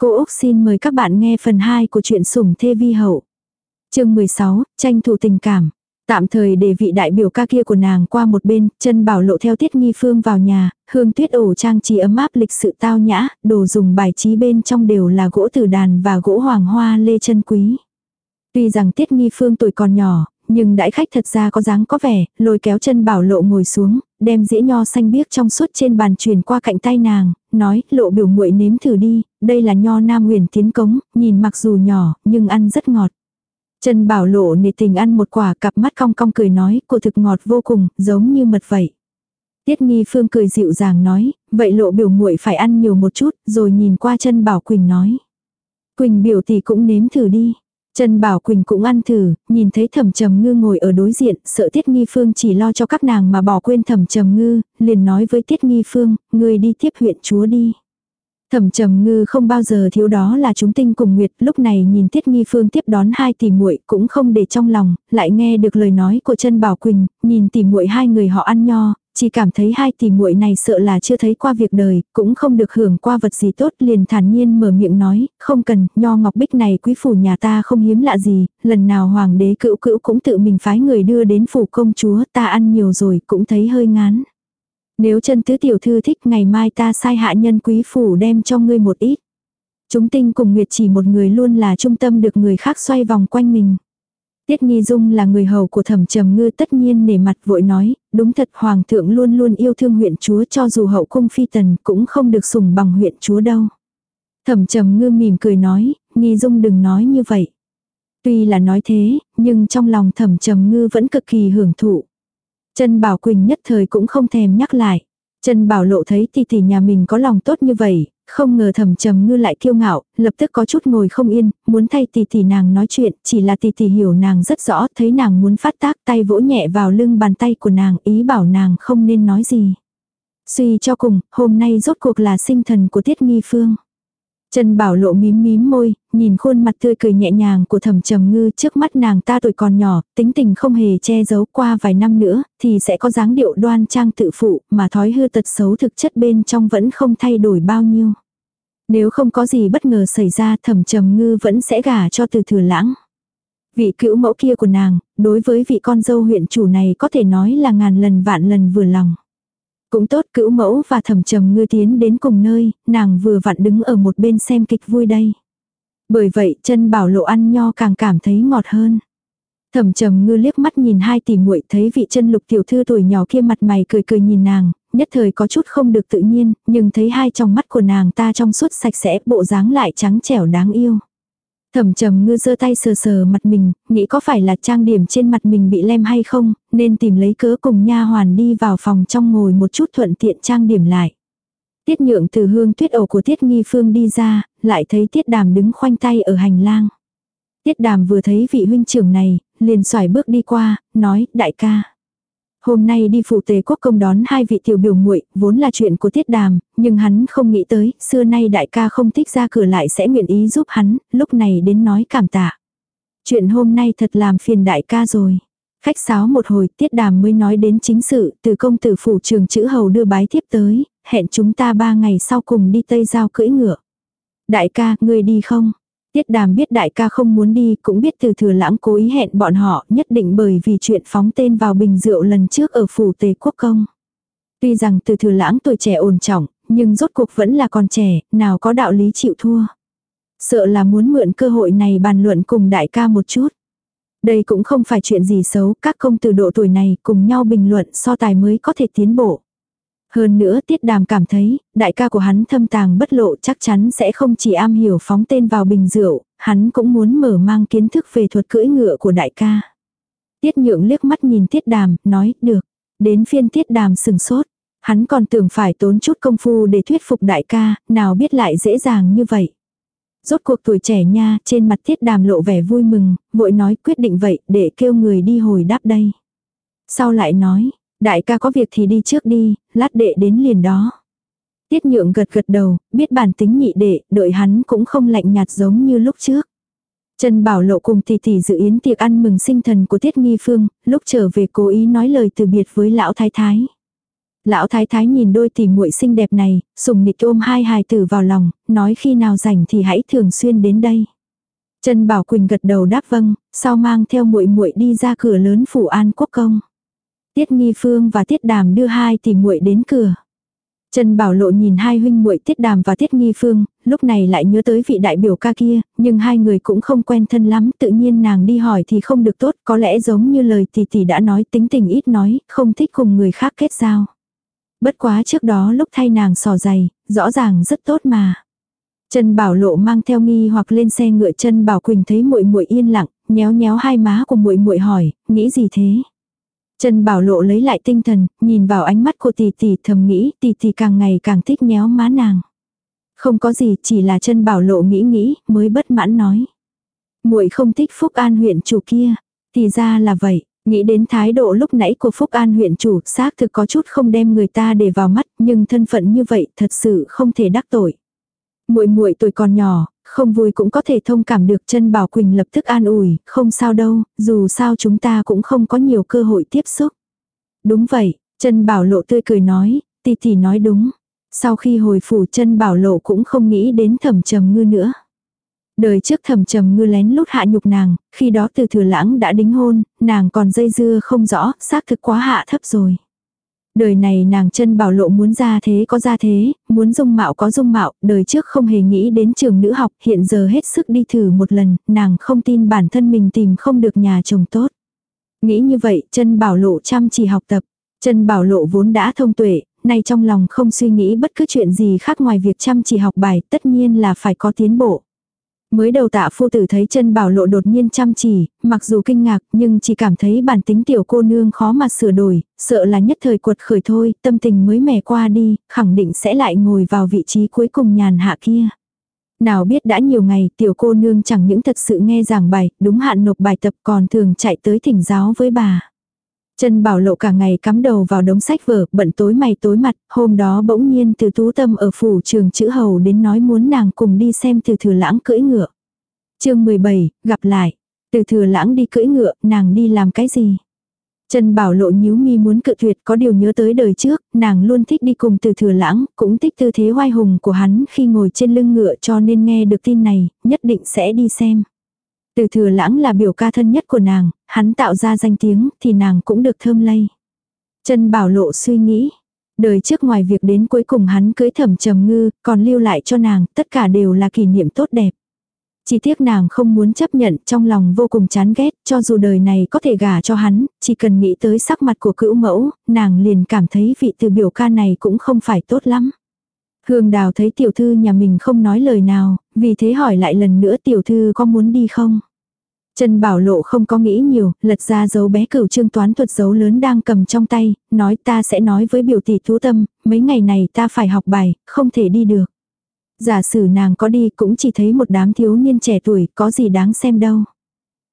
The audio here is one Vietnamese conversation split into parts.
Cô Úc xin mời các bạn nghe phần 2 của truyện sủng thê vi hậu. chương 16, tranh thủ tình cảm. Tạm thời để vị đại biểu ca kia của nàng qua một bên, chân bảo lộ theo tiết nghi phương vào nhà, hương tuyết ổ trang trí ấm áp lịch sự tao nhã, đồ dùng bài trí bên trong đều là gỗ tử đàn và gỗ hoàng hoa lê chân quý. Tuy rằng tiết nghi phương tuổi còn nhỏ, nhưng đãi khách thật ra có dáng có vẻ, lôi kéo chân bảo lộ ngồi xuống, đem dĩa nho xanh biếc trong suốt trên bàn truyền qua cạnh tay nàng, nói, lộ biểu muội nếm thử đi, đây là nho nam huyền tiến cống, nhìn mặc dù nhỏ, nhưng ăn rất ngọt. Chân bảo lộ nề tình ăn một quả cặp mắt cong cong cười nói, của thực ngọt vô cùng, giống như mật vậy. Tiết nghi phương cười dịu dàng nói, vậy lộ biểu muội phải ăn nhiều một chút, rồi nhìn qua chân bảo Quỳnh nói. Quỳnh biểu tỷ cũng nếm thử đi. Trần Bảo Quỳnh cũng ăn thử, nhìn thấy thẩm trầm ngư ngồi ở đối diện, sợ Tiết Nghi Phương chỉ lo cho các nàng mà bỏ quên thẩm trầm ngư, liền nói với Tiết Nghi Phương, người đi tiếp huyện chúa đi. Thẩm trầm ngư không bao giờ thiếu đó là chúng tinh cùng nguyệt, lúc này nhìn Tiết Nghi Phương tiếp đón hai tỷ muội cũng không để trong lòng, lại nghe được lời nói của Trần Bảo Quỳnh, nhìn tỷ muội hai người họ ăn nho, chỉ cảm thấy hai tỷ muội này sợ là chưa thấy qua việc đời, cũng không được hưởng qua vật gì tốt, liền thản nhiên mở miệng nói, không cần, nho ngọc bích này quý phủ nhà ta không hiếm lạ gì, lần nào hoàng đế cữu cữu cũng tự mình phái người đưa đến phủ công chúa, ta ăn nhiều rồi, cũng thấy hơi ngán. Nếu chân tứ tiểu thư thích ngày mai ta sai hạ nhân quý phủ đem cho ngươi một ít. Chúng tinh cùng Nguyệt chỉ một người luôn là trung tâm được người khác xoay vòng quanh mình. Tiết Nghi Dung là người hầu của thẩm trầm ngư tất nhiên nể mặt vội nói, đúng thật hoàng thượng luôn luôn yêu thương huyện chúa cho dù hậu cung phi tần cũng không được sùng bằng huyện chúa đâu. Thẩm trầm ngư mỉm cười nói, Nghi Dung đừng nói như vậy. Tuy là nói thế, nhưng trong lòng thẩm trầm ngư vẫn cực kỳ hưởng thụ. Trân Bảo Quỳnh nhất thời cũng không thèm nhắc lại. Trần Bảo Lộ thấy tỷ tỷ nhà mình có lòng tốt như vậy, không ngờ thầm trầm ngư lại kiêu ngạo, lập tức có chút ngồi không yên, muốn thay tỷ tỷ nàng nói chuyện, chỉ là tỷ tỷ hiểu nàng rất rõ, thấy nàng muốn phát tác tay vỗ nhẹ vào lưng bàn tay của nàng, ý bảo nàng không nên nói gì. Suy cho cùng, hôm nay rốt cuộc là sinh thần của Tiết Nghi Phương. Trần Bảo Lộ mím mím môi, nhìn khuôn mặt tươi cười nhẹ nhàng của thẩm trầm ngư trước mắt nàng ta tuổi còn nhỏ, tính tình không hề che giấu qua vài năm nữa, thì sẽ có dáng điệu đoan trang tự phụ, mà thói hư tật xấu thực chất bên trong vẫn không thay đổi bao nhiêu. Nếu không có gì bất ngờ xảy ra thẩm trầm ngư vẫn sẽ gả cho từ thừa lãng. Vị cữu mẫu kia của nàng, đối với vị con dâu huyện chủ này có thể nói là ngàn lần vạn lần vừa lòng. Cũng tốt cữu mẫu và thẩm trầm ngư tiến đến cùng nơi, nàng vừa vặn đứng ở một bên xem kịch vui đây. Bởi vậy chân bảo lộ ăn nho càng cảm thấy ngọt hơn. Thẩm trầm ngư liếc mắt nhìn hai tỷ muội thấy vị chân lục tiểu thư tuổi nhỏ kia mặt mày cười cười nhìn nàng, nhất thời có chút không được tự nhiên, nhưng thấy hai trong mắt của nàng ta trong suốt sạch sẽ, bộ dáng lại trắng trẻo đáng yêu. Thẩm trầm ngư giơ tay sờ sờ mặt mình, nghĩ có phải là trang điểm trên mặt mình bị lem hay không, nên tìm lấy cớ cùng nha hoàn đi vào phòng trong ngồi một chút thuận tiện trang điểm lại. Tiết nhượng từ hương tuyết ổ của Tiết Nghi Phương đi ra, lại thấy Tiết Đàm đứng khoanh tay ở hành lang. Tiết Đàm vừa thấy vị huynh trưởng này, liền xoài bước đi qua, nói, đại ca. Hôm nay đi phụ tế quốc công đón hai vị tiểu biểu muội vốn là chuyện của Tiết Đàm, nhưng hắn không nghĩ tới, xưa nay đại ca không thích ra cửa lại sẽ nguyện ý giúp hắn, lúc này đến nói cảm tạ. Chuyện hôm nay thật làm phiền đại ca rồi. Khách sáo một hồi tiết đàm mới nói đến chính sự, từ công tử phủ trường chữ hầu đưa bái tiếp tới, hẹn chúng ta ba ngày sau cùng đi Tây Giao cưỡi ngựa. Đại ca, ngươi đi không? Tiết đàm biết đại ca không muốn đi, cũng biết từ thừa lãng cố ý hẹn bọn họ, nhất định bởi vì chuyện phóng tên vào bình rượu lần trước ở phủ tề quốc công. Tuy rằng từ thừa lãng tuổi trẻ ổn trọng, nhưng rốt cuộc vẫn là còn trẻ, nào có đạo lý chịu thua. Sợ là muốn mượn cơ hội này bàn luận cùng đại ca một chút. Đây cũng không phải chuyện gì xấu, các công tử độ tuổi này cùng nhau bình luận so tài mới có thể tiến bộ. Hơn nữa tiết đàm cảm thấy, đại ca của hắn thâm tàng bất lộ chắc chắn sẽ không chỉ am hiểu phóng tên vào bình rượu, hắn cũng muốn mở mang kiến thức về thuật cưỡi ngựa của đại ca. Tiết nhượng liếc mắt nhìn tiết đàm, nói, được. Đến phiên tiết đàm sừng sốt. Hắn còn tưởng phải tốn chút công phu để thuyết phục đại ca, nào biết lại dễ dàng như vậy. Rốt cuộc tuổi trẻ nha, trên mặt tiết đàm lộ vẻ vui mừng, vội nói quyết định vậy, để kêu người đi hồi đáp đây. Sau lại nói, đại ca có việc thì đi trước đi, lát đệ đến liền đó. Tiết nhượng gật gật đầu, biết bản tính nhị đệ, đợi hắn cũng không lạnh nhạt giống như lúc trước. Trần Bảo Lộ cùng tỷ tỷ dự yến tiệc ăn mừng sinh thần của Tiết Nghi Phương, lúc trở về cố ý nói lời từ biệt với lão thái thái. Lão thái thái nhìn đôi tỷ muội xinh đẹp này, sùng nịch ôm hai hài tử vào lòng, nói khi nào rảnh thì hãy thường xuyên đến đây. Trần Bảo Quỳnh gật đầu đáp vâng, sau mang theo muội muội đi ra cửa lớn phủ An Quốc công. Tiết Nghi Phương và Tiết Đàm đưa hai tỷ muội đến cửa. Trần Bảo Lộ nhìn hai huynh muội Tiết Đàm và Tiết Nghi Phương, lúc này lại nhớ tới vị đại biểu ca kia, nhưng hai người cũng không quen thân lắm, tự nhiên nàng đi hỏi thì không được tốt, có lẽ giống như lời tỷ tỷ đã nói tính tình ít nói, không thích cùng người khác kết giao. Bất quá trước đó lúc thay nàng sò giày, rõ ràng rất tốt mà. Trần Bảo Lộ mang theo nghi hoặc lên xe ngựa chân Bảo Quỳnh thấy muội muội yên lặng, nhéo nhéo hai má của muội muội hỏi, nghĩ gì thế? Trần Bảo Lộ lấy lại tinh thần, nhìn vào ánh mắt của tỷ tỷ thầm nghĩ tỷ tỷ càng ngày càng thích nhéo má nàng. Không có gì, chỉ là chân Bảo Lộ nghĩ nghĩ, mới bất mãn nói. muội không thích Phúc An huyện chủ kia. Thì ra là vậy, nghĩ đến thái độ lúc nãy của Phúc An huyện chủ, xác thực có chút không đem người ta để vào mắt, nhưng thân phận như vậy thật sự không thể đắc tội. Muội muội tuổi còn nhỏ, không vui cũng có thể thông cảm được chân Bảo Quỳnh lập tức an ủi, không sao đâu, dù sao chúng ta cũng không có nhiều cơ hội tiếp xúc. Đúng vậy, chân Bảo Lộ tươi cười nói, tỷ tỷ nói đúng. Sau khi hồi phủ chân Bảo Lộ cũng không nghĩ đến thẩm trầm ngư nữa. Đời trước thầm trầm ngư lén lút hạ nhục nàng, khi đó từ thừa lãng đã đính hôn, nàng còn dây dưa không rõ, xác thực quá hạ thấp rồi. Đời này nàng chân bảo lộ muốn ra thế có ra thế, muốn dung mạo có dung mạo, đời trước không hề nghĩ đến trường nữ học, hiện giờ hết sức đi thử một lần, nàng không tin bản thân mình tìm không được nhà chồng tốt. Nghĩ như vậy, chân bảo lộ chăm chỉ học tập. Chân bảo lộ vốn đã thông tuệ, nay trong lòng không suy nghĩ bất cứ chuyện gì khác ngoài việc chăm chỉ học bài, tất nhiên là phải có tiến bộ. Mới đầu tạ phu tử thấy chân bảo lộ đột nhiên chăm chỉ, mặc dù kinh ngạc nhưng chỉ cảm thấy bản tính tiểu cô nương khó mà sửa đổi, sợ là nhất thời cuột khởi thôi, tâm tình mới mẻ qua đi, khẳng định sẽ lại ngồi vào vị trí cuối cùng nhàn hạ kia. Nào biết đã nhiều ngày tiểu cô nương chẳng những thật sự nghe giảng bài, đúng hạn nộp bài tập còn thường chạy tới thỉnh giáo với bà. Trần Bảo Lộ cả ngày cắm đầu vào đống sách vở, bận tối mày tối mặt, hôm đó bỗng nhiên từ tú tâm ở phủ trường chữ hầu đến nói muốn nàng cùng đi xem từ thừa lãng cưỡi ngựa. chương 17, gặp lại. Từ thừa lãng đi cưỡi ngựa, nàng đi làm cái gì? Trần Bảo Lộ nhíu mi muốn cự tuyệt có điều nhớ tới đời trước, nàng luôn thích đi cùng từ thừa lãng, cũng thích tư thế hoai hùng của hắn khi ngồi trên lưng ngựa cho nên nghe được tin này, nhất định sẽ đi xem. Từ thừa lãng là biểu ca thân nhất của nàng, hắn tạo ra danh tiếng thì nàng cũng được thơm lây. Trần Bảo Lộ suy nghĩ. Đời trước ngoài việc đến cuối cùng hắn cưới thẩm trầm ngư, còn lưu lại cho nàng, tất cả đều là kỷ niệm tốt đẹp. Chỉ tiếc nàng không muốn chấp nhận, trong lòng vô cùng chán ghét, cho dù đời này có thể gả cho hắn, chỉ cần nghĩ tới sắc mặt của cữu mẫu, nàng liền cảm thấy vị từ biểu ca này cũng không phải tốt lắm. Hương đào thấy tiểu thư nhà mình không nói lời nào, vì thế hỏi lại lần nữa tiểu thư có muốn đi không? Trần Bảo Lộ không có nghĩ nhiều, lật ra dấu bé cửu trương toán thuật dấu lớn đang cầm trong tay, nói ta sẽ nói với biểu tỷ thú tâm, mấy ngày này ta phải học bài, không thể đi được. Giả sử nàng có đi cũng chỉ thấy một đám thiếu niên trẻ tuổi, có gì đáng xem đâu.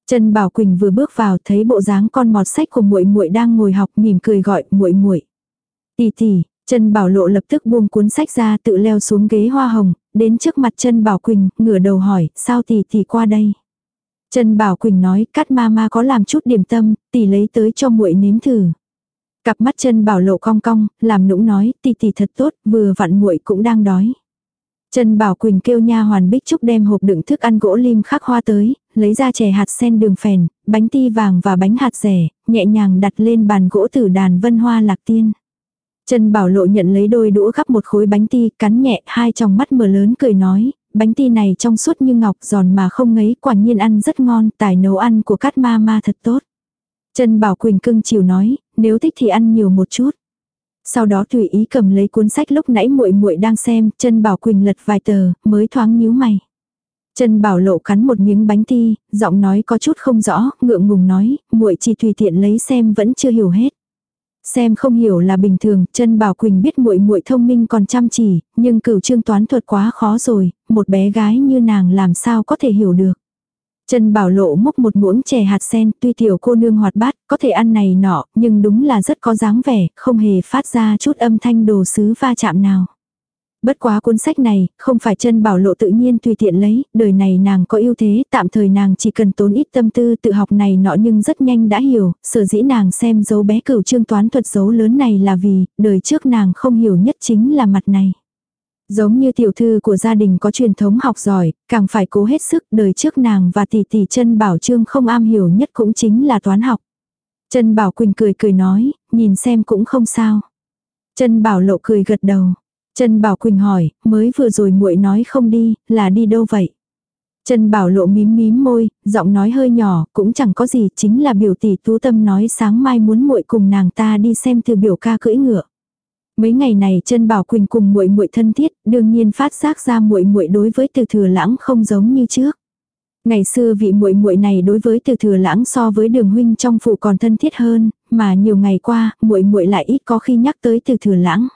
Trần Bảo Quỳnh vừa bước vào thấy bộ dáng con mọt sách của muội muội đang ngồi học mỉm cười gọi muội muội. Tỷ tỷ, Trần Bảo Lộ lập tức buông cuốn sách ra tự leo xuống ghế hoa hồng, đến trước mặt Trần Bảo Quỳnh, ngửa đầu hỏi, sao tỷ tỷ qua đây? Trần Bảo Quỳnh nói, cắt ma ma có làm chút điểm tâm, tỷ lấy tới cho muội nếm thử. Cặp mắt Trần Bảo lộ cong cong, làm nũng nói, tỷ tỷ thật tốt, vừa vặn muội cũng đang đói. Trần Bảo Quỳnh kêu nha hoàn Bích Trúc đem hộp đựng thức ăn gỗ lim khắc hoa tới, lấy ra chè hạt sen đường phèn, bánh ti vàng và bánh hạt rẻ, nhẹ nhàng đặt lên bàn gỗ tử đàn vân hoa lạc tiên. Trần Bảo Lộ nhận lấy đôi đũa gắp một khối bánh ti, cắn nhẹ, hai tròng mắt mở lớn cười nói, bánh ti này trong suốt như ngọc giòn mà không ngấy, quả nhiên ăn rất ngon, tài nấu ăn của cát ma ma thật tốt. Trần Bảo Quỳnh cưng chiều nói, nếu thích thì ăn nhiều một chút. Sau đó tùy ý cầm lấy cuốn sách lúc nãy muội muội đang xem, Trần Bảo Quỳnh lật vài tờ, mới thoáng nhíu mày. Trần Bảo Lộ cắn một miếng bánh ti, giọng nói có chút không rõ, ngượng ngùng nói, muội chỉ tùy tiện lấy xem vẫn chưa hiểu hết. Xem không hiểu là bình thường, chân Bảo Quỳnh biết muội muội thông minh còn chăm chỉ, nhưng cửu trương toán thuật quá khó rồi, một bé gái như nàng làm sao có thể hiểu được. Trần Bảo Lộ múc một muỗng chè hạt sen, tuy tiểu cô nương hoạt bát, có thể ăn này nọ, nhưng đúng là rất có dáng vẻ, không hề phát ra chút âm thanh đồ sứ va chạm nào. Bất quá cuốn sách này, không phải chân bảo lộ tự nhiên tùy tiện lấy, đời này nàng có ưu thế, tạm thời nàng chỉ cần tốn ít tâm tư tự học này nọ nhưng rất nhanh đã hiểu, sở dĩ nàng xem dấu bé cửu trương toán thuật dấu lớn này là vì, đời trước nàng không hiểu nhất chính là mặt này. Giống như tiểu thư của gia đình có truyền thống học giỏi, càng phải cố hết sức đời trước nàng và tỷ tỷ chân bảo trương không am hiểu nhất cũng chính là toán học. Chân bảo quỳnh cười cười nói, nhìn xem cũng không sao. Chân bảo lộ cười gật đầu. Trần Bảo Quỳnh hỏi, mới vừa rồi muội nói không đi, là đi đâu vậy? Trần Bảo lộ mím mím môi, giọng nói hơi nhỏ, cũng chẳng có gì, chính là biểu tỷ Tú Tâm nói sáng mai muốn muội cùng nàng ta đi xem từ biểu ca cưỡi ngựa. Mấy ngày này Trần Bảo Quỳnh cùng muội muội thân thiết, đương nhiên phát giác ra muội muội đối với Từ Thừa Lãng không giống như trước. Ngày xưa vị muội muội này đối với Từ Thừa Lãng so với Đường huynh trong phủ còn thân thiết hơn, mà nhiều ngày qua, muội muội lại ít có khi nhắc tới Từ Thừa Lãng.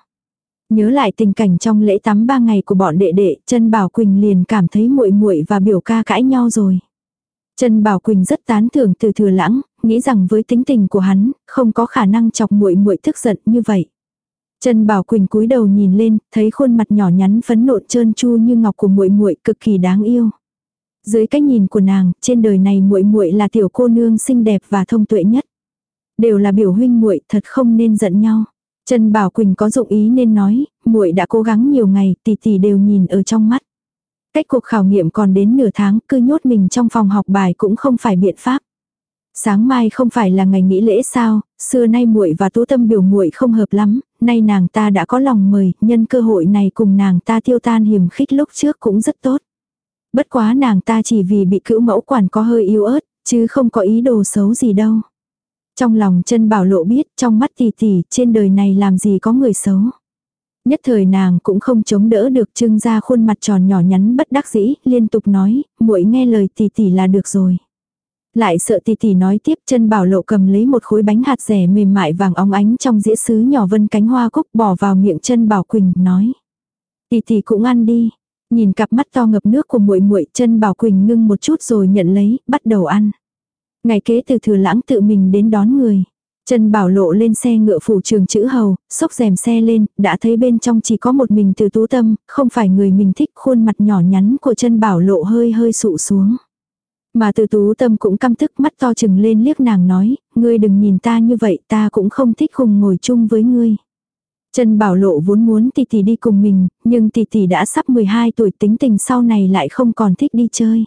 Nhớ lại tình cảnh trong lễ tắm ba ngày của bọn đệ đệ, chân Bảo Quỳnh liền cảm thấy muội muội và biểu ca cãi nhau rồi. Trần Bảo Quỳnh rất tán thưởng từ thừa lãng, nghĩ rằng với tính tình của hắn, không có khả năng chọc muội muội tức giận như vậy. Trần Bảo Quỳnh cúi đầu nhìn lên, thấy khuôn mặt nhỏ nhắn phấn nộn trơn chu như ngọc của muội muội cực kỳ đáng yêu. Dưới cái nhìn của nàng, trên đời này muội muội là tiểu cô nương xinh đẹp và thông tuệ nhất. Đều là biểu huynh muội, thật không nên giận nhau. Trần Bảo Quỳnh có dụng ý nên nói, muội đã cố gắng nhiều ngày, tỷ tỷ đều nhìn ở trong mắt. Cách cuộc khảo nghiệm còn đến nửa tháng, cứ nhốt mình trong phòng học bài cũng không phải biện pháp. Sáng mai không phải là ngày nghỉ lễ sao, xưa nay muội và Tú Tâm biểu muội không hợp lắm, nay nàng ta đã có lòng mời, nhân cơ hội này cùng nàng ta tiêu tan hiểm khích lúc trước cũng rất tốt. Bất quá nàng ta chỉ vì bị cữu mẫu quản có hơi yếu ớt, chứ không có ý đồ xấu gì đâu. Trong lòng chân bảo lộ biết trong mắt tỷ tỷ trên đời này làm gì có người xấu. Nhất thời nàng cũng không chống đỡ được trưng ra khuôn mặt tròn nhỏ nhắn bất đắc dĩ, liên tục nói, muội nghe lời tỷ tỷ là được rồi. Lại sợ tỷ tỷ nói tiếp chân bảo lộ cầm lấy một khối bánh hạt rẻ mềm mại vàng óng ánh trong dĩa sứ nhỏ vân cánh hoa cúc bỏ vào miệng chân bảo quỳnh nói. Tỷ tỷ cũng ăn đi. Nhìn cặp mắt to ngập nước của muội muội chân bảo quỳnh ngưng một chút rồi nhận lấy, bắt đầu ăn. Ngày kế từ thừa lãng tự mình đến đón người. Trần Bảo Lộ lên xe ngựa phủ trường chữ hầu, xốc rèm xe lên, đã thấy bên trong chỉ có một mình từ tú tâm, không phải người mình thích khuôn mặt nhỏ nhắn của chân Bảo Lộ hơi hơi sụ xuống. Mà từ tú tâm cũng căm thức mắt to chừng lên liếc nàng nói, ngươi đừng nhìn ta như vậy ta cũng không thích cùng ngồi chung với ngươi. Trần Bảo Lộ vốn muốn tỷ tỷ đi cùng mình, nhưng tỷ tỷ đã sắp 12 tuổi tính tình sau này lại không còn thích đi chơi.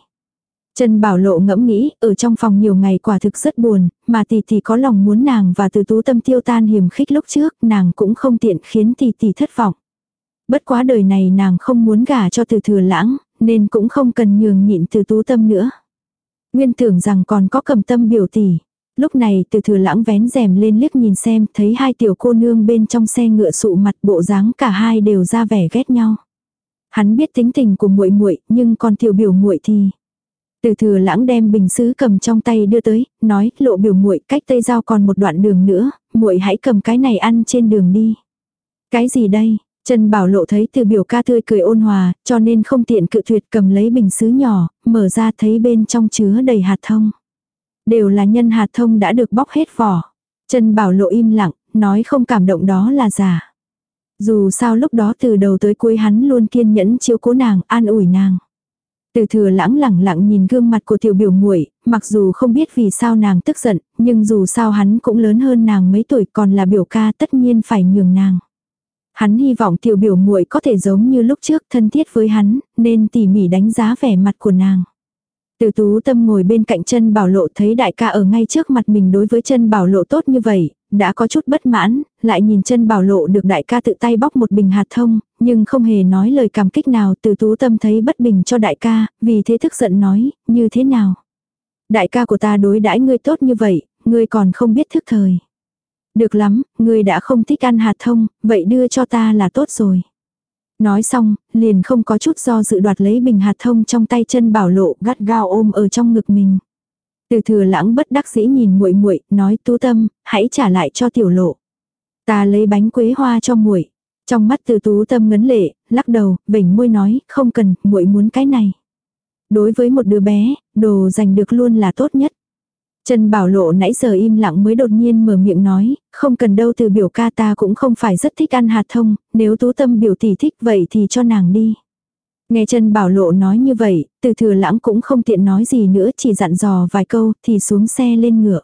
Trần Bảo Lộ ngẫm nghĩ, ở trong phòng nhiều ngày quả thực rất buồn, mà tỷ tỷ có lòng muốn nàng và từ tú tâm tiêu tan hiểm khích lúc trước, nàng cũng không tiện khiến tỷ tỷ thất vọng. Bất quá đời này nàng không muốn gả cho từ thừa lãng, nên cũng không cần nhường nhịn từ tú tâm nữa. Nguyên tưởng rằng còn có cầm tâm biểu tỷ. Lúc này từ thừa lãng vén rèm lên liếc nhìn xem, thấy hai tiểu cô nương bên trong xe ngựa sụ mặt bộ dáng cả hai đều ra vẻ ghét nhau. Hắn biết tính tình của muội muội, nhưng còn tiểu biểu muội thì từ thừa lãng đem bình sứ cầm trong tay đưa tới, nói, lộ biểu muội cách tây giao còn một đoạn đường nữa, muội hãy cầm cái này ăn trên đường đi. Cái gì đây? Trần Bảo Lộ thấy từ biểu ca tươi cười ôn hòa, cho nên không tiện cự tuyệt cầm lấy bình sứ nhỏ, mở ra thấy bên trong chứa đầy hạt thông. Đều là nhân hạt thông đã được bóc hết vỏ. Trần Bảo Lộ im lặng, nói không cảm động đó là giả. Dù sao lúc đó từ đầu tới cuối hắn luôn kiên nhẫn chiếu cố nàng, an ủi nàng. Từ thừa lãng lẳng lặng nhìn gương mặt của tiểu biểu muội, mặc dù không biết vì sao nàng tức giận, nhưng dù sao hắn cũng lớn hơn nàng mấy tuổi còn là biểu ca tất nhiên phải nhường nàng. Hắn hy vọng tiểu biểu muội có thể giống như lúc trước thân thiết với hắn, nên tỉ mỉ đánh giá vẻ mặt của nàng. Từ tú tâm ngồi bên cạnh chân bảo lộ thấy đại ca ở ngay trước mặt mình đối với chân bảo lộ tốt như vậy, đã có chút bất mãn, lại nhìn chân bảo lộ được đại ca tự tay bóc một bình hạt thông, nhưng không hề nói lời cảm kích nào từ tú tâm thấy bất bình cho đại ca, vì thế thức giận nói, như thế nào. Đại ca của ta đối đãi ngươi tốt như vậy, ngươi còn không biết thức thời. Được lắm, ngươi đã không thích ăn hạt thông, vậy đưa cho ta là tốt rồi. Nói xong, liền không có chút do dự đoạt lấy bình hạt thông trong tay chân bảo lộ gắt gao ôm ở trong ngực mình. Từ thừa lãng bất đắc dĩ nhìn muội muội nói tú tâm, hãy trả lại cho tiểu lộ. Ta lấy bánh quế hoa cho muội. Trong mắt từ tú tâm ngấn lệ, lắc đầu, vểnh môi nói, không cần, muội muốn cái này. Đối với một đứa bé, đồ giành được luôn là tốt nhất. Trần Bảo Lộ nãy giờ im lặng mới đột nhiên mở miệng nói, không cần đâu từ biểu ca ta cũng không phải rất thích ăn hạt thông, nếu tú tâm biểu tỷ thích vậy thì cho nàng đi. Nghe chân Bảo Lộ nói như vậy, từ thừa lãng cũng không tiện nói gì nữa chỉ dặn dò vài câu thì xuống xe lên ngựa.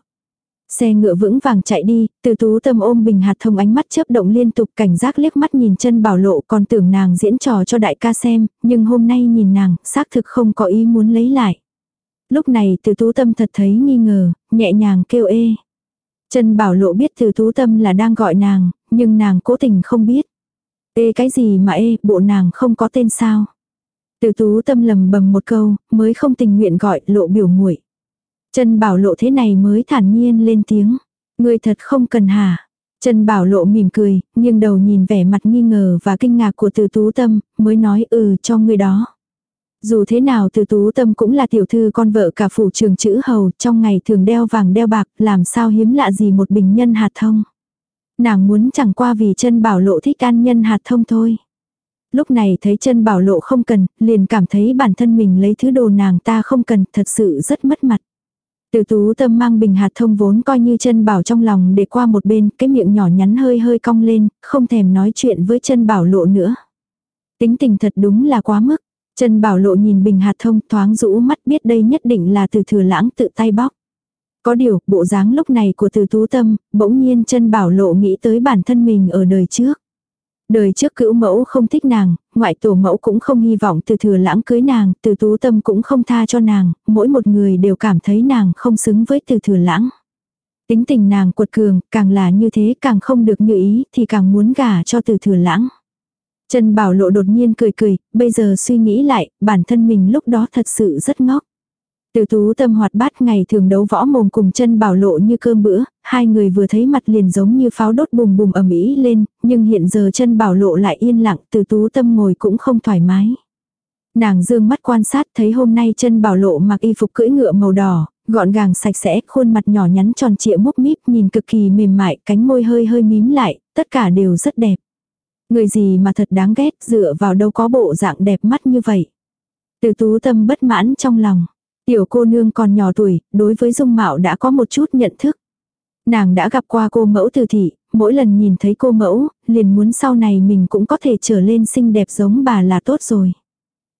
Xe ngựa vững vàng chạy đi, từ tú tâm ôm bình hạt thông ánh mắt chớp động liên tục cảnh giác liếc mắt nhìn chân bảo lộ còn tưởng nàng diễn trò cho đại ca xem, nhưng hôm nay nhìn nàng, xác thực không có ý muốn lấy lại. Lúc này từ tú tâm thật thấy nghi ngờ, nhẹ nhàng kêu ê. Chân bảo lộ biết từ tú tâm là đang gọi nàng, nhưng nàng cố tình không biết. Ê cái gì mà ê, bộ nàng không có tên sao. Từ tú tâm lầm bầm một câu, mới không tình nguyện gọi lộ biểu muội Trần Bảo Lộ thế này mới thản nhiên lên tiếng. Người thật không cần hả? Trần Bảo Lộ mỉm cười, nhưng đầu nhìn vẻ mặt nghi ngờ và kinh ngạc của từ tú tâm, mới nói ừ cho người đó. Dù thế nào từ tú tâm cũng là tiểu thư con vợ cả phủ trường chữ hầu, trong ngày thường đeo vàng đeo bạc, làm sao hiếm lạ gì một bình nhân hạt thông. Nàng muốn chẳng qua vì chân bảo lộ thích ăn nhân hạt thông thôi. Lúc này thấy chân bảo lộ không cần, liền cảm thấy bản thân mình lấy thứ đồ nàng ta không cần, thật sự rất mất mặt. Từ tú tâm mang bình hạt thông vốn coi như chân bảo trong lòng để qua một bên, cái miệng nhỏ nhắn hơi hơi cong lên, không thèm nói chuyện với chân bảo lộ nữa. Tính tình thật đúng là quá mức. Chân bảo lộ nhìn bình hạt thông thoáng rũ mắt biết đây nhất định là từ thừa lãng tự tay bóc. Có điều, bộ dáng lúc này của từ tú tâm, bỗng nhiên chân bảo lộ nghĩ tới bản thân mình ở đời trước. Đời trước cữu mẫu không thích nàng, ngoại tổ mẫu cũng không hy vọng từ thừa lãng cưới nàng, từ tú tâm cũng không tha cho nàng, mỗi một người đều cảm thấy nàng không xứng với từ thừa lãng. Tính tình nàng cuột cường, càng là như thế càng không được như ý thì càng muốn gả cho từ thừa lãng. Trần Bảo Lộ đột nhiên cười cười, bây giờ suy nghĩ lại, bản thân mình lúc đó thật sự rất ngốc. Từ tú tâm hoạt bát ngày thường đấu võ mồm cùng chân bảo lộ như cơm bữa, hai người vừa thấy mặt liền giống như pháo đốt bùm bùm ầm ĩ lên, nhưng hiện giờ chân bảo lộ lại yên lặng, từ tú tâm ngồi cũng không thoải mái. Nàng dương mắt quan sát thấy hôm nay chân bảo lộ mặc y phục cưỡi ngựa màu đỏ, gọn gàng sạch sẽ, khuôn mặt nhỏ nhắn tròn trịa múc míp nhìn cực kỳ mềm mại, cánh môi hơi hơi mím lại, tất cả đều rất đẹp. Người gì mà thật đáng ghét, dựa vào đâu có bộ dạng đẹp mắt như vậy. Từ tú tâm bất mãn trong lòng. Tiểu cô nương còn nhỏ tuổi, đối với dung mạo đã có một chút nhận thức. Nàng đã gặp qua cô mẫu từ thị, mỗi lần nhìn thấy cô mẫu, liền muốn sau này mình cũng có thể trở lên xinh đẹp giống bà là tốt rồi.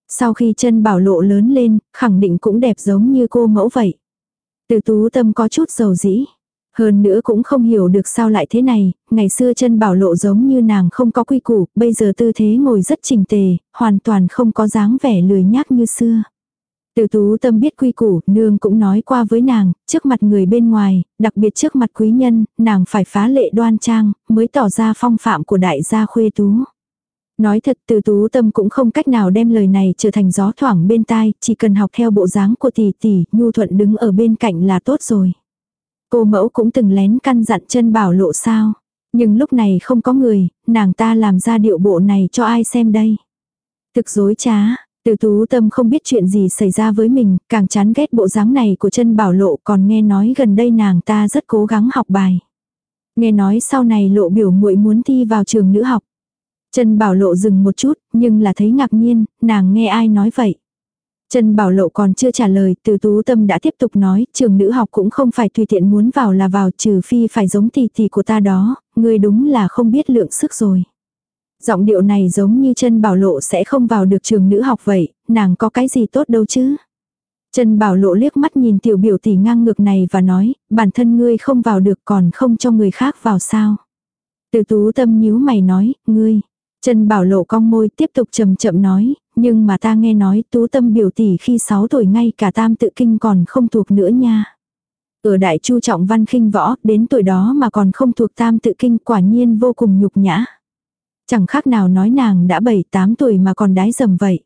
Sau khi chân bảo lộ lớn lên, khẳng định cũng đẹp giống như cô mẫu vậy. Từ tú tâm có chút dầu dĩ. Hơn nữa cũng không hiểu được sao lại thế này, ngày xưa chân bảo lộ giống như nàng không có quy củ, bây giờ tư thế ngồi rất trình tề, hoàn toàn không có dáng vẻ lười nhác như xưa. Từ tú tâm biết quy củ, nương cũng nói qua với nàng, trước mặt người bên ngoài, đặc biệt trước mặt quý nhân, nàng phải phá lệ đoan trang, mới tỏ ra phong phạm của đại gia khuê tú. Nói thật từ tú tâm cũng không cách nào đem lời này trở thành gió thoảng bên tai, chỉ cần học theo bộ dáng của tỷ tỷ, nhu thuận đứng ở bên cạnh là tốt rồi. Cô mẫu cũng từng lén căn dặn chân bảo lộ sao. Nhưng lúc này không có người, nàng ta làm ra điệu bộ này cho ai xem đây. Thực dối trá, từ tú tâm không biết chuyện gì xảy ra với mình, càng chán ghét bộ dáng này của chân bảo lộ còn nghe nói gần đây nàng ta rất cố gắng học bài. Nghe nói sau này lộ biểu muội muốn thi vào trường nữ học. Chân bảo lộ dừng một chút, nhưng là thấy ngạc nhiên, nàng nghe ai nói vậy. Trần Bảo Lộ còn chưa trả lời, từ tú tâm đã tiếp tục nói, trường nữ học cũng không phải tùy tiện muốn vào là vào trừ phi phải giống tỷ tỷ của ta đó, người đúng là không biết lượng sức rồi. Giọng điệu này giống như chân bảo lộ sẽ không vào được trường nữ học vậy, nàng có cái gì tốt đâu chứ. Trần Bảo Lộ liếc mắt nhìn tiểu biểu tỷ ngang ngược này và nói, bản thân ngươi không vào được còn không cho người khác vào sao. Từ tú tâm nhíu mày nói, ngươi. Trần Bảo Lộ cong môi tiếp tục chậm chậm nói, nhưng mà ta nghe nói tú tâm biểu tỷ khi 6 tuổi ngay cả tam tự kinh còn không thuộc nữa nha. Ở đại chu trọng văn khinh võ, đến tuổi đó mà còn không thuộc tam tự kinh quả nhiên vô cùng nhục nhã. Chẳng khác nào nói nàng đã 7-8 tuổi mà còn đái dầm vậy.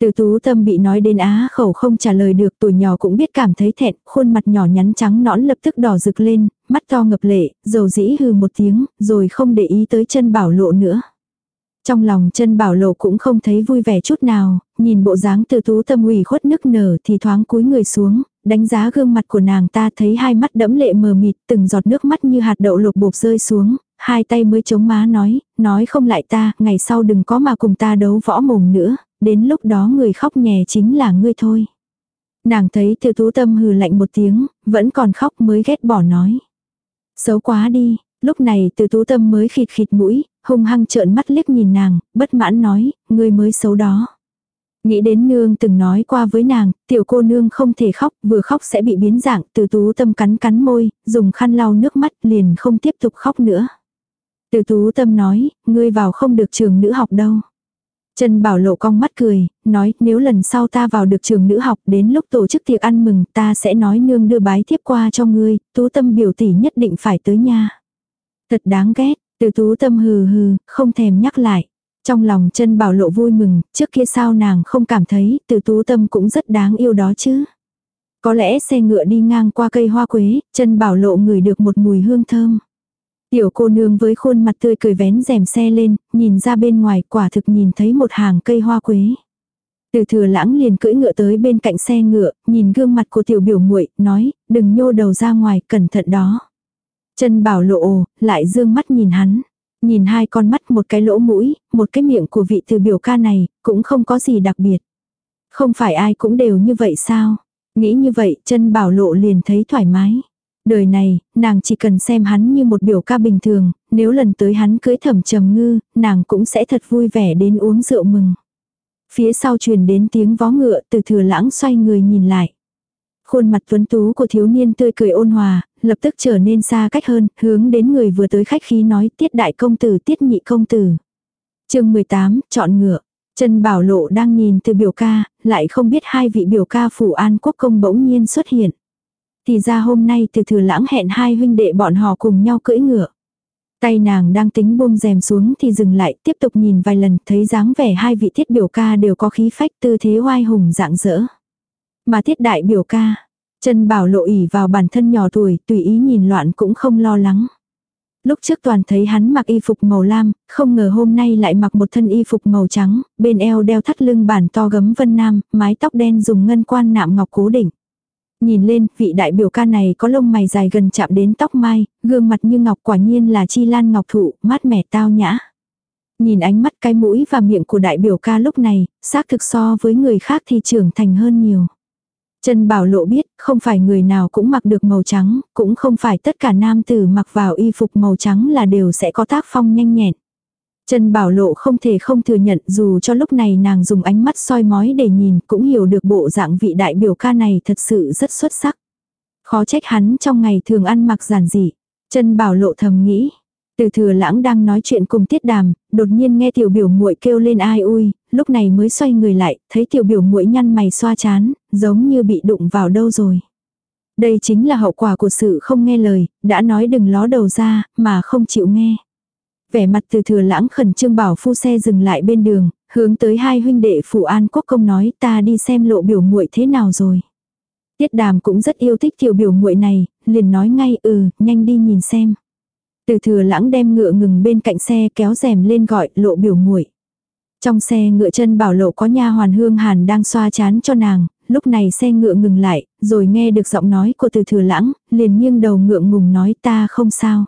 Từ tú tâm bị nói đến á khẩu không trả lời được tuổi nhỏ cũng biết cảm thấy thẹn, khuôn mặt nhỏ nhắn trắng nõn lập tức đỏ rực lên, mắt to ngập lệ, dầu dĩ hư một tiếng, rồi không để ý tới chân bảo lộ nữa. Trong lòng chân bảo lộ cũng không thấy vui vẻ chút nào, nhìn bộ dáng từ tú tâm ủy khuất nức nở thì thoáng cúi người xuống, đánh giá gương mặt của nàng ta thấy hai mắt đẫm lệ mờ mịt, từng giọt nước mắt như hạt đậu lột bột rơi xuống, hai tay mới chống má nói, nói không lại ta, ngày sau đừng có mà cùng ta đấu võ mồm nữa, đến lúc đó người khóc nhè chính là ngươi thôi. Nàng thấy từ tú tâm hừ lạnh một tiếng, vẫn còn khóc mới ghét bỏ nói. Xấu quá đi, lúc này từ tú tâm mới khịt khịt mũi, hung hăng trợn mắt liếc nhìn nàng, bất mãn nói, ngươi mới xấu đó. Nghĩ đến nương từng nói qua với nàng, tiểu cô nương không thể khóc, vừa khóc sẽ bị biến dạng, từ tú tâm cắn cắn môi, dùng khăn lau nước mắt liền không tiếp tục khóc nữa. Từ tú tâm nói, ngươi vào không được trường nữ học đâu. Trần Bảo Lộ cong mắt cười, nói nếu lần sau ta vào được trường nữ học đến lúc tổ chức tiệc ăn mừng ta sẽ nói nương đưa bái tiếp qua cho ngươi, tú tâm biểu tỷ nhất định phải tới nha. Thật đáng ghét, từ tú tâm hừ hừ, không thèm nhắc lại. Trong lòng chân bảo lộ vui mừng, trước kia sao nàng không cảm thấy, từ tú tâm cũng rất đáng yêu đó chứ. Có lẽ xe ngựa đi ngang qua cây hoa quế, chân bảo lộ ngửi được một mùi hương thơm. Tiểu cô nương với khuôn mặt tươi cười vén rèm xe lên, nhìn ra bên ngoài quả thực nhìn thấy một hàng cây hoa quế. Từ thừa lãng liền cưỡi ngựa tới bên cạnh xe ngựa, nhìn gương mặt của tiểu biểu muội nói, đừng nhô đầu ra ngoài, cẩn thận đó. Chân bảo lộ lại dương mắt nhìn hắn. Nhìn hai con mắt một cái lỗ mũi, một cái miệng của vị từ biểu ca này, cũng không có gì đặc biệt. Không phải ai cũng đều như vậy sao? Nghĩ như vậy, chân bảo lộ liền thấy thoải mái. Đời này, nàng chỉ cần xem hắn như một biểu ca bình thường, nếu lần tới hắn cưới thẩm trầm ngư, nàng cũng sẽ thật vui vẻ đến uống rượu mừng. Phía sau truyền đến tiếng vó ngựa từ thừa lãng xoay người nhìn lại. Khuôn mặt tuấn tú của thiếu niên tươi cười ôn hòa, lập tức trở nên xa cách hơn, hướng đến người vừa tới khách khí nói tiết đại công tử tiết nhị công tử. chương 18, chọn ngựa. Trần Bảo Lộ đang nhìn từ biểu ca, lại không biết hai vị biểu ca phủ an quốc công bỗng nhiên xuất hiện. Thì ra hôm nay từ thừa lãng hẹn hai huynh đệ bọn họ cùng nhau cưỡi ngựa. Tay nàng đang tính buông rèm xuống thì dừng lại tiếp tục nhìn vài lần thấy dáng vẻ hai vị thiết biểu ca đều có khí phách tư thế oai hùng dạng dỡ. Mà thiết đại biểu ca, chân bảo lộ ỉ vào bản thân nhỏ tuổi tùy ý nhìn loạn cũng không lo lắng. Lúc trước toàn thấy hắn mặc y phục màu lam, không ngờ hôm nay lại mặc một thân y phục màu trắng, bên eo đeo thắt lưng bản to gấm vân nam, mái tóc đen dùng ngân quan nạm ngọc cố định. Nhìn lên, vị đại biểu ca này có lông mày dài gần chạm đến tóc mai, gương mặt như ngọc quả nhiên là chi lan ngọc thụ, mát mẻ tao nhã. Nhìn ánh mắt cái mũi và miệng của đại biểu ca lúc này, xác thực so với người khác thì trưởng thành hơn nhiều. Trần Bảo Lộ biết, không phải người nào cũng mặc được màu trắng, cũng không phải tất cả nam tử mặc vào y phục màu trắng là đều sẽ có tác phong nhanh nhẹn. Trần Bảo Lộ không thể không thừa nhận dù cho lúc này nàng dùng ánh mắt soi mói để nhìn cũng hiểu được bộ dạng vị đại biểu ca này thật sự rất xuất sắc. Khó trách hắn trong ngày thường ăn mặc giản dị. Trần Bảo Lộ thầm nghĩ. Từ thừa lãng đang nói chuyện cùng tiết đàm, đột nhiên nghe tiểu biểu muội kêu lên ai ui, lúc này mới xoay người lại, thấy tiểu biểu muội nhăn mày xoa chán, giống như bị đụng vào đâu rồi. Đây chính là hậu quả của sự không nghe lời, đã nói đừng ló đầu ra, mà không chịu nghe. Vẻ mặt từ thừa lãng khẩn trương bảo phu xe dừng lại bên đường, hướng tới hai huynh đệ phủ an quốc công nói ta đi xem lộ biểu muội thế nào rồi. Tiết đàm cũng rất yêu thích tiểu biểu muội này, liền nói ngay ừ, nhanh đi nhìn xem. Từ thừa lãng đem ngựa ngừng bên cạnh xe kéo rèm lên gọi lộ biểu muội. Trong xe ngựa chân bảo lộ có nha hoàn hương hàn đang xoa chán cho nàng, lúc này xe ngựa ngừng lại, rồi nghe được giọng nói của từ thừa lãng, liền nghiêng đầu ngượng ngùng nói ta không sao.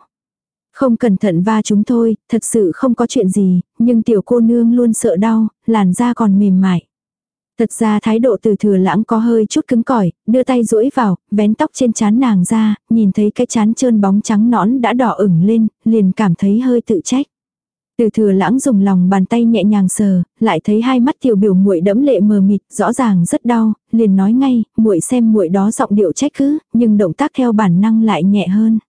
Không cẩn thận va chúng thôi, thật sự không có chuyện gì, nhưng tiểu cô nương luôn sợ đau, làn da còn mềm mại. Thật ra thái độ từ thừa lãng có hơi chút cứng cỏi, đưa tay duỗi vào, vén tóc trên chán nàng ra, nhìn thấy cái chán trơn bóng trắng nõn đã đỏ ửng lên, liền cảm thấy hơi tự trách. Từ thừa lãng dùng lòng bàn tay nhẹ nhàng sờ, lại thấy hai mắt tiểu biểu muội đẫm lệ mờ mịt, rõ ràng rất đau, liền nói ngay, muội xem muội đó giọng điệu trách cứ, nhưng động tác theo bản năng lại nhẹ hơn.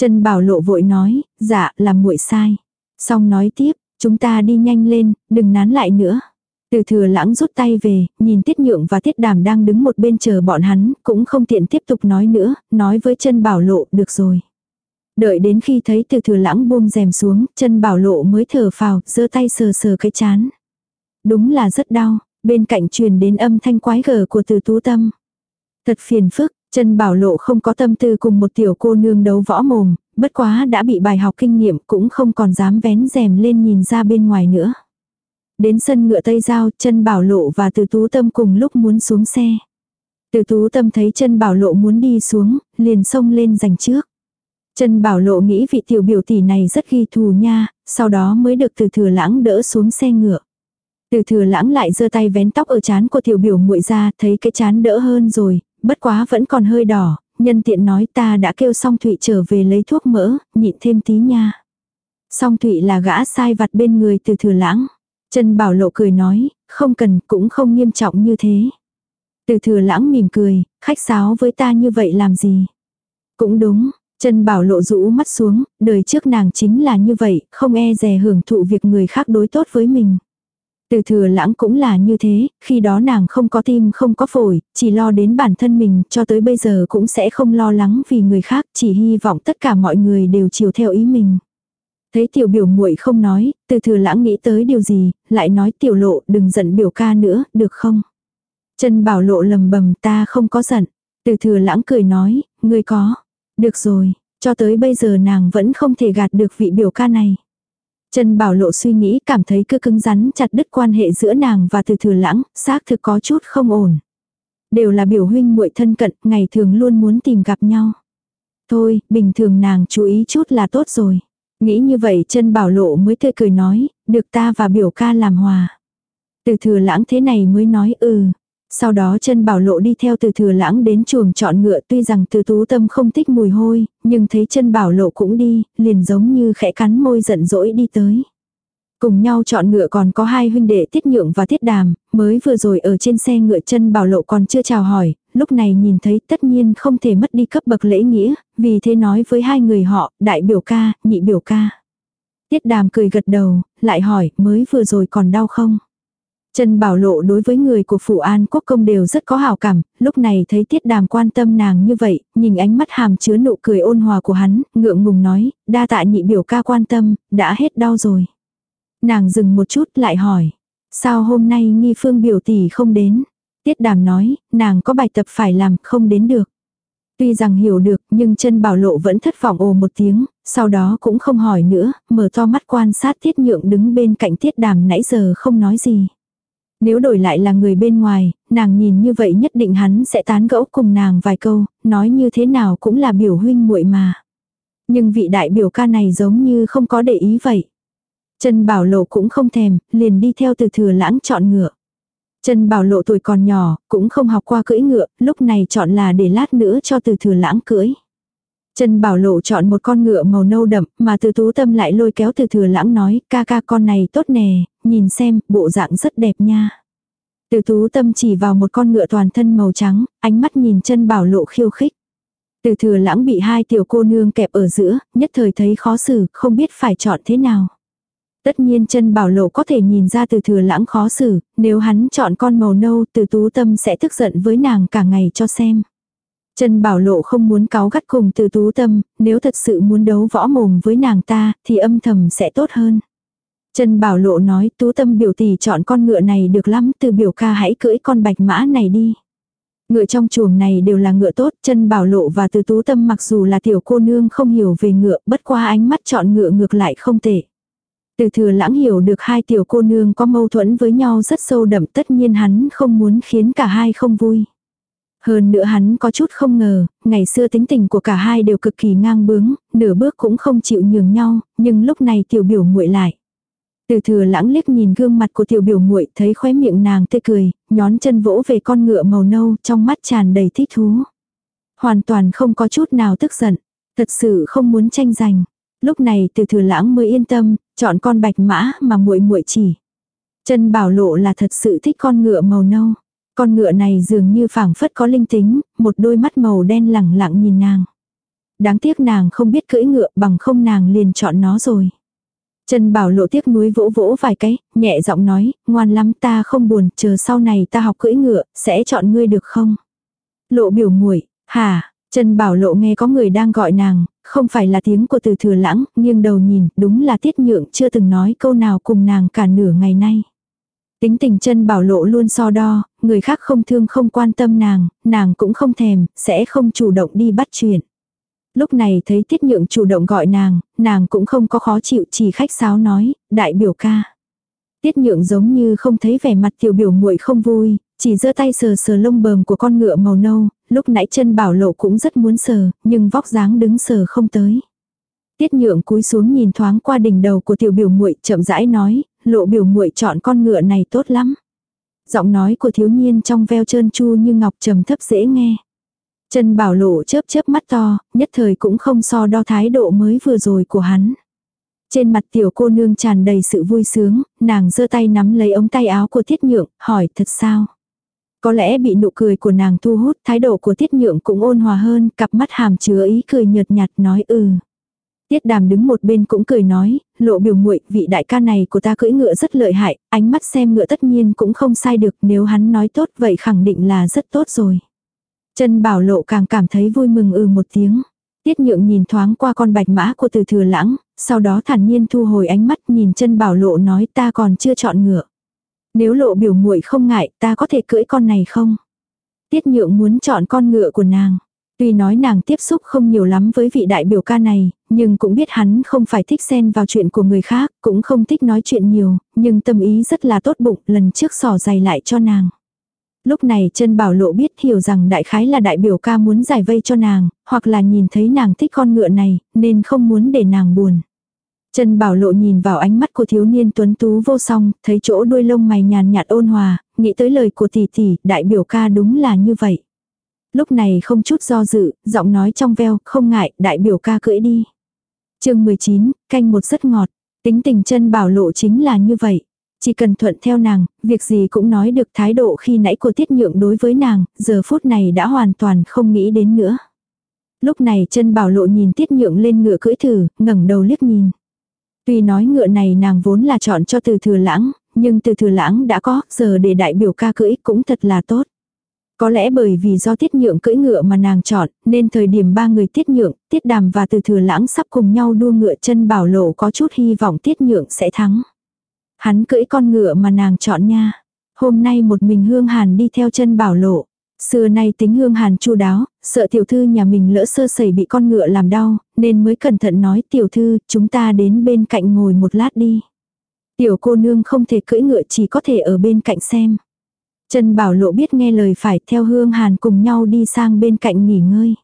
Trần Bảo Lộ vội nói, dạ, là muội sai. Xong nói tiếp, chúng ta đi nhanh lên, đừng nán lại nữa. Từ thừa lãng rút tay về, nhìn tiết nhượng và tiết đàm đang đứng một bên chờ bọn hắn, cũng không tiện tiếp tục nói nữa, nói với chân bảo lộ, được rồi. Đợi đến khi thấy từ thừa lãng buông rèm xuống, chân bảo lộ mới thở phào, giơ tay sờ sờ cái chán. Đúng là rất đau, bên cạnh truyền đến âm thanh quái gở của từ tú tâm. Thật phiền phức, chân bảo lộ không có tâm tư cùng một tiểu cô nương đấu võ mồm, bất quá đã bị bài học kinh nghiệm cũng không còn dám vén rèm lên nhìn ra bên ngoài nữa. Đến sân ngựa Tây Giao, chân bảo lộ và từ tú tâm cùng lúc muốn xuống xe. Từ tú tâm thấy chân bảo lộ muốn đi xuống, liền xông lên giành trước. Trần bảo lộ nghĩ vị tiểu biểu tỷ này rất ghi thù nha, sau đó mới được từ thừa lãng đỡ xuống xe ngựa. Từ thừa lãng lại giơ tay vén tóc ở chán của tiểu biểu muội ra, thấy cái chán đỡ hơn rồi, bất quá vẫn còn hơi đỏ, nhân tiện nói ta đã kêu song thụy trở về lấy thuốc mỡ, nhịn thêm tí nha. Song thụy là gã sai vặt bên người từ thừa lãng. Trần Bảo Lộ cười nói, không cần cũng không nghiêm trọng như thế. Từ thừa lãng mỉm cười, khách sáo với ta như vậy làm gì? Cũng đúng, Trần Bảo Lộ rũ mắt xuống, đời trước nàng chính là như vậy, không e dè hưởng thụ việc người khác đối tốt với mình. Từ thừa lãng cũng là như thế, khi đó nàng không có tim không có phổi, chỉ lo đến bản thân mình, cho tới bây giờ cũng sẽ không lo lắng vì người khác, chỉ hy vọng tất cả mọi người đều chiều theo ý mình. Thấy tiểu biểu muội không nói, từ thừa lãng nghĩ tới điều gì, lại nói tiểu lộ đừng giận biểu ca nữa, được không? Trần bảo lộ lầm bầm ta không có giận. Từ thừa lãng cười nói, ngươi có. Được rồi, cho tới bây giờ nàng vẫn không thể gạt được vị biểu ca này. Trần Bảo Lộ suy nghĩ cảm thấy cứ cứng rắn chặt đứt quan hệ giữa nàng và từ thừa lãng, xác thực có chút không ổn. Đều là biểu huynh muội thân cận, ngày thường luôn muốn tìm gặp nhau. Thôi, bình thường nàng chú ý chút là tốt rồi. Nghĩ như vậy chân Bảo Lộ mới tươi cười nói, được ta và biểu ca làm hòa. Từ thừa lãng thế này mới nói ừ, sau đó chân bảo lộ đi theo từ thừa lãng đến chuồng chọn ngựa tuy rằng từ tú tâm không thích mùi hôi, nhưng thấy chân bảo lộ cũng đi, liền giống như khẽ cắn môi giận dỗi đi tới. Cùng nhau chọn ngựa còn có hai huynh đệ tiết nhượng và tiết đàm, mới vừa rồi ở trên xe ngựa chân bảo lộ còn chưa chào hỏi, lúc này nhìn thấy tất nhiên không thể mất đi cấp bậc lễ nghĩa, vì thế nói với hai người họ, đại biểu ca, nhị biểu ca. Tiết đàm cười gật đầu, lại hỏi, mới vừa rồi còn đau không? Trần Bảo Lộ đối với người của Phủ An Quốc Công đều rất có hào cảm, lúc này thấy Tiết Đàm quan tâm nàng như vậy, nhìn ánh mắt hàm chứa nụ cười ôn hòa của hắn, ngượng ngùng nói, đa tạ nhị biểu ca quan tâm, đã hết đau rồi. Nàng dừng một chút lại hỏi, sao hôm nay nghi phương biểu tỷ không đến? Tiết Đàm nói, nàng có bài tập phải làm, không đến được. Tuy rằng hiểu được, nhưng chân bảo lộ vẫn thất vọng ồ một tiếng, sau đó cũng không hỏi nữa, mở to mắt quan sát Tiết Nhượng đứng bên cạnh Tiết Đàm nãy giờ không nói gì. Nếu đổi lại là người bên ngoài, nàng nhìn như vậy nhất định hắn sẽ tán gẫu cùng nàng vài câu, nói như thế nào cũng là biểu huynh muội mà. Nhưng vị đại biểu ca này giống như không có để ý vậy. Trần Bảo Lộ cũng không thèm, liền đi theo từ thừa lãng chọn ngựa. Trần Bảo Lộ tuổi còn nhỏ, cũng không học qua cưỡi ngựa, lúc này chọn là để lát nữa cho từ thừa lãng cưỡi. Trần Bảo Lộ chọn một con ngựa màu nâu đậm, mà từ tú tâm lại lôi kéo từ thừa lãng nói, ca ca con này tốt nè, nhìn xem, bộ dạng rất đẹp nha. Từ tú tâm chỉ vào một con ngựa toàn thân màu trắng, ánh mắt nhìn chân Bảo Lộ khiêu khích. Từ thừa lãng bị hai tiểu cô nương kẹp ở giữa, nhất thời thấy khó xử, không biết phải chọn thế nào. Tất nhiên chân bảo lộ có thể nhìn ra từ thừa lãng khó xử, nếu hắn chọn con màu nâu từ tú tâm sẽ tức giận với nàng cả ngày cho xem. Trần Bảo Lộ không muốn cáo gắt cùng từ tú tâm, nếu thật sự muốn đấu võ mồm với nàng ta, thì âm thầm sẽ tốt hơn. Trần Bảo Lộ nói tú tâm biểu tỷ chọn con ngựa này được lắm, từ biểu ca hãy cưỡi con bạch mã này đi. Ngựa trong chuồng này đều là ngựa tốt, Trần Bảo Lộ và từ tú tâm mặc dù là tiểu cô nương không hiểu về ngựa, bất qua ánh mắt chọn ngựa ngược lại không tệ. Từ thừa lãng hiểu được hai tiểu cô nương có mâu thuẫn với nhau rất sâu đậm tất nhiên hắn không muốn khiến cả hai không vui. Hơn nữa hắn có chút không ngờ, ngày xưa tính tình của cả hai đều cực kỳ ngang bướng, nửa bước cũng không chịu nhường nhau, nhưng lúc này tiểu biểu muội lại. Từ thừa lãng liếc nhìn gương mặt của tiểu biểu muội thấy khóe miệng nàng tươi cười, nhón chân vỗ về con ngựa màu nâu trong mắt tràn đầy thích thú. Hoàn toàn không có chút nào tức giận, thật sự không muốn tranh giành. Lúc này từ thừa lãng mới yên tâm, chọn con bạch mã mà muội muội chỉ. Chân bảo lộ là thật sự thích con ngựa màu nâu. Con ngựa này dường như phảng phất có linh tính, một đôi mắt màu đen lẳng lặng nhìn nàng. Đáng tiếc nàng không biết cưỡi ngựa bằng không nàng liền chọn nó rồi. Trần Bảo lộ tiếc núi vỗ vỗ vài cái, nhẹ giọng nói, ngoan lắm ta không buồn, chờ sau này ta học cưỡi ngựa, sẽ chọn ngươi được không? Lộ biểu muội hả? Trần Bảo lộ nghe có người đang gọi nàng, không phải là tiếng của từ thừa lãng, nghiêng đầu nhìn, đúng là tiết nhượng chưa từng nói câu nào cùng nàng cả nửa ngày nay. Tính tình chân bảo lộ luôn so đo, người khác không thương không quan tâm nàng, nàng cũng không thèm, sẽ không chủ động đi bắt chuyện. Lúc này thấy tiết nhượng chủ động gọi nàng, nàng cũng không có khó chịu chỉ khách sáo nói, đại biểu ca. Tiết nhượng giống như không thấy vẻ mặt tiểu biểu muội không vui, chỉ giơ tay sờ sờ lông bờm của con ngựa màu nâu, lúc nãy chân bảo lộ cũng rất muốn sờ, nhưng vóc dáng đứng sờ không tới. Tiết nhượng cúi xuống nhìn thoáng qua đỉnh đầu của tiểu biểu muội chậm rãi nói, lộ biểu muội chọn con ngựa này tốt lắm. Giọng nói của thiếu niên trong veo trơn chu như ngọc trầm thấp dễ nghe. Chân bảo lộ chớp chớp mắt to, nhất thời cũng không so đo thái độ mới vừa rồi của hắn. Trên mặt tiểu cô nương tràn đầy sự vui sướng, nàng giơ tay nắm lấy ống tay áo của Tiết Nhượng, hỏi thật sao? Có lẽ bị nụ cười của nàng thu hút, thái độ của Tiết Nhượng cũng ôn hòa hơn, cặp mắt hàm chứa ý cười nhợt nhạt nói ừ. Tiết đàm đứng một bên cũng cười nói, lộ biểu muội vị đại ca này của ta cưỡi ngựa rất lợi hại, ánh mắt xem ngựa tất nhiên cũng không sai được, nếu hắn nói tốt vậy khẳng định là rất tốt rồi. Chân bảo lộ càng cảm thấy vui mừng ừ một tiếng. Tiết nhượng nhìn thoáng qua con bạch mã của từ thừa lãng, sau đó thản nhiên thu hồi ánh mắt nhìn chân bảo lộ nói ta còn chưa chọn ngựa. Nếu lộ biểu muội không ngại ta có thể cưỡi con này không? Tiết nhượng muốn chọn con ngựa của nàng. Tuy nói nàng tiếp xúc không nhiều lắm với vị đại biểu ca này, nhưng cũng biết hắn không phải thích xen vào chuyện của người khác, cũng không thích nói chuyện nhiều, nhưng tâm ý rất là tốt bụng, lần trước sò dày lại cho nàng. Lúc này chân bảo lộ biết hiểu rằng đại khái là đại biểu ca muốn giải vây cho nàng, hoặc là nhìn thấy nàng thích con ngựa này, nên không muốn để nàng buồn. Chân bảo lộ nhìn vào ánh mắt của thiếu niên tuấn tú vô song, thấy chỗ đuôi lông mày nhàn nhạt ôn hòa, nghĩ tới lời của tỷ tỷ, đại biểu ca đúng là như vậy. Lúc này không chút do dự, giọng nói trong veo, không ngại, đại biểu ca cưỡi đi. chương 19, canh một rất ngọt, tính tình chân bảo lộ chính là như vậy. Chỉ cần thuận theo nàng, việc gì cũng nói được thái độ khi nãy của tiết nhượng đối với nàng, giờ phút này đã hoàn toàn không nghĩ đến nữa. Lúc này chân bảo lộ nhìn tiết nhượng lên ngựa cưỡi thử, ngẩng đầu liếc nhìn. Tuy nói ngựa này nàng vốn là chọn cho từ thừa lãng, nhưng từ thừa lãng đã có, giờ để đại biểu ca cưỡi cũng thật là tốt. Có lẽ bởi vì do tiết nhượng cưỡi ngựa mà nàng chọn, nên thời điểm ba người tiết nhượng, tiết đàm và từ thừa lãng sắp cùng nhau đua ngựa chân bảo lộ có chút hy vọng tiết nhượng sẽ thắng. Hắn cưỡi con ngựa mà nàng chọn nha. Hôm nay một mình hương hàn đi theo chân bảo lộ. Xưa nay tính hương hàn chu đáo, sợ tiểu thư nhà mình lỡ sơ sẩy bị con ngựa làm đau, nên mới cẩn thận nói tiểu thư, chúng ta đến bên cạnh ngồi một lát đi. Tiểu cô nương không thể cưỡi ngựa chỉ có thể ở bên cạnh xem. Trần Bảo Lộ biết nghe lời phải theo Hương Hàn cùng nhau đi sang bên cạnh nghỉ ngơi.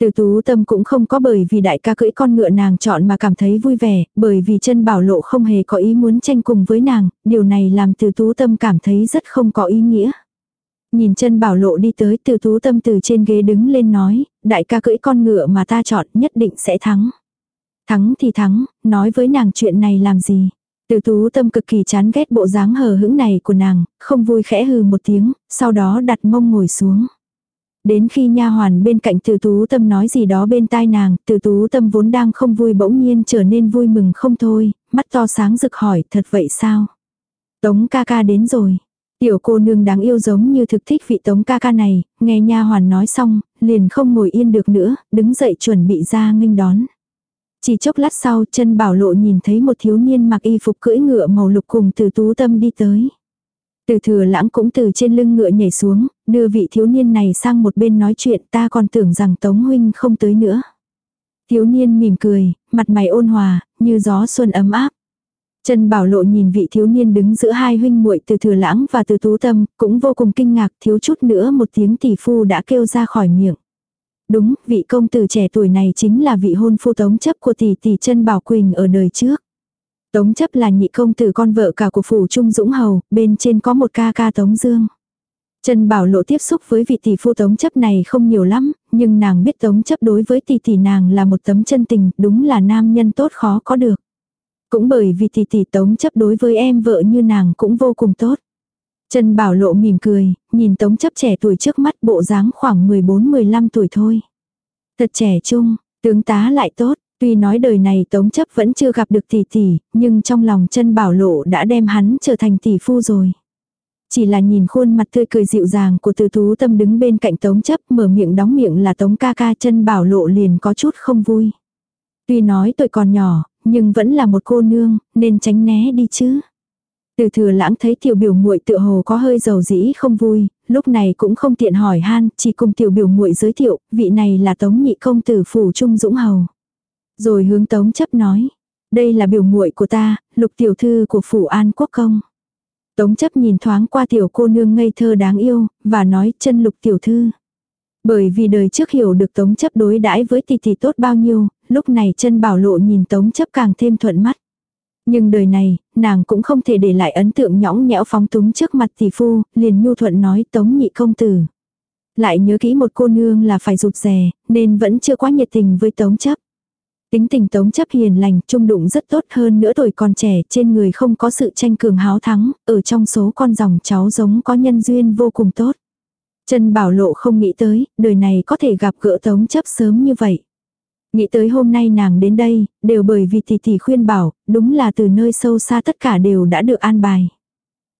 Từ tú tâm cũng không có bởi vì đại ca cưỡi con ngựa nàng chọn mà cảm thấy vui vẻ, bởi vì chân bảo lộ không hề có ý muốn tranh cùng với nàng, điều này làm từ tú tâm cảm thấy rất không có ý nghĩa. Nhìn chân bảo lộ đi tới từ tú tâm từ trên ghế đứng lên nói, đại ca cưỡi con ngựa mà ta chọn nhất định sẽ thắng. Thắng thì thắng, nói với nàng chuyện này làm gì. Từ tú tâm cực kỳ chán ghét bộ dáng hờ hững này của nàng, không vui khẽ hừ một tiếng, sau đó đặt mông ngồi xuống. Đến khi nha hoàn bên cạnh từ tú tâm nói gì đó bên tai nàng, từ tú tâm vốn đang không vui bỗng nhiên trở nên vui mừng không thôi, mắt to sáng rực hỏi thật vậy sao? Tống ca ca đến rồi. Tiểu cô nương đáng yêu giống như thực thích vị tống ca ca này, nghe nha hoàn nói xong, liền không ngồi yên được nữa, đứng dậy chuẩn bị ra nghênh đón. Chỉ chốc lát sau chân bảo lộ nhìn thấy một thiếu niên mặc y phục cưỡi ngựa màu lục cùng từ tú tâm đi tới. Từ thừa lãng cũng từ trên lưng ngựa nhảy xuống, đưa vị thiếu niên này sang một bên nói chuyện ta còn tưởng rằng Tống Huynh không tới nữa. Thiếu niên mỉm cười, mặt mày ôn hòa, như gió xuân ấm áp. Trần Bảo Lộ nhìn vị thiếu niên đứng giữa hai huynh muội từ thừa lãng và từ tú tâm, cũng vô cùng kinh ngạc thiếu chút nữa một tiếng tỷ phu đã kêu ra khỏi miệng. Đúng, vị công tử trẻ tuổi này chính là vị hôn phu tống chấp của tỷ tỷ chân Bảo Quỳnh ở đời trước. Tống chấp là nhị công tử con vợ cả của phủ Trung Dũng Hầu, bên trên có một ca ca Tống Dương. Trần Bảo Lộ tiếp xúc với vị tỷ phu Tống chấp này không nhiều lắm, nhưng nàng biết Tống chấp đối với tỷ tỷ nàng là một tấm chân tình, đúng là nam nhân tốt khó có được. Cũng bởi vì tỷ tỷ Tống chấp đối với em vợ như nàng cũng vô cùng tốt. Trần Bảo Lộ mỉm cười, nhìn Tống chấp trẻ tuổi trước mắt bộ dáng khoảng 14-15 tuổi thôi. Thật trẻ trung, tướng tá lại tốt, Tuy nói đời này Tống chấp vẫn chưa gặp được tỷ tỷ, nhưng trong lòng Trần bảo lộ đã đem hắn trở thành tỷ phu rồi. Chỉ là nhìn khuôn mặt tươi cười dịu dàng của từ tú tâm đứng bên cạnh tống chấp mở miệng đóng miệng là tống ca ca chân bảo lộ liền có chút không vui. Tuy nói tuổi còn nhỏ, nhưng vẫn là một cô nương, nên tránh né đi chứ. Từ thừa lãng thấy tiểu biểu muội tự hồ có hơi dầu dĩ không vui, lúc này cũng không tiện hỏi han, chỉ cùng tiểu biểu muội giới thiệu, vị này là tống nhị công tử phủ trung dũng hầu. Rồi hướng tống chấp nói. Đây là biểu muội của ta, lục tiểu thư của phủ an quốc công. Tống chấp nhìn thoáng qua tiểu cô nương ngây thơ đáng yêu, và nói chân lục tiểu thư. Bởi vì đời trước hiểu được tống chấp đối đãi với tỷ tỷ tốt bao nhiêu, lúc này chân bảo lộ nhìn tống chấp càng thêm thuận mắt. Nhưng đời này, nàng cũng không thể để lại ấn tượng nhõng nhẽo phóng túng trước mặt tỷ phu, liền nhu thuận nói tống nhị công tử. Lại nhớ kỹ một cô nương là phải rụt rè, nên vẫn chưa quá nhiệt tình với tống chấp. Tính tình tống chấp hiền lành, trung đụng rất tốt hơn nữa tuổi còn trẻ, trên người không có sự tranh cường háo thắng, ở trong số con dòng cháu giống có nhân duyên vô cùng tốt. Trần Bảo Lộ không nghĩ tới, đời này có thể gặp gỡ tống chấp sớm như vậy. Nghĩ tới hôm nay nàng đến đây, đều bởi vì tỷ tỷ khuyên bảo, đúng là từ nơi sâu xa tất cả đều đã được an bài.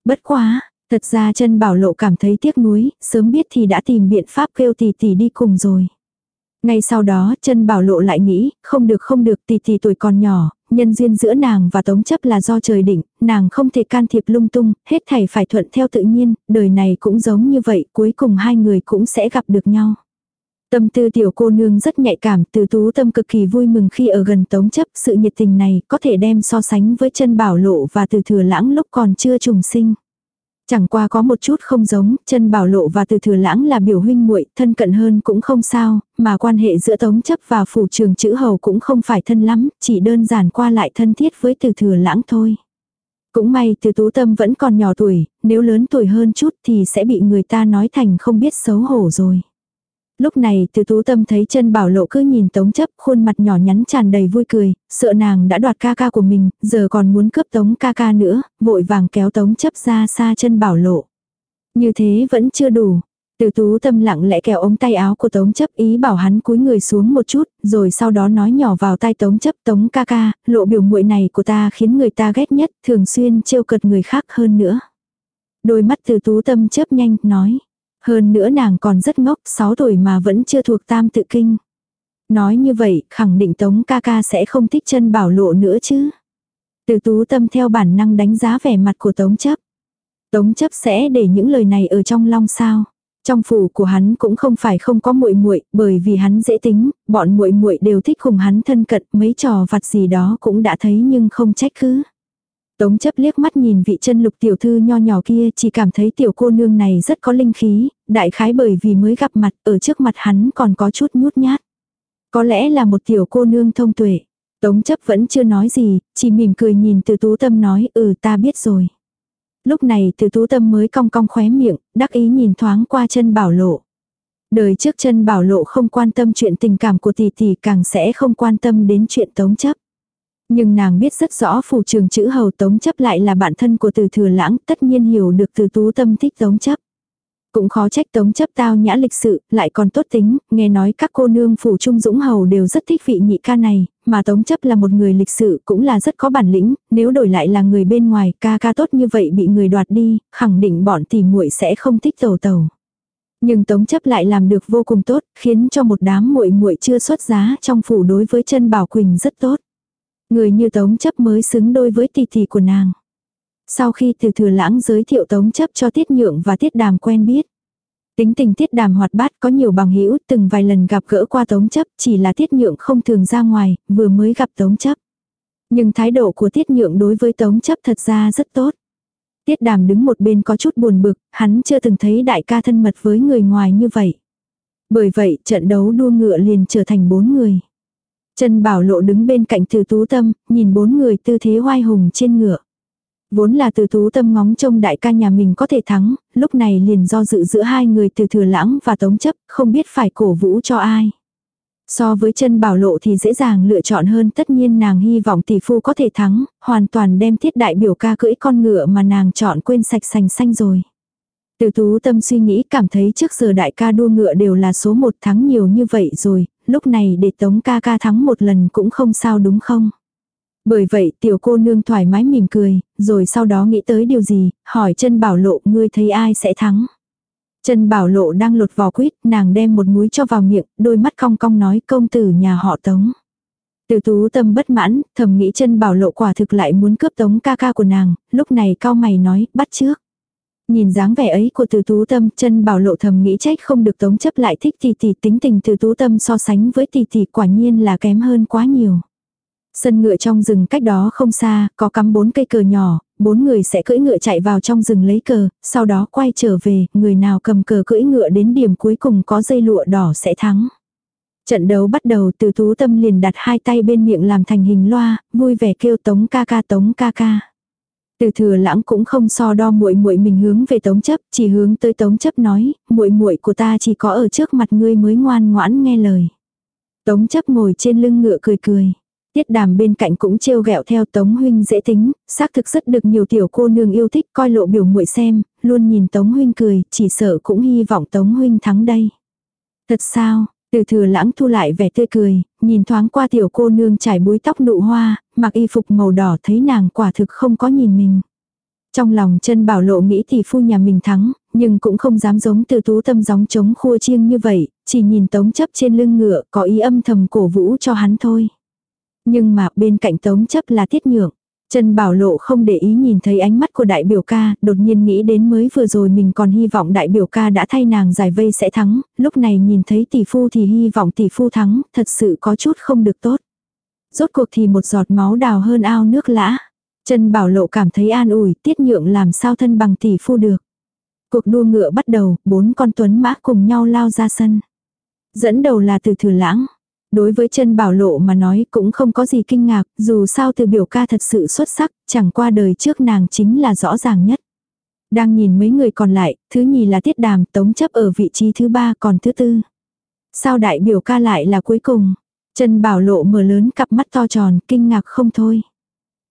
Bất quá, thật ra chân bảo lộ cảm thấy tiếc nuối, sớm biết thì đã tìm biện pháp kêu tỷ tỷ đi cùng rồi. Ngay sau đó, chân bảo lộ lại nghĩ, không được không được tỷ tỷ tuổi còn nhỏ, nhân duyên giữa nàng và tống chấp là do trời định, nàng không thể can thiệp lung tung, hết thảy phải thuận theo tự nhiên, đời này cũng giống như vậy, cuối cùng hai người cũng sẽ gặp được nhau. Tâm tư tiểu cô nương rất nhạy cảm, từ tú tâm cực kỳ vui mừng khi ở gần tống chấp, sự nhiệt tình này có thể đem so sánh với chân bảo lộ và từ thừa lãng lúc còn chưa trùng sinh. Chẳng qua có một chút không giống, chân bảo lộ và từ thừa lãng là biểu huynh muội thân cận hơn cũng không sao, mà quan hệ giữa tống chấp và phủ trường chữ hầu cũng không phải thân lắm, chỉ đơn giản qua lại thân thiết với từ thừa lãng thôi. Cũng may từ tú tâm vẫn còn nhỏ tuổi, nếu lớn tuổi hơn chút thì sẽ bị người ta nói thành không biết xấu hổ rồi. Lúc này từ tú tâm thấy chân bảo lộ cứ nhìn tống chấp khuôn mặt nhỏ nhắn tràn đầy vui cười, sợ nàng đã đoạt ca ca của mình, giờ còn muốn cướp tống ca ca nữa, vội vàng kéo tống chấp ra xa chân bảo lộ. Như thế vẫn chưa đủ. Từ tú tâm lặng lẽ kéo ống tay áo của tống chấp ý bảo hắn cúi người xuống một chút, rồi sau đó nói nhỏ vào tai tống chấp tống ca ca, lộ biểu muội này của ta khiến người ta ghét nhất, thường xuyên trêu cợt người khác hơn nữa. Đôi mắt từ tú tâm chớp nhanh, nói. Hơn nữa nàng còn rất ngốc, 6 tuổi mà vẫn chưa thuộc tam tự kinh. Nói như vậy, khẳng định Tống ca ca sẽ không thích chân bảo lộ nữa chứ. Từ tú tâm theo bản năng đánh giá vẻ mặt của Tống chấp. Tống chấp sẽ để những lời này ở trong long sao. Trong phủ của hắn cũng không phải không có muội muội, bởi vì hắn dễ tính, bọn muội muội đều thích cùng hắn thân cận, mấy trò vặt gì đó cũng đã thấy nhưng không trách cứ. Tống chấp liếc mắt nhìn vị chân lục tiểu thư nho nhỏ kia chỉ cảm thấy tiểu cô nương này rất có linh khí, đại khái bởi vì mới gặp mặt ở trước mặt hắn còn có chút nhút nhát. Có lẽ là một tiểu cô nương thông tuệ. Tống chấp vẫn chưa nói gì, chỉ mỉm cười nhìn từ tú tâm nói ừ ta biết rồi. Lúc này từ tú tâm mới cong cong khóe miệng, đắc ý nhìn thoáng qua chân bảo lộ. Đời trước chân bảo lộ không quan tâm chuyện tình cảm của tỷ tỷ càng sẽ không quan tâm đến chuyện tống chấp. Nhưng nàng biết rất rõ phủ trường chữ hầu tống chấp lại là bạn thân của từ thừa lãng, tất nhiên hiểu được từ tú tâm thích tống chấp. Cũng khó trách tống chấp tao nhã lịch sự, lại còn tốt tính, nghe nói các cô nương phủ trung dũng hầu đều rất thích vị nhị ca này, mà tống chấp là một người lịch sự cũng là rất có bản lĩnh, nếu đổi lại là người bên ngoài ca ca tốt như vậy bị người đoạt đi, khẳng định bọn tỷ muội sẽ không thích tàu tàu. Nhưng tống chấp lại làm được vô cùng tốt, khiến cho một đám muội muội chưa xuất giá trong phủ đối với chân bảo quỳnh rất tốt. Người như tống chấp mới xứng đôi với tỷ tỷ của nàng. Sau khi từ thừa lãng giới thiệu tống chấp cho tiết nhượng và tiết đàm quen biết. Tính tình tiết đàm hoạt bát có nhiều bằng hữu từng vài lần gặp gỡ qua tống chấp chỉ là tiết nhượng không thường ra ngoài, vừa mới gặp tống chấp. Nhưng thái độ của tiết nhượng đối với tống chấp thật ra rất tốt. Tiết đàm đứng một bên có chút buồn bực, hắn chưa từng thấy đại ca thân mật với người ngoài như vậy. Bởi vậy trận đấu đua ngựa liền trở thành bốn người. Trần Bảo Lộ đứng bên cạnh Từ Tú Tâm, nhìn bốn người tư thế hoai hùng trên ngựa. Vốn là Từ Tú Tâm ngóng trông đại ca nhà mình có thể thắng, lúc này liền do dự giữa hai người Từ Thừa Lãng và Tống Chấp, không biết phải cổ vũ cho ai. So với chân bảo lộ thì dễ dàng lựa chọn hơn tất nhiên nàng hy vọng tỷ phu có thể thắng, hoàn toàn đem thiết đại biểu ca cưỡi con ngựa mà nàng chọn quên sạch sành xanh rồi. Từ tú tâm suy nghĩ cảm thấy trước giờ đại ca đua ngựa đều là số một thắng nhiều như vậy rồi, lúc này để tống ca ca thắng một lần cũng không sao đúng không? Bởi vậy tiểu cô nương thoải mái mỉm cười, rồi sau đó nghĩ tới điều gì, hỏi chân bảo lộ ngươi thấy ai sẽ thắng. Chân bảo lộ đang lột vỏ quýt, nàng đem một múi cho vào miệng, đôi mắt cong cong nói công tử nhà họ tống. Từ tú tâm bất mãn, thầm nghĩ chân bảo lộ quả thực lại muốn cướp tống ca ca của nàng, lúc này cao mày nói, bắt trước. Nhìn dáng vẻ ấy của từ tú tâm, chân bảo lộ thầm nghĩ trách không được tống chấp lại thích tỷ tỷ tính tình từ tú tâm so sánh với tỷ tỷ quả nhiên là kém hơn quá nhiều. Sân ngựa trong rừng cách đó không xa, có cắm bốn cây cờ nhỏ, bốn người sẽ cưỡi ngựa chạy vào trong rừng lấy cờ, sau đó quay trở về, người nào cầm cờ cưỡi ngựa đến điểm cuối cùng có dây lụa đỏ sẽ thắng. Trận đấu bắt đầu từ tú tâm liền đặt hai tay bên miệng làm thành hình loa, vui vẻ kêu tống ca ca tống ca ca. Từ thừa lãng cũng không so đo muội muội mình hướng về tống chấp, chỉ hướng tới tống chấp nói, muội muội của ta chỉ có ở trước mặt ngươi mới ngoan ngoãn nghe lời. Tống chấp ngồi trên lưng ngựa cười cười. Tiết đàm bên cạnh cũng trêu ghẹo theo Tống Huynh dễ tính, xác thực rất được nhiều tiểu cô nương yêu thích coi lộ biểu muội xem, luôn nhìn Tống Huynh cười, chỉ sợ cũng hy vọng Tống Huynh thắng đây. Thật sao, từ thừa lãng thu lại vẻ tươi cười, nhìn thoáng qua tiểu cô nương trải búi tóc nụ hoa, mặc y phục màu đỏ thấy nàng quả thực không có nhìn mình. Trong lòng chân bảo lộ nghĩ tỷ phu nhà mình thắng, nhưng cũng không dám giống từ tú tâm gióng chống khua chiêng như vậy, chỉ nhìn tống chấp trên lưng ngựa có ý âm thầm cổ vũ cho hắn thôi. Nhưng mà bên cạnh tống chấp là tiết nhượng. Trần Bảo Lộ không để ý nhìn thấy ánh mắt của đại biểu ca, đột nhiên nghĩ đến mới vừa rồi mình còn hy vọng đại biểu ca đã thay nàng giải vây sẽ thắng, lúc này nhìn thấy tỷ phu thì hy vọng tỷ phu thắng, thật sự có chút không được tốt. Rốt cuộc thì một giọt máu đào hơn ao nước lã. Trần Bảo Lộ cảm thấy an ủi, tiết nhượng làm sao thân bằng tỷ phu được. Cuộc đua ngựa bắt đầu, bốn con tuấn mã cùng nhau lao ra sân. Dẫn đầu là từ thừa lãng. Đối với chân bảo lộ mà nói cũng không có gì kinh ngạc, dù sao từ biểu ca thật sự xuất sắc, chẳng qua đời trước nàng chính là rõ ràng nhất. Đang nhìn mấy người còn lại, thứ nhì là tiết đàm, tống chấp ở vị trí thứ ba còn thứ tư. Sao đại biểu ca lại là cuối cùng? Chân bảo lộ mở lớn cặp mắt to tròn, kinh ngạc không thôi.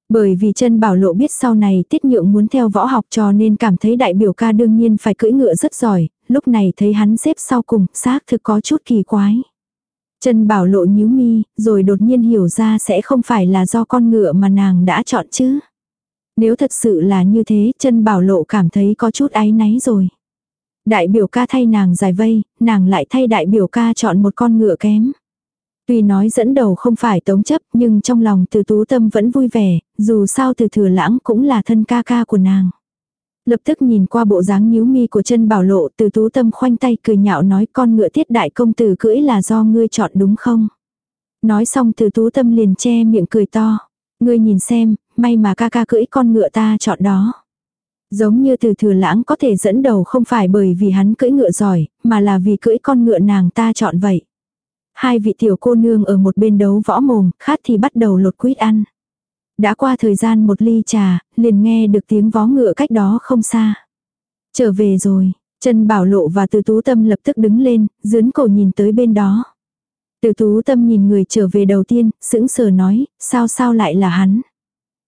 Bởi vì chân bảo lộ biết sau này tiết nhượng muốn theo võ học cho nên cảm thấy đại biểu ca đương nhiên phải cưỡi ngựa rất giỏi, lúc này thấy hắn xếp sau cùng, xác thực có chút kỳ quái. Trần bảo lộ nhíu mi, rồi đột nhiên hiểu ra sẽ không phải là do con ngựa mà nàng đã chọn chứ. Nếu thật sự là như thế, Trần bảo lộ cảm thấy có chút áy náy rồi. Đại biểu ca thay nàng giải vây, nàng lại thay đại biểu ca chọn một con ngựa kém. Tuy nói dẫn đầu không phải tống chấp nhưng trong lòng từ tú tâm vẫn vui vẻ, dù sao từ thừa lãng cũng là thân ca ca của nàng. Lập tức nhìn qua bộ dáng nhíu mi của chân bảo lộ từ tú tâm khoanh tay cười nhạo nói con ngựa tiết đại công tử cưỡi là do ngươi chọn đúng không? Nói xong từ tú tâm liền che miệng cười to. Ngươi nhìn xem, may mà ca ca cưỡi con ngựa ta chọn đó. Giống như từ thừa lãng có thể dẫn đầu không phải bởi vì hắn cưỡi ngựa giỏi, mà là vì cưỡi con ngựa nàng ta chọn vậy. Hai vị tiểu cô nương ở một bên đấu võ mồm, khát thì bắt đầu lột quýt ăn. Đã qua thời gian một ly trà, liền nghe được tiếng vó ngựa cách đó không xa. Trở về rồi, chân bảo lộ và từ tú tâm lập tức đứng lên, dướn cổ nhìn tới bên đó. Từ tú tâm nhìn người trở về đầu tiên, sững sờ nói, sao sao lại là hắn.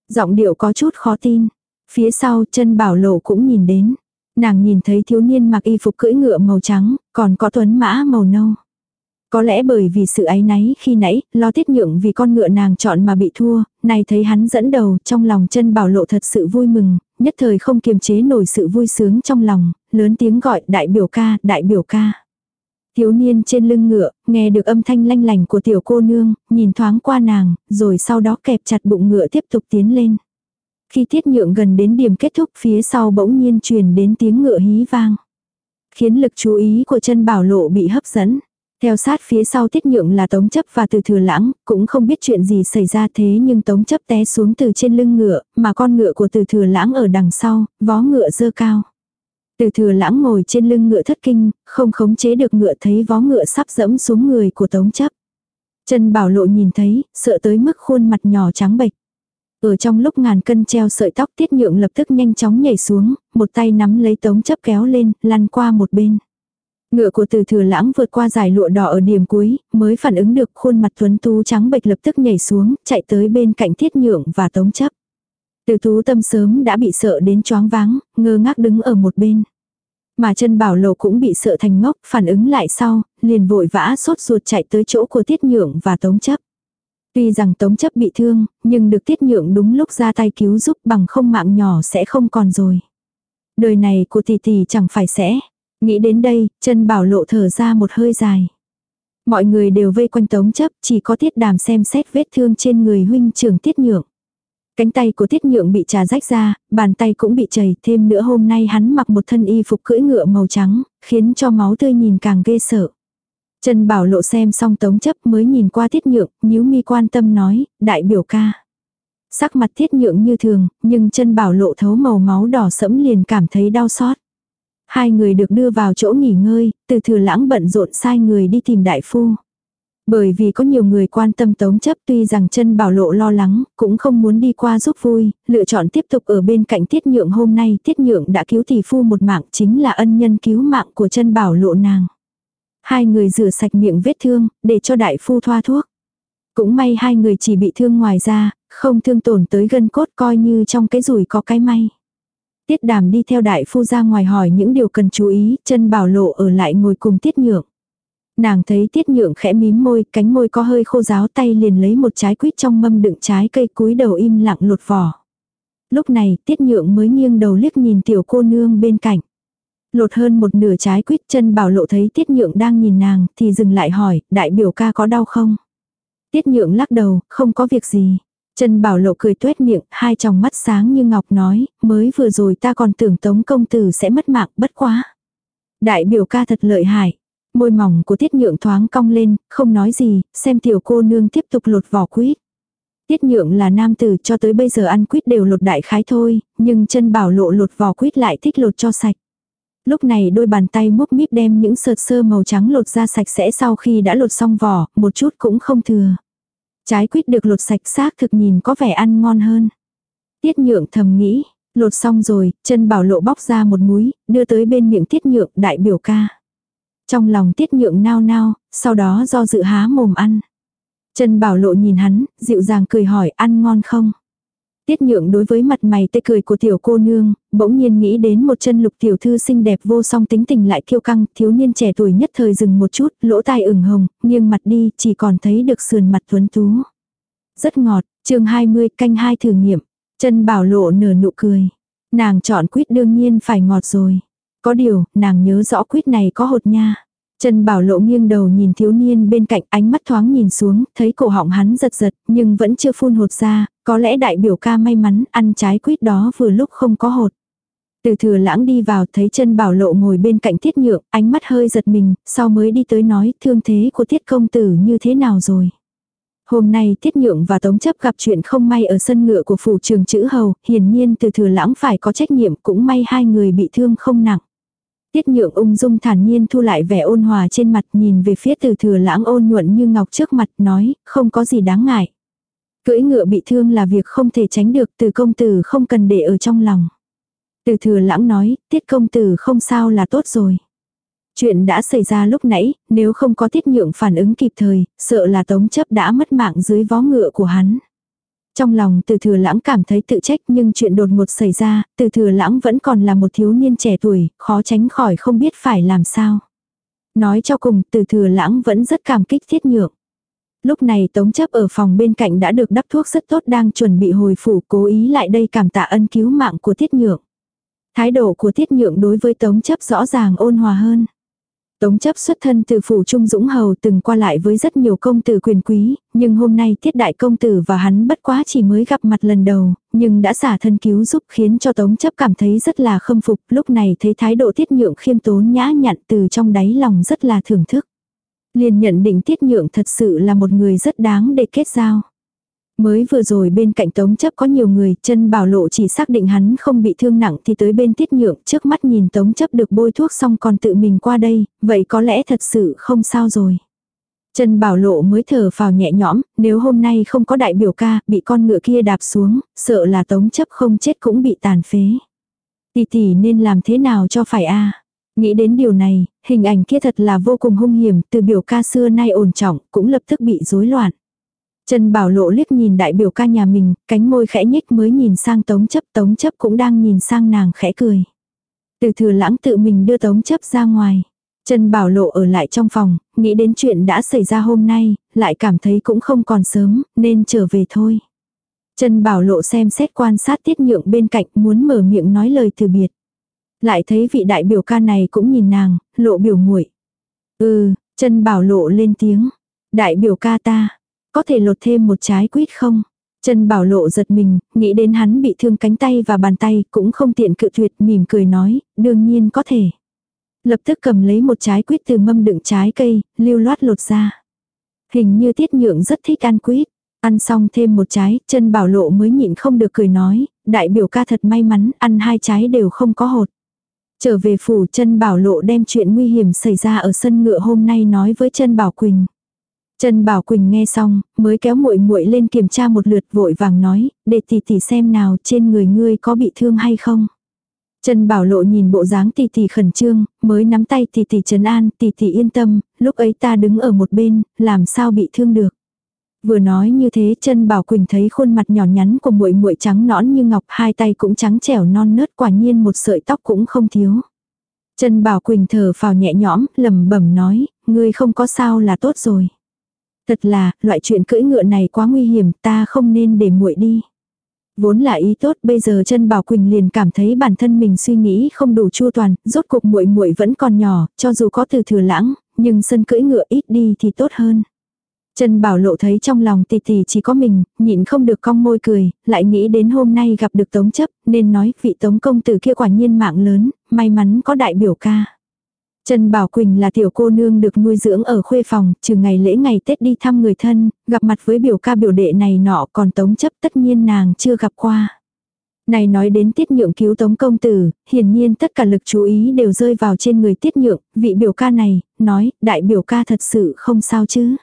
Giọng điệu có chút khó tin. Phía sau chân bảo lộ cũng nhìn đến. Nàng nhìn thấy thiếu niên mặc y phục cưỡi ngựa màu trắng, còn có tuấn mã màu nâu. Có lẽ bởi vì sự áy náy khi nãy, lo tiết nhượng vì con ngựa nàng chọn mà bị thua, này thấy hắn dẫn đầu, trong lòng chân bảo lộ thật sự vui mừng, nhất thời không kiềm chế nổi sự vui sướng trong lòng, lớn tiếng gọi đại biểu ca, đại biểu ca. Thiếu niên trên lưng ngựa, nghe được âm thanh lanh lành của tiểu cô nương, nhìn thoáng qua nàng, rồi sau đó kẹp chặt bụng ngựa tiếp tục tiến lên. Khi tiết nhượng gần đến điểm kết thúc phía sau bỗng nhiên truyền đến tiếng ngựa hí vang. Khiến lực chú ý của chân bảo lộ bị hấp dẫn. Theo sát phía sau tiết nhượng là tống chấp và từ thừa lãng, cũng không biết chuyện gì xảy ra thế nhưng tống chấp té xuống từ trên lưng ngựa, mà con ngựa của từ thừa lãng ở đằng sau, vó ngựa dơ cao. Từ thừa lãng ngồi trên lưng ngựa thất kinh, không khống chế được ngựa thấy vó ngựa sắp dẫm xuống người của tống chấp. Chân bảo lộ nhìn thấy, sợ tới mức khuôn mặt nhỏ trắng bệch. Ở trong lúc ngàn cân treo sợi tóc tiết nhượng lập tức nhanh chóng nhảy xuống, một tay nắm lấy tống chấp kéo lên, lăn qua một bên. Ngựa của từ thừa lãng vượt qua giải lụa đỏ ở điểm cuối, mới phản ứng được khuôn mặt tuấn tú trắng bệch lập tức nhảy xuống, chạy tới bên cạnh thiết nhượng và tống chấp. Từ tú tâm sớm đã bị sợ đến choáng váng, ngơ ngác đứng ở một bên. Mà chân bảo lộ cũng bị sợ thành ngốc, phản ứng lại sau, liền vội vã sốt ruột chạy tới chỗ của tiết nhượng và tống chấp. Tuy rằng tống chấp bị thương, nhưng được tiết nhượng đúng lúc ra tay cứu giúp bằng không mạng nhỏ sẽ không còn rồi. Đời này của tỷ tỷ chẳng phải sẽ, Nghĩ đến đây, chân bảo lộ thở ra một hơi dài. Mọi người đều vây quanh tống chấp, chỉ có tiết đàm xem xét vết thương trên người huynh trưởng tiết nhượng. Cánh tay của tiết nhượng bị trà rách ra, bàn tay cũng bị chảy, thêm nữa hôm nay hắn mặc một thân y phục cưỡi ngựa màu trắng, khiến cho máu tươi nhìn càng ghê sợ. Trần Bảo Lộ xem xong tống chấp mới nhìn qua tiết nhượng, nhíu mi quan tâm nói, đại biểu ca. Sắc mặt tiết nhượng như thường, nhưng chân Bảo Lộ thấu màu máu đỏ sẫm liền cảm thấy đau xót. Hai người được đưa vào chỗ nghỉ ngơi, từ thừa lãng bận rộn sai người đi tìm đại phu. Bởi vì có nhiều người quan tâm tống chấp tuy rằng chân bảo lộ lo lắng, cũng không muốn đi qua giúp vui, lựa chọn tiếp tục ở bên cạnh tiết nhượng hôm nay tiết nhượng đã cứu tỷ phu một mạng chính là ân nhân cứu mạng của chân bảo lộ nàng. Hai người rửa sạch miệng vết thương, để cho đại phu thoa thuốc. Cũng may hai người chỉ bị thương ngoài ra, không thương tổn tới gân cốt coi như trong cái rủi có cái may. Tiết đàm đi theo đại phu ra ngoài hỏi những điều cần chú ý, chân bảo lộ ở lại ngồi cùng tiết nhượng. Nàng thấy tiết nhượng khẽ mím môi, cánh môi có hơi khô ráo tay liền lấy một trái quýt trong mâm đựng trái cây cúi đầu im lặng lột vỏ. Lúc này tiết nhượng mới nghiêng đầu liếc nhìn tiểu cô nương bên cạnh. Lột hơn một nửa trái quýt chân bảo lộ thấy tiết nhượng đang nhìn nàng thì dừng lại hỏi, đại biểu ca có đau không? Tiết nhượng lắc đầu, không có việc gì. Trần bảo lộ cười tuét miệng, hai tròng mắt sáng như ngọc nói, mới vừa rồi ta còn tưởng tống công tử sẽ mất mạng bất quá. Đại biểu ca thật lợi hại. Môi mỏng của tiết nhượng thoáng cong lên, không nói gì, xem tiểu cô nương tiếp tục lột vỏ quýt. Tiết nhượng là nam tử cho tới bây giờ ăn quýt đều lột đại khái thôi, nhưng chân bảo lộ lột vỏ quýt lại thích lột cho sạch. Lúc này đôi bàn tay múc míp đem những sợt sơ màu trắng lột ra sạch sẽ sau khi đã lột xong vỏ, một chút cũng không thừa. Trái quýt được lột sạch xác thực nhìn có vẻ ăn ngon hơn. Tiết nhượng thầm nghĩ, lột xong rồi, chân bảo lộ bóc ra một múi, đưa tới bên miệng tiết nhượng đại biểu ca. Trong lòng tiết nhượng nao nao, sau đó do dự há mồm ăn. Chân bảo lộ nhìn hắn, dịu dàng cười hỏi ăn ngon không? Tiết nhượng đối với mặt mày tê cười của tiểu cô nương, bỗng nhiên nghĩ đến một chân lục tiểu thư xinh đẹp vô song tính tình lại kiêu căng, thiếu niên trẻ tuổi nhất thời dừng một chút, lỗ tai ửng hồng, nghiêng mặt đi, chỉ còn thấy được sườn mặt tuấn tú. Rất ngọt, chương 20 canh hai thử nghiệm, chân bảo lộ nở nụ cười. Nàng chọn quýt đương nhiên phải ngọt rồi. Có điều, nàng nhớ rõ quýt này có hột nha. Trần Bảo Lộ nghiêng đầu nhìn thiếu niên bên cạnh ánh mắt thoáng nhìn xuống, thấy cổ họng hắn giật giật, nhưng vẫn chưa phun hột ra, có lẽ đại biểu ca may mắn ăn trái quýt đó vừa lúc không có hột. Từ thừa lãng đi vào thấy chân bảo lộ ngồi bên cạnh tiết nhượng, ánh mắt hơi giật mình, sau mới đi tới nói thương thế của tiết công tử như thế nào rồi. Hôm nay Tiết Nhượng và Tống Chấp gặp chuyện không may ở sân ngựa của phủ trường chữ hầu, hiển nhiên từ thừa lãng phải có trách nhiệm cũng may hai người bị thương không nặng. Tiết Nhượng ung dung thản nhiên thu lại vẻ ôn hòa trên mặt nhìn về phía từ thừa lãng ôn nhuận như ngọc trước mặt nói, không có gì đáng ngại. Cưỡi ngựa bị thương là việc không thể tránh được từ công tử không cần để ở trong lòng. Từ thừa lãng nói, tiết công tử không sao là tốt rồi. Chuyện đã xảy ra lúc nãy, nếu không có tiết nhượng phản ứng kịp thời, sợ là tống chấp đã mất mạng dưới vó ngựa của hắn. Trong lòng từ thừa lãng cảm thấy tự trách nhưng chuyện đột ngột xảy ra, từ thừa lãng vẫn còn là một thiếu niên trẻ tuổi, khó tránh khỏi không biết phải làm sao. Nói cho cùng, từ thừa lãng vẫn rất cảm kích thiết nhượng. Lúc này tống chấp ở phòng bên cạnh đã được đắp thuốc rất tốt đang chuẩn bị hồi phủ cố ý lại đây cảm tạ ân cứu mạng của tiết nhượng. Thái độ của tiết nhượng đối với tống chấp rõ ràng ôn hòa hơn. Tống chấp xuất thân từ phủ Trung Dũng Hầu từng qua lại với rất nhiều công tử quyền quý, nhưng hôm nay tiết đại công tử và hắn bất quá chỉ mới gặp mặt lần đầu, nhưng đã xả thân cứu giúp khiến cho tống chấp cảm thấy rất là khâm phục, lúc này thấy thái độ tiết nhượng khiêm tốn nhã nhặn từ trong đáy lòng rất là thưởng thức. Liền nhận định tiết nhượng thật sự là một người rất đáng để kết giao. Mới vừa rồi bên cạnh tống chấp có nhiều người, chân bảo lộ chỉ xác định hắn không bị thương nặng thì tới bên tiết nhượng trước mắt nhìn tống chấp được bôi thuốc xong còn tự mình qua đây, vậy có lẽ thật sự không sao rồi. Chân bảo lộ mới thở phào nhẹ nhõm, nếu hôm nay không có đại biểu ca, bị con ngựa kia đạp xuống, sợ là tống chấp không chết cũng bị tàn phế. Tỷ tỷ nên làm thế nào cho phải a Nghĩ đến điều này, hình ảnh kia thật là vô cùng hung hiểm, từ biểu ca xưa nay ổn trọng, cũng lập tức bị rối loạn. Trần Bảo Lộ liếc nhìn đại biểu ca nhà mình, cánh môi khẽ nhếch mới nhìn sang Tống Chấp, Tống Chấp cũng đang nhìn sang nàng khẽ cười. Từ thừa lãng tự mình đưa Tống Chấp ra ngoài. Trần Bảo Lộ ở lại trong phòng, nghĩ đến chuyện đã xảy ra hôm nay, lại cảm thấy cũng không còn sớm, nên trở về thôi. Trần Bảo Lộ xem xét quan sát tiết nhượng bên cạnh muốn mở miệng nói lời từ biệt. Lại thấy vị đại biểu ca này cũng nhìn nàng, lộ biểu muội Ừ, chân Bảo Lộ lên tiếng. Đại biểu ca ta, có thể lột thêm một trái quýt không? chân Bảo Lộ giật mình, nghĩ đến hắn bị thương cánh tay và bàn tay, cũng không tiện cự tuyệt, mỉm cười nói, đương nhiên có thể. Lập tức cầm lấy một trái quýt từ mâm đựng trái cây, lưu loát lột ra. Hình như tiết nhượng rất thích ăn quýt. Ăn xong thêm một trái, chân bảo lộ mới nhịn không được cười nói, đại biểu ca thật may mắn, ăn hai trái đều không có hột. Trở về phủ chân bảo lộ đem chuyện nguy hiểm xảy ra ở sân ngựa hôm nay nói với chân bảo Quỳnh. Trần Bảo Quỳnh nghe xong, mới kéo muội muội lên kiểm tra một lượt vội vàng nói, để tỷ tỷ xem nào trên người ngươi có bị thương hay không. Trần Bảo Lộ nhìn bộ dáng tỷ tỷ khẩn trương, mới nắm tay tỷ tỷ trấn an, tỷ tỷ yên tâm, lúc ấy ta đứng ở một bên, làm sao bị thương được. Vừa nói như thế, chân Bảo Quỳnh thấy khuôn mặt nhỏ nhắn của muội muội trắng nõn như ngọc, hai tay cũng trắng trẻo non nớt, quả nhiên một sợi tóc cũng không thiếu. chân Bảo Quỳnh thở phào nhẹ nhõm, lẩm bẩm nói, ngươi không có sao là tốt rồi. Thật là, loại chuyện cưỡi ngựa này quá nguy hiểm, ta không nên để muội đi. Vốn là ý tốt, bây giờ chân Bảo Quỳnh liền cảm thấy bản thân mình suy nghĩ không đủ chu toàn, rốt cuộc muội muội vẫn còn nhỏ, cho dù có từ thừa lãng, nhưng sân cưỡi ngựa ít đi thì tốt hơn. Trần Bảo Lộ thấy trong lòng tì tì chỉ có mình, nhịn không được cong môi cười, lại nghĩ đến hôm nay gặp được Tống chấp, nên nói vị Tống công tử kia quả nhiên mạng lớn, may mắn có đại biểu ca. Trần Bảo Quỳnh là tiểu cô nương được nuôi dưỡng ở khuê phòng, trừ ngày lễ ngày Tết đi thăm người thân, gặp mặt với biểu ca biểu đệ này nọ còn tống chấp tất nhiên nàng chưa gặp qua. Này nói đến tiết nhượng cứu tống công tử, hiển nhiên tất cả lực chú ý đều rơi vào trên người tiết nhượng, vị biểu ca này, nói, đại biểu ca thật sự không sao chứ.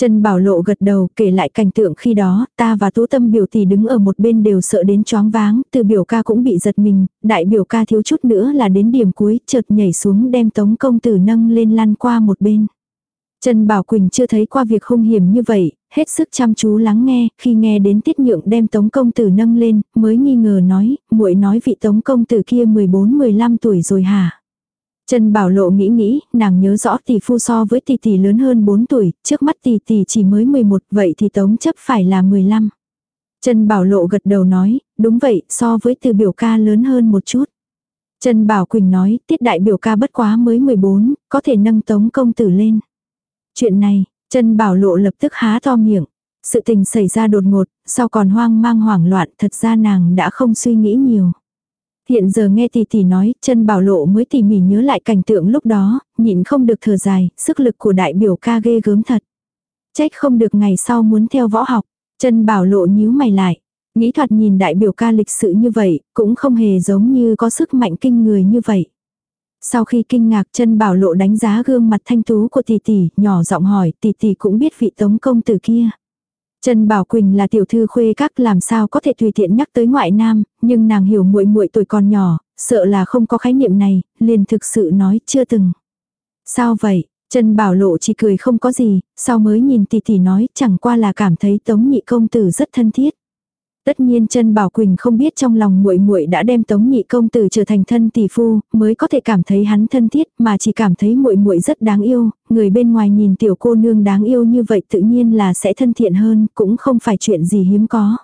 Trần Bảo Lộ gật đầu kể lại cảnh tượng khi đó, ta và Tú Tâm biểu tỷ đứng ở một bên đều sợ đến choáng váng, từ biểu ca cũng bị giật mình, đại biểu ca thiếu chút nữa là đến điểm cuối, chợt nhảy xuống đem Tống công tử nâng lên lăn qua một bên. Trần Bảo Quỳnh chưa thấy qua việc hung hiểm như vậy, hết sức chăm chú lắng nghe, khi nghe đến tiết nhượng đem Tống công tử nâng lên, mới nghi ngờ nói, muội nói vị Tống công tử kia 14-15 tuổi rồi hả? Trần Bảo Lộ nghĩ nghĩ, nàng nhớ rõ tỷ phu so với tỷ tỷ lớn hơn 4 tuổi, trước mắt tỷ tỷ chỉ mới 11, vậy thì tống chấp phải là 15. Trần Bảo Lộ gật đầu nói, đúng vậy, so với từ biểu ca lớn hơn một chút. Trần Bảo Quỳnh nói, tiết đại biểu ca bất quá mới 14, có thể nâng tống công tử lên. Chuyện này, Trần Bảo Lộ lập tức há to miệng. Sự tình xảy ra đột ngột, sau còn hoang mang hoảng loạn, thật ra nàng đã không suy nghĩ nhiều. Hiện giờ nghe tỷ tỷ nói, chân bảo lộ mới tỉ mỉ nhớ lại cảnh tượng lúc đó, nhịn không được thở dài, sức lực của đại biểu ca ghê gớm thật. Trách không được ngày sau muốn theo võ học, chân bảo lộ nhíu mày lại. Nghĩ thoạt nhìn đại biểu ca lịch sự như vậy, cũng không hề giống như có sức mạnh kinh người như vậy. Sau khi kinh ngạc chân bảo lộ đánh giá gương mặt thanh tú của tỷ tỷ, nhỏ giọng hỏi tỷ tỷ cũng biết vị tống công tử kia. Trần Bảo Quỳnh là tiểu thư khuê các làm sao có thể tùy tiện nhắc tới ngoại nam, nhưng nàng hiểu muội muội tuổi còn nhỏ, sợ là không có khái niệm này, liền thực sự nói chưa từng. Sao vậy? Trần Bảo Lộ chỉ cười không có gì, sau mới nhìn tỷ tỷ nói chẳng qua là cảm thấy Tống Nhị công tử rất thân thiết. Tất nhiên chân Bảo Quỳnh không biết trong lòng muội muội đã đem Tống Nhị công tử trở thành thân tỷ phu, mới có thể cảm thấy hắn thân thiết, mà chỉ cảm thấy muội muội rất đáng yêu, người bên ngoài nhìn tiểu cô nương đáng yêu như vậy tự nhiên là sẽ thân thiện hơn, cũng không phải chuyện gì hiếm có.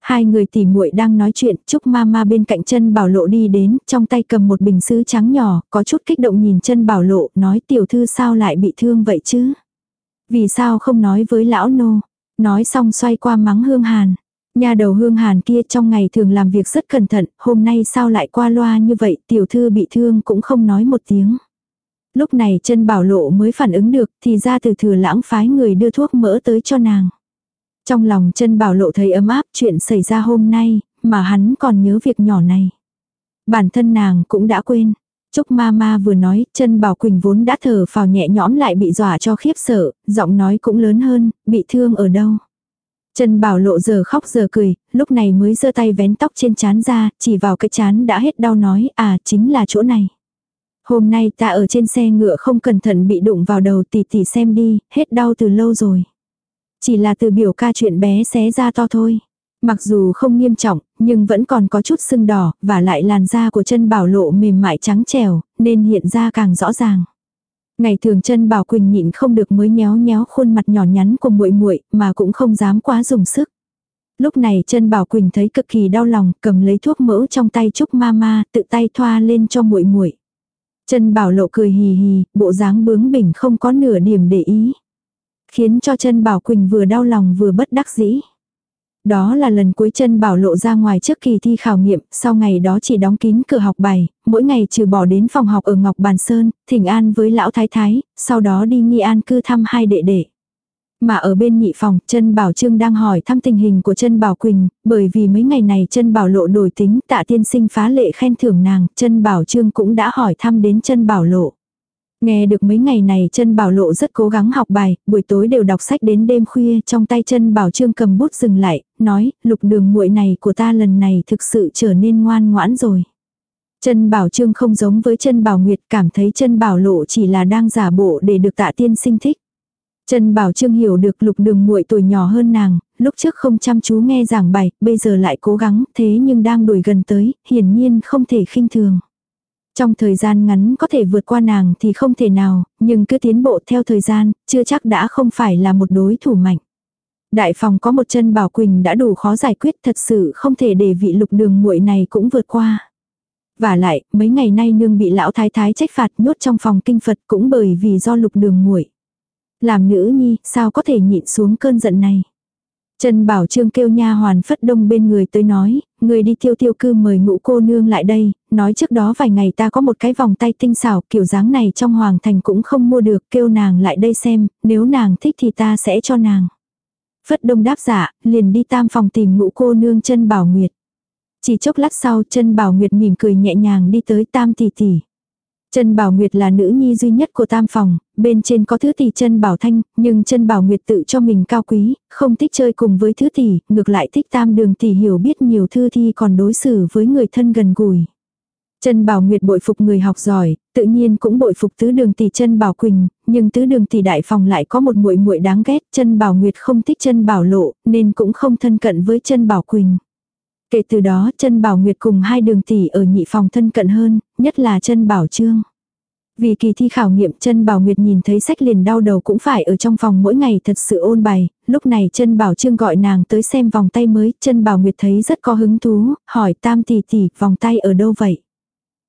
Hai người tỉ muội đang nói chuyện, Trúc Mama bên cạnh chân Bảo Lộ đi đến, trong tay cầm một bình sứ trắng nhỏ, có chút kích động nhìn chân Bảo Lộ, nói tiểu thư sao lại bị thương vậy chứ? Vì sao không nói với lão nô? Nói xong xoay qua mắng Hương Hàn. Nhà đầu hương hàn kia trong ngày thường làm việc rất cẩn thận, hôm nay sao lại qua loa như vậy, tiểu thư bị thương cũng không nói một tiếng. Lúc này chân bảo lộ mới phản ứng được, thì ra từ thừa lãng phái người đưa thuốc mỡ tới cho nàng. Trong lòng chân bảo lộ thấy ấm áp chuyện xảy ra hôm nay, mà hắn còn nhớ việc nhỏ này. Bản thân nàng cũng đã quên. Trúc ma ma vừa nói, chân bảo quỳnh vốn đã thở phào nhẹ nhõm lại bị dọa cho khiếp sợ, giọng nói cũng lớn hơn, bị thương ở đâu. Trần Bảo Lộ giờ khóc giờ cười, lúc này mới giơ tay vén tóc trên chán ra, chỉ vào cái chán đã hết đau nói, à chính là chỗ này. Hôm nay ta ở trên xe ngựa không cẩn thận bị đụng vào đầu tỷ tỷ xem đi, hết đau từ lâu rồi. Chỉ là từ biểu ca chuyện bé xé ra to thôi. Mặc dù không nghiêm trọng, nhưng vẫn còn có chút sưng đỏ, và lại làn da của chân bảo lộ mềm mại trắng trẻo, nên hiện ra càng rõ ràng. Ngày thường chân Bảo Quỳnh nhịn không được mới nhéo nhéo khuôn mặt nhỏ nhắn của muội muội, mà cũng không dám quá dùng sức. Lúc này chân Bảo Quỳnh thấy cực kỳ đau lòng, cầm lấy thuốc mỡ trong tay Trúc Mama, tự tay thoa lên cho muội muội. Chân Bảo Lộ cười hì hì, bộ dáng bướng bỉnh không có nửa điểm để ý. Khiến cho chân Bảo Quỳnh vừa đau lòng vừa bất đắc dĩ. Đó là lần cuối chân bảo lộ ra ngoài trước kỳ thi khảo nghiệm, sau ngày đó chỉ đóng kín cửa học bài, mỗi ngày trừ bỏ đến phòng học ở Ngọc Bàn Sơn, thỉnh an với lão thái thái, sau đó đi nghi an cư thăm hai đệ đệ. Mà ở bên nhị phòng, chân Bảo Trương đang hỏi thăm tình hình của chân Bảo Quỳnh, bởi vì mấy ngày này chân Bảo Lộ đổi tính tạ tiên sinh phá lệ khen thưởng nàng, chân Bảo Trương cũng đã hỏi thăm đến chân Bảo Lộ. Nghe được mấy ngày này chân bảo lộ rất cố gắng học bài, buổi tối đều đọc sách đến đêm khuya, trong tay chân bảo trương cầm bút dừng lại, nói, lục đường muội này của ta lần này thực sự trở nên ngoan ngoãn rồi. Chân bảo trương không giống với chân bảo nguyệt cảm thấy chân bảo lộ chỉ là đang giả bộ để được tạ tiên sinh thích. Chân bảo trương hiểu được lục đường muội tuổi nhỏ hơn nàng, lúc trước không chăm chú nghe giảng bài, bây giờ lại cố gắng, thế nhưng đang đuổi gần tới, hiển nhiên không thể khinh thường. Trong thời gian ngắn có thể vượt qua nàng thì không thể nào, nhưng cứ tiến bộ theo thời gian, chưa chắc đã không phải là một đối thủ mạnh. Đại phòng có một chân bảo quỳnh đã đủ khó giải quyết thật sự không thể để vị lục đường muội này cũng vượt qua. Và lại, mấy ngày nay nương bị lão thái thái trách phạt nhốt trong phòng kinh Phật cũng bởi vì do lục đường muội. Làm nữ nhi, sao có thể nhịn xuống cơn giận này. Trần Bảo Trương kêu nha hoàn phất đông bên người tới nói, người đi tiêu tiêu cư mời ngũ cô nương lại đây, nói trước đó vài ngày ta có một cái vòng tay tinh xảo kiểu dáng này trong hoàng thành cũng không mua được, kêu nàng lại đây xem, nếu nàng thích thì ta sẽ cho nàng. Phất đông đáp giả, dạ, liền đi tam phòng tìm ngũ cô nương chân Bảo Nguyệt. Chỉ chốc lát sau chân Bảo Nguyệt mỉm cười nhẹ nhàng đi tới tam tỷ tỷ. Trân Bảo Nguyệt là nữ nhi duy nhất của tam phòng, bên trên có thứ tỷ chân Bảo Thanh, nhưng chân Bảo Nguyệt tự cho mình cao quý, không thích chơi cùng với thứ tỷ, ngược lại thích tam đường tỷ hiểu biết nhiều thư thi còn đối xử với người thân gần gũi. Chân Bảo Nguyệt bội phục người học giỏi, tự nhiên cũng bội phục tứ đường tỷ chân Bảo Quỳnh, nhưng tứ đường tỷ đại phòng lại có một muội muội đáng ghét, chân Bảo Nguyệt không thích chân Bảo Lộ, nên cũng không thân cận với chân Bảo Quỳnh. Kể từ đó chân Bảo Nguyệt cùng hai đường tỷ ở nhị phòng thân cận hơn, nhất là chân Bảo Trương. Vì kỳ thi khảo nghiệm chân Bảo Nguyệt nhìn thấy sách liền đau đầu cũng phải ở trong phòng mỗi ngày thật sự ôn bài, lúc này chân Bảo Trương gọi nàng tới xem vòng tay mới, chân Bảo Nguyệt thấy rất có hứng thú, hỏi tam tỷ tỷ vòng tay ở đâu vậy.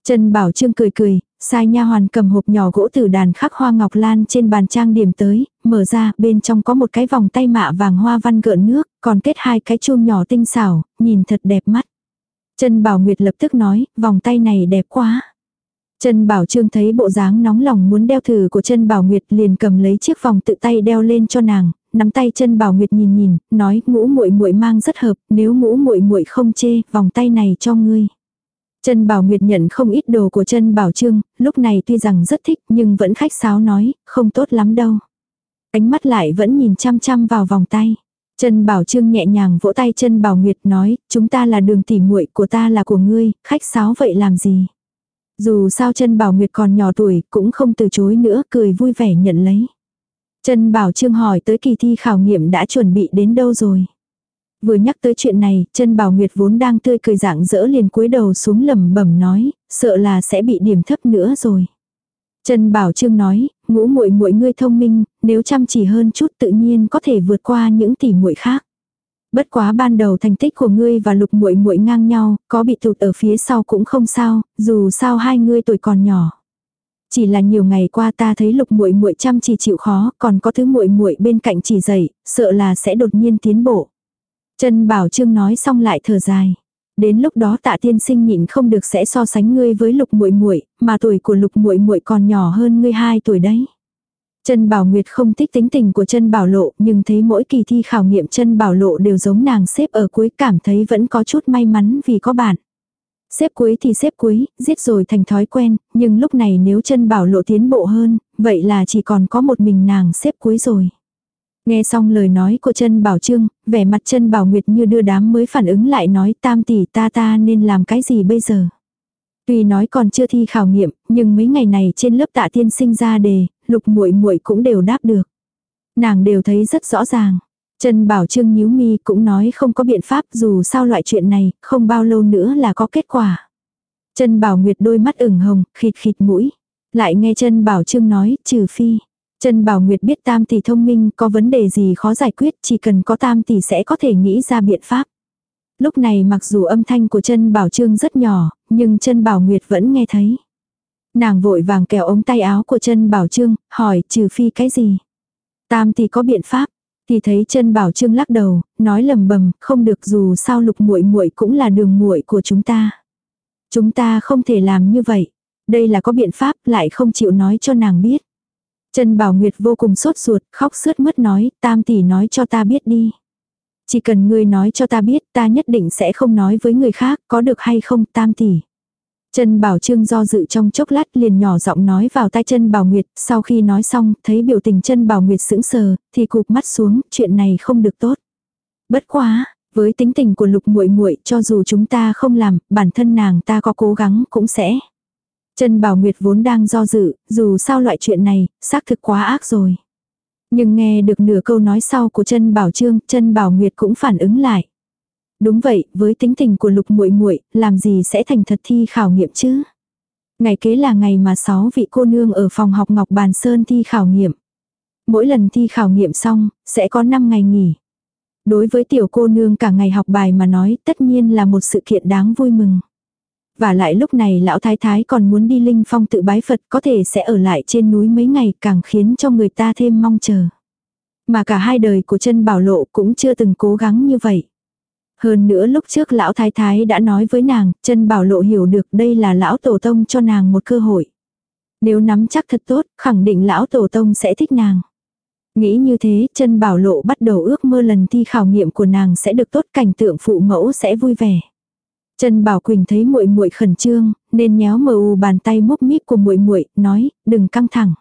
Chân Bảo Trương cười cười, sai nha hoàn cầm hộp nhỏ gỗ từ đàn khắc hoa ngọc lan trên bàn trang điểm tới, mở ra, bên trong có một cái vòng tay mạ vàng hoa văn gợn nước, còn kết hai cái chuông nhỏ tinh xảo, nhìn thật đẹp mắt. Chân Bảo Nguyệt lập tức nói, vòng tay này đẹp quá. Trân Bảo Trương thấy bộ dáng nóng lòng muốn đeo thử của Trân Bảo Nguyệt liền cầm lấy chiếc vòng tự tay đeo lên cho nàng, nắm tay Trân Bảo Nguyệt nhìn nhìn, nói ngũ muội muội mang rất hợp, nếu ngũ muội muội không chê, vòng tay này cho ngươi. Trân Bảo Nguyệt nhận không ít đồ của Trân Bảo Trương, lúc này tuy rằng rất thích nhưng vẫn khách sáo nói, không tốt lắm đâu. Ánh mắt lại vẫn nhìn chăm chăm vào vòng tay. Trân Bảo Trương nhẹ nhàng vỗ tay Trân Bảo Nguyệt nói, chúng ta là đường tỉ muội của ta là của ngươi, khách sáo vậy làm gì. Dù sao chân Bảo Nguyệt còn nhỏ tuổi, cũng không từ chối nữa, cười vui vẻ nhận lấy. Chân Bảo Trương hỏi tới kỳ thi khảo nghiệm đã chuẩn bị đến đâu rồi. Vừa nhắc tới chuyện này, chân Bảo Nguyệt vốn đang tươi cười dạng dỡ liền cúi đầu xuống lẩm bẩm nói, sợ là sẽ bị điểm thấp nữa rồi. Trần Bảo Trương nói, ngũ muội muội ngươi thông minh, nếu chăm chỉ hơn chút tự nhiên có thể vượt qua những tỷ muội khác. Bất quá ban đầu thành tích của ngươi và lục muội muội ngang nhau, có bị tụt ở phía sau cũng không sao, dù sao hai ngươi tuổi còn nhỏ. Chỉ là nhiều ngày qua ta thấy lục muội muội chăm chỉ chịu khó, còn có thứ muội muội bên cạnh chỉ dạy, sợ là sẽ đột nhiên tiến bộ. Trần Bảo Trương nói xong lại thở dài. Đến lúc đó Tạ Tiên Sinh nhịn không được sẽ so sánh ngươi với Lục Muội Muội, mà tuổi của Lục Muội Muội còn nhỏ hơn ngươi 2 tuổi đấy. Trân Bảo Nguyệt không thích tính tình của Trân Bảo Lộ, nhưng thấy mỗi kỳ thi khảo nghiệm Trân Bảo Lộ đều giống nàng xếp ở cuối, cảm thấy vẫn có chút may mắn vì có bạn. Xếp cuối thì xếp cuối, giết rồi thành thói quen, nhưng lúc này nếu Trân Bảo Lộ tiến bộ hơn, vậy là chỉ còn có một mình nàng xếp cuối rồi. Nghe xong lời nói của chân Bảo Trương, vẻ mặt chân Bảo Nguyệt như đưa đám mới phản ứng lại nói tam tỷ ta ta nên làm cái gì bây giờ. Tuy nói còn chưa thi khảo nghiệm, nhưng mấy ngày này trên lớp tạ tiên sinh ra đề, lục muội muội cũng đều đáp được. Nàng đều thấy rất rõ ràng. Trần Bảo Trương nhíu mi cũng nói không có biện pháp dù sao loại chuyện này, không bao lâu nữa là có kết quả. Trần Bảo Nguyệt đôi mắt ửng hồng, khịt khịt mũi. Lại nghe Trần Bảo Trương nói, trừ phi. Trần Bảo Nguyệt biết tam tỷ thông minh có vấn đề gì khó giải quyết chỉ cần có tam tỷ sẽ có thể nghĩ ra biện pháp. Lúc này mặc dù âm thanh của chân Bảo Trương rất nhỏ, nhưng chân Bảo Nguyệt vẫn nghe thấy. Nàng vội vàng kéo ống tay áo của chân Bảo Trương, hỏi trừ phi cái gì. Tam tỷ có biện pháp, thì thấy chân Bảo Trương lắc đầu, nói lầm bầm, không được dù sao lục muội muội cũng là đường muội của chúng ta. Chúng ta không thể làm như vậy. Đây là có biện pháp lại không chịu nói cho nàng biết. Trần Bảo Nguyệt vô cùng sốt ruột, khóc sướt mướt nói, tam tỷ nói cho ta biết đi. Chỉ cần ngươi nói cho ta biết, ta nhất định sẽ không nói với người khác, có được hay không, tam tỷ. Trân Bảo Trương do dự trong chốc lát liền nhỏ giọng nói vào tai Trân Bảo Nguyệt, sau khi nói xong, thấy biểu tình Trân Bảo Nguyệt sững sờ, thì cụp mắt xuống, chuyện này không được tốt. Bất quá, với tính tình của Lục Muội Muội, cho dù chúng ta không làm, bản thân nàng ta có cố gắng cũng sẽ. Trân Bảo Nguyệt vốn đang do dự, dù sao loại chuyện này, xác thực quá ác rồi. Nhưng nghe được nửa câu nói sau của Trân Bảo Trương, Trân Bảo Nguyệt cũng phản ứng lại. Đúng vậy, với tính tình của Lục Muội Muội, làm gì sẽ thành thật thi khảo nghiệm chứ? Ngày kế là ngày mà sáu vị cô nương ở phòng học Ngọc Bàn Sơn thi khảo nghiệm. Mỗi lần thi khảo nghiệm xong, sẽ có 5 ngày nghỉ. Đối với tiểu cô nương cả ngày học bài mà nói tất nhiên là một sự kiện đáng vui mừng. Và lại lúc này lão thái thái còn muốn đi linh phong tự bái Phật có thể sẽ ở lại trên núi mấy ngày càng khiến cho người ta thêm mong chờ. Mà cả hai đời của chân bảo lộ cũng chưa từng cố gắng như vậy. Hơn nữa lúc trước lão thái thái đã nói với nàng, chân bảo lộ hiểu được đây là lão tổ tông cho nàng một cơ hội. Nếu nắm chắc thật tốt, khẳng định lão tổ tông sẽ thích nàng. Nghĩ như thế, chân bảo lộ bắt đầu ước mơ lần thi khảo nghiệm của nàng sẽ được tốt cảnh tượng phụ mẫu sẽ vui vẻ. Trần Bảo Quỳnh thấy muội muội khẩn trương, nên nhéo mờ u bàn tay múc míp của muội muội, nói, đừng căng thẳng.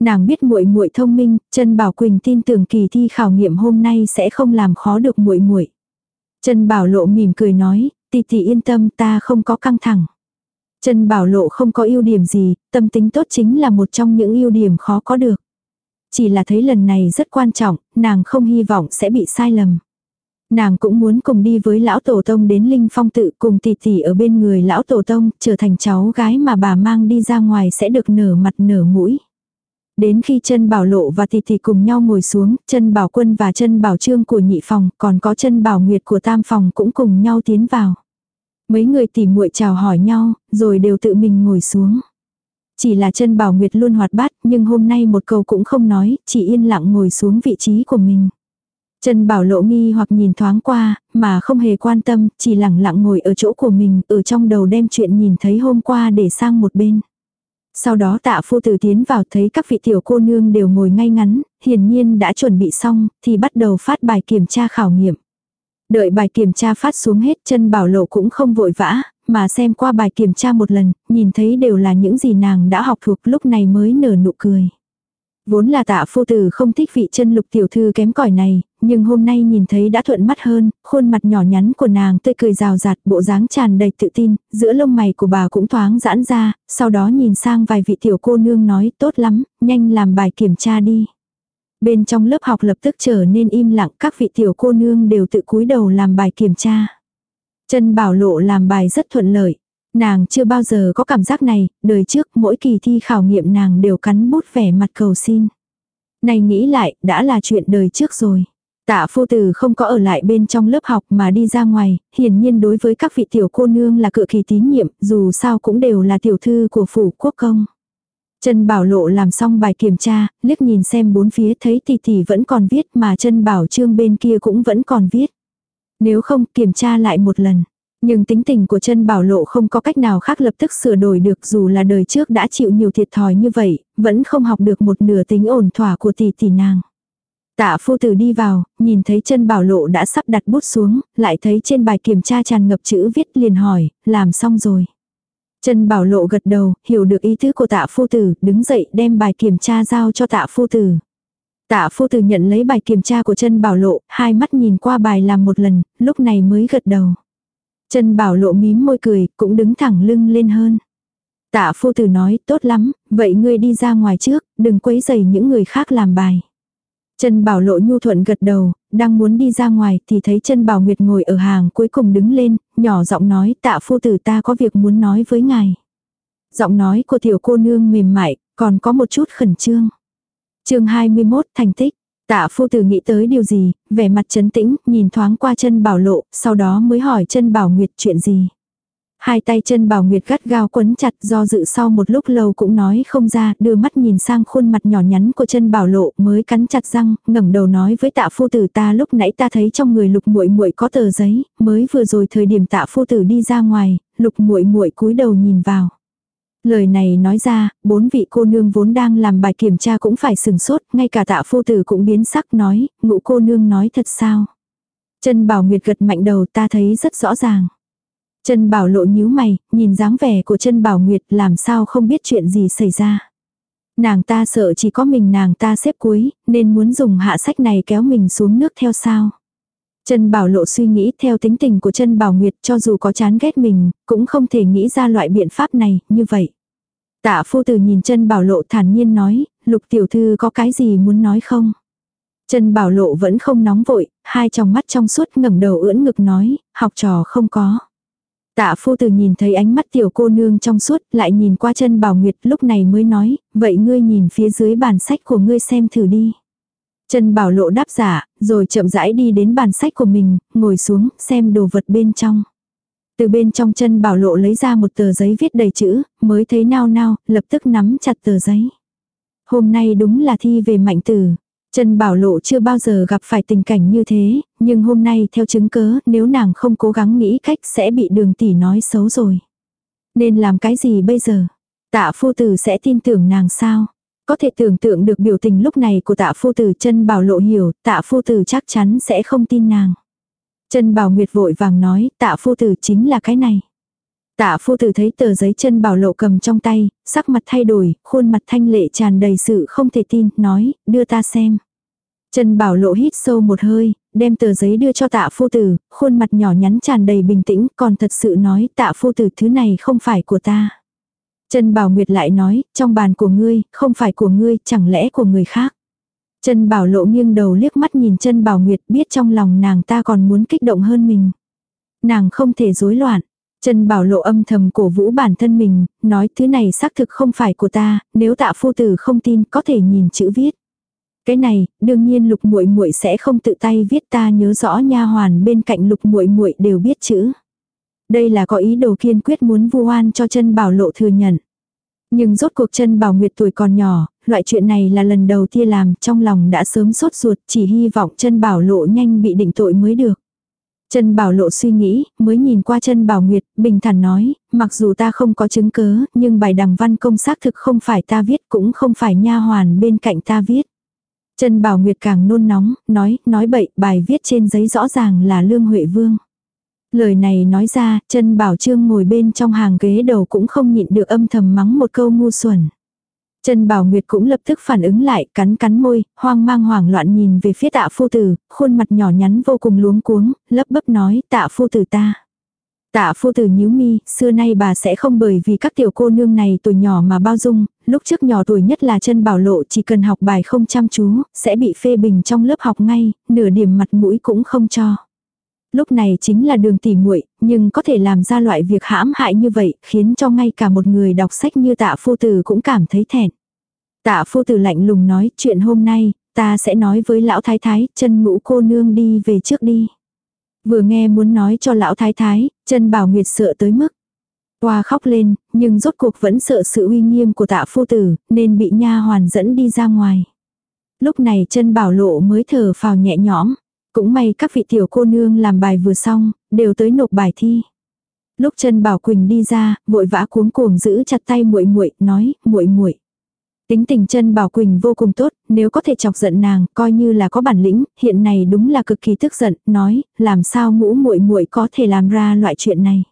Nàng biết muội muội thông minh, Trần Bảo Quỳnh tin tưởng kỳ thi khảo nghiệm hôm nay sẽ không làm khó được muội muội. Trần Bảo Lộ mỉm cười nói, tỷ tỷ yên tâm ta không có căng thẳng. Trần Bảo Lộ không có ưu điểm gì, tâm tính tốt chính là một trong những ưu điểm khó có được. Chỉ là thấy lần này rất quan trọng, nàng không hy vọng sẽ bị sai lầm. Nàng cũng muốn cùng đi với lão tổ tông đến Linh Phong tự cùng tỷ tỷ ở bên người lão tổ tông, trở thành cháu gái mà bà mang đi ra ngoài sẽ được nở mặt nở mũi. Đến khi chân bảo lộ và tỷ tỷ cùng nhau ngồi xuống, chân bảo quân và chân bảo trương của nhị phòng, còn có chân bảo nguyệt của tam phòng cũng cùng nhau tiến vào. Mấy người tỉ muội chào hỏi nhau, rồi đều tự mình ngồi xuống. Chỉ là chân bảo nguyệt luôn hoạt bát, nhưng hôm nay một câu cũng không nói, chỉ yên lặng ngồi xuống vị trí của mình. chân Bảo Lộ nghi hoặc nhìn thoáng qua, mà không hề quan tâm, chỉ lặng lặng ngồi ở chỗ của mình, ở trong đầu đem chuyện nhìn thấy hôm qua để sang một bên. Sau đó tạ phu tử tiến vào thấy các vị tiểu cô nương đều ngồi ngay ngắn, hiển nhiên đã chuẩn bị xong, thì bắt đầu phát bài kiểm tra khảo nghiệm. Đợi bài kiểm tra phát xuống hết chân bảo lộ cũng không vội vã, mà xem qua bài kiểm tra một lần, nhìn thấy đều là những gì nàng đã học thuộc lúc này mới nở nụ cười. Vốn là tạ phu tử không thích vị chân lục tiểu thư kém cỏi này, nhưng hôm nay nhìn thấy đã thuận mắt hơn, khuôn mặt nhỏ nhắn của nàng tươi cười rào rạt, bộ dáng tràn đầy tự tin, giữa lông mày của bà cũng thoáng giãn ra, sau đó nhìn sang vài vị tiểu cô nương nói tốt lắm, nhanh làm bài kiểm tra đi. Bên trong lớp học lập tức trở nên im lặng, các vị tiểu cô nương đều tự cúi đầu làm bài kiểm tra. Chân bảo lộ làm bài rất thuận lợi. Nàng chưa bao giờ có cảm giác này, đời trước mỗi kỳ thi khảo nghiệm nàng đều cắn bút vẻ mặt cầu xin. Này nghĩ lại, đã là chuyện đời trước rồi. Tạ phu tử không có ở lại bên trong lớp học mà đi ra ngoài, hiển nhiên đối với các vị tiểu cô nương là cự kỳ tín nhiệm, dù sao cũng đều là tiểu thư của phủ quốc công. Trân Bảo Lộ làm xong bài kiểm tra, liếc nhìn xem bốn phía thấy tỷ tỷ vẫn còn viết mà Trân Bảo Trương bên kia cũng vẫn còn viết. Nếu không kiểm tra lại một lần. Nhưng tính tình của chân bảo lộ không có cách nào khác lập tức sửa đổi được dù là đời trước đã chịu nhiều thiệt thòi như vậy, vẫn không học được một nửa tính ổn thỏa của tỷ tỷ nàng. Tạ phu tử đi vào, nhìn thấy chân bảo lộ đã sắp đặt bút xuống, lại thấy trên bài kiểm tra tràn ngập chữ viết liền hỏi, làm xong rồi. Chân bảo lộ gật đầu, hiểu được ý tứ của tạ phu tử, đứng dậy đem bài kiểm tra giao cho tạ phu tử. Tạ phu tử nhận lấy bài kiểm tra của chân bảo lộ, hai mắt nhìn qua bài làm một lần, lúc này mới gật đầu. Chân bảo lộ mím môi cười, cũng đứng thẳng lưng lên hơn. Tạ phu tử nói, tốt lắm, vậy ngươi đi ra ngoài trước, đừng quấy rầy những người khác làm bài. Chân bảo lộ nhu thuận gật đầu, đang muốn đi ra ngoài thì thấy chân bảo nguyệt ngồi ở hàng cuối cùng đứng lên, nhỏ giọng nói tạ phu tử ta có việc muốn nói với ngài. Giọng nói của tiểu cô nương mềm mại, còn có một chút khẩn trương. chương 21 thành tích. Tạ phu tử nghĩ tới điều gì, vẻ mặt chấn tĩnh, nhìn thoáng qua chân bảo lộ, sau đó mới hỏi chân bảo nguyệt chuyện gì. Hai tay chân bảo nguyệt gắt gao quấn chặt do dự sau một lúc lâu cũng nói không ra, đưa mắt nhìn sang khuôn mặt nhỏ nhắn của chân bảo lộ mới cắn chặt răng, ngẩng đầu nói với tạ phu tử ta lúc nãy ta thấy trong người lục muội muội có tờ giấy, mới vừa rồi thời điểm tạ phu tử đi ra ngoài, lục muội muội cúi đầu nhìn vào. Lời này nói ra, bốn vị cô nương vốn đang làm bài kiểm tra cũng phải sừng sốt, ngay cả tạ phu tử cũng biến sắc nói, ngũ cô nương nói thật sao. Chân bảo nguyệt gật mạnh đầu ta thấy rất rõ ràng. Trần Bảo Lộ nhíu mày, nhìn dáng vẻ của Trần Bảo Nguyệt làm sao không biết chuyện gì xảy ra. Nàng ta sợ chỉ có mình nàng ta xếp cuối, nên muốn dùng hạ sách này kéo mình xuống nước theo sao. Trân Bảo Lộ suy nghĩ theo tính tình của Trân Bảo Nguyệt cho dù có chán ghét mình, cũng không thể nghĩ ra loại biện pháp này, như vậy. Tạ phu tử nhìn Trân Bảo Lộ thản nhiên nói, lục tiểu thư có cái gì muốn nói không? Trần Bảo Lộ vẫn không nóng vội, hai tròng mắt trong suốt ngẩng đầu ưỡn ngực nói, học trò không có. Tạ phu tử nhìn thấy ánh mắt tiểu cô nương trong suốt, lại nhìn qua chân bảo nguyệt lúc này mới nói, vậy ngươi nhìn phía dưới bàn sách của ngươi xem thử đi. Trần bảo lộ đáp giả, rồi chậm rãi đi đến bàn sách của mình, ngồi xuống, xem đồ vật bên trong. Từ bên trong chân bảo lộ lấy ra một tờ giấy viết đầy chữ, mới thấy nao nao, lập tức nắm chặt tờ giấy. Hôm nay đúng là thi về mạnh tử. Trần Bảo Lộ chưa bao giờ gặp phải tình cảnh như thế, nhưng hôm nay theo chứng cớ nếu nàng không cố gắng nghĩ cách sẽ bị đường tỷ nói xấu rồi. Nên làm cái gì bây giờ? Tạ phu tử sẽ tin tưởng nàng sao? Có thể tưởng tượng được biểu tình lúc này của tạ phu tử chân bảo lộ hiểu, tạ phu tử chắc chắn sẽ không tin nàng. Chân bảo nguyệt vội vàng nói, tạ phu tử chính là cái này. Tạ phu tử thấy tờ giấy chân bảo lộ cầm trong tay, sắc mặt thay đổi, khuôn mặt thanh lệ tràn đầy sự không thể tin, nói, đưa ta xem. Chân bảo lộ hít sâu một hơi, đem tờ giấy đưa cho tạ phu tử, khuôn mặt nhỏ nhắn tràn đầy bình tĩnh, còn thật sự nói tạ phu tử thứ này không phải của ta. Trần Bảo Nguyệt lại nói, trong bàn của ngươi, không phải của ngươi, chẳng lẽ của người khác. Trần Bảo Lộ nghiêng đầu liếc mắt nhìn Trần Bảo Nguyệt biết trong lòng nàng ta còn muốn kích động hơn mình. Nàng không thể rối loạn. Trần Bảo Lộ âm thầm cổ vũ bản thân mình, nói thứ này xác thực không phải của ta, nếu tạ phu tử không tin có thể nhìn chữ viết. Cái này, đương nhiên lục muội muội sẽ không tự tay viết ta nhớ rõ nha hoàn bên cạnh lục muội muội đều biết chữ. Đây là có ý đồ kiên quyết muốn vu oan cho chân bảo lộ thừa nhận. Nhưng rốt cuộc chân bảo nguyệt tuổi còn nhỏ, loại chuyện này là lần đầu tiên làm trong lòng đã sớm sốt ruột chỉ hy vọng chân bảo lộ nhanh bị định tội mới được. Chân bảo lộ suy nghĩ, mới nhìn qua chân bảo nguyệt, bình thản nói, mặc dù ta không có chứng cớ, nhưng bài đằng văn công xác thực không phải ta viết cũng không phải nha hoàn bên cạnh ta viết. Chân bảo nguyệt càng nôn nóng, nói, nói bậy, bài viết trên giấy rõ ràng là Lương Huệ Vương. Lời này nói ra, chân bảo trương ngồi bên trong hàng ghế đầu cũng không nhịn được âm thầm mắng một câu ngu xuẩn. Trần Bảo Nguyệt cũng lập tức phản ứng lại, cắn cắn môi, hoang mang hoảng loạn nhìn về phía tạ phu tử, khuôn mặt nhỏ nhắn vô cùng luống cuống, lấp bấp nói, tạ phu tử ta. Tạ phu tử nhíu mi, xưa nay bà sẽ không bởi vì các tiểu cô nương này tuổi nhỏ mà bao dung, lúc trước nhỏ tuổi nhất là chân bảo lộ chỉ cần học bài không chăm chú, sẽ bị phê bình trong lớp học ngay, nửa điểm mặt mũi cũng không cho. Lúc này chính là đường tỉ muội nhưng có thể làm ra loại việc hãm hại như vậy, khiến cho ngay cả một người đọc sách như tạ phu tử cũng cảm thấy thẹn. Tạ phu tử lạnh lùng nói, chuyện hôm nay, ta sẽ nói với lão thái thái, chân ngũ cô nương đi về trước đi. Vừa nghe muốn nói cho lão thái thái, chân bảo nguyệt sợ tới mức. Hoa khóc lên, nhưng rốt cuộc vẫn sợ sự uy nghiêm của tạ phu tử, nên bị nha hoàn dẫn đi ra ngoài. Lúc này chân bảo lộ mới thở phào nhẹ nhõm. Cũng may các vị tiểu cô nương làm bài vừa xong, đều tới nộp bài thi. Lúc chân Bảo Quỳnh đi ra, vội vã cuống cuồng giữ chặt tay muội muội, nói, muội muội. Tính tình chân Bảo Quỳnh vô cùng tốt, nếu có thể chọc giận nàng, coi như là có bản lĩnh, hiện này đúng là cực kỳ tức giận, nói, làm sao ngũ muội muội có thể làm ra loại chuyện này.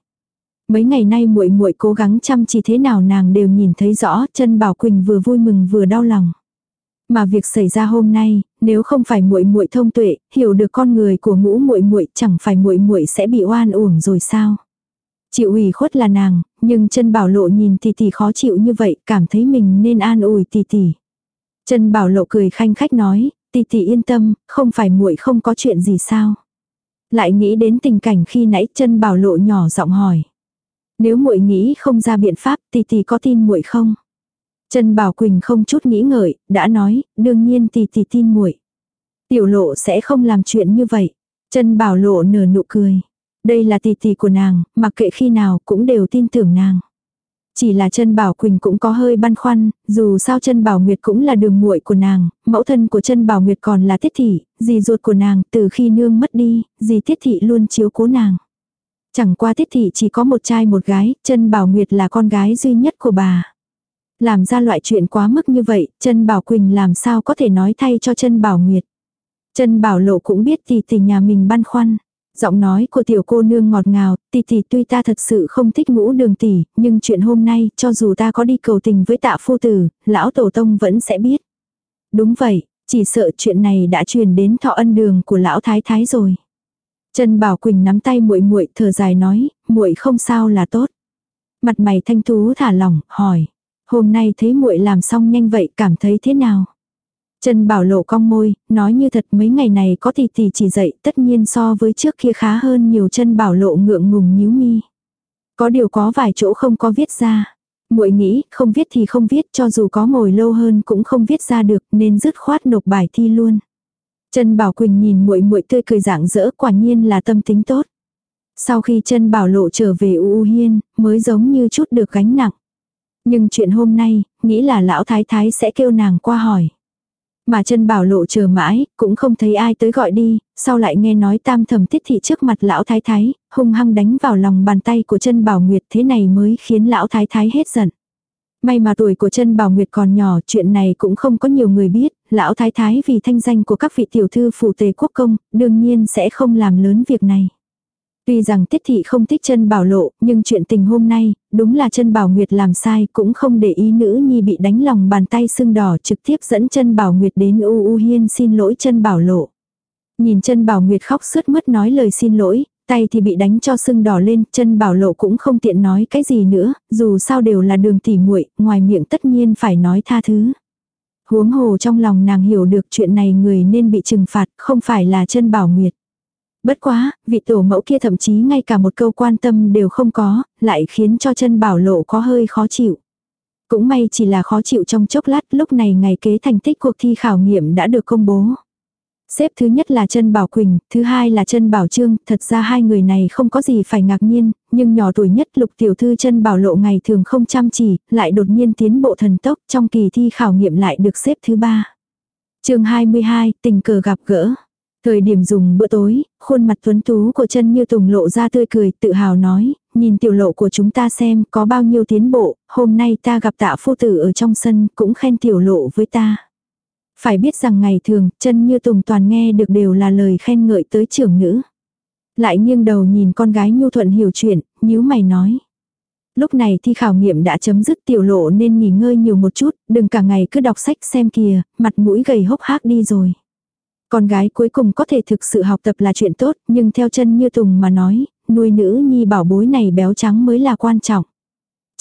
Mấy ngày nay muội muội cố gắng chăm chỉ thế nào nàng đều nhìn thấy rõ, chân Bảo Quỳnh vừa vui mừng vừa đau lòng. Mà việc xảy ra hôm nay, nếu không phải muội muội thông tuệ, hiểu được con người của ngũ muội muội, chẳng phải muội muội sẽ bị oan uổng rồi sao? Chịu ủy khuất là nàng, nhưng chân bảo lộ nhìn tỷ tỷ khó chịu như vậy, cảm thấy mình nên an ủi tỷ tỷ. Chân bảo lộ cười khanh khách nói, tỷ tỷ yên tâm, không phải muội không có chuyện gì sao? Lại nghĩ đến tình cảnh khi nãy chân bảo lộ nhỏ giọng hỏi. Nếu muội nghĩ không ra biện pháp, tỷ tỷ có tin muội không? Trần Bảo Quỳnh không chút nghĩ ngợi, đã nói, đương nhiên tỷ tỷ tin muội. Tiểu lộ sẽ không làm chuyện như vậy. Trần Bảo Lộ nở nụ cười. Đây là tỷ tỷ của nàng, mặc kệ khi nào cũng đều tin tưởng nàng. Chỉ là chân Bảo Quỳnh cũng có hơi băn khoăn, dù sao chân Bảo Nguyệt cũng là đường muội của nàng, mẫu thân của chân Bảo Nguyệt còn là tiết thị, dì ruột của nàng, từ khi nương mất đi, dì tiết thị luôn chiếu cố nàng. Chẳng qua tiết thị chỉ có một trai một gái, chân Bảo Nguyệt là con gái duy nhất của bà. Làm ra loại chuyện quá mức như vậy, chân Bảo Quỳnh làm sao có thể nói thay cho chân Bảo Nguyệt. Chân Bảo Lộ cũng biết tỷ tỷ nhà mình băn khoăn. Giọng nói của tiểu cô nương ngọt ngào, tỷ tỷ tuy ta thật sự không thích ngũ đường tỷ, nhưng chuyện hôm nay, cho dù ta có đi cầu tình với tạ phu tử, lão tổ tông vẫn sẽ biết. Đúng vậy, chỉ sợ chuyện này đã truyền đến thọ ân đường của lão thái thái rồi. Trần Bảo Quỳnh nắm tay muội muội thở dài nói, muội không sao là tốt. Mặt mày thanh tú thả lỏng, hỏi, hôm nay thấy muội làm xong nhanh vậy cảm thấy thế nào? Trần Bảo Lộ cong môi, nói như thật mấy ngày này có tỷ tỷ chỉ dạy, tất nhiên so với trước kia khá hơn nhiều Trần Bảo Lộ ngượng ngùng nhíu mi. Có điều có vài chỗ không có viết ra. Muội nghĩ, không viết thì không viết, cho dù có ngồi lâu hơn cũng không viết ra được, nên dứt khoát nộp bài thi luôn. Trần Bảo Quỳnh nhìn muội muội tươi cười rạng rỡ, quả nhiên là tâm tính tốt. Sau khi Trần Bảo Lộ trở về U U Hiên, mới giống như chút được gánh nặng. Nhưng chuyện hôm nay, nghĩ là lão thái thái sẽ kêu nàng qua hỏi. Mà chân bảo lộ chờ mãi, cũng không thấy ai tới gọi đi, sau lại nghe nói tam thầm tiết thị trước mặt lão thái thái, hung hăng đánh vào lòng bàn tay của chân bảo nguyệt thế này mới khiến lão thái thái hết giận. May mà tuổi của chân bảo nguyệt còn nhỏ, chuyện này cũng không có nhiều người biết, lão thái thái vì thanh danh của các vị tiểu thư phủ tề quốc công, đương nhiên sẽ không làm lớn việc này. Tuy rằng tiết thị không thích chân bảo lộ, nhưng chuyện tình hôm nay, đúng là chân bảo nguyệt làm sai, cũng không để ý nữ nhi bị đánh lòng bàn tay sưng đỏ trực tiếp dẫn chân bảo nguyệt đến u u hiên xin lỗi chân bảo lộ. Nhìn chân bảo nguyệt khóc sướt mướt nói lời xin lỗi, tay thì bị đánh cho sưng đỏ lên, chân bảo lộ cũng không tiện nói cái gì nữa, dù sao đều là đường tỉ muội ngoài miệng tất nhiên phải nói tha thứ. Huống hồ trong lòng nàng hiểu được chuyện này người nên bị trừng phạt, không phải là chân bảo nguyệt. Bất quá, vị tổ mẫu kia thậm chí ngay cả một câu quan tâm đều không có, lại khiến cho chân bảo lộ có hơi khó chịu. Cũng may chỉ là khó chịu trong chốc lát, lúc này ngày kế thành tích cuộc thi khảo nghiệm đã được công bố. Xếp thứ nhất là chân Bảo Quỳnh, thứ hai là chân Bảo Trương, thật ra hai người này không có gì phải ngạc nhiên, nhưng nhỏ tuổi nhất lục tiểu thư chân Bảo Lộ ngày thường không chăm chỉ, lại đột nhiên tiến bộ thần tốc trong kỳ thi khảo nghiệm lại được xếp thứ ba. chương 22, tình cờ gặp gỡ. Thời điểm dùng bữa tối, khuôn mặt tuấn tú của chân như tùng lộ ra tươi cười, tự hào nói, nhìn tiểu lộ của chúng ta xem có bao nhiêu tiến bộ, hôm nay ta gặp tạ phu tử ở trong sân, cũng khen tiểu lộ với ta. Phải biết rằng ngày thường, chân như tùng toàn nghe được đều là lời khen ngợi tới trưởng nữ. Lại nghiêng đầu nhìn con gái nhu thuận hiểu chuyện, nhíu mày nói. Lúc này thi khảo nghiệm đã chấm dứt tiểu lộ nên nghỉ ngơi nhiều một chút, đừng cả ngày cứ đọc sách xem kìa, mặt mũi gầy hốc hác đi rồi. Con gái cuối cùng có thể thực sự học tập là chuyện tốt, nhưng theo chân như Tùng mà nói, nuôi nữ nhi bảo bối này béo trắng mới là quan trọng.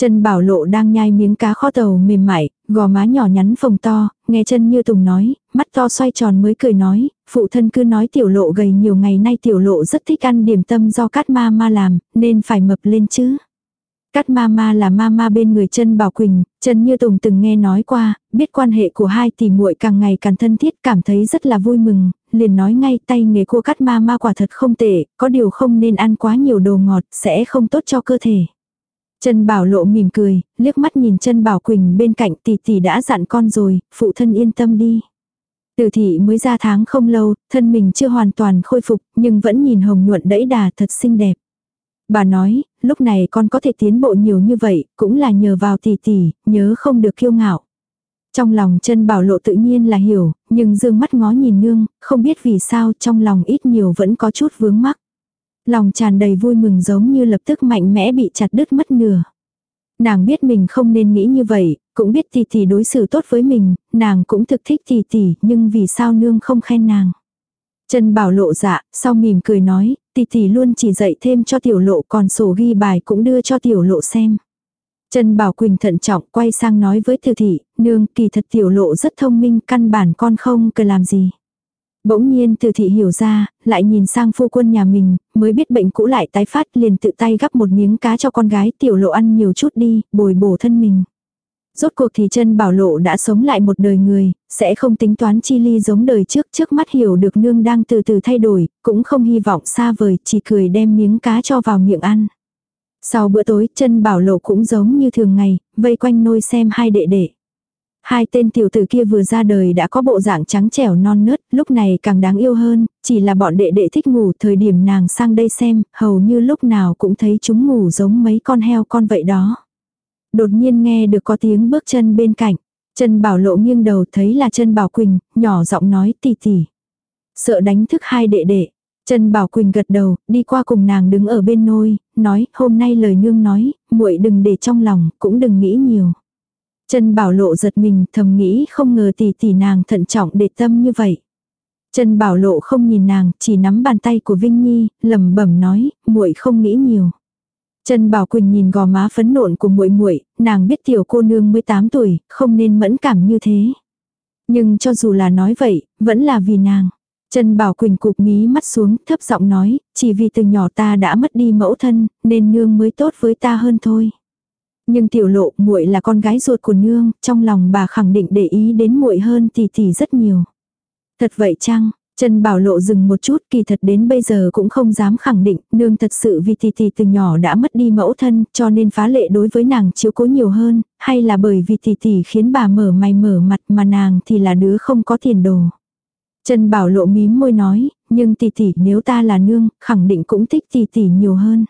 Chân bảo lộ đang nhai miếng cá kho tàu mềm mại, gò má nhỏ nhắn phồng to, nghe chân như Tùng nói, mắt to xoay tròn mới cười nói, phụ thân cứ nói tiểu lộ gầy nhiều ngày nay tiểu lộ rất thích ăn điểm tâm do cát ma ma làm, nên phải mập lên chứ. Cát mama là mama bên người chân Bảo Quỳnh, chân Như Tùng từng nghe nói qua, biết quan hệ của hai tỷ muội càng ngày càng thân thiết cảm thấy rất là vui mừng, liền nói ngay tay nghề của cát mama quả thật không tệ, có điều không nên ăn quá nhiều đồ ngọt, sẽ không tốt cho cơ thể. Chân Bảo lộ mỉm cười, liếc mắt nhìn chân Bảo Quỳnh bên cạnh tỷ tỷ đã dặn con rồi, phụ thân yên tâm đi. Từ thị mới ra tháng không lâu, thân mình chưa hoàn toàn khôi phục, nhưng vẫn nhìn hồng nhuận đẫy đà thật xinh đẹp. Bà nói, lúc này con có thể tiến bộ nhiều như vậy, cũng là nhờ vào tỷ tỷ, nhớ không được kiêu ngạo. Trong lòng chân bảo lộ tự nhiên là hiểu, nhưng dương mắt ngó nhìn nương, không biết vì sao trong lòng ít nhiều vẫn có chút vướng mắc. Lòng tràn đầy vui mừng giống như lập tức mạnh mẽ bị chặt đứt mất nửa. Nàng biết mình không nên nghĩ như vậy, cũng biết tỷ tỷ đối xử tốt với mình, nàng cũng thực thích tỷ tỷ, nhưng vì sao nương không khen nàng. Trần Bảo lộ dạ, sau mỉm cười nói, tỷ tỷ luôn chỉ dạy thêm cho tiểu lộ còn sổ ghi bài cũng đưa cho tiểu lộ xem. Trần Bảo Quỳnh thận trọng quay sang nói với từ thị, nương kỳ thật tiểu lộ rất thông minh căn bản con không cần làm gì. Bỗng nhiên từ thị hiểu ra, lại nhìn sang phu quân nhà mình, mới biết bệnh cũ lại tái phát liền tự tay gắp một miếng cá cho con gái tiểu lộ ăn nhiều chút đi, bồi bổ thân mình. Rốt cuộc thì chân bảo lộ đã sống lại một đời người, sẽ không tính toán chi ly giống đời trước trước mắt hiểu được nương đang từ từ thay đổi, cũng không hy vọng xa vời, chỉ cười đem miếng cá cho vào miệng ăn. Sau bữa tối chân bảo lộ cũng giống như thường ngày, vây quanh nôi xem hai đệ đệ. Hai tên tiểu tử kia vừa ra đời đã có bộ dạng trắng trẻo non nớt, lúc này càng đáng yêu hơn, chỉ là bọn đệ đệ thích ngủ thời điểm nàng sang đây xem, hầu như lúc nào cũng thấy chúng ngủ giống mấy con heo con vậy đó. Đột nhiên nghe được có tiếng bước chân bên cạnh. Chân bảo lộ nghiêng đầu thấy là chân bảo Quỳnh, nhỏ giọng nói tì tì. Sợ đánh thức hai đệ đệ. Trần Bảo Quỳnh gật đầu, đi qua cùng nàng đứng ở bên nôi, nói, hôm nay lời nương nói, muội đừng để trong lòng, cũng đừng nghĩ nhiều. Trần Bảo Lộ giật mình, thầm nghĩ không ngờ tỷ tỷ nàng thận trọng để tâm như vậy. Trần Bảo Lộ không nhìn nàng, chỉ nắm bàn tay của Vinh Nhi, lẩm bẩm nói, muội không nghĩ nhiều. Trần Bảo Quỳnh nhìn gò má phấn nộn của muội muội, nàng biết tiểu cô nương 18 tuổi, không nên mẫn cảm như thế. Nhưng cho dù là nói vậy, vẫn là vì nàng. Trần Bảo Quỳnh cụp mí mắt xuống, thấp giọng nói, chỉ vì từ nhỏ ta đã mất đi mẫu thân, nên nương mới tốt với ta hơn thôi. Nhưng tiểu lộ, muội là con gái ruột của nương, trong lòng bà khẳng định để ý đến muội hơn tỷ tỷ rất nhiều. Thật vậy chăng? Trần Bảo Lộ dừng một chút kỳ thật đến bây giờ cũng không dám khẳng định, nương thật sự vì tỷ tỷ từ nhỏ đã mất đi mẫu thân cho nên phá lệ đối với nàng chiếu cố nhiều hơn, hay là bởi vì tỷ tỷ khiến bà mở mày mở mặt mà nàng thì là đứa không có tiền đồ. Trần Bảo Lộ mím môi nói, nhưng tỷ tỷ nếu ta là nương, khẳng định cũng thích tỷ tỷ nhiều hơn.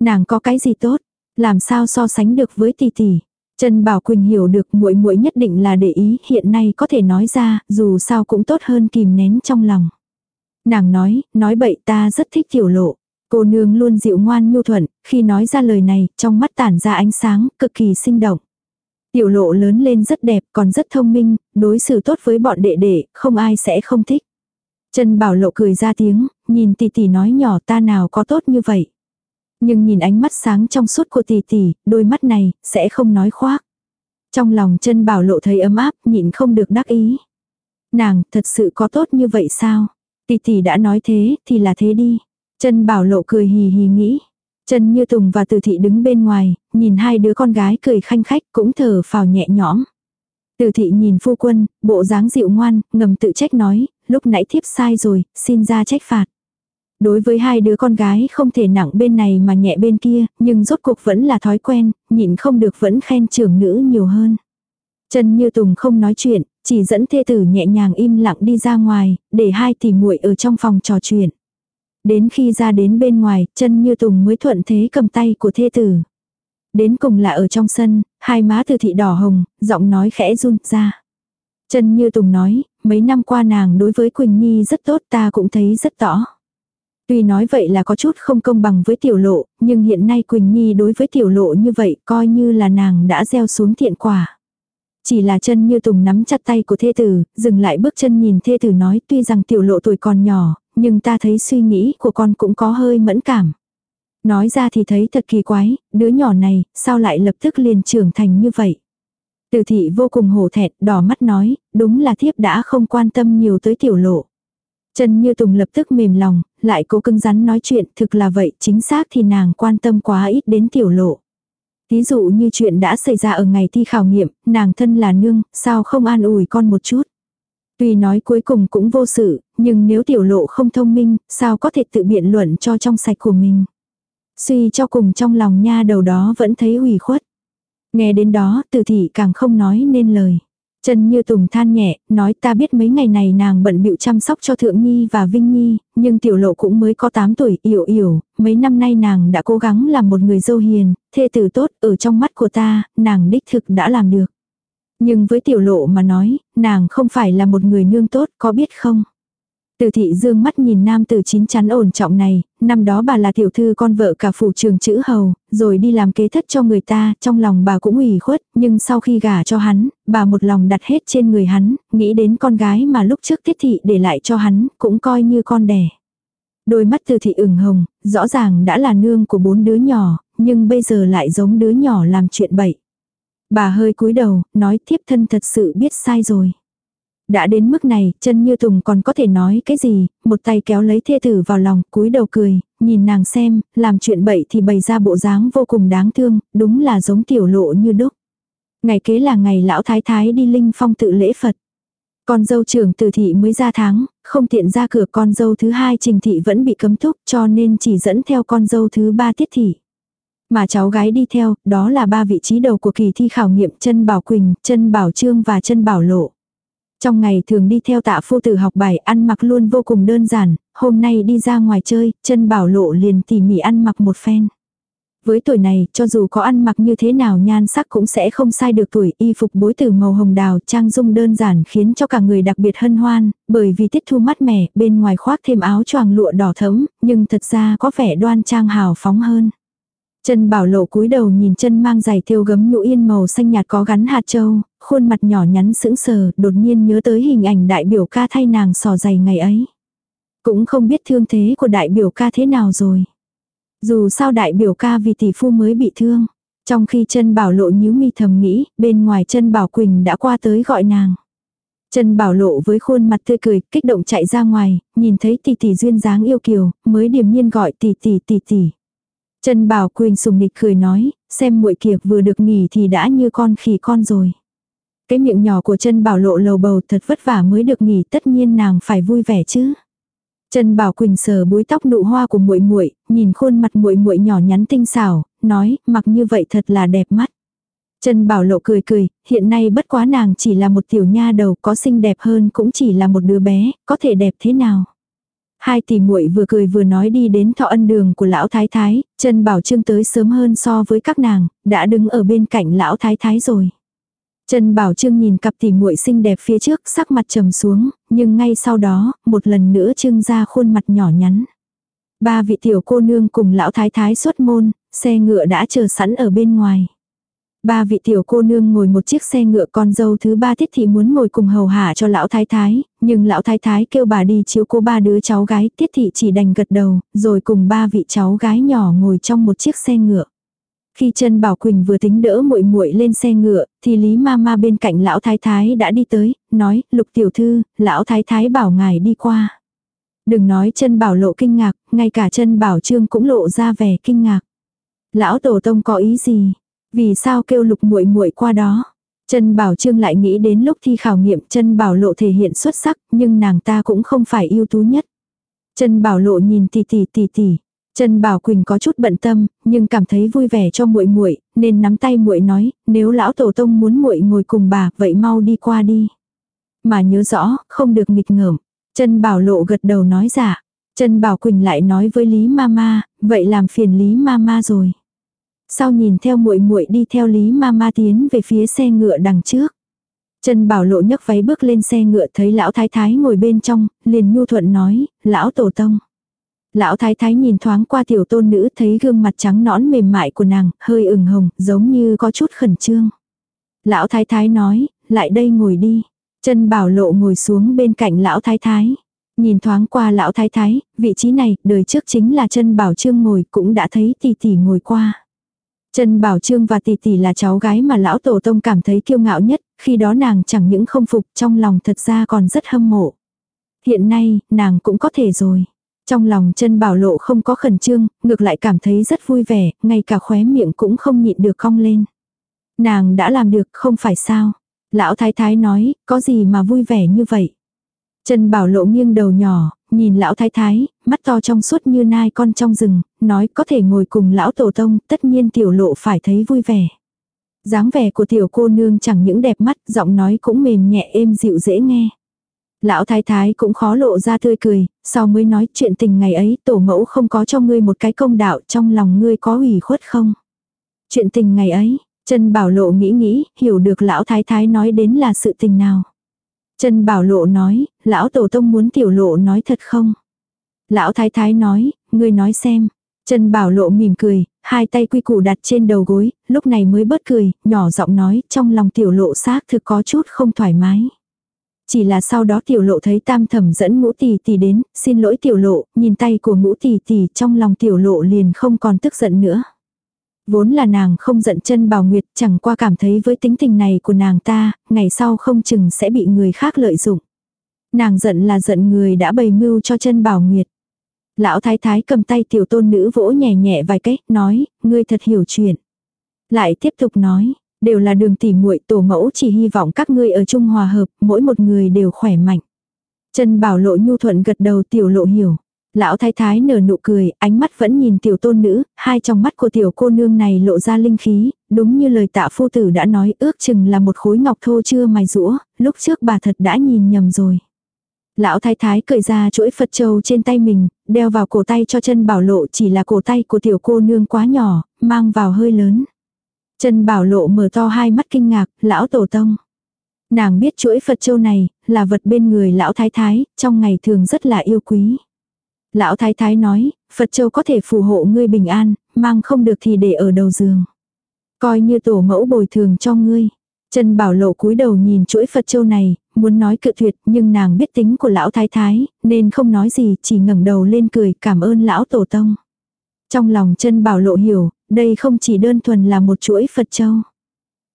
Nàng có cái gì tốt, làm sao so sánh được với tỷ tỷ. Trần Bảo Quỳnh hiểu được muội muội nhất định là để ý, hiện nay có thể nói ra, dù sao cũng tốt hơn kìm nén trong lòng. Nàng nói, nói bậy ta rất thích tiểu lộ. Cô nương luôn dịu ngoan nhu thuận, khi nói ra lời này, trong mắt tản ra ánh sáng, cực kỳ sinh động. Tiểu lộ lớn lên rất đẹp, còn rất thông minh, đối xử tốt với bọn đệ đệ, không ai sẽ không thích. Trần Bảo Lộ cười ra tiếng, nhìn tỷ tỷ nói nhỏ ta nào có tốt như vậy. Nhưng nhìn ánh mắt sáng trong suốt của tỷ tỷ, đôi mắt này, sẽ không nói khoác. Trong lòng chân bảo lộ thấy ấm áp, nhịn không được đắc ý. Nàng, thật sự có tốt như vậy sao? Tỷ tỷ đã nói thế, thì là thế đi. Chân bảo lộ cười hì hì nghĩ. Chân như Tùng và Từ Thị đứng bên ngoài, nhìn hai đứa con gái cười khanh khách cũng thở phào nhẹ nhõm. Từ Thị nhìn phu quân, bộ dáng dịu ngoan, ngầm tự trách nói, lúc nãy thiếp sai rồi, xin ra trách phạt. Đối với hai đứa con gái không thể nặng bên này mà nhẹ bên kia, nhưng rốt cuộc vẫn là thói quen, nhịn không được vẫn khen trưởng nữ nhiều hơn. Trần Như Tùng không nói chuyện, chỉ dẫn thê tử nhẹ nhàng im lặng đi ra ngoài, để hai tỷ muội ở trong phòng trò chuyện. Đến khi ra đến bên ngoài, chân Như Tùng mới thuận thế cầm tay của thê tử. Đến cùng là ở trong sân, hai má từ thị đỏ hồng, giọng nói khẽ run ra. Trần Như Tùng nói, mấy năm qua nàng đối với Quỳnh Nhi rất tốt ta cũng thấy rất rõ. Tuy nói vậy là có chút không công bằng với tiểu lộ, nhưng hiện nay Quỳnh Nhi đối với tiểu lộ như vậy coi như là nàng đã gieo xuống thiện quả. Chỉ là chân như tùng nắm chặt tay của thê tử, dừng lại bước chân nhìn thê tử nói tuy rằng tiểu lộ tuổi còn nhỏ, nhưng ta thấy suy nghĩ của con cũng có hơi mẫn cảm. Nói ra thì thấy thật kỳ quái, đứa nhỏ này, sao lại lập tức liền trưởng thành như vậy. Từ thị vô cùng hổ thẹn, đỏ mắt nói, đúng là thiếp đã không quan tâm nhiều tới tiểu lộ. Trần Như Tùng lập tức mềm lòng, lại cố cưng rắn nói chuyện, thực là vậy, chính xác thì nàng quan tâm quá ít đến tiểu lộ. Ví dụ như chuyện đã xảy ra ở ngày thi khảo nghiệm, nàng thân là nương, sao không an ủi con một chút. Tuy nói cuối cùng cũng vô sự, nhưng nếu tiểu lộ không thông minh, sao có thể tự biện luận cho trong sạch của mình. Suy cho cùng trong lòng nha đầu đó vẫn thấy ủy khuất. Nghe đến đó, từ thị càng không nói nên lời. Trần Như Tùng than nhẹ, nói ta biết mấy ngày này nàng bận bịu chăm sóc cho Thượng Nhi và Vinh Nhi, nhưng tiểu lộ cũng mới có 8 tuổi, yểu yểu, mấy năm nay nàng đã cố gắng làm một người dâu hiền, thê tử tốt, ở trong mắt của ta, nàng đích thực đã làm được. Nhưng với tiểu lộ mà nói, nàng không phải là một người nương tốt, có biết không? Từ thị dương mắt nhìn nam tử chín chắn ổn trọng này, năm đó bà là tiểu thư con vợ cả phủ trường chữ hầu, rồi đi làm kế thất cho người ta, trong lòng bà cũng ủy khuất, nhưng sau khi gả cho hắn, bà một lòng đặt hết trên người hắn, nghĩ đến con gái mà lúc trước tiết thị để lại cho hắn, cũng coi như con đẻ. Đôi mắt từ thị ửng hồng, rõ ràng đã là nương của bốn đứa nhỏ, nhưng bây giờ lại giống đứa nhỏ làm chuyện bậy. Bà hơi cúi đầu, nói thiếp thân thật sự biết sai rồi. Đã đến mức này, chân như tùng còn có thể nói cái gì, một tay kéo lấy thê tử vào lòng, cúi đầu cười, nhìn nàng xem, làm chuyện bậy thì bày ra bộ dáng vô cùng đáng thương, đúng là giống tiểu lộ như đúc. Ngày kế là ngày lão thái thái đi linh phong tự lễ Phật. Con dâu trưởng từ thị mới ra tháng, không tiện ra cửa con dâu thứ hai trình thị vẫn bị cấm túc cho nên chỉ dẫn theo con dâu thứ ba tiết thị. Mà cháu gái đi theo, đó là ba vị trí đầu của kỳ thi khảo nghiệm chân bảo quỳnh, chân bảo trương và chân bảo lộ. Trong ngày thường đi theo tạ phu tử học bài ăn mặc luôn vô cùng đơn giản, hôm nay đi ra ngoài chơi, chân bảo lộ liền tỉ mỉ ăn mặc một phen. Với tuổi này, cho dù có ăn mặc như thế nào nhan sắc cũng sẽ không sai được tuổi, y phục bối từ màu hồng đào trang dung đơn giản khiến cho cả người đặc biệt hân hoan, bởi vì tiết thu mát mẻ, bên ngoài khoác thêm áo choàng lụa đỏ thẫm, nhưng thật ra có vẻ đoan trang hào phóng hơn. Chân bảo lộ cúi đầu nhìn chân mang giày thêu gấm nhũ yên màu xanh nhạt có gắn hạt châu, khuôn mặt nhỏ nhắn sững sờ, đột nhiên nhớ tới hình ảnh đại biểu ca thay nàng sò giày ngày ấy. Cũng không biết thương thế của đại biểu ca thế nào rồi. Dù sao đại biểu ca vì tỷ phu mới bị thương. Trong khi chân bảo lộ nhíu mi thầm nghĩ, bên ngoài chân bảo Quỳnh đã qua tới gọi nàng. Chân bảo lộ với khuôn mặt tươi cười, kích động chạy ra ngoài, nhìn thấy tỷ tỷ duyên dáng yêu kiều, mới điềm nhiên gọi tỷ tỷ tỷ tỷ. Trần bảo Quỳnh sùng nịch cười nói, xem muội kiệp vừa được nghỉ thì đã như con khỉ con rồi. Cái miệng nhỏ của Trần bảo lộ lầu bầu thật vất vả mới được nghỉ tất nhiên nàng phải vui vẻ chứ. Trần Bảo Quỳnh sờ búi tóc nụ hoa của muội muội, nhìn khuôn mặt muội muội nhỏ nhắn tinh xảo, nói, mặc như vậy thật là đẹp mắt. Trần Bảo Lộ cười cười, hiện nay bất quá nàng chỉ là một tiểu nha đầu, có xinh đẹp hơn cũng chỉ là một đứa bé, có thể đẹp thế nào. Hai tỷ muội vừa cười vừa nói đi đến thọ ân đường của lão thái thái, chân Bảo Trương tới sớm hơn so với các nàng, đã đứng ở bên cạnh lão thái thái rồi. Trần Bảo Trương nhìn cặp tỷ muội xinh đẹp phía trước, sắc mặt trầm xuống, nhưng ngay sau đó, một lần nữa trưng ra khuôn mặt nhỏ nhắn. Ba vị tiểu cô nương cùng lão thái thái xuất môn, xe ngựa đã chờ sẵn ở bên ngoài. Ba vị tiểu cô nương ngồi một chiếc xe ngựa con dâu thứ ba tiết thị muốn ngồi cùng hầu hạ cho lão thái thái, nhưng lão thái thái kêu bà đi chiếu cô ba đứa cháu gái tiết thị chỉ đành gật đầu, rồi cùng ba vị cháu gái nhỏ ngồi trong một chiếc xe ngựa. Khi chân Bảo Quỳnh vừa tính đỡ muội muội lên xe ngựa, thì Lý Mama bên cạnh lão thái thái đã đi tới, nói, "Lục tiểu thư, lão thái thái bảo ngài đi qua." Đừng nói chân Bảo lộ kinh ngạc, ngay cả chân Bảo Trương cũng lộ ra vẻ kinh ngạc. Lão tổ tông có ý gì? Vì sao kêu Lục muội muội qua đó? Chân Bảo Trương lại nghĩ đến lúc thi khảo nghiệm chân Bảo lộ thể hiện xuất sắc, nhưng nàng ta cũng không phải ưu tú nhất. Chân Bảo lộ nhìn tỷ tỷ tỷ tỷ, Trần Bảo Quỳnh có chút bận tâm, nhưng cảm thấy vui vẻ cho muội muội, nên nắm tay muội nói, nếu lão tổ tông muốn muội ngồi cùng bà, vậy mau đi qua đi. Mà nhớ rõ, không được nghịch ngợm. Trần Bảo Lộ gật đầu nói dạ. Trần Bảo Quỳnh lại nói với Lý Mama, vậy làm phiền Lý Mama rồi. Sau nhìn theo muội muội đi theo Lý Mama tiến về phía xe ngựa đằng trước. Trần Bảo Lộ nhấc váy bước lên xe ngựa thấy lão thái thái ngồi bên trong, liền nhu thuận nói, lão tổ tông. Lão thái thái nhìn thoáng qua tiểu tôn nữ thấy gương mặt trắng nõn mềm mại của nàng, hơi ửng hồng, giống như có chút khẩn trương. Lão thái thái nói, lại đây ngồi đi. Chân bảo lộ ngồi xuống bên cạnh lão thái thái. Nhìn thoáng qua lão thái thái, vị trí này, đời trước chính là chân bảo trương ngồi, cũng đã thấy tỷ tỷ ngồi qua. Trần bảo trương và tỷ tỷ là cháu gái mà lão tổ tông cảm thấy kiêu ngạo nhất, khi đó nàng chẳng những không phục, trong lòng thật ra còn rất hâm mộ. Hiện nay, nàng cũng có thể rồi. Trong lòng chân bảo lộ không có khẩn trương, ngược lại cảm thấy rất vui vẻ, ngay cả khóe miệng cũng không nhịn được cong lên. Nàng đã làm được không phải sao. Lão thái thái nói, có gì mà vui vẻ như vậy. Chân bảo lộ nghiêng đầu nhỏ, nhìn lão thái thái, mắt to trong suốt như nai con trong rừng, nói có thể ngồi cùng lão tổ tông, tất nhiên tiểu lộ phải thấy vui vẻ. dáng vẻ của tiểu cô nương chẳng những đẹp mắt, giọng nói cũng mềm nhẹ êm dịu dễ nghe. Lão thái thái cũng khó lộ ra tươi cười, sau mới nói chuyện tình ngày ấy tổ mẫu không có cho ngươi một cái công đạo trong lòng ngươi có ủy khuất không. Chuyện tình ngày ấy, chân bảo lộ nghĩ nghĩ, hiểu được lão thái thái nói đến là sự tình nào. Trần bảo lộ nói, lão tổ tông muốn tiểu lộ nói thật không? Lão thái thái nói, ngươi nói xem. Trần bảo lộ mỉm cười, hai tay quy củ đặt trên đầu gối, lúc này mới bớt cười, nhỏ giọng nói, trong lòng tiểu lộ xác thực có chút không thoải mái. Chỉ là sau đó tiểu lộ thấy tam thẩm dẫn ngũ tỷ tỷ đến, xin lỗi tiểu lộ, nhìn tay của ngũ tỷ tỷ trong lòng tiểu lộ liền không còn tức giận nữa. Vốn là nàng không giận chân bào nguyệt, chẳng qua cảm thấy với tính tình này của nàng ta, ngày sau không chừng sẽ bị người khác lợi dụng. Nàng giận là giận người đã bày mưu cho chân bảo nguyệt. Lão thái thái cầm tay tiểu tôn nữ vỗ nhẹ nhẹ vài cách, nói, ngươi thật hiểu chuyện. Lại tiếp tục nói, Đều là đường tỉ muội tổ mẫu chỉ hy vọng các ngươi ở chung hòa hợp, mỗi một người đều khỏe mạnh. chân Bảo Lộ nhu thuận gật đầu tiểu lộ hiểu. Lão thái thái nở nụ cười, ánh mắt vẫn nhìn tiểu tôn nữ, hai trong mắt của tiểu cô nương này lộ ra linh khí, đúng như lời tạ phu tử đã nói ước chừng là một khối ngọc thô chưa mài rũa, lúc trước bà thật đã nhìn nhầm rồi. Lão thái thái cởi ra chuỗi Phật châu trên tay mình, đeo vào cổ tay cho chân bảo lộ chỉ là cổ tay của tiểu cô nương quá nhỏ, mang vào hơi lớn. Chân bảo lộ mở to hai mắt kinh ngạc, lão tổ tông. Nàng biết chuỗi Phật châu này, là vật bên người lão thái thái, trong ngày thường rất là yêu quý. Lão thái thái nói, Phật châu có thể phù hộ ngươi bình an, mang không được thì để ở đầu giường. Coi như tổ mẫu bồi thường cho ngươi. Trần Bảo Lộ cúi đầu nhìn chuỗi Phật châu này, muốn nói cự tuyệt, nhưng nàng biết tính của lão thái thái, nên không nói gì, chỉ ngẩng đầu lên cười, cảm ơn lão tổ tông. Trong lòng Trần Bảo Lộ hiểu, đây không chỉ đơn thuần là một chuỗi Phật châu.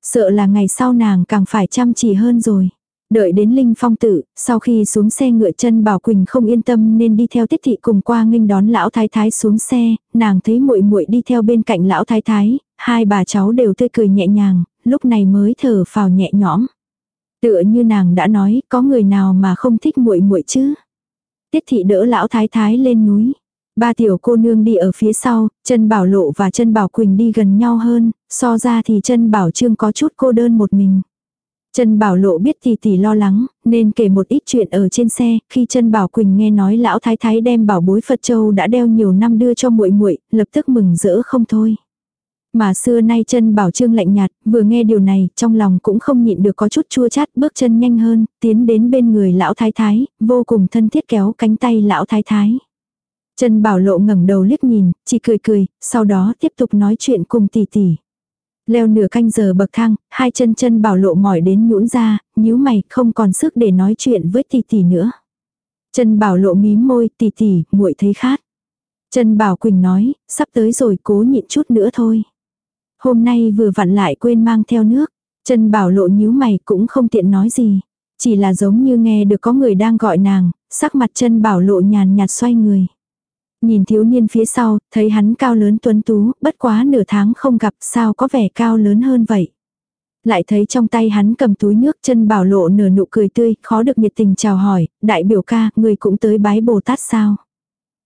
Sợ là ngày sau nàng càng phải chăm chỉ hơn rồi. Đợi đến Linh Phong tự, sau khi xuống xe ngựa chân Bảo Quỳnh không yên tâm nên đi theo Tiết thị cùng qua nghênh đón lão thái thái xuống xe, nàng thấy muội muội đi theo bên cạnh lão thái thái, hai bà cháu đều tươi cười nhẹ nhàng, lúc này mới thở phào nhẹ nhõm. Tựa như nàng đã nói, có người nào mà không thích muội muội chứ? Tiết thị đỡ lão thái thái lên núi. Ba tiểu cô nương đi ở phía sau, chân bảo lộ và chân bảo quỳnh đi gần nhau hơn, so ra thì chân bảo trương có chút cô đơn một mình. Chân Bảo Lộ biết tỷ tỷ lo lắng, nên kể một ít chuyện ở trên xe, khi Chân Bảo Quỳnh nghe nói lão thái thái đem bảo bối Phật Châu đã đeo nhiều năm đưa cho muội muội, lập tức mừng rỡ không thôi. Mà xưa nay chân bảo trương lạnh nhạt, vừa nghe điều này, trong lòng cũng không nhịn được có chút chua chát, bước chân nhanh hơn, tiến đến bên người lão thái thái, vô cùng thân thiết kéo cánh tay lão thái thái. Chân bảo lộ ngẩng đầu liếc nhìn, chỉ cười cười, sau đó tiếp tục nói chuyện cùng tỷ tỷ. Leo nửa canh giờ bậc thang, hai chân chân bảo lộ mỏi đến nhũn ra, nhíu mày, không còn sức để nói chuyện với tỷ tỷ nữa. Chân bảo lộ mím môi, tỷ tỷ, muội thấy khát. Chân bảo Quỳnh nói, sắp tới rồi cố nhịn chút nữa thôi. Hôm nay vừa vặn lại quên mang theo nước. Chân bảo lộ nhíu mày cũng không tiện nói gì. Chỉ là giống như nghe được có người đang gọi nàng, sắc mặt chân bảo lộ nhàn nhạt xoay người. Nhìn thiếu niên phía sau, thấy hắn cao lớn tuấn tú, bất quá nửa tháng không gặp sao có vẻ cao lớn hơn vậy. Lại thấy trong tay hắn cầm túi nước chân bảo lộ nở nụ cười tươi, khó được nhiệt tình chào hỏi, đại biểu ca, người cũng tới bái Bồ Tát sao.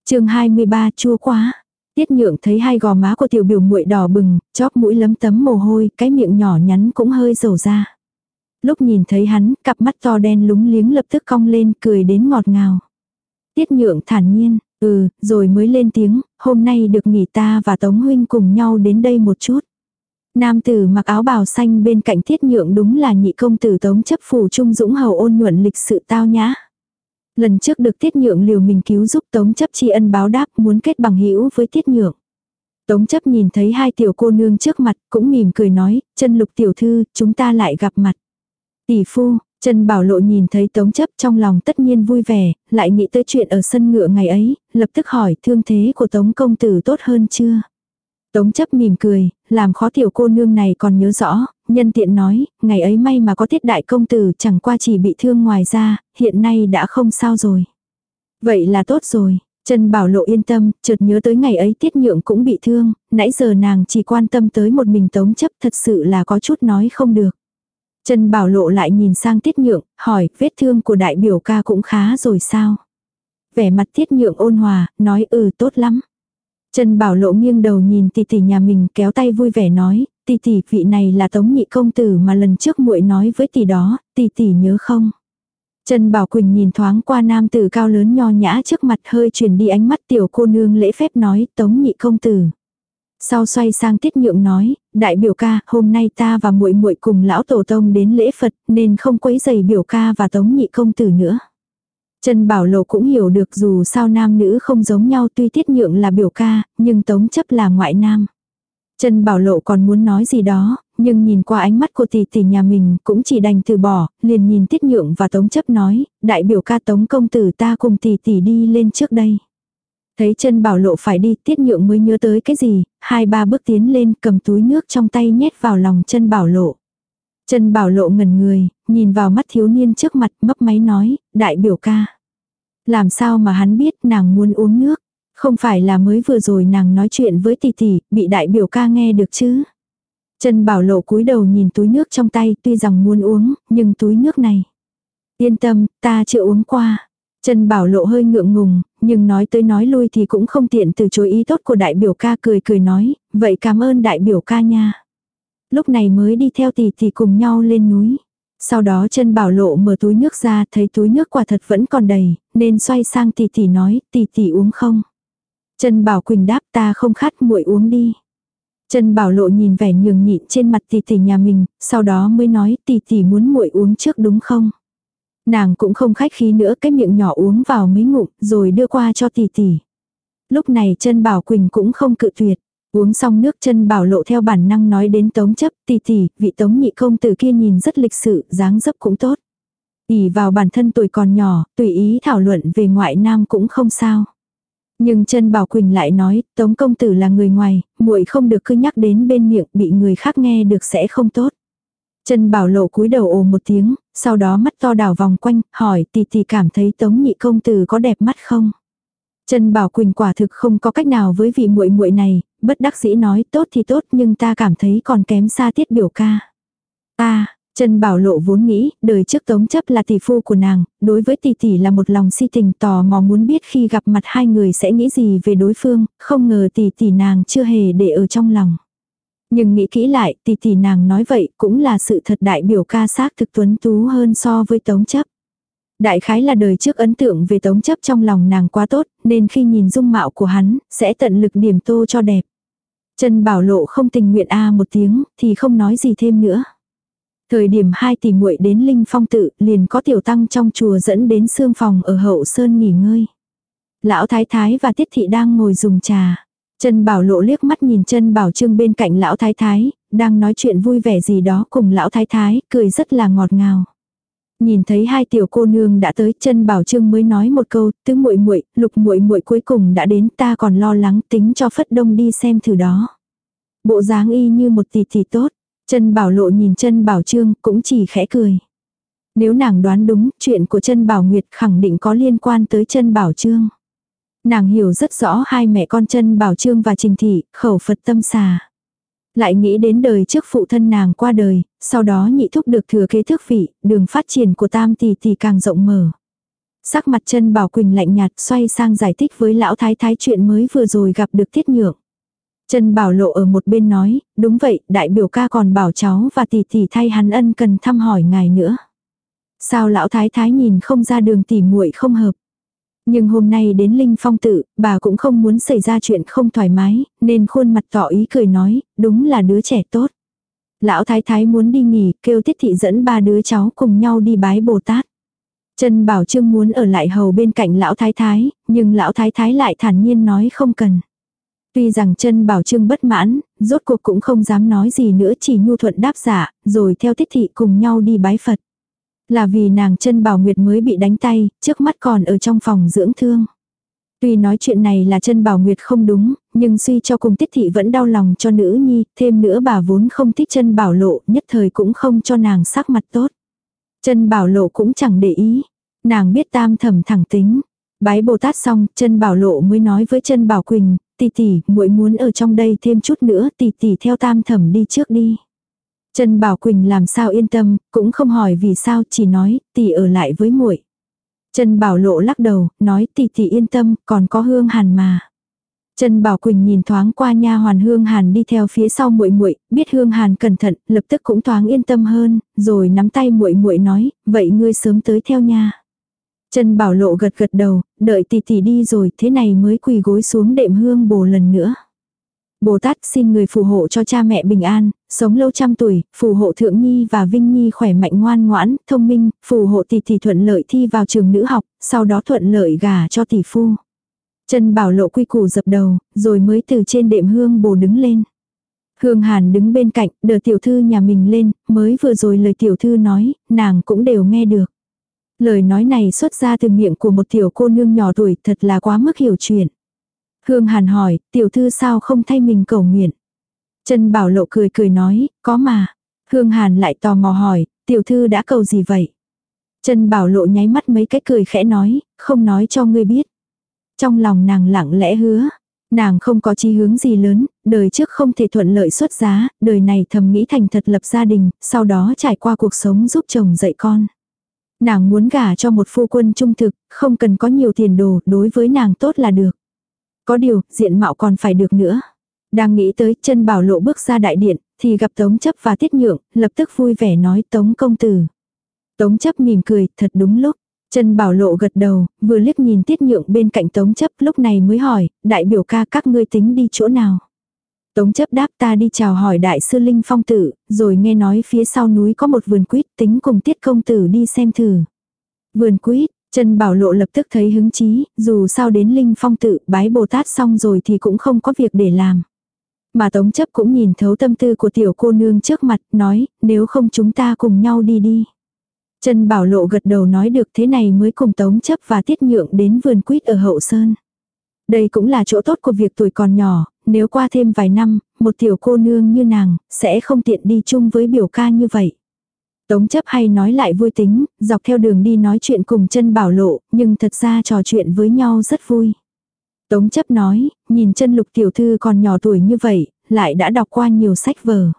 chương 23 chua quá. Tiết nhượng thấy hai gò má của tiểu biểu muội đỏ bừng, chóp mũi lấm tấm mồ hôi, cái miệng nhỏ nhắn cũng hơi dầu ra. Lúc nhìn thấy hắn, cặp mắt to đen lúng liếng lập tức cong lên cười đến ngọt ngào. Tiết nhượng thản nhiên, ừ, rồi mới lên tiếng, hôm nay được nghỉ ta và Tống Huynh cùng nhau đến đây một chút. Nam tử mặc áo bào xanh bên cạnh tiết nhượng đúng là nhị công tử Tống chấp phủ trung dũng hầu ôn nhuận lịch sự tao nhã. Lần trước được tiết nhượng liều mình cứu giúp Tống chấp tri ân báo đáp muốn kết bằng hữu với tiết nhượng. Tống chấp nhìn thấy hai tiểu cô nương trước mặt cũng mỉm cười nói, chân lục tiểu thư, chúng ta lại gặp mặt. Tỷ phu, Trần Bảo Lộ nhìn thấy Tống chấp trong lòng tất nhiên vui vẻ, lại nghĩ tới chuyện ở sân ngựa ngày ấy, lập tức hỏi thương thế của Tống công tử tốt hơn chưa. Tống chấp mỉm cười, làm khó tiểu cô nương này còn nhớ rõ, nhân tiện nói, ngày ấy may mà có tiết đại công tử chẳng qua chỉ bị thương ngoài ra, hiện nay đã không sao rồi. Vậy là tốt rồi, Trần Bảo Lộ yên tâm, chợt nhớ tới ngày ấy tiết nhượng cũng bị thương, nãy giờ nàng chỉ quan tâm tới một mình tống chấp thật sự là có chút nói không được. Trần Bảo Lộ lại nhìn sang tiết nhượng, hỏi, vết thương của đại biểu ca cũng khá rồi sao? Vẻ mặt tiết nhượng ôn hòa, nói ừ tốt lắm. Trần Bảo Lộ nghiêng đầu nhìn tỷ tỷ nhà mình kéo tay vui vẻ nói, tỷ tỷ vị này là tống nhị công tử mà lần trước muội nói với tỷ đó, tỷ tỷ nhớ không? Trần Bảo Quỳnh nhìn thoáng qua nam tử cao lớn nho nhã trước mặt hơi chuyển đi ánh mắt tiểu cô nương lễ phép nói tống nhị công tử. Sau xoay sang tiết nhượng nói, đại biểu ca, hôm nay ta và muội muội cùng lão tổ tông đến lễ Phật nên không quấy giày biểu ca và tống nhị công tử nữa. Trần Bảo Lộ cũng hiểu được dù sao nam nữ không giống nhau tuy tiết nhượng là biểu ca, nhưng tống chấp là ngoại nam. Trần Bảo Lộ còn muốn nói gì đó, nhưng nhìn qua ánh mắt của tỷ tỷ nhà mình cũng chỉ đành từ bỏ, liền nhìn tiết nhượng và tống chấp nói, đại biểu ca tống công tử ta cùng tỷ tỷ đi lên trước đây. Thấy chân bảo lộ phải đi, tiết nhượng mới nhớ tới cái gì, hai ba bước tiến lên cầm túi nước trong tay nhét vào lòng chân bảo lộ. Chân bảo lộ ngẩn người, nhìn vào mắt thiếu niên trước mặt mấp máy nói, đại biểu ca. Làm sao mà hắn biết nàng muốn uống nước, không phải là mới vừa rồi nàng nói chuyện với tỷ tỷ, bị đại biểu ca nghe được chứ. Chân bảo lộ cúi đầu nhìn túi nước trong tay tuy rằng muốn uống, nhưng túi nước này. Yên tâm, ta chưa uống qua. Trần Bảo Lộ hơi ngượng ngùng, nhưng nói tới nói lui thì cũng không tiện từ chối ý tốt của đại biểu ca cười cười nói, vậy cảm ơn đại biểu ca nha. Lúc này mới đi theo tỷ tỷ cùng nhau lên núi. Sau đó Trần bảo lộ mở túi nước ra thấy túi nước quả thật vẫn còn đầy, nên xoay sang tỷ tỷ nói tỷ tỷ uống không. Trần bảo quỳnh đáp ta không khát muội uống đi. Trần bảo lộ nhìn vẻ nhường nhịn trên mặt tỷ tỷ nhà mình, sau đó mới nói tỷ tỷ muốn muội uống trước đúng không. Nàng cũng không khách khí nữa cái miệng nhỏ uống vào mấy ngụm rồi đưa qua cho tỷ tỷ. Lúc này chân bảo quỳnh cũng không cự tuyệt. Uống xong nước chân bảo lộ theo bản năng nói đến tống chấp tỷ tỷ, vị tống nhị công tử kia nhìn rất lịch sự, dáng dấp cũng tốt. ỉ vào bản thân tuổi còn nhỏ, tùy ý thảo luận về ngoại nam cũng không sao. Nhưng chân bảo quỳnh lại nói, tống công tử là người ngoài, muội không được cứ nhắc đến bên miệng bị người khác nghe được sẽ không tốt. Chân bảo lộ cúi đầu ồ một tiếng, sau đó mắt to đảo vòng quanh, hỏi tỷ tỷ cảm thấy tống nhị công tử có đẹp mắt không? Chân Bảo Quỳnh quả thực không có cách nào với vị muội muội này, bất đắc dĩ nói tốt thì tốt nhưng ta cảm thấy còn kém xa tiết biểu ca. Ta, Trần Bảo Lộ vốn nghĩ, đời trước Tống chấp là tỷ phu của nàng, đối với tỷ tỷ là một lòng si tình tò mò muốn biết khi gặp mặt hai người sẽ nghĩ gì về đối phương, không ngờ tỷ tỷ nàng chưa hề để ở trong lòng. Nhưng nghĩ kỹ lại, tỷ tỷ nàng nói vậy cũng là sự thật đại biểu ca xác thực tuấn tú hơn so với Tống chấp. Đại khái là đời trước ấn tượng về tống chấp trong lòng nàng quá tốt, nên khi nhìn dung mạo của hắn, sẽ tận lực điểm tô cho đẹp. Trần Bảo Lộ không tình nguyện a một tiếng, thì không nói gì thêm nữa. Thời điểm hai tỷ muội đến Linh Phong tự, liền có tiểu tăng trong chùa dẫn đến xương phòng ở hậu sơn nghỉ ngơi. Lão Thái Thái và Tiết Thị đang ngồi dùng trà trân Bảo Lộ liếc mắt nhìn chân Bảo Trương bên cạnh Lão Thái Thái, đang nói chuyện vui vẻ gì đó cùng Lão Thái Thái, cười rất là ngọt ngào. Nhìn thấy hai tiểu cô nương đã tới, chân Bảo Trương mới nói một câu, tứ muội muội, lục muội muội cuối cùng đã đến, ta còn lo lắng tính cho Phất Đông đi xem thử đó. Bộ dáng y như một tỷ tỷ tốt, chân Bảo Lộ nhìn chân Bảo Trương cũng chỉ khẽ cười. Nếu nàng đoán đúng, chuyện của chân Bảo Nguyệt khẳng định có liên quan tới chân Bảo Trương. Nàng hiểu rất rõ hai mẹ con chân Bảo Trương và Trình Thị, khẩu Phật tâm xà. Lại nghĩ đến đời trước phụ thân nàng qua đời, sau đó nhị thúc được thừa kế thước vị, đường phát triển của tam tỷ tỷ càng rộng mở. Sắc mặt chân Bảo Quỳnh lạnh nhạt xoay sang giải thích với lão thái thái chuyện mới vừa rồi gặp được tiết nhượng. Trần Bảo Lộ ở một bên nói, đúng vậy, đại biểu ca còn bảo cháu và tỷ tỷ thay hắn ân cần thăm hỏi ngài nữa. Sao lão thái thái nhìn không ra đường tỷ muội không hợp. Nhưng hôm nay đến Linh Phong tự, bà cũng không muốn xảy ra chuyện không thoải mái, nên khuôn mặt tỏ ý cười nói, đúng là đứa trẻ tốt. Lão thái thái muốn đi nghỉ, kêu tiết thị dẫn ba đứa cháu cùng nhau đi bái Bồ Tát. Trần Bảo Trương muốn ở lại hầu bên cạnh lão thái thái, nhưng lão thái thái lại thản nhiên nói không cần. Tuy rằng chân Bảo Trương bất mãn, rốt cuộc cũng không dám nói gì nữa chỉ nhu thuận đáp giả, rồi theo tiết thị cùng nhau đi bái Phật. Là vì nàng chân Bảo Nguyệt mới bị đánh tay, trước mắt còn ở trong phòng dưỡng thương. Tuy nói chuyện này là chân Bảo Nguyệt không đúng, nhưng suy cho cùng tiết thị vẫn đau lòng cho nữ nhi, thêm nữa bà vốn không thích chân Bảo Lộ, nhất thời cũng không cho nàng sắc mặt tốt. Chân Bảo Lộ cũng chẳng để ý, nàng biết tam thầm thẳng tính. Bái Bồ Tát xong, chân Bảo Lộ mới nói với chân Bảo Quỳnh, tỷ tỷ, muội muốn ở trong đây thêm chút nữa, tỷ tỷ theo tam thẩm đi trước đi. Trần Bảo Quỳnh làm sao yên tâm, cũng không hỏi vì sao, chỉ nói, tỷ ở lại với muội. Trần Bảo Lộ lắc đầu, nói tỷ tỷ yên tâm, còn có Hương Hàn mà. Trần Bảo Quỳnh nhìn thoáng qua nha hoàn Hương Hàn đi theo phía sau muội muội, biết Hương Hàn cẩn thận, lập tức cũng thoáng yên tâm hơn, rồi nắm tay muội muội nói, vậy ngươi sớm tới theo nha. Trần Bảo Lộ gật gật đầu, đợi tỷ tỷ đi rồi, thế này mới quỳ gối xuống đệm hương bồ lần nữa. Bồ Tát xin người phù hộ cho cha mẹ bình an, sống lâu trăm tuổi, phù hộ Thượng Nhi và Vinh Nhi khỏe mạnh ngoan ngoãn, thông minh, phù hộ tỷ tỷ thuận lợi thi vào trường nữ học, sau đó thuận lợi gả cho tỷ phu. Trần Bảo Lộ quy củ dập đầu, rồi mới từ trên đệm hương bồ đứng lên. Hương Hàn đứng bên cạnh, đỡ tiểu thư nhà mình lên, mới vừa rồi lời tiểu thư nói, nàng cũng đều nghe được. Lời nói này xuất ra từ miệng của một tiểu cô nương nhỏ tuổi thật là quá mức hiểu chuyện. Hương Hàn hỏi, tiểu thư sao không thay mình cầu nguyện? Trần Bảo Lộ cười cười nói, có mà. Hương Hàn lại tò mò hỏi, tiểu thư đã cầu gì vậy? Trần Bảo Lộ nháy mắt mấy cái cười khẽ nói, không nói cho ngươi biết. Trong lòng nàng lặng lẽ hứa, nàng không có chí hướng gì lớn, đời trước không thể thuận lợi xuất giá, đời này thầm nghĩ thành thật lập gia đình, sau đó trải qua cuộc sống giúp chồng dạy con. Nàng muốn gả cho một phu quân trung thực, không cần có nhiều tiền đồ, đối với nàng tốt là được. Có điều, diện mạo còn phải được nữa. Đang nghĩ tới chân bảo lộ bước ra đại điện, thì gặp Tống chấp và Tiết Nhượng, lập tức vui vẻ nói Tống công tử. Tống chấp mỉm cười, thật đúng lúc. chân Bảo Lộ gật đầu, vừa liếc nhìn Tiết Nhượng bên cạnh Tống chấp lúc này mới hỏi, đại biểu ca các ngươi tính đi chỗ nào. Tống chấp đáp ta đi chào hỏi đại sư Linh Phong tử, rồi nghe nói phía sau núi có một vườn quýt tính cùng Tiết công tử đi xem thử. Vườn quýt, chân Bảo Lộ lập tức thấy hứng chí, dù sao đến Linh Phong tự bái Bồ Tát xong rồi thì cũng không có việc để làm. Mà Tống chấp cũng nhìn thấu tâm tư của tiểu cô nương trước mặt, nói, nếu không chúng ta cùng nhau đi đi. Trần Bảo Lộ gật đầu nói được thế này mới cùng Tống chấp và Tiết Nhượng đến vườn quýt ở Hậu Sơn. Đây cũng là chỗ tốt của việc tuổi còn nhỏ, nếu qua thêm vài năm, một tiểu cô nương như nàng, sẽ không tiện đi chung với biểu ca như vậy. Tống chấp hay nói lại vui tính, dọc theo đường đi nói chuyện cùng chân bảo lộ, nhưng thật ra trò chuyện với nhau rất vui. Tống chấp nói, nhìn chân lục tiểu thư còn nhỏ tuổi như vậy, lại đã đọc qua nhiều sách vở.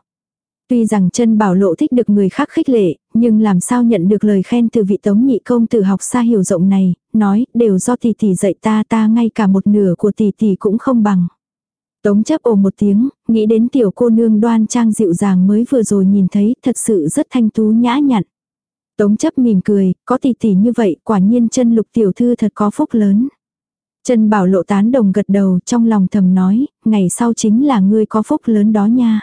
Tuy rằng chân bảo lộ thích được người khác khích lệ, nhưng làm sao nhận được lời khen từ vị tống nhị công tử học xa hiểu rộng này, nói đều do tỷ tỷ dạy ta ta ngay cả một nửa của tỷ tỷ cũng không bằng. Tống chấp ồ một tiếng, nghĩ đến tiểu cô nương đoan trang dịu dàng mới vừa rồi nhìn thấy, thật sự rất thanh tú nhã nhặn. Tống chấp mỉm cười, có tỷ tỷ như vậy, quả nhiên chân lục tiểu thư thật có phúc lớn. Trần bảo lộ tán đồng gật đầu trong lòng thầm nói, ngày sau chính là ngươi có phúc lớn đó nha.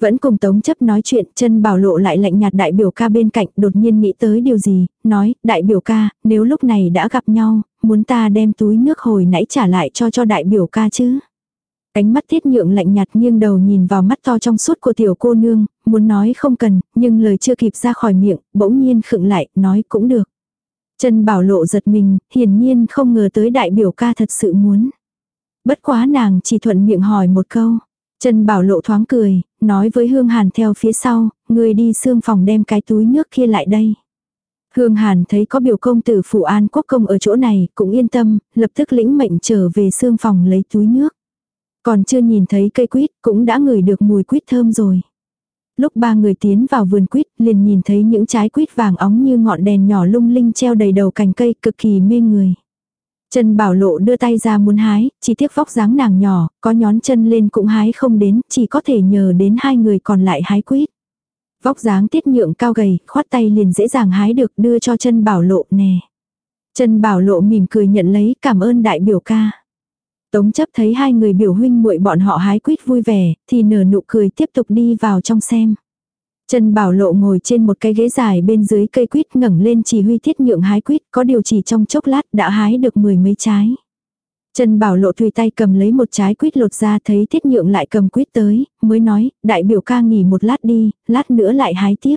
Vẫn cùng tống chấp nói chuyện, Trần bảo lộ lại lạnh nhạt đại biểu ca bên cạnh, đột nhiên nghĩ tới điều gì, nói, đại biểu ca, nếu lúc này đã gặp nhau, muốn ta đem túi nước hồi nãy trả lại cho cho đại biểu ca chứ. Cánh mắt thiết nhượng lạnh nhạt nghiêng đầu nhìn vào mắt to trong suốt của tiểu cô nương, muốn nói không cần, nhưng lời chưa kịp ra khỏi miệng, bỗng nhiên khựng lại, nói cũng được. Trần Bảo Lộ giật mình, hiển nhiên không ngờ tới đại biểu ca thật sự muốn. Bất quá nàng chỉ thuận miệng hỏi một câu. Trần Bảo Lộ thoáng cười, nói với Hương Hàn theo phía sau, người đi xương phòng đem cái túi nước kia lại đây. Hương Hàn thấy có biểu công tử phụ An Quốc Công ở chỗ này, cũng yên tâm, lập tức lĩnh mệnh trở về xương phòng lấy túi nước. Còn chưa nhìn thấy cây quýt, cũng đã ngửi được mùi quýt thơm rồi. Lúc ba người tiến vào vườn quýt, liền nhìn thấy những trái quýt vàng óng như ngọn đèn nhỏ lung linh treo đầy đầu cành cây cực kỳ mê người. Trần Bảo Lộ đưa tay ra muốn hái, chỉ tiếc vóc dáng nàng nhỏ, có nhón chân lên cũng hái không đến, chỉ có thể nhờ đến hai người còn lại hái quýt. Vóc dáng tiết nhượng cao gầy, khoát tay liền dễ dàng hái được đưa cho trần Bảo Lộ nè. Trần Bảo Lộ mỉm cười nhận lấy cảm ơn đại biểu ca. Tống chấp thấy hai người biểu huynh muội bọn họ hái quýt vui vẻ, thì nở nụ cười tiếp tục đi vào trong xem. Trần Bảo Lộ ngồi trên một cái ghế dài bên dưới cây quýt ngẩng lên chỉ huy thiết nhượng hái quýt, có điều chỉ trong chốc lát đã hái được mười mấy trái. Trần Bảo Lộ tùy tay cầm lấy một trái quýt lột ra thấy thiết nhượng lại cầm quýt tới, mới nói, đại biểu ca nghỉ một lát đi, lát nữa lại hái tiếp.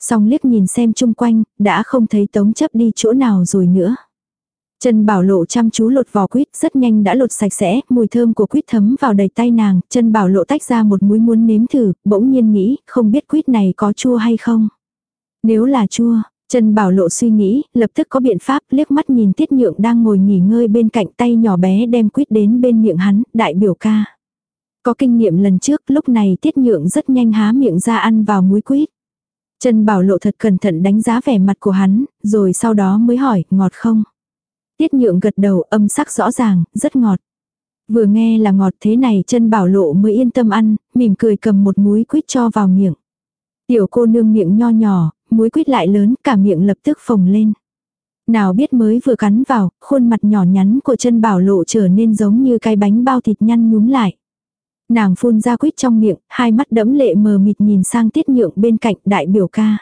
Xong liếc nhìn xem chung quanh, đã không thấy tống chấp đi chỗ nào rồi nữa. Trần Bảo Lộ chăm chú lột vỏ quýt, rất nhanh đã lột sạch sẽ, mùi thơm của quýt thấm vào đầy tay nàng, Trần Bảo Lộ tách ra một muối muốn nếm thử, bỗng nhiên nghĩ, không biết quýt này có chua hay không. Nếu là chua, Trần Bảo Lộ suy nghĩ, lập tức có biện pháp, liếc mắt nhìn Tiết Nhượng đang ngồi nghỉ ngơi bên cạnh tay nhỏ bé đem quýt đến bên miệng hắn, đại biểu ca. Có kinh nghiệm lần trước, lúc này Tiết Nhượng rất nhanh há miệng ra ăn vào muối quýt. Trần Bảo Lộ thật cẩn thận đánh giá vẻ mặt của hắn, rồi sau đó mới hỏi, ngọt không? Tiết nhượng gật đầu âm sắc rõ ràng, rất ngọt. Vừa nghe là ngọt thế này chân bảo lộ mới yên tâm ăn, mỉm cười cầm một muối quýt cho vào miệng. Tiểu cô nương miệng nho nhỏ, muối quýt lại lớn, cả miệng lập tức phồng lên. Nào biết mới vừa cắn vào, khuôn mặt nhỏ nhắn của chân bảo lộ trở nên giống như cái bánh bao thịt nhăn nhúm lại. Nàng phun ra quýt trong miệng, hai mắt đẫm lệ mờ mịt nhìn sang tiết nhượng bên cạnh đại biểu ca.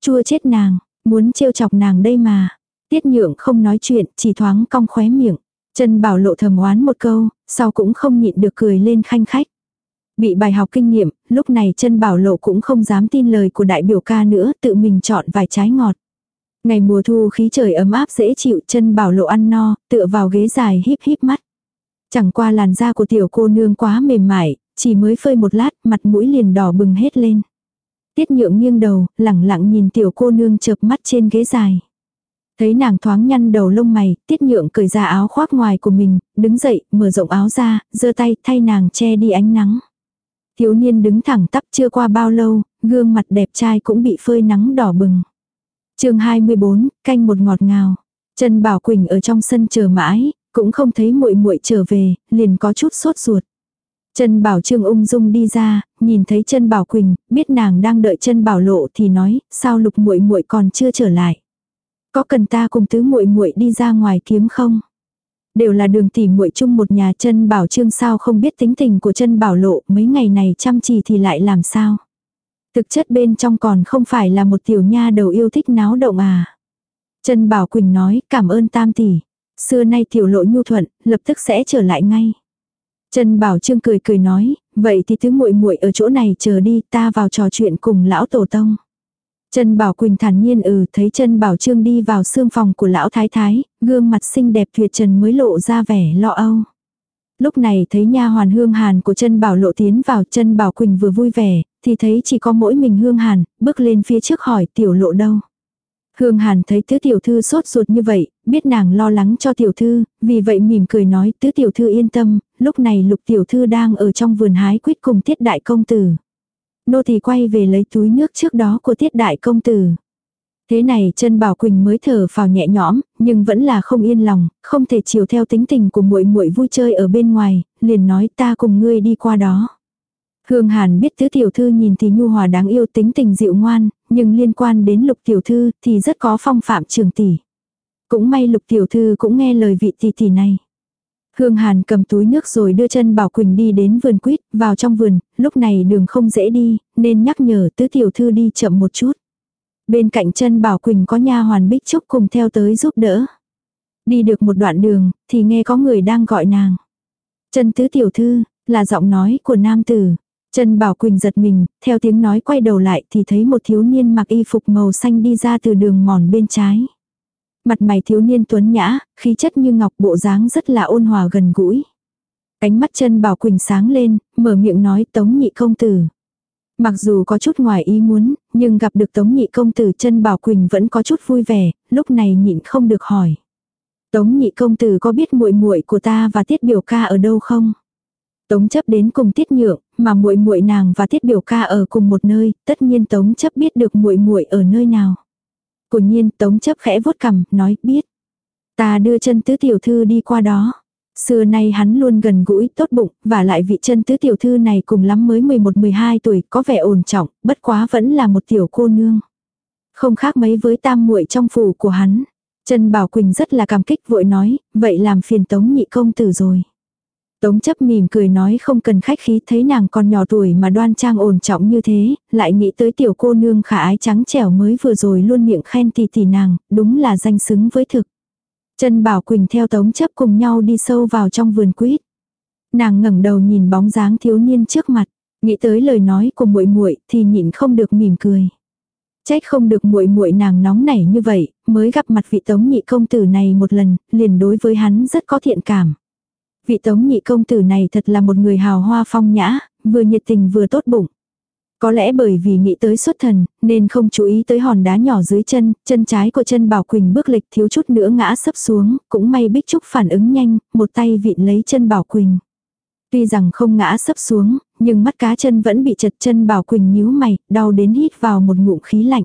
Chua chết nàng, muốn trêu chọc nàng đây mà. Tiết nhượng không nói chuyện, chỉ thoáng cong khóe miệng. Trần Bảo lộ thầm oán một câu, sau cũng không nhịn được cười lên khanh khách. Bị bài học kinh nghiệm, lúc này Trần bảo lộ cũng không dám tin lời của đại biểu ca nữa, tự mình chọn vài trái ngọt. Ngày mùa thu khí trời ấm áp dễ chịu, Trần bảo lộ ăn no, tựa vào ghế dài híp híp mắt. Chẳng qua làn da của tiểu cô nương quá mềm mại, chỉ mới phơi một lát, mặt mũi liền đỏ bừng hết lên. Tiết nhượng nghiêng đầu, lẳng lặng nhìn tiểu cô nương chợp mắt trên ghế dài. Thấy nàng thoáng nhăn đầu lông mày, tiết nhượng cởi ra áo khoác ngoài của mình, đứng dậy, mở rộng áo ra, giơ tay thay nàng che đi ánh nắng. Thiếu niên đứng thẳng tắp chưa qua bao lâu, gương mặt đẹp trai cũng bị phơi nắng đỏ bừng. chương 24, canh một ngọt ngào. Trần Bảo Quỳnh ở trong sân chờ mãi, cũng không thấy muội muội trở về, liền có chút sốt ruột. Chân Bảo Trương ung dung đi ra, nhìn thấy chân Bảo Quỳnh, biết nàng đang đợi chân Bảo Lộ thì nói, sao Lục muội muội còn chưa trở lại? Có cần ta cùng tứ muội muội đi ra ngoài kiếm không? Đều là đường tỷ muội chung một nhà chân Bảo Trương sao không biết tính tình của chân Bảo Lộ, mấy ngày này chăm chỉ thì lại làm sao? Thực chất bên trong còn không phải là một tiểu nha đầu yêu thích náo động à? Chân Bảo Quỳnh nói, cảm ơn tam tỷ. Xưa nay tiểu lộ nhu thuận, lập tức sẽ trở lại ngay. chân Bảo Trương cười cười nói, vậy thì tứ muội muội ở chỗ này chờ đi, ta vào trò chuyện cùng lão tổ tông. Trần Bảo Quỳnh thản nhiên ừ, thấy Trần Bảo Trương đi vào xương phòng của lão thái thái, gương mặt xinh đẹp tuyệt trần mới lộ ra vẻ lo âu. Lúc này thấy nha hoàn Hương Hàn của Trần Bảo lộ tiến vào, Trần Bảo Quỳnh vừa vui vẻ, thì thấy chỉ có mỗi mình Hương Hàn, bước lên phía trước hỏi tiểu lộ đâu. Hương Hàn thấy tứ tiểu thư sốt ruột như vậy, biết nàng lo lắng cho tiểu thư, vì vậy mỉm cười nói tứ tiểu thư yên tâm, lúc này lục tiểu thư đang ở trong vườn hái quýt cùng tiết đại công tử. Nô thì quay về lấy túi nước trước đó của tiết đại công tử. Thế này chân Bảo Quỳnh mới thở phào nhẹ nhõm, nhưng vẫn là không yên lòng, không thể chiều theo tính tình của muội muội vui chơi ở bên ngoài, liền nói ta cùng ngươi đi qua đó. Hương Hàn biết tứ tiểu thư nhìn thì nhu hòa đáng yêu tính tình dịu ngoan, nhưng liên quan đến lục tiểu thư thì rất có phong phạm trường tỷ. Cũng may lục tiểu thư cũng nghe lời vị tỷ tỷ này. Hương Hàn cầm túi nước rồi đưa chân Bảo Quỳnh đi đến vườn quýt, vào trong vườn, lúc này đường không dễ đi, nên nhắc nhở tứ tiểu thư đi chậm một chút. Bên cạnh chân Bảo Quỳnh có nha hoàn Bích Trúc cùng theo tới giúp đỡ. Đi được một đoạn đường, thì nghe có người đang gọi nàng. Chân tứ tiểu thư, là giọng nói của nam tử. Chân Bảo Quỳnh giật mình, theo tiếng nói quay đầu lại thì thấy một thiếu niên mặc y phục màu xanh đi ra từ đường mòn bên trái. Mặt mày thiếu niên tuấn nhã, khí chất như ngọc bộ dáng rất là ôn hòa gần gũi. Cánh mắt chân Bảo Quỳnh sáng lên, mở miệng nói tống nhị công tử. Mặc dù có chút ngoài ý muốn, nhưng gặp được tống nhị công tử chân Bảo Quỳnh vẫn có chút vui vẻ, lúc này nhịn không được hỏi. Tống nhị công tử có biết muội muội của ta và tiết biểu ca ở đâu không? Tống chấp đến cùng Tiết Nhượng, mà muội muội nàng và Tiết Biểu ca ở cùng một nơi, tất nhiên Tống chấp biết được muội muội ở nơi nào. Của nhiên Tống chấp khẽ vuốt cằm, nói biết. Ta đưa chân tứ tiểu thư đi qua đó. Xưa nay hắn luôn gần gũi, tốt bụng, và lại vị chân tứ tiểu thư này cùng lắm mới 11-12 tuổi, có vẻ ổn trọng, bất quá vẫn là một tiểu cô nương. Không khác mấy với tam muội trong phủ của hắn. Trần Bảo Quỳnh rất là cảm kích vội nói, vậy làm phiền tống nhị công tử rồi. Tống chấp mỉm cười nói không cần khách khí thấy nàng còn nhỏ tuổi mà đoan trang ổn trọng như thế, lại nghĩ tới tiểu cô nương khả ái trắng trẻo mới vừa rồi luôn miệng khen tỷ tỷ nàng, đúng là danh xứng với thực. Trần Bảo Quỳnh theo tống chấp cùng nhau đi sâu vào trong vườn quýt. Nàng ngẩng đầu nhìn bóng dáng thiếu niên trước mặt, nghĩ tới lời nói của muội muội thì nhịn không được mỉm cười. Trách không được muội muội nàng nóng nảy như vậy, mới gặp mặt vị tống nhị công tử này một lần, liền đối với hắn rất có thiện cảm. Vị tống nhị công tử này thật là một người hào hoa phong nhã, vừa nhiệt tình vừa tốt bụng. Có lẽ bởi vì nghĩ tới xuất thần, nên không chú ý tới hòn đá nhỏ dưới chân, chân trái của chân Bảo Quỳnh bước lịch thiếu chút nữa ngã sấp xuống, cũng may Bích Trúc phản ứng nhanh, một tay vịn lấy chân Bảo Quỳnh. Tuy rằng không ngã sấp xuống, nhưng mắt cá chân vẫn bị chật chân Bảo Quỳnh nhíu mày, đau đến hít vào một ngụm khí lạnh.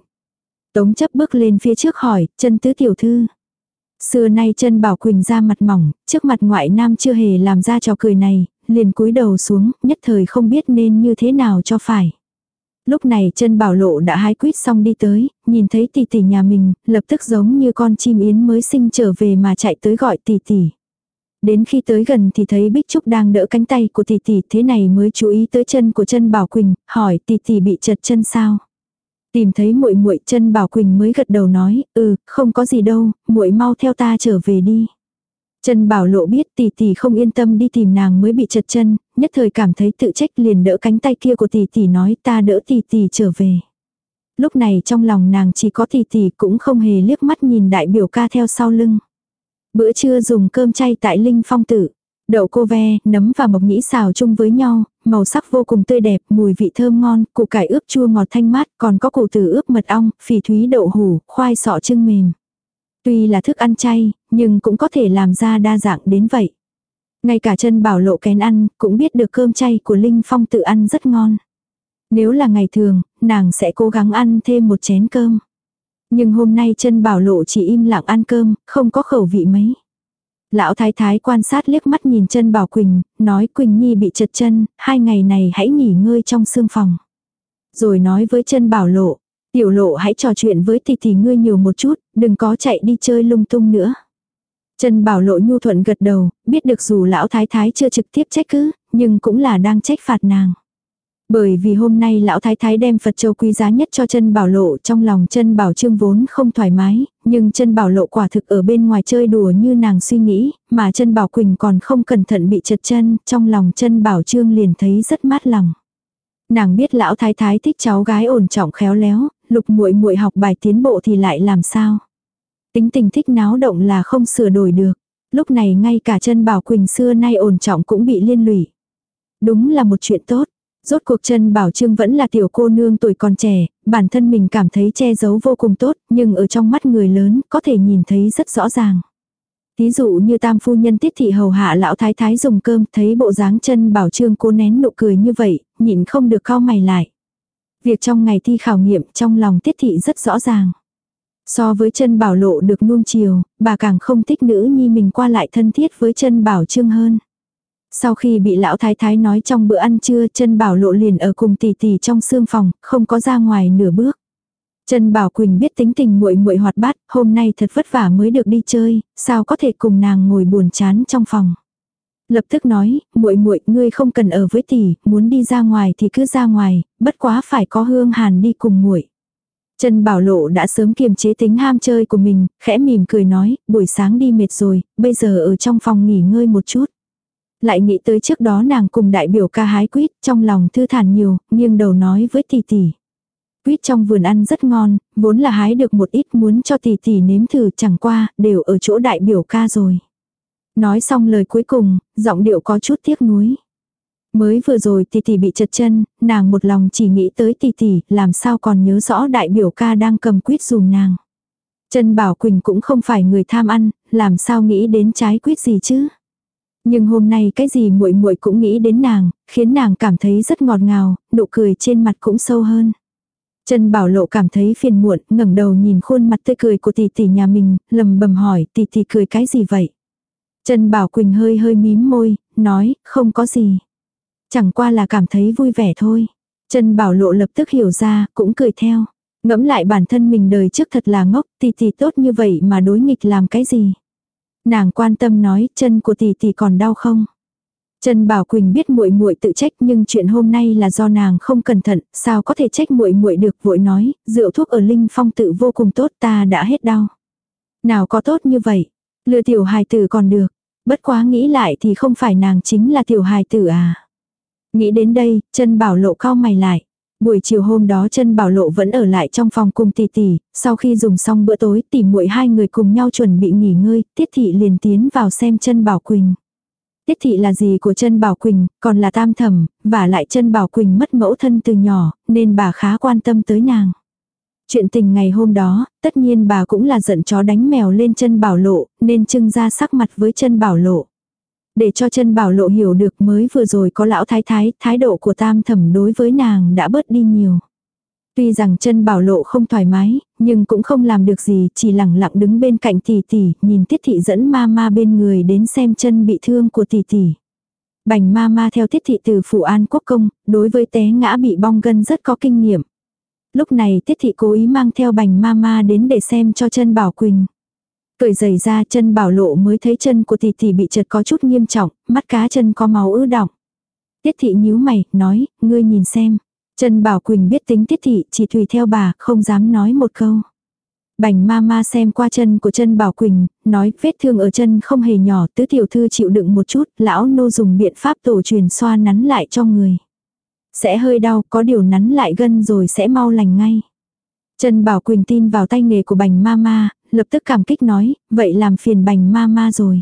Tống chấp bước lên phía trước hỏi, chân tứ tiểu thư. Xưa nay chân Bảo Quỳnh ra mặt mỏng, trước mặt ngoại nam chưa hề làm ra trò cười này, liền cúi đầu xuống, nhất thời không biết nên như thế nào cho phải. Lúc này chân bảo lộ đã hái quýt xong đi tới, nhìn thấy tỷ tỷ nhà mình, lập tức giống như con chim yến mới sinh trở về mà chạy tới gọi tỷ tỷ. Đến khi tới gần thì thấy Bích Trúc đang đỡ cánh tay của tỷ tỷ thế này mới chú ý tới chân của chân Bảo Quỳnh, hỏi tỷ tỷ bị chật chân sao. Tìm thấy muội muội chân Bảo Quỳnh mới gật đầu nói, ừ, không có gì đâu, muội mau theo ta trở về đi. Chân Bảo Lộ biết tỷ tỷ không yên tâm đi tìm nàng mới bị chật chân, nhất thời cảm thấy tự trách liền đỡ cánh tay kia của tỷ tỷ nói ta đỡ tỷ tỷ trở về. Lúc này trong lòng nàng chỉ có tỷ tỷ cũng không hề liếc mắt nhìn đại biểu ca theo sau lưng. Bữa trưa dùng cơm chay tại Linh Phong Tử. Đậu cô ve, nấm và mộc nhĩ xào chung với nhau, màu sắc vô cùng tươi đẹp, mùi vị thơm ngon, củ cải ướp chua ngọt thanh mát, còn có củ tử ướp mật ong, phỉ thúy đậu hủ, khoai sọ trưng mềm. Tuy là thức ăn chay, nhưng cũng có thể làm ra đa dạng đến vậy. Ngay cả chân bảo lộ kén ăn, cũng biết được cơm chay của Linh Phong tự ăn rất ngon. Nếu là ngày thường, nàng sẽ cố gắng ăn thêm một chén cơm. Nhưng hôm nay chân bảo lộ chỉ im lặng ăn cơm, không có khẩu vị mấy. Lão thái thái quan sát liếc mắt nhìn chân Bảo Quỳnh, nói Quỳnh Nhi bị chật chân, hai ngày này hãy nghỉ ngơi trong sương phòng. Rồi nói với chân Bảo Lộ, tiểu lộ hãy trò chuyện với tỷ tỷ ngươi nhiều một chút, đừng có chạy đi chơi lung tung nữa. Chân Bảo Lộ nhu thuận gật đầu, biết được dù lão thái thái chưa trực tiếp trách cứ, nhưng cũng là đang trách phạt nàng. Bởi vì hôm nay lão thái thái đem Phật châu quý giá nhất cho chân bảo lộ trong lòng chân bảo trương vốn không thoải mái, nhưng chân bảo lộ quả thực ở bên ngoài chơi đùa như nàng suy nghĩ, mà chân bảo quỳnh còn không cẩn thận bị chật chân, trong lòng chân bảo trương liền thấy rất mát lòng. Nàng biết lão thái thái thích cháu gái ổn trọng khéo léo, lục muội muội học bài tiến bộ thì lại làm sao. Tính tình thích náo động là không sửa đổi được. Lúc này ngay cả chân bảo quỳnh xưa nay ổn trọng cũng bị liên lụy. Đúng là một chuyện tốt. Rốt cuộc chân bảo trương vẫn là tiểu cô nương tuổi còn trẻ, bản thân mình cảm thấy che giấu vô cùng tốt, nhưng ở trong mắt người lớn có thể nhìn thấy rất rõ ràng. Ví dụ như tam phu nhân tiết thị hầu hạ lão thái thái dùng cơm thấy bộ dáng chân bảo trương cố nén nụ cười như vậy, nhịn không được cau mày lại. Việc trong ngày thi khảo nghiệm trong lòng tiết thị rất rõ ràng. So với chân bảo lộ được nuông chiều, bà càng không thích nữ nhi mình qua lại thân thiết với chân bảo trương hơn. Sau khi bị lão thái thái nói trong bữa ăn trưa chân bảo lộ liền ở cùng tỷ tỷ trong xương phòng, không có ra ngoài nửa bước. Trần Bảo Quỳnh biết tính tình muội muội hoạt bát, hôm nay thật vất vả mới được đi chơi, sao có thể cùng nàng ngồi buồn chán trong phòng. Lập tức nói, muội muội, ngươi không cần ở với tỷ, muốn đi ra ngoài thì cứ ra ngoài, bất quá phải có Hương Hàn đi cùng muội. Trần Bảo Lộ đã sớm kiềm chế tính ham chơi của mình, khẽ mỉm cười nói, buổi sáng đi mệt rồi, bây giờ ở trong phòng nghỉ ngơi một chút. Lại nghĩ tới trước đó nàng cùng đại biểu ca hái quýt, trong lòng thư thản nhiều, nghiêng đầu nói với tỷ tỷ. Quýt trong vườn ăn rất ngon, vốn là hái được một ít muốn cho tỷ tỷ nếm thử chẳng qua, đều ở chỗ đại biểu ca rồi. Nói xong lời cuối cùng, giọng điệu có chút tiếc nuối. Mới vừa rồi tỷ tỷ bị chật chân, nàng một lòng chỉ nghĩ tới tỷ tỷ, làm sao còn nhớ rõ đại biểu ca đang cầm quýt dùm nàng. Trần Bảo Quỳnh cũng không phải người tham ăn, làm sao nghĩ đến trái quýt gì chứ. Nhưng hôm nay cái gì muội muội cũng nghĩ đến nàng, khiến nàng cảm thấy rất ngọt ngào, nụ cười trên mặt cũng sâu hơn. Trần Bảo Lộ cảm thấy phiền muộn, ngẩng đầu nhìn khuôn mặt tươi cười của tỷ tỷ nhà mình, lầm bầm hỏi, tỷ tỷ cười cái gì vậy? Trần Bảo Quỳnh hơi hơi mím môi, nói, không có gì. Chẳng qua là cảm thấy vui vẻ thôi. Trần Bảo Lộ lập tức hiểu ra, cũng cười theo. Ngẫm lại bản thân mình đời trước thật là ngốc, tỷ tỷ tốt như vậy mà đối nghịch làm cái gì? Nàng quan tâm nói, chân của tỷ tỷ còn đau không? Trần Bảo Quỳnh biết muội muội tự trách nhưng chuyện hôm nay là do nàng không cẩn thận, sao có thể trách muội muội được, vội nói, rượu thuốc ở Linh Phong tự vô cùng tốt, ta đã hết đau. Nào có tốt như vậy, lừa tiểu hài tử còn được, bất quá nghĩ lại thì không phải nàng chính là tiểu hài tử à. Nghĩ đến đây, chân bảo lộ cao mày lại. Buổi chiều hôm đó chân bảo lộ vẫn ở lại trong phòng cùng tỷ tỷ, sau khi dùng xong bữa tối tỷ muội hai người cùng nhau chuẩn bị nghỉ ngơi, tiết thị liền tiến vào xem chân bảo quỳnh. Tiết thị là gì của chân bảo quỳnh, còn là tam thẩm, và lại chân bảo quỳnh mất mẫu thân từ nhỏ, nên bà khá quan tâm tới nàng. Chuyện tình ngày hôm đó, tất nhiên bà cũng là giận chó đánh mèo lên chân bảo lộ, nên trưng ra sắc mặt với chân bảo lộ. Để cho chân bảo lộ hiểu được mới vừa rồi có lão thái thái, thái độ của tam thẩm đối với nàng đã bớt đi nhiều. Tuy rằng chân bảo lộ không thoải mái, nhưng cũng không làm được gì, chỉ lẳng lặng đứng bên cạnh tỷ tỷ, nhìn tiết thị dẫn ma ma bên người đến xem chân bị thương của tỷ tỷ. Bành ma ma theo tiết thị từ phủ an quốc công, đối với té ngã bị bong gân rất có kinh nghiệm. Lúc này tiết thị cố ý mang theo bành ma ma đến để xem cho chân bảo quỳnh. Cởi giày ra chân bảo lộ mới thấy chân của tỷ tỷ bị chật có chút nghiêm trọng, mắt cá chân có máu ứ đọng. Tiết thị nhíu mày, nói, ngươi nhìn xem. Chân bảo Quỳnh biết tính tiết thị, chỉ tùy theo bà, không dám nói một câu. Bành ma ma xem qua chân của chân bảo Quỳnh, nói vết thương ở chân không hề nhỏ, tứ tiểu thư chịu đựng một chút, lão nô dùng biện pháp tổ truyền xoa nắn lại cho người. Sẽ hơi đau, có điều nắn lại gân rồi sẽ mau lành ngay. Trần Bảo Quỳnh tin vào tay nghề của bành ma ma, lập tức cảm kích nói, vậy làm phiền bành ma ma rồi.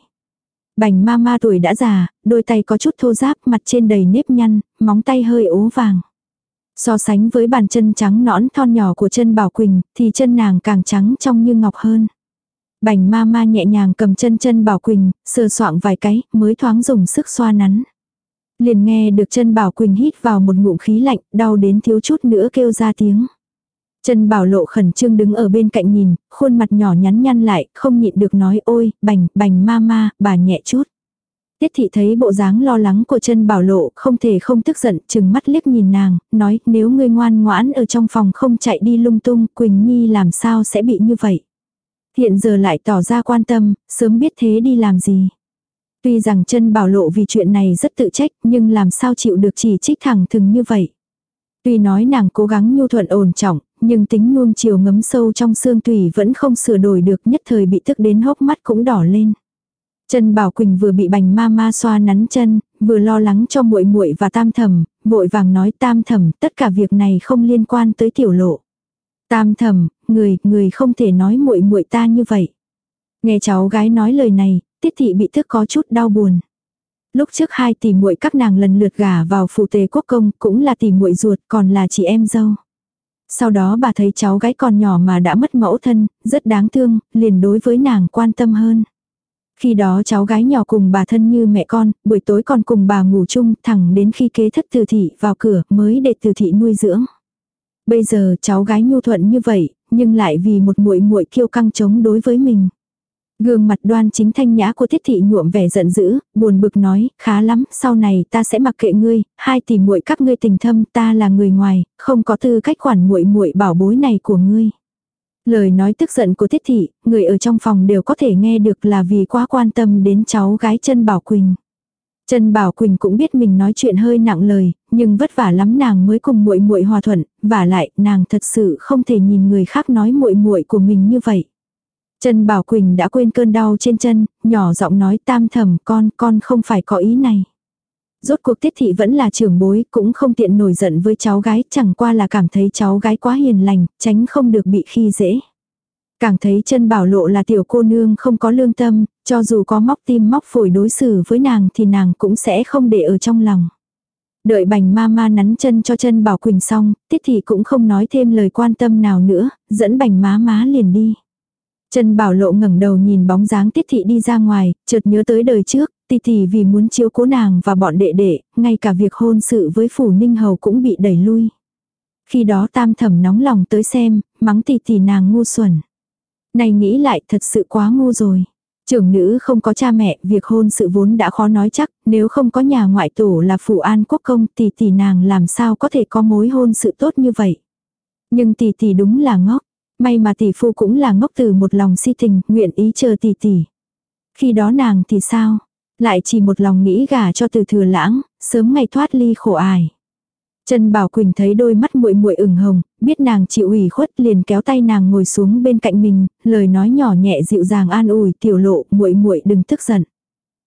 Bành ma ma tuổi đã già, đôi tay có chút thô ráp, mặt trên đầy nếp nhăn, móng tay hơi ố vàng. So sánh với bàn chân trắng nõn thon nhỏ của chân Bảo Quỳnh, thì chân nàng càng trắng trong như ngọc hơn. Bành ma ma nhẹ nhàng cầm chân chân Bảo Quỳnh, sờ soạng vài cái, mới thoáng dùng sức xoa nắn. Liền nghe được chân Bảo Quỳnh hít vào một ngụm khí lạnh, đau đến thiếu chút nữa kêu ra tiếng. Trần Bảo Lộ khẩn trương đứng ở bên cạnh nhìn, khuôn mặt nhỏ nhắn nhăn lại, không nhịn được nói ôi, bành, bành ma ma, bà nhẹ chút. Tiết thị thấy bộ dáng lo lắng của Trần bảo lộ, không thể không tức giận, chừng mắt liếc nhìn nàng, nói nếu ngươi ngoan ngoãn ở trong phòng không chạy đi lung tung, Quỳnh Nhi làm sao sẽ bị như vậy. Hiện giờ lại tỏ ra quan tâm, sớm biết thế đi làm gì. Tuy rằng Trần bảo lộ vì chuyện này rất tự trách, nhưng làm sao chịu được chỉ trích thẳng thừng như vậy. Tuy nói nàng cố gắng nhu thuận ổn trọng, nhưng tính nuông chiều ngấm sâu trong xương tủy vẫn không sửa đổi được nhất thời bị tức đến hốc mắt cũng đỏ lên. Trần Bảo Quỳnh vừa bị bành ma ma xoa nắn chân, vừa lo lắng cho muội muội và tam thầm vội vàng nói tam thầm tất cả việc này không liên quan tới tiểu lộ. Tam thầm người, người không thể nói muội muội ta như vậy. Nghe cháu gái nói lời này, tiết thị bị thức có chút đau buồn. Lúc trước hai tỷ muội các nàng lần lượt gả vào phủ tề quốc công, cũng là tỷ muội ruột, còn là chị em dâu. Sau đó bà thấy cháu gái còn nhỏ mà đã mất mẫu thân, rất đáng thương, liền đối với nàng quan tâm hơn. Khi đó cháu gái nhỏ cùng bà thân như mẹ con, buổi tối còn cùng bà ngủ chung thẳng đến khi kế thất từ thị vào cửa mới để từ thị nuôi dưỡng. Bây giờ cháu gái nhu thuận như vậy, nhưng lại vì một muội muội kiêu căng chống đối với mình. Gương mặt đoan chính thanh nhã của Tiết thị nhuộm vẻ giận dữ, buồn bực nói, khá lắm, sau này ta sẽ mặc kệ ngươi, hai tỷ muội các ngươi tình thâm, ta là người ngoài, không có tư cách quản muội muội bảo bối này của ngươi. Lời nói tức giận của Tiết thị, người ở trong phòng đều có thể nghe được là vì quá quan tâm đến cháu gái chân Bảo Quỳnh. Trần Bảo Quỳnh cũng biết mình nói chuyện hơi nặng lời, nhưng vất vả lắm nàng mới cùng muội muội hòa thuận, và lại, nàng thật sự không thể nhìn người khác nói muội muội của mình như vậy. Trần Bảo Quỳnh đã quên cơn đau trên chân, nhỏ giọng nói tam thầm con, con không phải có ý này. Rốt cuộc tiết thị vẫn là trưởng bối, cũng không tiện nổi giận với cháu gái, chẳng qua là cảm thấy cháu gái quá hiền lành, tránh không được bị khi dễ. Càng thấy chân bảo lộ là tiểu cô nương không có lương tâm, cho dù có móc tim móc phổi đối xử với nàng thì nàng cũng sẽ không để ở trong lòng. Đợi bành ma ma nắn chân cho chân bảo quỳnh xong, tiết thị cũng không nói thêm lời quan tâm nào nữa, dẫn bành má má liền đi. Trần Bảo Lộ ngẩng đầu nhìn bóng dáng Tiết Thị đi ra ngoài, chợt nhớ tới đời trước, Tì Tì vì muốn chiếu cố nàng và bọn đệ đệ, ngay cả việc hôn sự với Phủ Ninh Hầu cũng bị đẩy lui. Khi đó tam thẩm nóng lòng tới xem, mắng Tì Tì nàng ngu xuẩn. Này nghĩ lại thật sự quá ngu rồi. Trưởng nữ không có cha mẹ, việc hôn sự vốn đã khó nói chắc, nếu không có nhà ngoại tổ là Phủ An Quốc Công Tì Tì nàng làm sao có thể có mối hôn sự tốt như vậy. Nhưng Tì Tì đúng là ngốc. May mà tỷ phu cũng là ngốc từ một lòng si tình, nguyện ý chờ tỷ tỷ. Khi đó nàng thì sao? Lại chỉ một lòng nghĩ gả cho từ thừa lãng, sớm ngày thoát ly khổ ải. Trần Bảo Quỳnh thấy đôi mắt muội muội ửng hồng, biết nàng chịu ủy khuất liền kéo tay nàng ngồi xuống bên cạnh mình, lời nói nhỏ nhẹ dịu dàng an ủi, "Tiểu Lộ, muội muội đừng tức giận."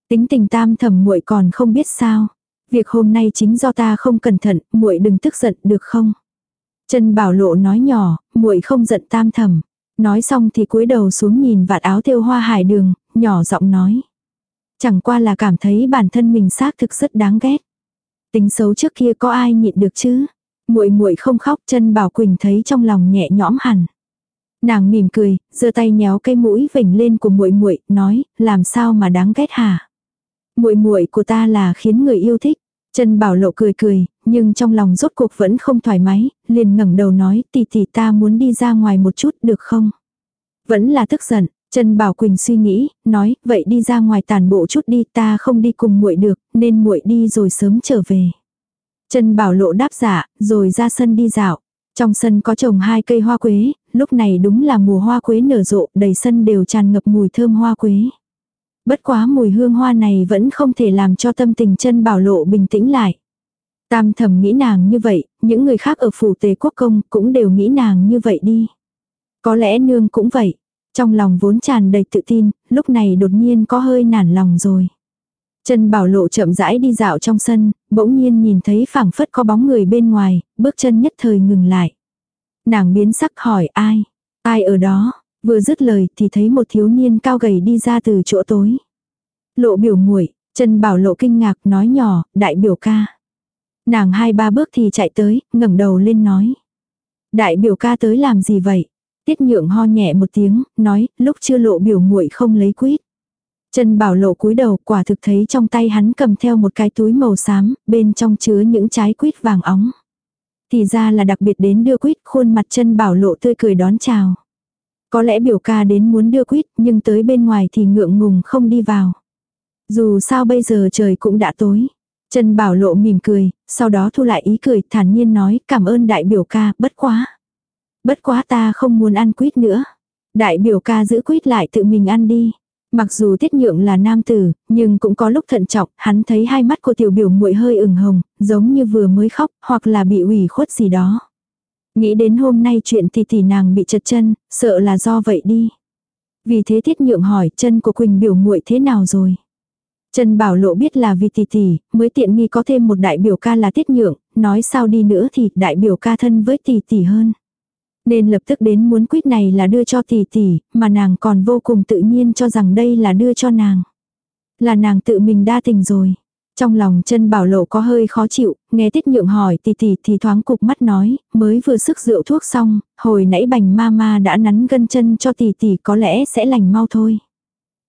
Tính tình tam thầm muội còn không biết sao. Việc hôm nay chính do ta không cẩn thận, muội đừng tức giận được không? Trần Bảo Lộ nói nhỏ, muội không giận tam thầm. Nói xong thì cúi đầu xuống nhìn vạt áo thêu hoa hải đường, nhỏ giọng nói. Chẳng qua là cảm thấy bản thân mình xác thực rất đáng ghét. Tính xấu trước kia có ai nhịn được chứ? Muội muội không khóc, Trần Bảo Quỳnh thấy trong lòng nhẹ nhõm hẳn. Nàng mỉm cười, giơ tay nhéo cây mũi vểnh lên của muội muội, nói, làm sao mà đáng ghét hả? Muội muội của ta là khiến người yêu thích. Trần Bảo Lộ cười cười, nhưng trong lòng rốt cuộc vẫn không thoải mái, liền ngẩng đầu nói tỷ tỷ ta muốn đi ra ngoài một chút được không? Vẫn là tức giận, Trần Bảo Quỳnh suy nghĩ, nói, vậy đi ra ngoài tàn bộ chút đi, ta không đi cùng muội được, nên muội đi rồi sớm trở về. Trần Bảo Lộ đáp giả, dạ, rồi ra sân đi dạo. Trong sân có trồng hai cây hoa quế, lúc này đúng là mùa hoa quế nở rộ, đầy sân đều tràn ngập mùi thơm hoa quế. Bất quá mùi hương hoa này vẫn không thể làm cho tâm tình chân bảo lộ bình tĩnh lại. Tam thầm nghĩ nàng như vậy, những người khác ở phủ tế quốc công cũng đều nghĩ nàng như vậy đi. Có lẽ nương cũng vậy. Trong lòng vốn tràn đầy tự tin, lúc này đột nhiên có hơi nản lòng rồi. Chân bảo lộ chậm rãi đi dạo trong sân, bỗng nhiên nhìn thấy phảng phất có bóng người bên ngoài, bước chân nhất thời ngừng lại. Nàng biến sắc hỏi ai? Ai ở đó? Vừa dứt lời thì thấy một thiếu niên cao gầy đi ra từ chỗ tối. Lộ biểu muội chân bảo lộ kinh ngạc nói nhỏ, đại biểu ca. Nàng hai ba bước thì chạy tới, ngẩng đầu lên nói. Đại biểu ca tới làm gì vậy? Tiết nhượng ho nhẹ một tiếng, nói, lúc chưa lộ biểu muội không lấy quýt. Trần Bảo Lộ cúi đầu quả thực thấy trong tay hắn cầm theo một cái túi màu xám, bên trong chứa những trái quýt vàng óng. Thì ra là đặc biệt đến đưa quýt, khuôn mặt chân bảo lộ tươi cười đón chào. Có lẽ biểu ca đến muốn đưa quýt, nhưng tới bên ngoài thì ngượng ngùng không đi vào. Dù sao bây giờ trời cũng đã tối. Trần Bảo Lộ mỉm cười, sau đó thu lại ý cười, thản nhiên nói, cảm ơn đại biểu ca, bất quá. Bất quá ta không muốn ăn quýt nữa. Đại biểu ca giữ quýt lại tự mình ăn đi. Mặc dù tiết nhượng là nam tử, nhưng cũng có lúc thận trọng, hắn thấy hai mắt của tiểu biểu muội hơi ửng hồng, giống như vừa mới khóc, hoặc là bị ủy khuất gì đó. Nghĩ đến hôm nay chuyện thì tỷ nàng bị chật chân, sợ là do vậy đi. Vì thế tiết nhượng hỏi chân của Quỳnh biểu muội thế nào rồi. Trần Bảo Lộ biết là vì tỷ tỷ, mới tiện nghi có thêm một đại biểu ca là tiết nhượng, nói sao đi nữa thì đại biểu ca thân với tỷ tỷ hơn. Nên lập tức đến muốn quýt này là đưa cho tỷ tỷ, mà nàng còn vô cùng tự nhiên cho rằng đây là đưa cho nàng. Là nàng tự mình đa tình rồi. Trong lòng chân bảo lộ có hơi khó chịu, nghe tiết nhượng hỏi tỷ tỷ thì thoáng cục mắt nói, mới vừa sức rượu thuốc xong, hồi nãy bành ma ma đã nắn gân chân cho tỷ tỷ có lẽ sẽ lành mau thôi.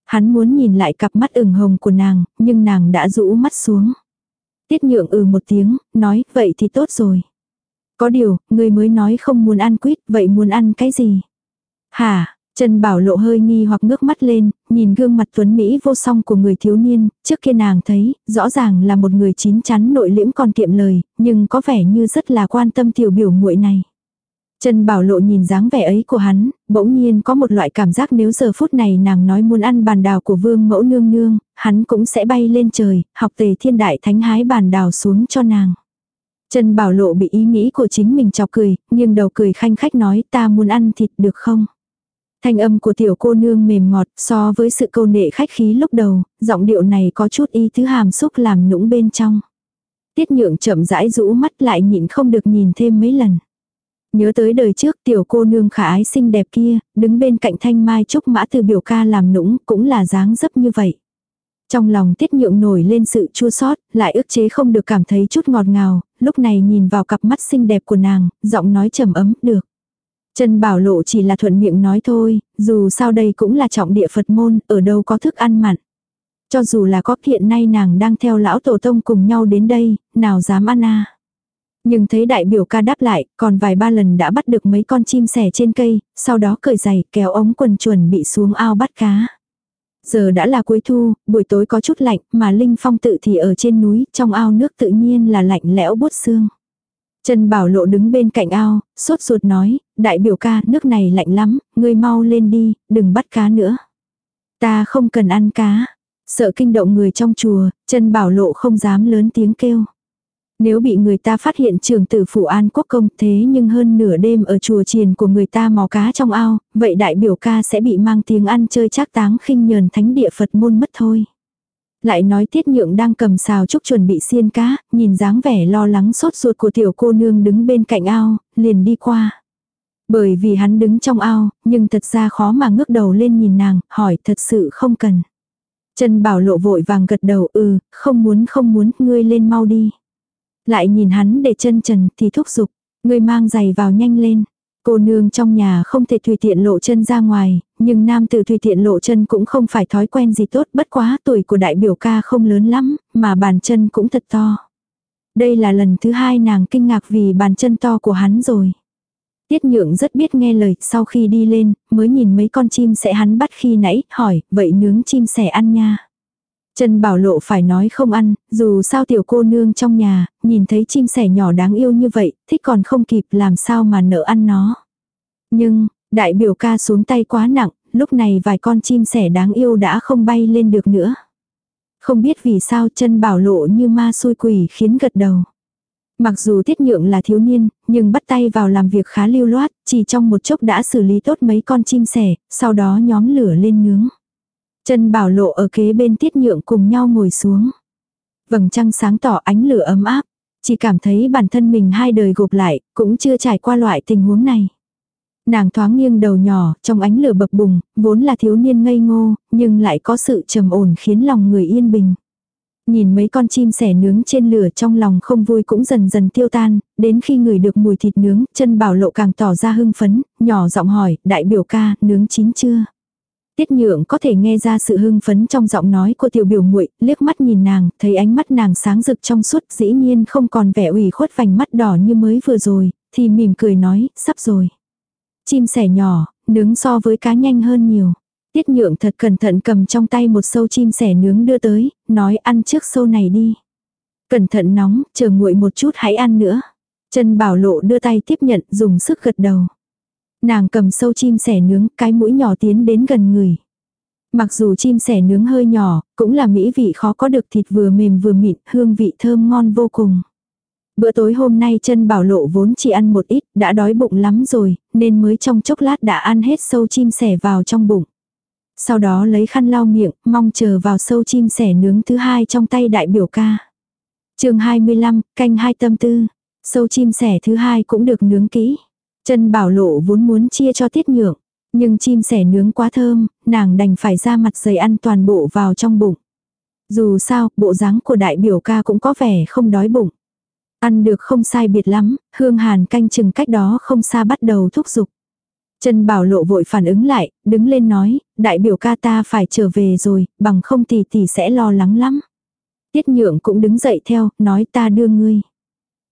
Hắn muốn nhìn lại cặp mắt ửng hồng của nàng, nhưng nàng đã rũ mắt xuống. Tiết nhượng ừ một tiếng, nói, vậy thì tốt rồi. Có điều, người mới nói không muốn ăn quýt, vậy muốn ăn cái gì? Hả, Trần Bảo Lộ hơi nghi hoặc ngước mắt lên, nhìn gương mặt tuấn Mỹ vô song của người thiếu niên, trước kia nàng thấy, rõ ràng là một người chín chắn nội liễm còn kiệm lời, nhưng có vẻ như rất là quan tâm tiểu biểu muội này. Trần Bảo Lộ nhìn dáng vẻ ấy của hắn, bỗng nhiên có một loại cảm giác nếu giờ phút này nàng nói muốn ăn bàn đào của vương mẫu nương nương, hắn cũng sẽ bay lên trời, học tề thiên đại thánh hái bàn đào xuống cho nàng. Trần Bảo Lộ bị ý nghĩ của chính mình chọc cười, nhưng đầu cười khanh khách nói ta muốn ăn thịt được không? Thanh âm của tiểu cô nương mềm ngọt so với sự câu nệ khách khí lúc đầu, giọng điệu này có chút ý thứ hàm xúc làm nũng bên trong. Tiết nhượng chậm rãi rũ mắt lại nhịn không được nhìn thêm mấy lần. Nhớ tới đời trước tiểu cô nương khả ái xinh đẹp kia, đứng bên cạnh thanh mai trúc mã từ biểu ca làm nũng cũng là dáng dấp như vậy. Trong lòng tiết nhượng nổi lên sự chua sót, lại ức chế không được cảm thấy chút ngọt ngào, lúc này nhìn vào cặp mắt xinh đẹp của nàng, giọng nói trầm ấm, được. Trần Bảo Lộ chỉ là thuận miệng nói thôi, dù sao đây cũng là trọng địa Phật môn, ở đâu có thức ăn mặn. Cho dù là có hiện nay nàng đang theo lão tổ tông cùng nhau đến đây, nào dám ăn à. Nhưng thấy đại biểu ca đáp lại, còn vài ba lần đã bắt được mấy con chim sẻ trên cây, sau đó cởi giày kéo ống quần chuẩn bị xuống ao bắt cá. Giờ đã là cuối thu, buổi tối có chút lạnh, mà Linh Phong tự thì ở trên núi, trong ao nước tự nhiên là lạnh lẽo bút xương. Trần Bảo Lộ đứng bên cạnh ao, sốt ruột nói, đại biểu ca, nước này lạnh lắm, ngươi mau lên đi, đừng bắt cá nữa. Ta không cần ăn cá. Sợ kinh động người trong chùa, Trần Bảo Lộ không dám lớn tiếng kêu. Nếu bị người ta phát hiện trường tử phủ an quốc công thế nhưng hơn nửa đêm ở chùa triền của người ta mò cá trong ao, vậy đại biểu ca sẽ bị mang tiếng ăn chơi chắc táng khinh nhờn thánh địa Phật môn mất thôi. Lại nói tiết nhượng đang cầm xào trúc chuẩn bị xiên cá, nhìn dáng vẻ lo lắng sốt ruột của tiểu cô nương đứng bên cạnh ao, liền đi qua. Bởi vì hắn đứng trong ao, nhưng thật ra khó mà ngước đầu lên nhìn nàng, hỏi thật sự không cần. Trần Bảo Lộ vội vàng gật đầu ừ, không muốn không muốn, ngươi lên mau đi. Lại nhìn hắn để chân trần thì thúc giục, ngươi mang giày vào nhanh lên. Cô nương trong nhà không thể tùy tiện lộ chân ra ngoài, nhưng nam tử tùy tiện lộ chân cũng không phải thói quen gì tốt bất quá tuổi của đại biểu ca không lớn lắm, mà bàn chân cũng thật to. Đây là lần thứ hai nàng kinh ngạc vì bàn chân to của hắn rồi. Tiết nhượng rất biết nghe lời, sau khi đi lên, mới nhìn mấy con chim sẻ hắn bắt khi nãy, hỏi, vậy nướng chim sẻ ăn nha. Trần Bảo Lộ phải nói không ăn, dù sao tiểu cô nương trong nhà, nhìn thấy chim sẻ nhỏ đáng yêu như vậy, thích còn không kịp làm sao mà nỡ ăn nó. Nhưng, đại biểu ca xuống tay quá nặng, lúc này vài con chim sẻ đáng yêu đã không bay lên được nữa. Không biết vì sao chân bảo lộ như ma xui quỷ khiến gật đầu. Mặc dù tiết nhượng là thiếu niên, nhưng bắt tay vào làm việc khá lưu loát, chỉ trong một chốc đã xử lý tốt mấy con chim sẻ, sau đó nhóm lửa lên nướng. Chân bảo lộ ở kế bên tiết nhượng cùng nhau ngồi xuống. Vầng trăng sáng tỏ ánh lửa ấm áp. Chỉ cảm thấy bản thân mình hai đời gộp lại, cũng chưa trải qua loại tình huống này. Nàng thoáng nghiêng đầu nhỏ, trong ánh lửa bập bùng, vốn là thiếu niên ngây ngô, nhưng lại có sự trầm ổn khiến lòng người yên bình. Nhìn mấy con chim sẻ nướng trên lửa trong lòng không vui cũng dần dần tiêu tan, đến khi người được mùi thịt nướng, chân bảo lộ càng tỏ ra hưng phấn, nhỏ giọng hỏi, đại biểu ca, nướng chín chưa? Tiết nhượng có thể nghe ra sự hưng phấn trong giọng nói của tiểu biểu muội liếc mắt nhìn nàng, thấy ánh mắt nàng sáng rực trong suốt dĩ nhiên không còn vẻ ủy khuất vành mắt đỏ như mới vừa rồi, thì mỉm cười nói, sắp rồi. Chim sẻ nhỏ, nướng so với cá nhanh hơn nhiều. Tiết nhượng thật cẩn thận cầm trong tay một sâu chim sẻ nướng đưa tới, nói ăn trước sâu này đi. Cẩn thận nóng, chờ nguội một chút hãy ăn nữa. Trần Bảo Lộ đưa tay tiếp nhận, dùng sức gật đầu. Nàng cầm sâu chim sẻ nướng, cái mũi nhỏ tiến đến gần người. Mặc dù chim sẻ nướng hơi nhỏ, cũng là mỹ vị khó có được thịt vừa mềm vừa mịn, hương vị thơm ngon vô cùng. Bữa tối hôm nay chân bảo lộ vốn chỉ ăn một ít, đã đói bụng lắm rồi, nên mới trong chốc lát đã ăn hết sâu chim sẻ vào trong bụng. Sau đó lấy khăn lau miệng, mong chờ vào sâu chim sẻ nướng thứ hai trong tay đại biểu ca. chương 25, canh hai tâm tư. Sâu chim sẻ thứ hai cũng được nướng kỹ. Chân bảo lộ vốn muốn chia cho tiết nhượng. Nhưng chim sẻ nướng quá thơm, nàng đành phải ra mặt dày ăn toàn bộ vào trong bụng. Dù sao, bộ dáng của đại biểu ca cũng có vẻ không đói bụng. Ăn được không sai biệt lắm, hương hàn canh chừng cách đó không xa bắt đầu thúc giục. Trần Bảo Lộ vội phản ứng lại, đứng lên nói, đại biểu ca ta phải trở về rồi, bằng không thì tỷ sẽ lo lắng lắm. Tiết nhượng cũng đứng dậy theo, nói ta đưa ngươi.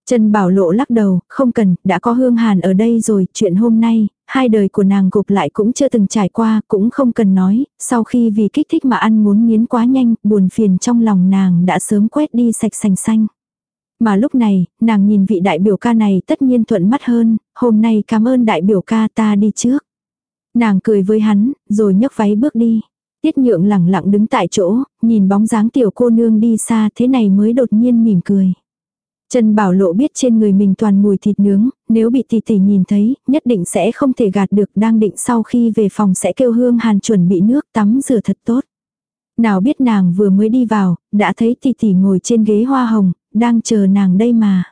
Trần Bảo Lộ lắc đầu, không cần, đã có hương hàn ở đây rồi, chuyện hôm nay, hai đời của nàng gục lại cũng chưa từng trải qua, cũng không cần nói, sau khi vì kích thích mà ăn muốn nghiến quá nhanh, buồn phiền trong lòng nàng đã sớm quét đi sạch sành xanh. Mà lúc này, nàng nhìn vị đại biểu ca này tất nhiên thuận mắt hơn, hôm nay cảm ơn đại biểu ca ta đi trước. Nàng cười với hắn, rồi nhấc váy bước đi. Tiết nhượng lẳng lặng đứng tại chỗ, nhìn bóng dáng tiểu cô nương đi xa thế này mới đột nhiên mỉm cười. Trần Bảo Lộ biết trên người mình toàn mùi thịt nướng, nếu bị tỷ tỷ nhìn thấy, nhất định sẽ không thể gạt được đang định sau khi về phòng sẽ kêu Hương Hàn chuẩn bị nước tắm rửa thật tốt. Nào biết nàng vừa mới đi vào, đã thấy tỷ tỷ ngồi trên ghế hoa hồng, đang chờ nàng đây mà.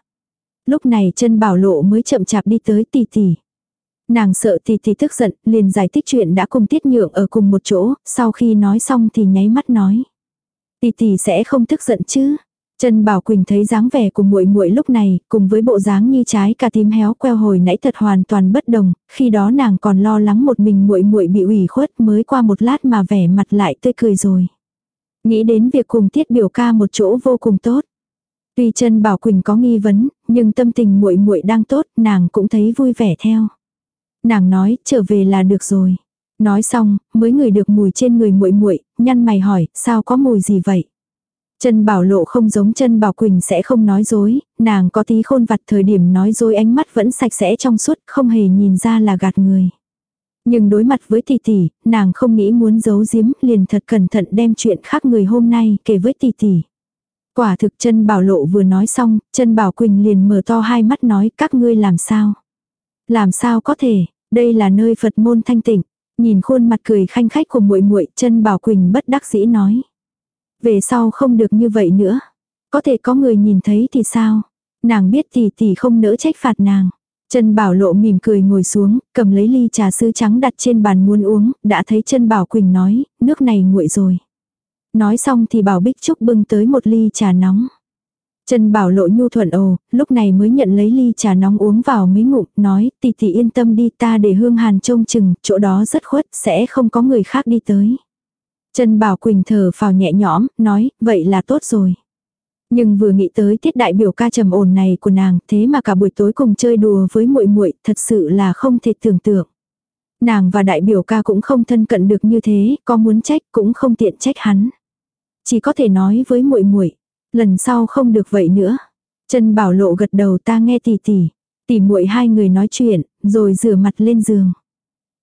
Lúc này chân bảo lộ mới chậm chạp đi tới tỷ tỷ. Nàng sợ tỷ tỷ tức giận, liền giải thích chuyện đã cùng tiết nhượng ở cùng một chỗ, sau khi nói xong thì nháy mắt nói. Tỷ tỷ sẽ không tức giận chứ. Trần Bảo Quỳnh thấy dáng vẻ của muội muội lúc này, cùng với bộ dáng như trái cà tím héo queo hồi nãy thật hoàn toàn bất đồng, khi đó nàng còn lo lắng một mình muội muội bị ủy khuất, mới qua một lát mà vẻ mặt lại tươi cười rồi. Nghĩ đến việc cùng Tiết biểu ca một chỗ vô cùng tốt. Tuy Trần Bảo Quỳnh có nghi vấn, nhưng tâm tình muội muội đang tốt, nàng cũng thấy vui vẻ theo. Nàng nói, trở về là được rồi. Nói xong, mới người được mùi trên người muội muội, nhăn mày hỏi, sao có mùi gì vậy? Chân Bảo Lộ không giống chân Bảo Quỳnh sẽ không nói dối, nàng có tí khôn vặt thời điểm nói dối ánh mắt vẫn sạch sẽ trong suốt, không hề nhìn ra là gạt người. Nhưng đối mặt với tỷ tỷ, nàng không nghĩ muốn giấu giếm, liền thật cẩn thận đem chuyện khác người hôm nay kể với tỷ tỷ. Quả thực chân bảo lộ vừa nói xong, chân bảo Quỳnh liền mở to hai mắt nói các ngươi làm sao. Làm sao có thể, đây là nơi Phật môn thanh tịnh. Nhìn khuôn mặt cười khanh khách của muội muội chân bảo Quỳnh bất đắc dĩ nói. Về sau không được như vậy nữa. Có thể có người nhìn thấy thì sao? Nàng biết tỷ tỷ không nỡ trách phạt nàng. Chân Bảo Lộ mỉm cười ngồi xuống, cầm lấy ly trà sứ trắng đặt trên bàn muốn uống, đã thấy chân Bảo Quỳnh nói, nước này nguội rồi. Nói xong thì Bảo Bích Trúc bưng tới một ly trà nóng. Chân Bảo Lộ nhu thuận ồ, lúc này mới nhận lấy ly trà nóng uống vào mấy ngụm, nói, tỷ tỷ yên tâm đi ta để Hương Hàn trông chừng, chỗ đó rất khuất, sẽ không có người khác đi tới. Trần Bảo Quỳnh thở phào nhẹ nhõm, nói, vậy là tốt rồi. Nhưng vừa nghĩ tới tiết đại biểu ca trầm ổn này của nàng, thế mà cả buổi tối cùng chơi đùa với muội muội, thật sự là không thể tưởng tượng. Nàng và đại biểu ca cũng không thân cận được như thế, có muốn trách cũng không tiện trách hắn. Chỉ có thể nói với muội muội, lần sau không được vậy nữa. Trần Bảo Lộ gật đầu ta nghe tỉ tỉ, tỉ muội hai người nói chuyện, rồi rửa mặt lên giường.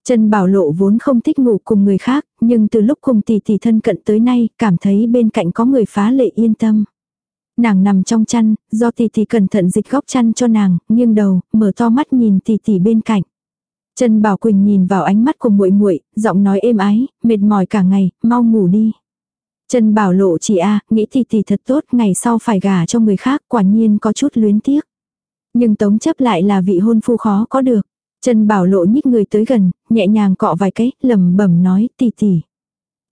Trần Bảo Lộ vốn không thích ngủ cùng người khác, nhưng từ lúc cùng tỷ tỷ thân cận tới nay, cảm thấy bên cạnh có người phá lệ yên tâm. Nàng nằm trong chăn, do tỷ tỷ cẩn thận dịch góc chăn cho nàng, nghiêng đầu, mở to mắt nhìn tỷ tỷ bên cạnh. Trần Bảo Quỳnh nhìn vào ánh mắt của muội muội, giọng nói êm ái, mệt mỏi cả ngày, mau ngủ đi. Trần Bảo Lộ chỉ a, nghĩ tỷ tỷ thật tốt, ngày sau phải gả cho người khác, quả nhiên có chút luyến tiếc. Nhưng Tống chấp lại là vị hôn phu khó có được. Trần Bảo Lộ nhích người tới gần, nhẹ nhàng cọ vài cái, lầm bẩm nói, tỷ tỷ.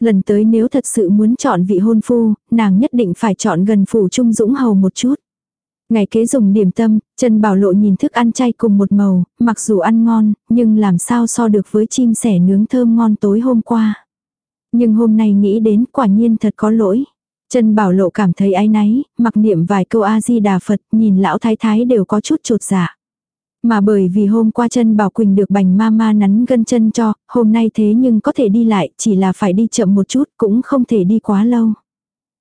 Lần tới nếu thật sự muốn chọn vị hôn phu, nàng nhất định phải chọn gần phủ trung dũng hầu một chút. Ngày kế dùng điểm tâm, Trần Bảo Lộ nhìn thức ăn chay cùng một màu, mặc dù ăn ngon, nhưng làm sao so được với chim sẻ nướng thơm ngon tối hôm qua. Nhưng hôm nay nghĩ đến quả nhiên thật có lỗi. Trần Bảo Lộ cảm thấy áy náy, mặc niệm vài câu A-di-đà Phật, nhìn lão thái thái đều có chút trột dạ. Mà bởi vì hôm qua chân Bảo Quỳnh được bành ma ma nắn gân chân cho, hôm nay thế nhưng có thể đi lại, chỉ là phải đi chậm một chút, cũng không thể đi quá lâu.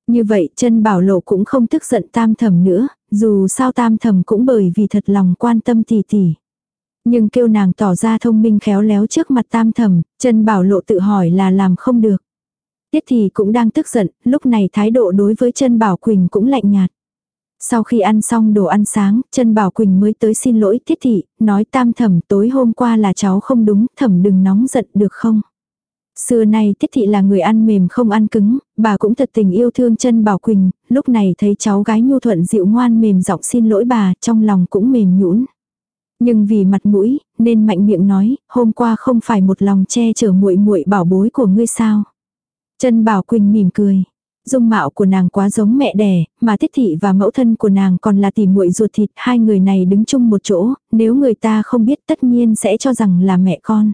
Như vậy chân Bảo Lộ cũng không tức giận tam thầm nữa, dù sao tam thầm cũng bởi vì thật lòng quan tâm tỷ tỷ. Nhưng kêu nàng tỏ ra thông minh khéo léo trước mặt tam thầm, chân Bảo Lộ tự hỏi là làm không được. Tiết thì cũng đang tức giận, lúc này thái độ đối với chân Bảo Quỳnh cũng lạnh nhạt. Sau khi ăn xong đồ ăn sáng, chân Bảo Quỳnh mới tới xin lỗi Tiết Thị, nói tam thẩm tối hôm qua là cháu không đúng, thẩm đừng nóng giận được không? Xưa nay Tiết Thị là người ăn mềm không ăn cứng, bà cũng thật tình yêu thương chân Bảo Quỳnh, lúc này thấy cháu gái nhu thuận dịu ngoan mềm giọng xin lỗi bà, trong lòng cũng mềm nhũn. Nhưng vì mặt mũi, nên mạnh miệng nói, hôm qua không phải một lòng che chở muội muội bảo bối của ngươi sao? Chân Bảo Quỳnh mỉm cười. Dung mạo của nàng quá giống mẹ đẻ, mà thiết thị và mẫu thân của nàng còn là tỷ muội ruột thịt, hai người này đứng chung một chỗ, nếu người ta không biết tất nhiên sẽ cho rằng là mẹ con.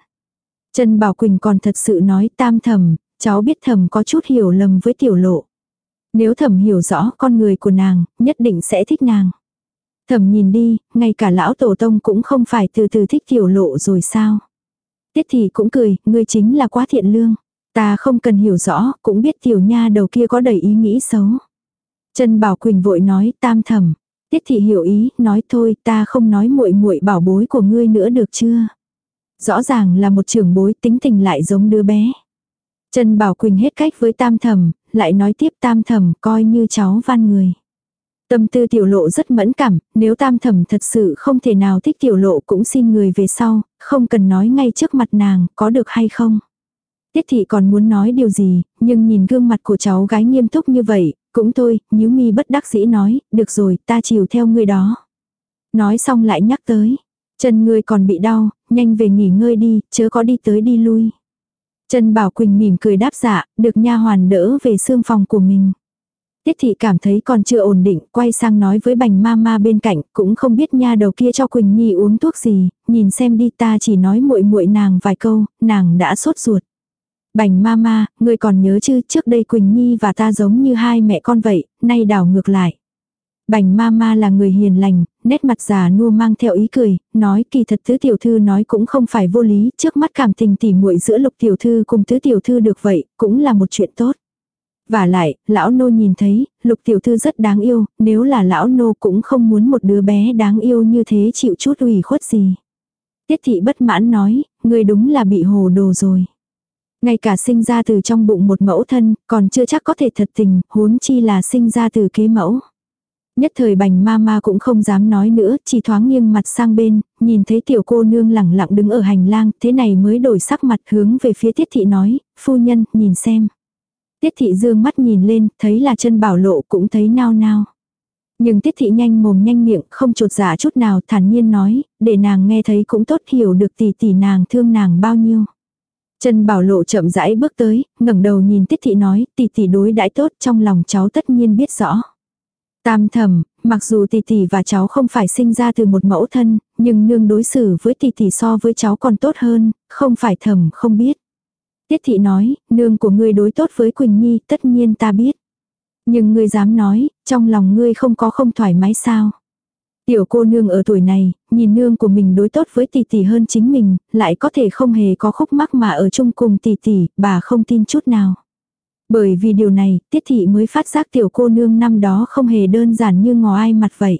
Trần Bảo Quỳnh còn thật sự nói tam thầm, cháu biết thầm có chút hiểu lầm với tiểu lộ. Nếu thầm hiểu rõ con người của nàng, nhất định sẽ thích nàng. Thầm nhìn đi, ngay cả lão tổ tông cũng không phải từ từ thích tiểu lộ rồi sao. Tiết thì cũng cười, ngươi chính là quá thiện lương. Ta không cần hiểu rõ, cũng biết tiểu nha đầu kia có đầy ý nghĩ xấu. Trần Bảo Quỳnh vội nói tam thầm. Tiết thị hiểu ý, nói thôi ta không nói muội muội bảo bối của ngươi nữa được chưa. Rõ ràng là một trưởng bối tính tình lại giống đứa bé. Trần Bảo Quỳnh hết cách với tam thầm, lại nói tiếp tam thầm coi như cháu van người. Tâm tư tiểu lộ rất mẫn cảm, nếu tam thầm thật sự không thể nào thích tiểu lộ cũng xin người về sau, không cần nói ngay trước mặt nàng, có được hay không. Tiết thị còn muốn nói điều gì, nhưng nhìn gương mặt của cháu gái nghiêm túc như vậy, cũng thôi, nhíu mi bất đắc dĩ nói, được rồi, ta chiều theo ngươi đó. Nói xong lại nhắc tới, chân ngươi còn bị đau, nhanh về nghỉ ngơi đi, chớ có đi tới đi lui. Trần Bảo Quỳnh mỉm cười đáp dạ, được nha hoàn đỡ về xương phòng của mình. Tiết thị cảm thấy còn chưa ổn định, quay sang nói với bành ma ma bên cạnh, cũng không biết nha đầu kia cho Quỳnh Nhi uống thuốc gì, nhìn xem đi ta chỉ nói muội muội nàng vài câu, nàng đã sốt ruột. Bành ma ma, ngươi còn nhớ chứ trước đây Quỳnh Nhi và ta giống như hai mẹ con vậy, nay đảo ngược lại. Bành ma ma là người hiền lành, nét mặt già nua mang theo ý cười, nói kỳ thật tứ tiểu thư nói cũng không phải vô lý, trước mắt cảm tình tỉ muội giữa lục tiểu thư cùng tứ tiểu thư được vậy, cũng là một chuyện tốt. Và lại, lão nô nhìn thấy, lục tiểu thư rất đáng yêu, nếu là lão nô cũng không muốn một đứa bé đáng yêu như thế chịu chút ủy khuất gì. Tiết thị bất mãn nói, người đúng là bị hồ đồ rồi. Ngay cả sinh ra từ trong bụng một mẫu thân, còn chưa chắc có thể thật tình, huống chi là sinh ra từ kế mẫu. Nhất thời bành ma ma cũng không dám nói nữa, chỉ thoáng nghiêng mặt sang bên, nhìn thấy tiểu cô nương lẳng lặng đứng ở hành lang, thế này mới đổi sắc mặt hướng về phía tiết thị nói, phu nhân, nhìn xem. Tiết thị dương mắt nhìn lên, thấy là chân bảo lộ cũng thấy nao nao. Nhưng tiết thị nhanh mồm nhanh miệng, không trột giả dạ chút nào, thản nhiên nói, để nàng nghe thấy cũng tốt hiểu được tỷ tỷ nàng thương nàng bao nhiêu. Trần Bảo Lộ chậm rãi bước tới, ngẩng đầu nhìn Tiết Thị nói, tỷ tỷ đối đãi tốt trong lòng cháu tất nhiên biết rõ. Tam thầm, mặc dù tỷ tỷ và cháu không phải sinh ra từ một mẫu thân, nhưng nương đối xử với tỷ tỷ so với cháu còn tốt hơn, không phải thầm không biết. Tiết thị nói, nương của ngươi đối tốt với Quỳnh Nhi, tất nhiên ta biết. Nhưng ngươi dám nói, trong lòng ngươi không có không thoải mái sao. Tiểu cô nương ở tuổi này, nhìn nương của mình đối tốt với tỷ tỷ hơn chính mình, lại có thể không hề có khúc mắc mà ở chung cùng tỷ tỷ, bà không tin chút nào. Bởi vì điều này, tiết thị mới phát giác tiểu cô nương năm đó không hề đơn giản như ngò ai mặt vậy.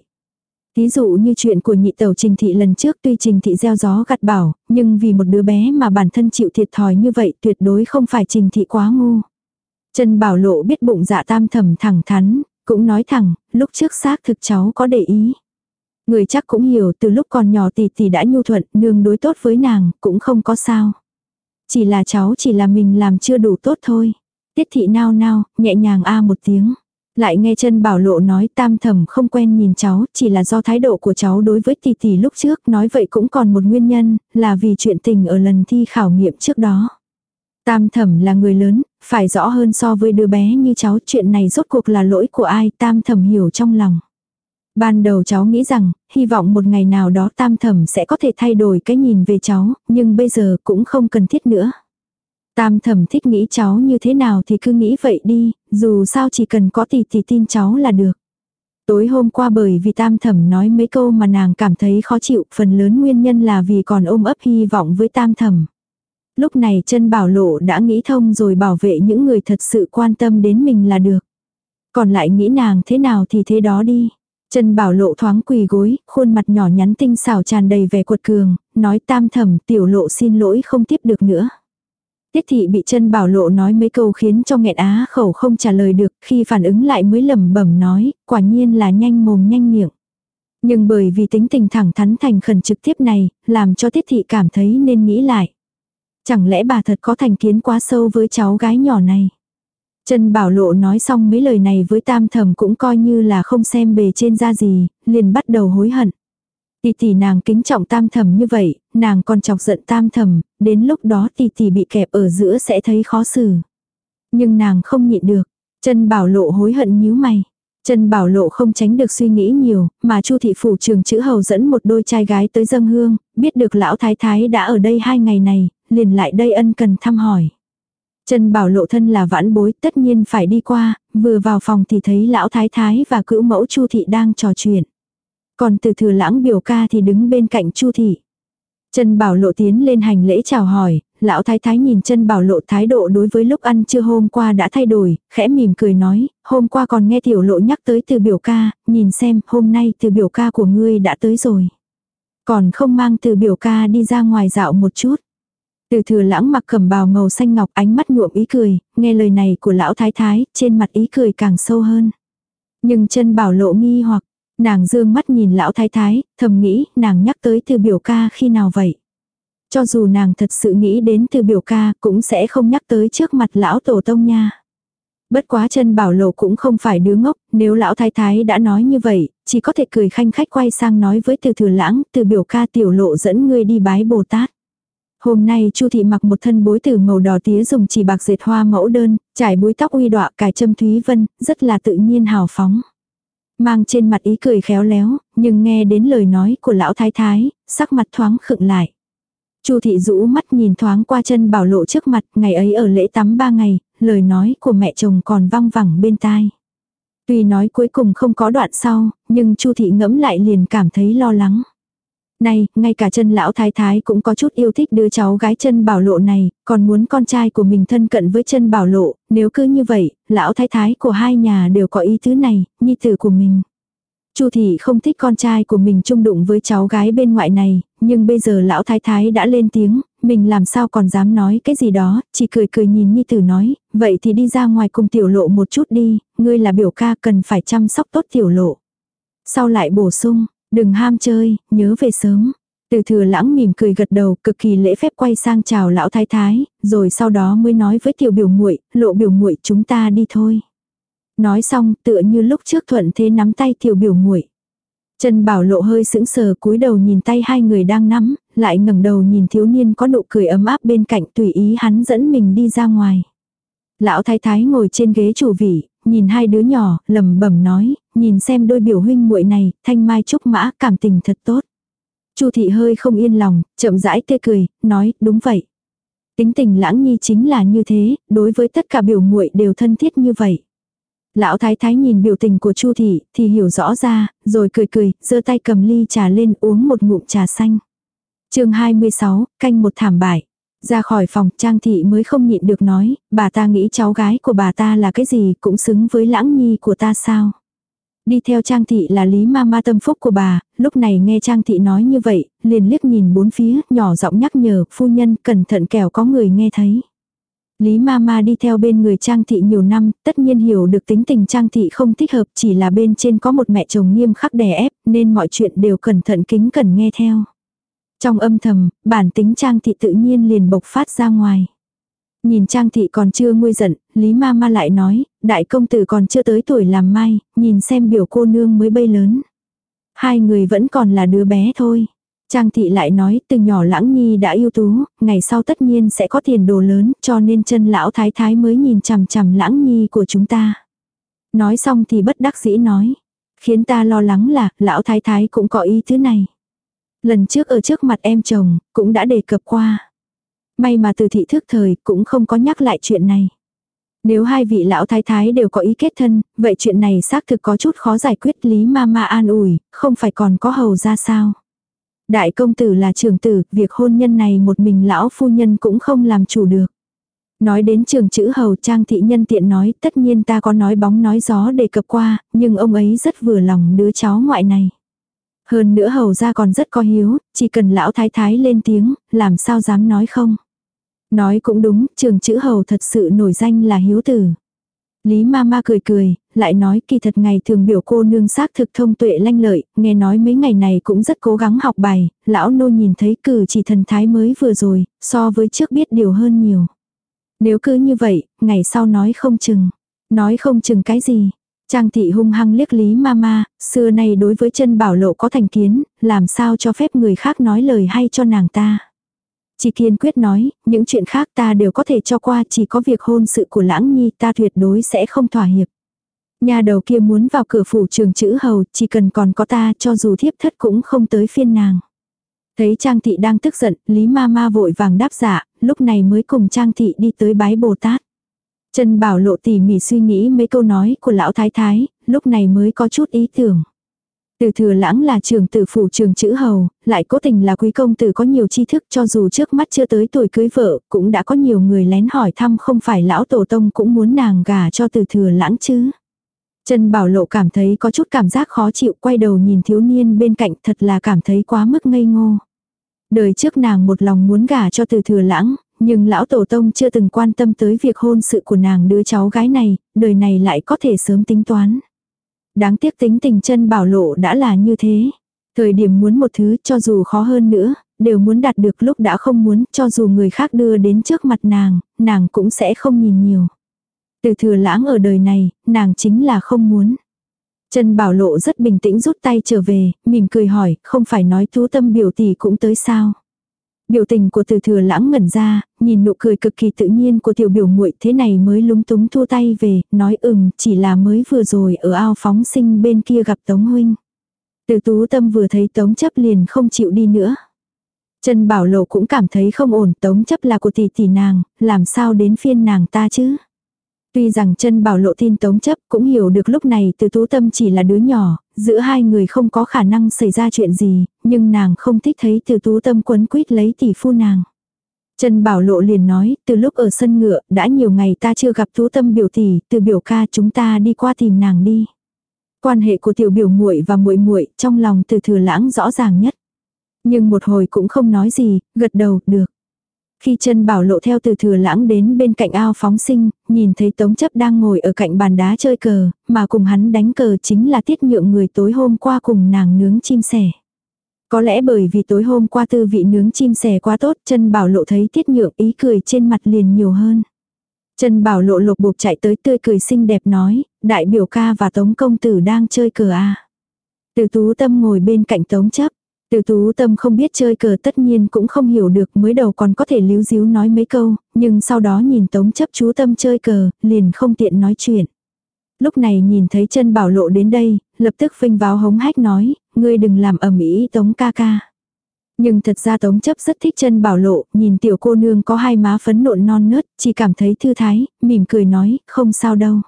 Ví dụ như chuyện của nhị tẩu trình thị lần trước tuy trình thị gieo gió gặt bảo, nhưng vì một đứa bé mà bản thân chịu thiệt thòi như vậy tuyệt đối không phải trình thị quá ngu. Trần Bảo Lộ biết bụng dạ tam thầm thẳng thắn, cũng nói thẳng, lúc trước xác thực cháu có để ý. Người chắc cũng hiểu từ lúc còn nhỏ tỷ tỷ đã nhu thuận, nương đối tốt với nàng, cũng không có sao. Chỉ là cháu chỉ là mình làm chưa đủ tốt thôi. Tiết thị nao nao, nhẹ nhàng a một tiếng. Lại nghe chân bảo lộ nói tam thầm không quen nhìn cháu, chỉ là do thái độ của cháu đối với tỷ tỷ lúc trước, nói vậy cũng còn một nguyên nhân, là vì chuyện tình ở lần thi khảo nghiệm trước đó. Tam thẩm là người lớn, phải rõ hơn so với đứa bé như cháu, chuyện này rốt cuộc là lỗi của ai, tam thẩm hiểu trong lòng. Ban đầu cháu nghĩ rằng, hy vọng một ngày nào đó tam thẩm sẽ có thể thay đổi cái nhìn về cháu, nhưng bây giờ cũng không cần thiết nữa. Tam thẩm thích nghĩ cháu như thế nào thì cứ nghĩ vậy đi, dù sao chỉ cần có tỷ thì tin cháu là được. Tối hôm qua bởi vì tam thẩm nói mấy câu mà nàng cảm thấy khó chịu, phần lớn nguyên nhân là vì còn ôm ấp hy vọng với tam thẩm. Lúc này chân bảo lộ đã nghĩ thông rồi bảo vệ những người thật sự quan tâm đến mình là được. Còn lại nghĩ nàng thế nào thì thế đó đi trần bảo lộ thoáng quỳ gối, khuôn mặt nhỏ nhắn tinh xảo tràn đầy vẻ quật cường, nói tam thẩm tiểu lộ xin lỗi không tiếp được nữa. Tiết thị bị chân bảo lộ nói mấy câu khiến cho nghẹn á khẩu không trả lời được, khi phản ứng lại mới lẩm bẩm nói, quả nhiên là nhanh mồm nhanh miệng. Nhưng bởi vì tính tình thẳng thắn thành khẩn trực tiếp này, làm cho tiết thị cảm thấy nên nghĩ lại. Chẳng lẽ bà thật có thành kiến quá sâu với cháu gái nhỏ này. Trần Bảo Lộ nói xong mấy lời này với tam thẩm cũng coi như là không xem bề trên ra gì, liền bắt đầu hối hận. Tỷ tỷ nàng kính trọng tam thẩm như vậy, nàng còn chọc giận tam thẩm, đến lúc đó tỷ tỷ bị kẹp ở giữa sẽ thấy khó xử. Nhưng nàng không nhịn được, Trần Bảo Lộ hối hận nhíu mày. Trần Bảo Lộ không tránh được suy nghĩ nhiều, mà Chu thị phủ trường chữ hầu dẫn một đôi trai gái tới dâng hương, biết được lão thái thái đã ở đây hai ngày này, liền lại đây ân cần thăm hỏi. Trần Bảo Lộ thân là vãn bối tất nhiên phải đi qua, vừa vào phòng thì thấy lão thái thái và cữu mẫu Chu thị đang trò chuyện. Còn từ thừa lãng biểu ca thì đứng bên cạnh Chu thị. Trần Bảo Lộ tiến lên hành lễ chào hỏi, lão thái thái nhìn chân Bảo Lộ thái độ đối với lúc ăn trưa hôm qua đã thay đổi, khẽ mỉm cười nói, hôm qua còn nghe tiểu lộ nhắc tới từ biểu ca, nhìn xem hôm nay từ biểu ca của ngươi đã tới rồi. Còn không mang từ biểu ca đi ra ngoài dạo một chút. Từ thừa lãng mặc cầm bào màu xanh ngọc ánh mắt nhuộm ý cười, nghe lời này của lão thái thái, trên mặt ý cười càng sâu hơn. Nhưng chân bảo lộ nghi hoặc, nàng dương mắt nhìn lão thái thái, thầm nghĩ, nàng nhắc tới từ biểu ca khi nào vậy. Cho dù nàng thật sự nghĩ đến từ biểu ca, cũng sẽ không nhắc tới trước mặt lão tổ tông nha. Bất quá chân bảo lộ cũng không phải đứa ngốc, nếu lão thái thái đã nói như vậy, chỉ có thể cười khanh khách quay sang nói với từ thừa lãng, từ biểu ca tiểu lộ dẫn ngươi đi bái Bồ Tát. Hôm nay Chu thị mặc một thân bối tử màu đỏ tía dùng chỉ bạc dệt hoa mẫu đơn, trải búi tóc uy đọa cài châm thúy vân, rất là tự nhiên hào phóng. Mang trên mặt ý cười khéo léo, nhưng nghe đến lời nói của lão thái thái, sắc mặt thoáng khựng lại. Chu thị rũ mắt nhìn thoáng qua chân bảo lộ trước mặt, ngày ấy ở lễ tắm ba ngày, lời nói của mẹ chồng còn văng vẳng bên tai. Tuy nói cuối cùng không có đoạn sau, nhưng Chu thị ngẫm lại liền cảm thấy lo lắng. Này, ngay cả chân lão thái thái cũng có chút yêu thích đứa cháu gái chân bảo lộ này, còn muốn con trai của mình thân cận với chân bảo lộ, nếu cứ như vậy, lão thái thái của hai nhà đều có ý thứ này, nhi tử của mình. Chu thị không thích con trai của mình chung đụng với cháu gái bên ngoại này, nhưng bây giờ lão thái thái đã lên tiếng, mình làm sao còn dám nói cái gì đó, chỉ cười cười nhìn nhi tử nói, vậy thì đi ra ngoài cùng tiểu lộ một chút đi, ngươi là biểu ca cần phải chăm sóc tốt tiểu lộ. Sau lại bổ sung, Đừng ham chơi, nhớ về sớm. Từ thừa lãng mỉm cười gật đầu, cực kỳ lễ phép quay sang chào lão thái thái, rồi sau đó mới nói với tiểu biểu muội, lộ biểu muội chúng ta đi thôi. Nói xong, tựa như lúc trước thuận thế nắm tay tiểu biểu muội. Trần Bảo Lộ hơi sững sờ cúi đầu nhìn tay hai người đang nắm, lại ngẩng đầu nhìn thiếu niên có nụ cười ấm áp bên cạnh tùy ý hắn dẫn mình đi ra ngoài. Lão thái thái ngồi trên ghế chủ vị, nhìn hai đứa nhỏ, lầm bẩm nói, nhìn xem đôi biểu huynh muội này, thanh mai trúc mã, cảm tình thật tốt. Chu thị hơi không yên lòng, chậm rãi tê cười, nói, đúng vậy. Tính tình lãng nhi chính là như thế, đối với tất cả biểu muội đều thân thiết như vậy. Lão thái thái nhìn biểu tình của Chu thị, thì hiểu rõ ra, rồi cười cười, giơ tay cầm ly trà lên uống một ngụm trà xanh. Chương 26, canh một thảm bại. Ra khỏi phòng, Trang Thị mới không nhịn được nói, bà ta nghĩ cháu gái của bà ta là cái gì cũng xứng với lãng nhi của ta sao. Đi theo Trang Thị là Lý Ma Ma tâm phúc của bà, lúc này nghe Trang Thị nói như vậy, liền liếc nhìn bốn phía, nhỏ giọng nhắc nhở, phu nhân cẩn thận kẻo có người nghe thấy. Lý Ma Ma đi theo bên người Trang Thị nhiều năm, tất nhiên hiểu được tính tình Trang Thị không thích hợp chỉ là bên trên có một mẹ chồng nghiêm khắc đè ép nên mọi chuyện đều cẩn thận kính cẩn nghe theo. Trong âm thầm, bản tính Trang Thị tự nhiên liền bộc phát ra ngoài. Nhìn Trang Thị còn chưa nguôi giận, Lý Ma Ma lại nói, đại công tử còn chưa tới tuổi làm mai, nhìn xem biểu cô nương mới bay lớn. Hai người vẫn còn là đứa bé thôi. Trang Thị lại nói từ nhỏ lãng nhi đã yêu tú, ngày sau tất nhiên sẽ có tiền đồ lớn cho nên chân lão thái thái mới nhìn chằm chằm lãng nhi của chúng ta. Nói xong thì bất đắc dĩ nói. Khiến ta lo lắng là lão thái thái cũng có ý thứ này. Lần trước ở trước mặt em chồng, cũng đã đề cập qua. May mà từ thị thức thời cũng không có nhắc lại chuyện này. Nếu hai vị lão thái thái đều có ý kết thân, vậy chuyện này xác thực có chút khó giải quyết lý ma ma an ủi, không phải còn có hầu ra sao. Đại công tử là trưởng tử, việc hôn nhân này một mình lão phu nhân cũng không làm chủ được. Nói đến trường chữ hầu trang thị nhân tiện nói tất nhiên ta có nói bóng nói gió đề cập qua, nhưng ông ấy rất vừa lòng đứa cháu ngoại này. Hơn nữa hầu ra còn rất có hiếu, chỉ cần lão thái thái lên tiếng, làm sao dám nói không. Nói cũng đúng, trường chữ hầu thật sự nổi danh là hiếu tử. Lý ma ma cười cười, lại nói kỳ thật ngày thường biểu cô nương xác thực thông tuệ lanh lợi, nghe nói mấy ngày này cũng rất cố gắng học bài, lão nô nhìn thấy cử chỉ thần thái mới vừa rồi, so với trước biết điều hơn nhiều. Nếu cứ như vậy, ngày sau nói không chừng. Nói không chừng cái gì. Trang thị hung hăng liếc lý ma ma, xưa nay đối với chân bảo lộ có thành kiến, làm sao cho phép người khác nói lời hay cho nàng ta. Chỉ kiên quyết nói, những chuyện khác ta đều có thể cho qua chỉ có việc hôn sự của lãng nhi ta tuyệt đối sẽ không thỏa hiệp. Nhà đầu kia muốn vào cửa phủ trường chữ hầu, chỉ cần còn có ta cho dù thiếp thất cũng không tới phiên nàng. Thấy Trang Thị đang tức giận, Lý Ma Ma vội vàng đáp dạ, lúc này mới cùng Trang Thị đi tới bái Bồ Tát. Trần Bảo Lộ tỉ mỉ suy nghĩ mấy câu nói của lão thái thái, lúc này mới có chút ý tưởng. Từ thừa lãng là trường tử phủ trường chữ hầu, lại cố tình là quý công tử có nhiều tri thức cho dù trước mắt chưa tới tuổi cưới vợ, cũng đã có nhiều người lén hỏi thăm không phải lão tổ tông cũng muốn nàng gả cho từ thừa lãng chứ. Trần Bảo Lộ cảm thấy có chút cảm giác khó chịu quay đầu nhìn thiếu niên bên cạnh thật là cảm thấy quá mức ngây ngô. Đời trước nàng một lòng muốn gả cho từ thừa lãng, nhưng lão tổ tông chưa từng quan tâm tới việc hôn sự của nàng đứa cháu gái này, đời này lại có thể sớm tính toán. Đáng tiếc tính tình chân bảo lộ đã là như thế. Thời điểm muốn một thứ cho dù khó hơn nữa, đều muốn đạt được lúc đã không muốn cho dù người khác đưa đến trước mặt nàng, nàng cũng sẽ không nhìn nhiều. Từ thừa lãng ở đời này, nàng chính là không muốn. Trần Bảo Lộ rất bình tĩnh rút tay trở về, mỉm cười hỏi, không phải nói thú tâm biểu tỷ cũng tới sao. Biểu tình của từ thừa lãng ngẩn ra, nhìn nụ cười cực kỳ tự nhiên của tiểu biểu muội thế này mới lúng túng thua tay về, nói ừm, chỉ là mới vừa rồi ở ao phóng sinh bên kia gặp Tống Huynh. Từ tú tâm vừa thấy Tống chấp liền không chịu đi nữa. Trần Bảo Lộ cũng cảm thấy không ổn, Tống chấp là của tỷ tỷ nàng, làm sao đến phiên nàng ta chứ. Tuy rằng chân bảo lộ tin tống chấp cũng hiểu được lúc này từ tú tâm chỉ là đứa nhỏ, giữa hai người không có khả năng xảy ra chuyện gì, nhưng nàng không thích thấy từ tú tâm quấn quýt lấy tỷ phu nàng. Trần Bảo Lộ liền nói, từ lúc ở sân ngựa, đã nhiều ngày ta chưa gặp tú tâm biểu tỷ, từ biểu ca chúng ta đi qua tìm nàng đi. Quan hệ của tiểu biểu muội và muội muội trong lòng từ thừa lãng rõ ràng nhất. Nhưng một hồi cũng không nói gì, gật đầu, được. Khi chân bảo lộ theo từ thừa lãng đến bên cạnh ao phóng sinh, nhìn thấy tống chấp đang ngồi ở cạnh bàn đá chơi cờ, mà cùng hắn đánh cờ chính là tiết nhượng người tối hôm qua cùng nàng nướng chim sẻ. Có lẽ bởi vì tối hôm qua tư vị nướng chim sẻ quá tốt, chân bảo lộ thấy tiết nhượng ý cười trên mặt liền nhiều hơn. Chân bảo lộ lục bục chạy tới tươi cười xinh đẹp nói, đại biểu ca và tống công tử đang chơi cờ à. Từ tú tâm ngồi bên cạnh tống chấp, từ tú tâm không biết chơi cờ tất nhiên cũng không hiểu được mới đầu còn có thể líu díu nói mấy câu, nhưng sau đó nhìn tống chấp chú tâm chơi cờ, liền không tiện nói chuyện. Lúc này nhìn thấy chân bảo lộ đến đây, lập tức phinh váo hống hách nói, ngươi đừng làm ầm ĩ tống ca ca. Nhưng thật ra tống chấp rất thích chân bảo lộ, nhìn tiểu cô nương có hai má phấn nộn non nớt, chỉ cảm thấy thư thái, mỉm cười nói, không sao đâu.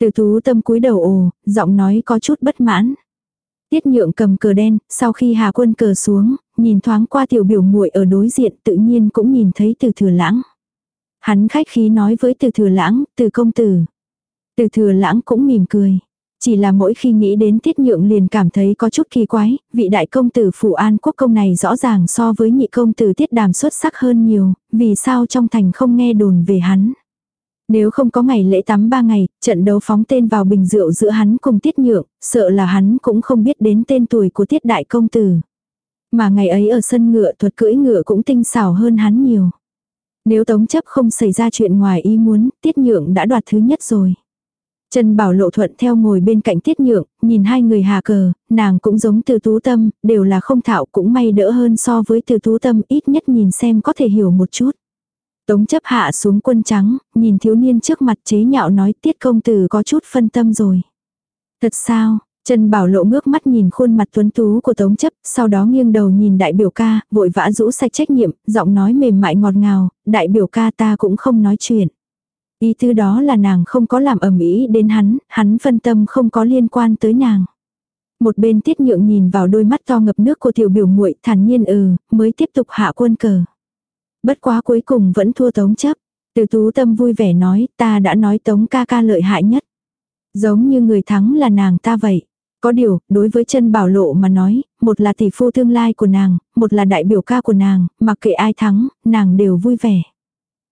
Từ tú tâm cúi đầu ồ, giọng nói có chút bất mãn. Tiết nhượng cầm cờ đen, sau khi Hà Quân cờ xuống, nhìn thoáng qua tiểu biểu muội ở đối diện tự nhiên cũng nhìn thấy từ thừa lãng. Hắn khách khí nói với từ thừa lãng, từ công tử. Từ thừa lãng cũng mỉm cười. Chỉ là mỗi khi nghĩ đến tiết nhượng liền cảm thấy có chút kỳ quái, vị đại công tử phủ an quốc công này rõ ràng so với nhị công tử tiết đàm xuất sắc hơn nhiều, vì sao trong thành không nghe đồn về hắn. Nếu không có ngày lễ tắm ba ngày, trận đấu phóng tên vào bình rượu giữa hắn cùng tiết nhượng, sợ là hắn cũng không biết đến tên tuổi của tiết đại công tử. Mà ngày ấy ở sân ngựa thuật cưỡi ngựa cũng tinh xảo hơn hắn nhiều. Nếu tống chấp không xảy ra chuyện ngoài ý muốn, tiết nhượng đã đoạt thứ nhất rồi. Trần Bảo Lộ thuận theo ngồi bên cạnh Tiết Nhượng, nhìn hai người hà cờ, nàng cũng giống từ tú tâm, đều là không thạo cũng may đỡ hơn so với từ tú tâm ít nhất nhìn xem có thể hiểu một chút. Tống chấp hạ xuống quân trắng, nhìn thiếu niên trước mặt chế nhạo nói tiết công tử có chút phân tâm rồi. Thật sao, Trần Bảo Lộ ngước mắt nhìn khuôn mặt tuấn tú của Tống Chấp, sau đó nghiêng đầu nhìn đại biểu ca, vội vã rũ sạch trách nhiệm, giọng nói mềm mại ngọt ngào, đại biểu ca ta cũng không nói chuyện. Ý tư đó là nàng không có làm ẩm ý đến hắn, hắn phân tâm không có liên quan tới nàng. Một bên tiết nhượng nhìn vào đôi mắt to ngập nước của tiểu biểu muội thản nhiên ừ, mới tiếp tục hạ quân cờ. Bất quá cuối cùng vẫn thua tống chấp. Từ tú tâm vui vẻ nói ta đã nói tống ca ca lợi hại nhất. Giống như người thắng là nàng ta vậy. Có điều, đối với chân bảo lộ mà nói, một là tỷ phu tương lai của nàng, một là đại biểu ca của nàng, mặc kệ ai thắng, nàng đều vui vẻ.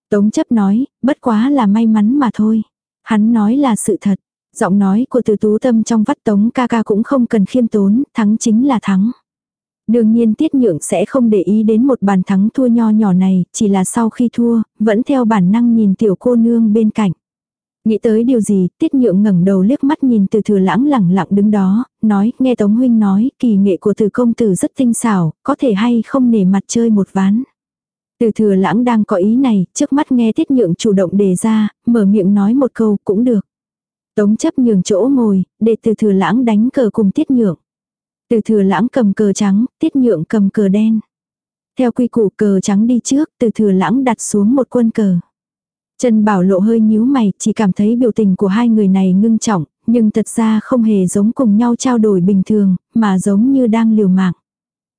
Tống chấp nói, bất quá là may mắn mà thôi. Hắn nói là sự thật. Giọng nói của từ tú tâm trong vắt tống ca ca cũng không cần khiêm tốn, thắng chính là thắng. Đương nhiên tiết nhượng sẽ không để ý đến một bàn thắng thua nho nhỏ này, chỉ là sau khi thua, vẫn theo bản năng nhìn tiểu cô nương bên cạnh. Nghĩ tới điều gì, tiết nhượng ngẩng đầu liếc mắt nhìn từ thừa lãng lẳng lặng đứng đó, nói, nghe Tống Huynh nói, kỳ nghệ của từ công tử rất tinh xảo, có thể hay không nể mặt chơi một ván. Từ thừa lãng đang có ý này, trước mắt nghe tiết nhượng chủ động đề ra, mở miệng nói một câu cũng được. Tống chấp nhường chỗ ngồi, để từ thừa lãng đánh cờ cùng tiết nhượng. Từ thừa lãng cầm cờ trắng, tiết nhượng cầm cờ đen. Theo quy củ cờ trắng đi trước, từ thừa lãng đặt xuống một quân cờ. Trần Bảo Lộ hơi nhíu mày, chỉ cảm thấy biểu tình của hai người này ngưng trọng, nhưng thật ra không hề giống cùng nhau trao đổi bình thường, mà giống như đang liều mạng.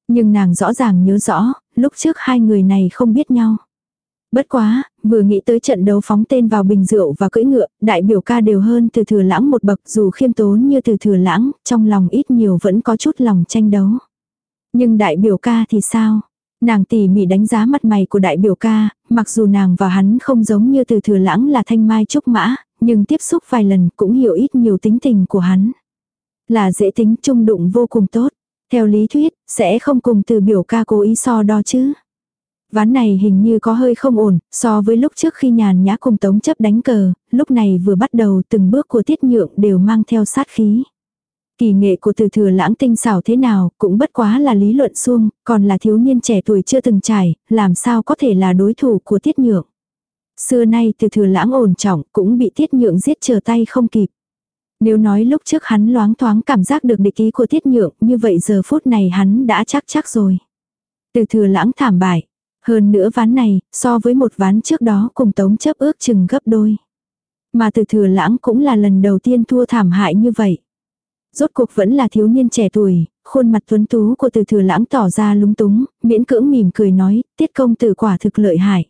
Nhưng nàng rõ ràng nhớ rõ, lúc trước hai người này không biết nhau. Bất quá, vừa nghĩ tới trận đấu phóng tên vào bình rượu và cưỡi ngựa, đại biểu ca đều hơn từ thừa lãng một bậc dù khiêm tốn như từ thừa lãng, trong lòng ít nhiều vẫn có chút lòng tranh đấu. Nhưng đại biểu ca thì sao? Nàng tỉ mỉ đánh giá mặt mày của đại biểu ca, mặc dù nàng và hắn không giống như từ thừa lãng là thanh mai trúc mã, nhưng tiếp xúc vài lần cũng hiểu ít nhiều tính tình của hắn. Là dễ tính trung đụng vô cùng tốt. Theo lý thuyết, sẽ không cùng từ biểu ca cố ý so đo chứ. Ván này hình như có hơi không ổn, so với lúc trước khi nhàn nhã cùng tống chấp đánh cờ, lúc này vừa bắt đầu từng bước của tiết nhượng đều mang theo sát khí. Kỳ nghệ của từ thừa lãng tinh xảo thế nào, cũng bất quá là lý luận xuông, còn là thiếu niên trẻ tuổi chưa từng trải, làm sao có thể là đối thủ của tiết nhượng. Xưa nay từ thừa lãng ổn trọng cũng bị tiết nhượng giết chờ tay không kịp. Nếu nói lúc trước hắn loáng thoáng cảm giác được địch ý của tiết nhượng, như vậy giờ phút này hắn đã chắc chắc rồi. Từ thừa lãng thảm bại. Hơn nữa ván này, so với một ván trước đó cùng tống chấp ước chừng gấp đôi. Mà từ thừa lãng cũng là lần đầu tiên thua thảm hại như vậy. Rốt cuộc vẫn là thiếu niên trẻ tuổi, khuôn mặt tuấn tú của từ thừa lãng tỏ ra lúng túng, miễn cưỡng mỉm cười nói, tiết công tử quả thực lợi hại.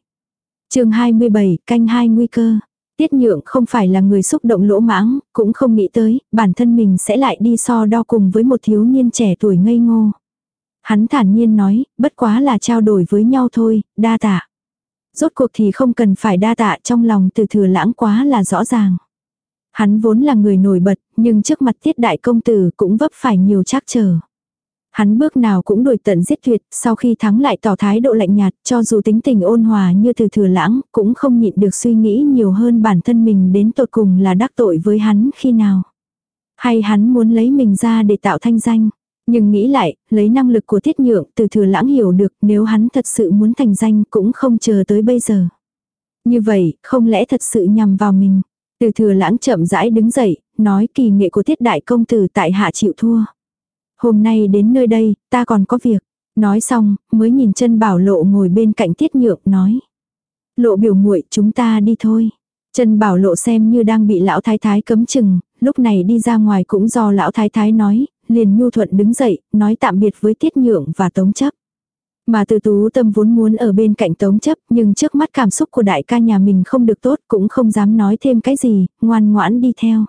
chương 27, canh hai nguy cơ. Tiết nhượng không phải là người xúc động lỗ mãng, cũng không nghĩ tới, bản thân mình sẽ lại đi so đo cùng với một thiếu niên trẻ tuổi ngây ngô. Hắn thản nhiên nói, bất quá là trao đổi với nhau thôi, đa tạ. Rốt cuộc thì không cần phải đa tạ trong lòng từ thừa lãng quá là rõ ràng. Hắn vốn là người nổi bật, nhưng trước mặt tiết đại công tử cũng vấp phải nhiều trắc trở. Hắn bước nào cũng đuổi tận giết tuyệt, sau khi thắng lại tỏ thái độ lạnh nhạt, cho dù tính tình ôn hòa như từ thừa lãng, cũng không nhịn được suy nghĩ nhiều hơn bản thân mình đến tột cùng là đắc tội với hắn khi nào. Hay hắn muốn lấy mình ra để tạo thanh danh. Nhưng nghĩ lại, lấy năng lực của tiết nhượng từ thừa lãng hiểu được nếu hắn thật sự muốn thành danh cũng không chờ tới bây giờ. Như vậy, không lẽ thật sự nhằm vào mình. Từ thừa lãng chậm rãi đứng dậy, nói kỳ nghệ của tiết đại công tử tại hạ chịu thua. Hôm nay đến nơi đây, ta còn có việc. Nói xong, mới nhìn chân bảo lộ ngồi bên cạnh tiết nhượng, nói. Lộ biểu muội chúng ta đi thôi. Chân bảo lộ xem như đang bị lão thái thái cấm chừng, lúc này đi ra ngoài cũng do lão thái thái nói, liền nhu thuận đứng dậy, nói tạm biệt với tiết nhượng và tống chấp. Mà từ tú tâm vốn muốn ở bên cạnh tống chấp nhưng trước mắt cảm xúc của đại ca nhà mình không được tốt cũng không dám nói thêm cái gì, ngoan ngoãn đi theo.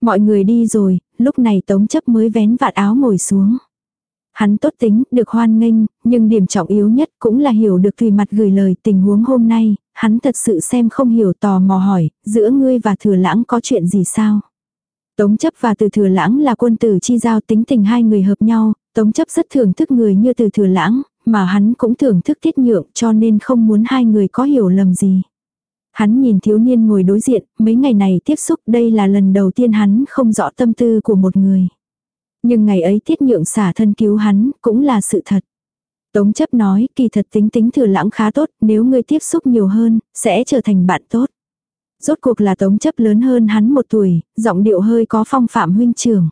Mọi người đi rồi, lúc này tống chấp mới vén vạt áo ngồi xuống. Hắn tốt tính, được hoan nghênh, nhưng điểm trọng yếu nhất cũng là hiểu được tùy mặt gửi lời tình huống hôm nay, hắn thật sự xem không hiểu tò mò hỏi, giữa ngươi và thừa lãng có chuyện gì sao? Tống chấp và từ thừa lãng là quân tử chi giao tính tình hai người hợp nhau, tống chấp rất thưởng thức người như từ thừa lãng, mà hắn cũng thưởng thức tiết nhượng cho nên không muốn hai người có hiểu lầm gì. Hắn nhìn thiếu niên ngồi đối diện, mấy ngày này tiếp xúc đây là lần đầu tiên hắn không rõ tâm tư của một người. Nhưng ngày ấy tiết nhượng xả thân cứu hắn, cũng là sự thật. Tống chấp nói, kỳ thật tính tính thừa lãng khá tốt, nếu ngươi tiếp xúc nhiều hơn, sẽ trở thành bạn tốt. Rốt cuộc là tống chấp lớn hơn hắn một tuổi, giọng điệu hơi có phong phạm huynh trưởng.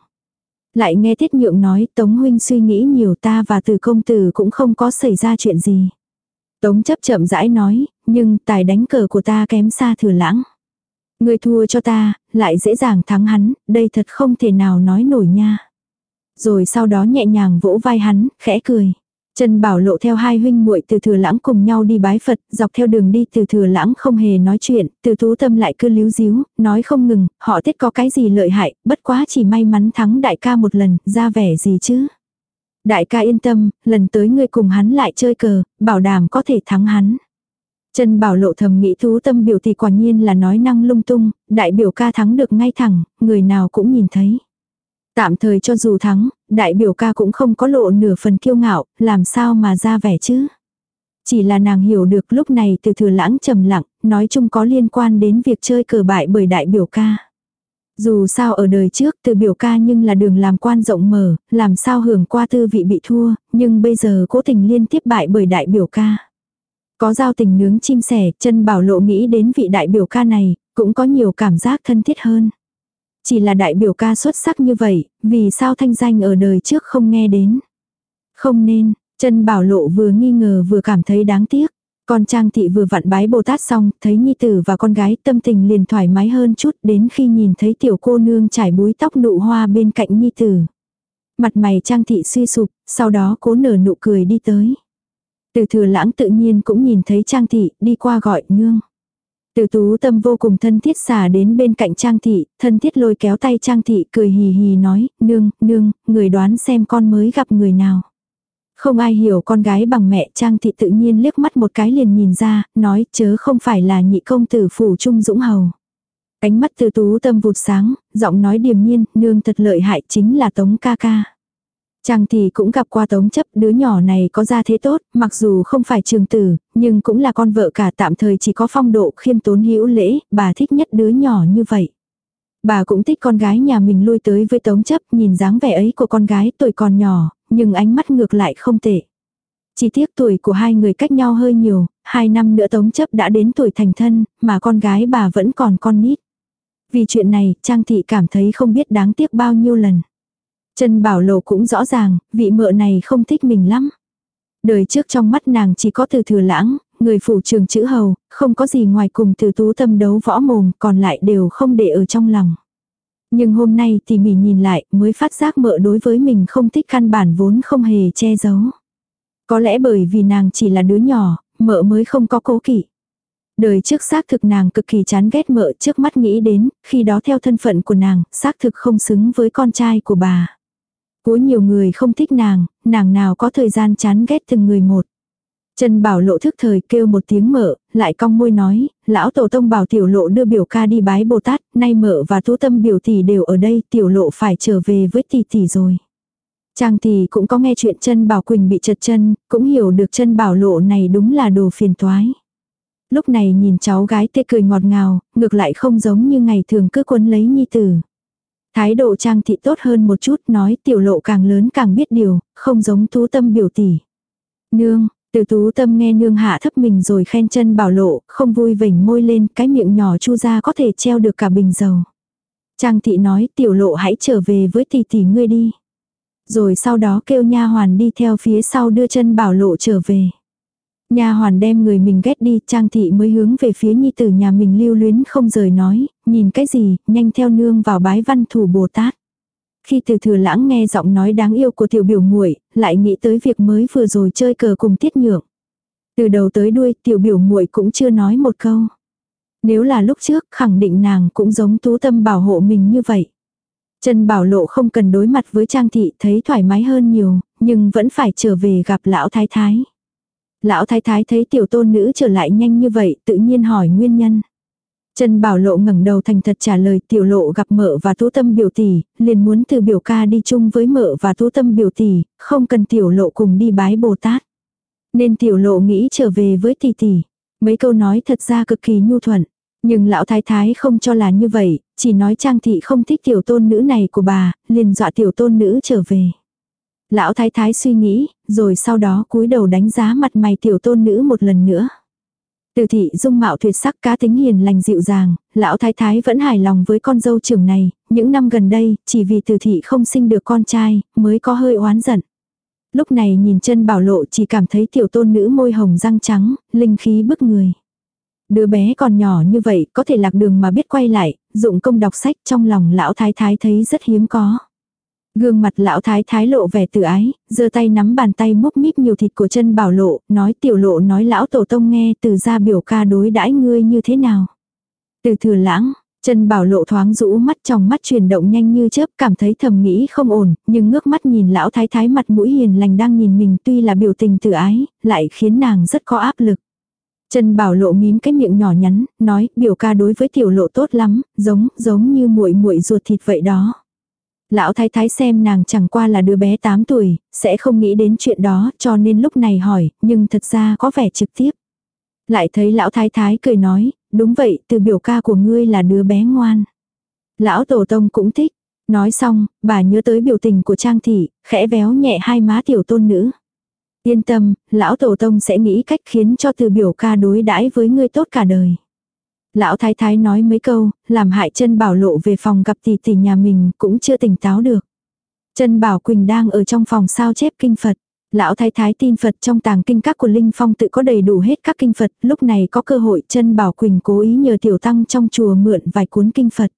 Lại nghe Tiết Nhượng nói Tống Huynh suy nghĩ nhiều ta và từ công tử cũng không có xảy ra chuyện gì. Tống chấp chậm rãi nói, nhưng tài đánh cờ của ta kém xa thừa lãng. Người thua cho ta, lại dễ dàng thắng hắn, đây thật không thể nào nói nổi nha. Rồi sau đó nhẹ nhàng vỗ vai hắn, khẽ cười. Trần Bảo Lộ theo hai huynh muội từ thừa lãng cùng nhau đi bái Phật, dọc theo đường đi từ thừa lãng không hề nói chuyện, từ tú tâm lại cứ líu díu, nói không ngừng, họ tiết có cái gì lợi hại, bất quá chỉ may mắn thắng đại ca một lần, ra vẻ gì chứ. Đại ca yên tâm, lần tới ngươi cùng hắn lại chơi cờ, bảo đảm có thể thắng hắn. Trần Bảo Lộ thầm nghĩ thú tâm biểu thì quả nhiên là nói năng lung tung, đại biểu ca thắng được ngay thẳng, người nào cũng nhìn thấy. Tạm thời cho dù thắng, đại biểu ca cũng không có lộ nửa phần kiêu ngạo, làm sao mà ra vẻ chứ. Chỉ là nàng hiểu được lúc này từ thừa lãng trầm lặng, nói chung có liên quan đến việc chơi cờ bại bởi đại biểu ca. Dù sao ở đời trước từ biểu ca nhưng là đường làm quan rộng mở, làm sao hưởng qua tư vị bị thua, nhưng bây giờ cố tình liên tiếp bại bởi đại biểu ca. Có giao tình nướng chim sẻ, chân bảo lộ nghĩ đến vị đại biểu ca này, cũng có nhiều cảm giác thân thiết hơn. Chỉ là đại biểu ca xuất sắc như vậy, vì sao thanh danh ở đời trước không nghe đến. Không nên, chân bảo lộ vừa nghi ngờ vừa cảm thấy đáng tiếc. Con Trang Thị vừa vặn bái Bồ Tát xong, thấy Nhi Tử và con gái tâm tình liền thoải mái hơn chút đến khi nhìn thấy tiểu cô nương trải búi tóc nụ hoa bên cạnh Nhi Tử. Mặt mày Trang Thị suy sụp, sau đó cố nở nụ cười đi tới. Từ thừa lãng tự nhiên cũng nhìn thấy Trang Thị đi qua gọi nương. Từ tú tâm vô cùng thân thiết xả đến bên cạnh Trang Thị, thân thiết lôi kéo tay Trang Thị cười hì hì nói, nương, nương, người đoán xem con mới gặp người nào. Không ai hiểu con gái bằng mẹ Trang Thị tự nhiên liếc mắt một cái liền nhìn ra, nói chớ không phải là nhị công tử phủ trung dũng hầu. Ánh mắt từ tú tâm vụt sáng, giọng nói điềm nhiên, nương thật lợi hại chính là tống ca ca. Trang thì cũng gặp qua tống chấp đứa nhỏ này có gia thế tốt, mặc dù không phải trường tử, nhưng cũng là con vợ cả tạm thời chỉ có phong độ khiêm tốn hữu lễ, bà thích nhất đứa nhỏ như vậy. Bà cũng thích con gái nhà mình lui tới với tống chấp nhìn dáng vẻ ấy của con gái tuổi còn nhỏ, nhưng ánh mắt ngược lại không tệ. Chỉ tiếc tuổi của hai người cách nhau hơi nhiều, hai năm nữa tống chấp đã đến tuổi thành thân, mà con gái bà vẫn còn con nít. Vì chuyện này, Trang Thị cảm thấy không biết đáng tiếc bao nhiêu lần. Trần Bảo Lộ cũng rõ ràng, vị mợ này không thích mình lắm. Đời trước trong mắt nàng chỉ có từ thừa lãng, người phủ trường chữ hầu, không có gì ngoài cùng từ tú tâm đấu võ mồm, còn lại đều không để ở trong lòng. Nhưng hôm nay thì mình nhìn lại mới phát giác mợ đối với mình không thích căn bản vốn không hề che giấu. Có lẽ bởi vì nàng chỉ là đứa nhỏ, mợ mới không có cố kỵ. Đời trước xác thực nàng cực kỳ chán ghét mợ trước mắt nghĩ đến, khi đó theo thân phận của nàng, xác thực không xứng với con trai của bà của nhiều người không thích nàng, nàng nào có thời gian chán ghét từng người một. Trần Bảo Lộ thức thời kêu một tiếng mở, lại cong môi nói, lão tổ tông bảo tiểu lộ đưa biểu ca đi bái Bồ Tát, nay mở và tú tâm biểu tỷ đều ở đây, tiểu lộ phải trở về với tỷ tỷ rồi. Trang tỷ cũng có nghe chuyện chân Bảo Quỳnh bị chật chân, cũng hiểu được chân Bảo Lộ này đúng là đồ phiền toái. Lúc này nhìn cháu gái tê cười ngọt ngào, ngược lại không giống như ngày thường cứ quấn lấy nhi tử. Thái độ trang thị tốt hơn một chút nói tiểu lộ càng lớn càng biết điều, không giống tú tâm biểu tỷ. Nương, từ tú tâm nghe nương hạ thấp mình rồi khen chân bảo lộ, không vui vểnh môi lên cái miệng nhỏ chu ra có thể treo được cả bình dầu. Trang thị nói tiểu lộ hãy trở về với tỷ tỷ ngươi đi. Rồi sau đó kêu nha hoàn đi theo phía sau đưa chân bảo lộ trở về nhà hoàn đem người mình ghét đi, Trang thị mới hướng về phía nhi tử nhà mình lưu luyến không rời nói, nhìn cái gì, nhanh theo nương vào bái văn thủ Bồ Tát. Khi từ thừa lãng nghe giọng nói đáng yêu của tiểu biểu muội lại nghĩ tới việc mới vừa rồi chơi cờ cùng tiết nhượng. Từ đầu tới đuôi tiểu biểu muội cũng chưa nói một câu. Nếu là lúc trước khẳng định nàng cũng giống tú tâm bảo hộ mình như vậy. Trần Bảo Lộ không cần đối mặt với Trang Thị thấy thoải mái hơn nhiều, nhưng vẫn phải trở về gặp lão thái thái. Lão thái thái thấy tiểu tôn nữ trở lại nhanh như vậy tự nhiên hỏi nguyên nhân. Trần Bảo Lộ ngẩng đầu thành thật trả lời tiểu lộ gặp mợ và tú tâm biểu tỷ, liền muốn từ biểu ca đi chung với mợ và tú tâm biểu tỷ, không cần tiểu lộ cùng đi bái Bồ Tát. Nên tiểu lộ nghĩ trở về với tỷ tỷ. Mấy câu nói thật ra cực kỳ nhu thuận. Nhưng lão thái thái không cho là như vậy, chỉ nói trang thị không thích tiểu tôn nữ này của bà, liền dọa tiểu tôn nữ trở về. Lão thái thái suy nghĩ, rồi sau đó cúi đầu đánh giá mặt mày tiểu tôn nữ một lần nữa. Từ thị dung mạo tuyệt sắc cá tính hiền lành dịu dàng, lão thái thái vẫn hài lòng với con dâu trưởng này, những năm gần đây, chỉ vì từ thị không sinh được con trai, mới có hơi oán giận. Lúc này nhìn chân bảo lộ chỉ cảm thấy tiểu tôn nữ môi hồng răng trắng, linh khí bức người. Đứa bé còn nhỏ như vậy có thể lạc đường mà biết quay lại, dụng công đọc sách trong lòng lão thái thái thấy rất hiếm có. Gương mặt lão thái thái lộ vẻ tự ái, giơ tay nắm bàn tay múc míp nhiều thịt của chân bảo lộ, nói tiểu lộ nói lão tổ tông nghe từ ra biểu ca đối đãi ngươi như thế nào. Từ thừa lãng, chân bảo lộ thoáng rũ mắt trong mắt chuyển động nhanh như chớp cảm thấy thầm nghĩ không ổn, nhưng ngước mắt nhìn lão thái thái mặt mũi hiền lành đang nhìn mình tuy là biểu tình tự ái, lại khiến nàng rất có áp lực. Trần Bảo Lộ mím cái miệng nhỏ nhắn, nói, biểu ca đối với tiểu lộ tốt lắm, giống, giống như muội muội ruột thịt vậy đó. Lão thái thái xem nàng chẳng qua là đứa bé 8 tuổi, sẽ không nghĩ đến chuyện đó cho nên lúc này hỏi, nhưng thật ra có vẻ trực tiếp. Lại thấy lão thái thái cười nói, đúng vậy, từ biểu ca của ngươi là đứa bé ngoan. Lão tổ tông cũng thích. Nói xong, bà nhớ tới biểu tình của Trang Thị, khẽ véo nhẹ hai má tiểu tôn nữ. Yên tâm, lão tổ tông sẽ nghĩ cách khiến cho từ biểu ca đối đãi với ngươi tốt cả đời. Lão thái thái nói mấy câu, làm hại chân bảo lộ về phòng gặp tỷ tỷ nhà mình cũng chưa tỉnh táo được. Chân bảo Quỳnh đang ở trong phòng sao chép kinh Phật. Lão thái thái tin Phật trong tàng kinh các của Linh Phong tự có đầy đủ hết các kinh Phật, lúc này có cơ hội chân bảo Quỳnh cố ý nhờ tiểu tăng trong chùa mượn vài cuốn kinh Phật.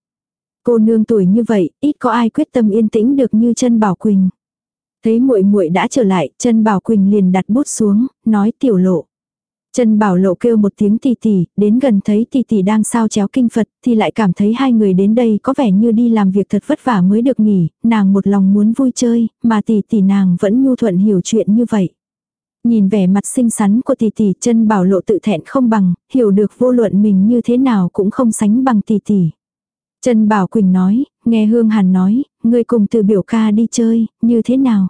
Cô nương tuổi như vậy, ít có ai quyết tâm yên tĩnh được như chân bảo Quỳnh. Thấy muội muội đã trở lại, chân bảo Quỳnh liền đặt bút xuống, nói tiểu lộ. Trần Bảo Lộ kêu một tiếng tỷ tỷ, đến gần thấy tỷ tỷ đang sao chéo kinh Phật, thì lại cảm thấy hai người đến đây có vẻ như đi làm việc thật vất vả mới được nghỉ, nàng một lòng muốn vui chơi, mà tỷ tỷ nàng vẫn nhu thuận hiểu chuyện như vậy. Nhìn vẻ mặt xinh xắn của tỷ tỷ, Trần Bảo Lộ tự thẹn không bằng, hiểu được vô luận mình như thế nào cũng không sánh bằng tỷ tỷ. Trần Bảo Quỳnh nói, nghe Hương Hàn nói, ngươi cùng từ biểu ca đi chơi, như thế nào?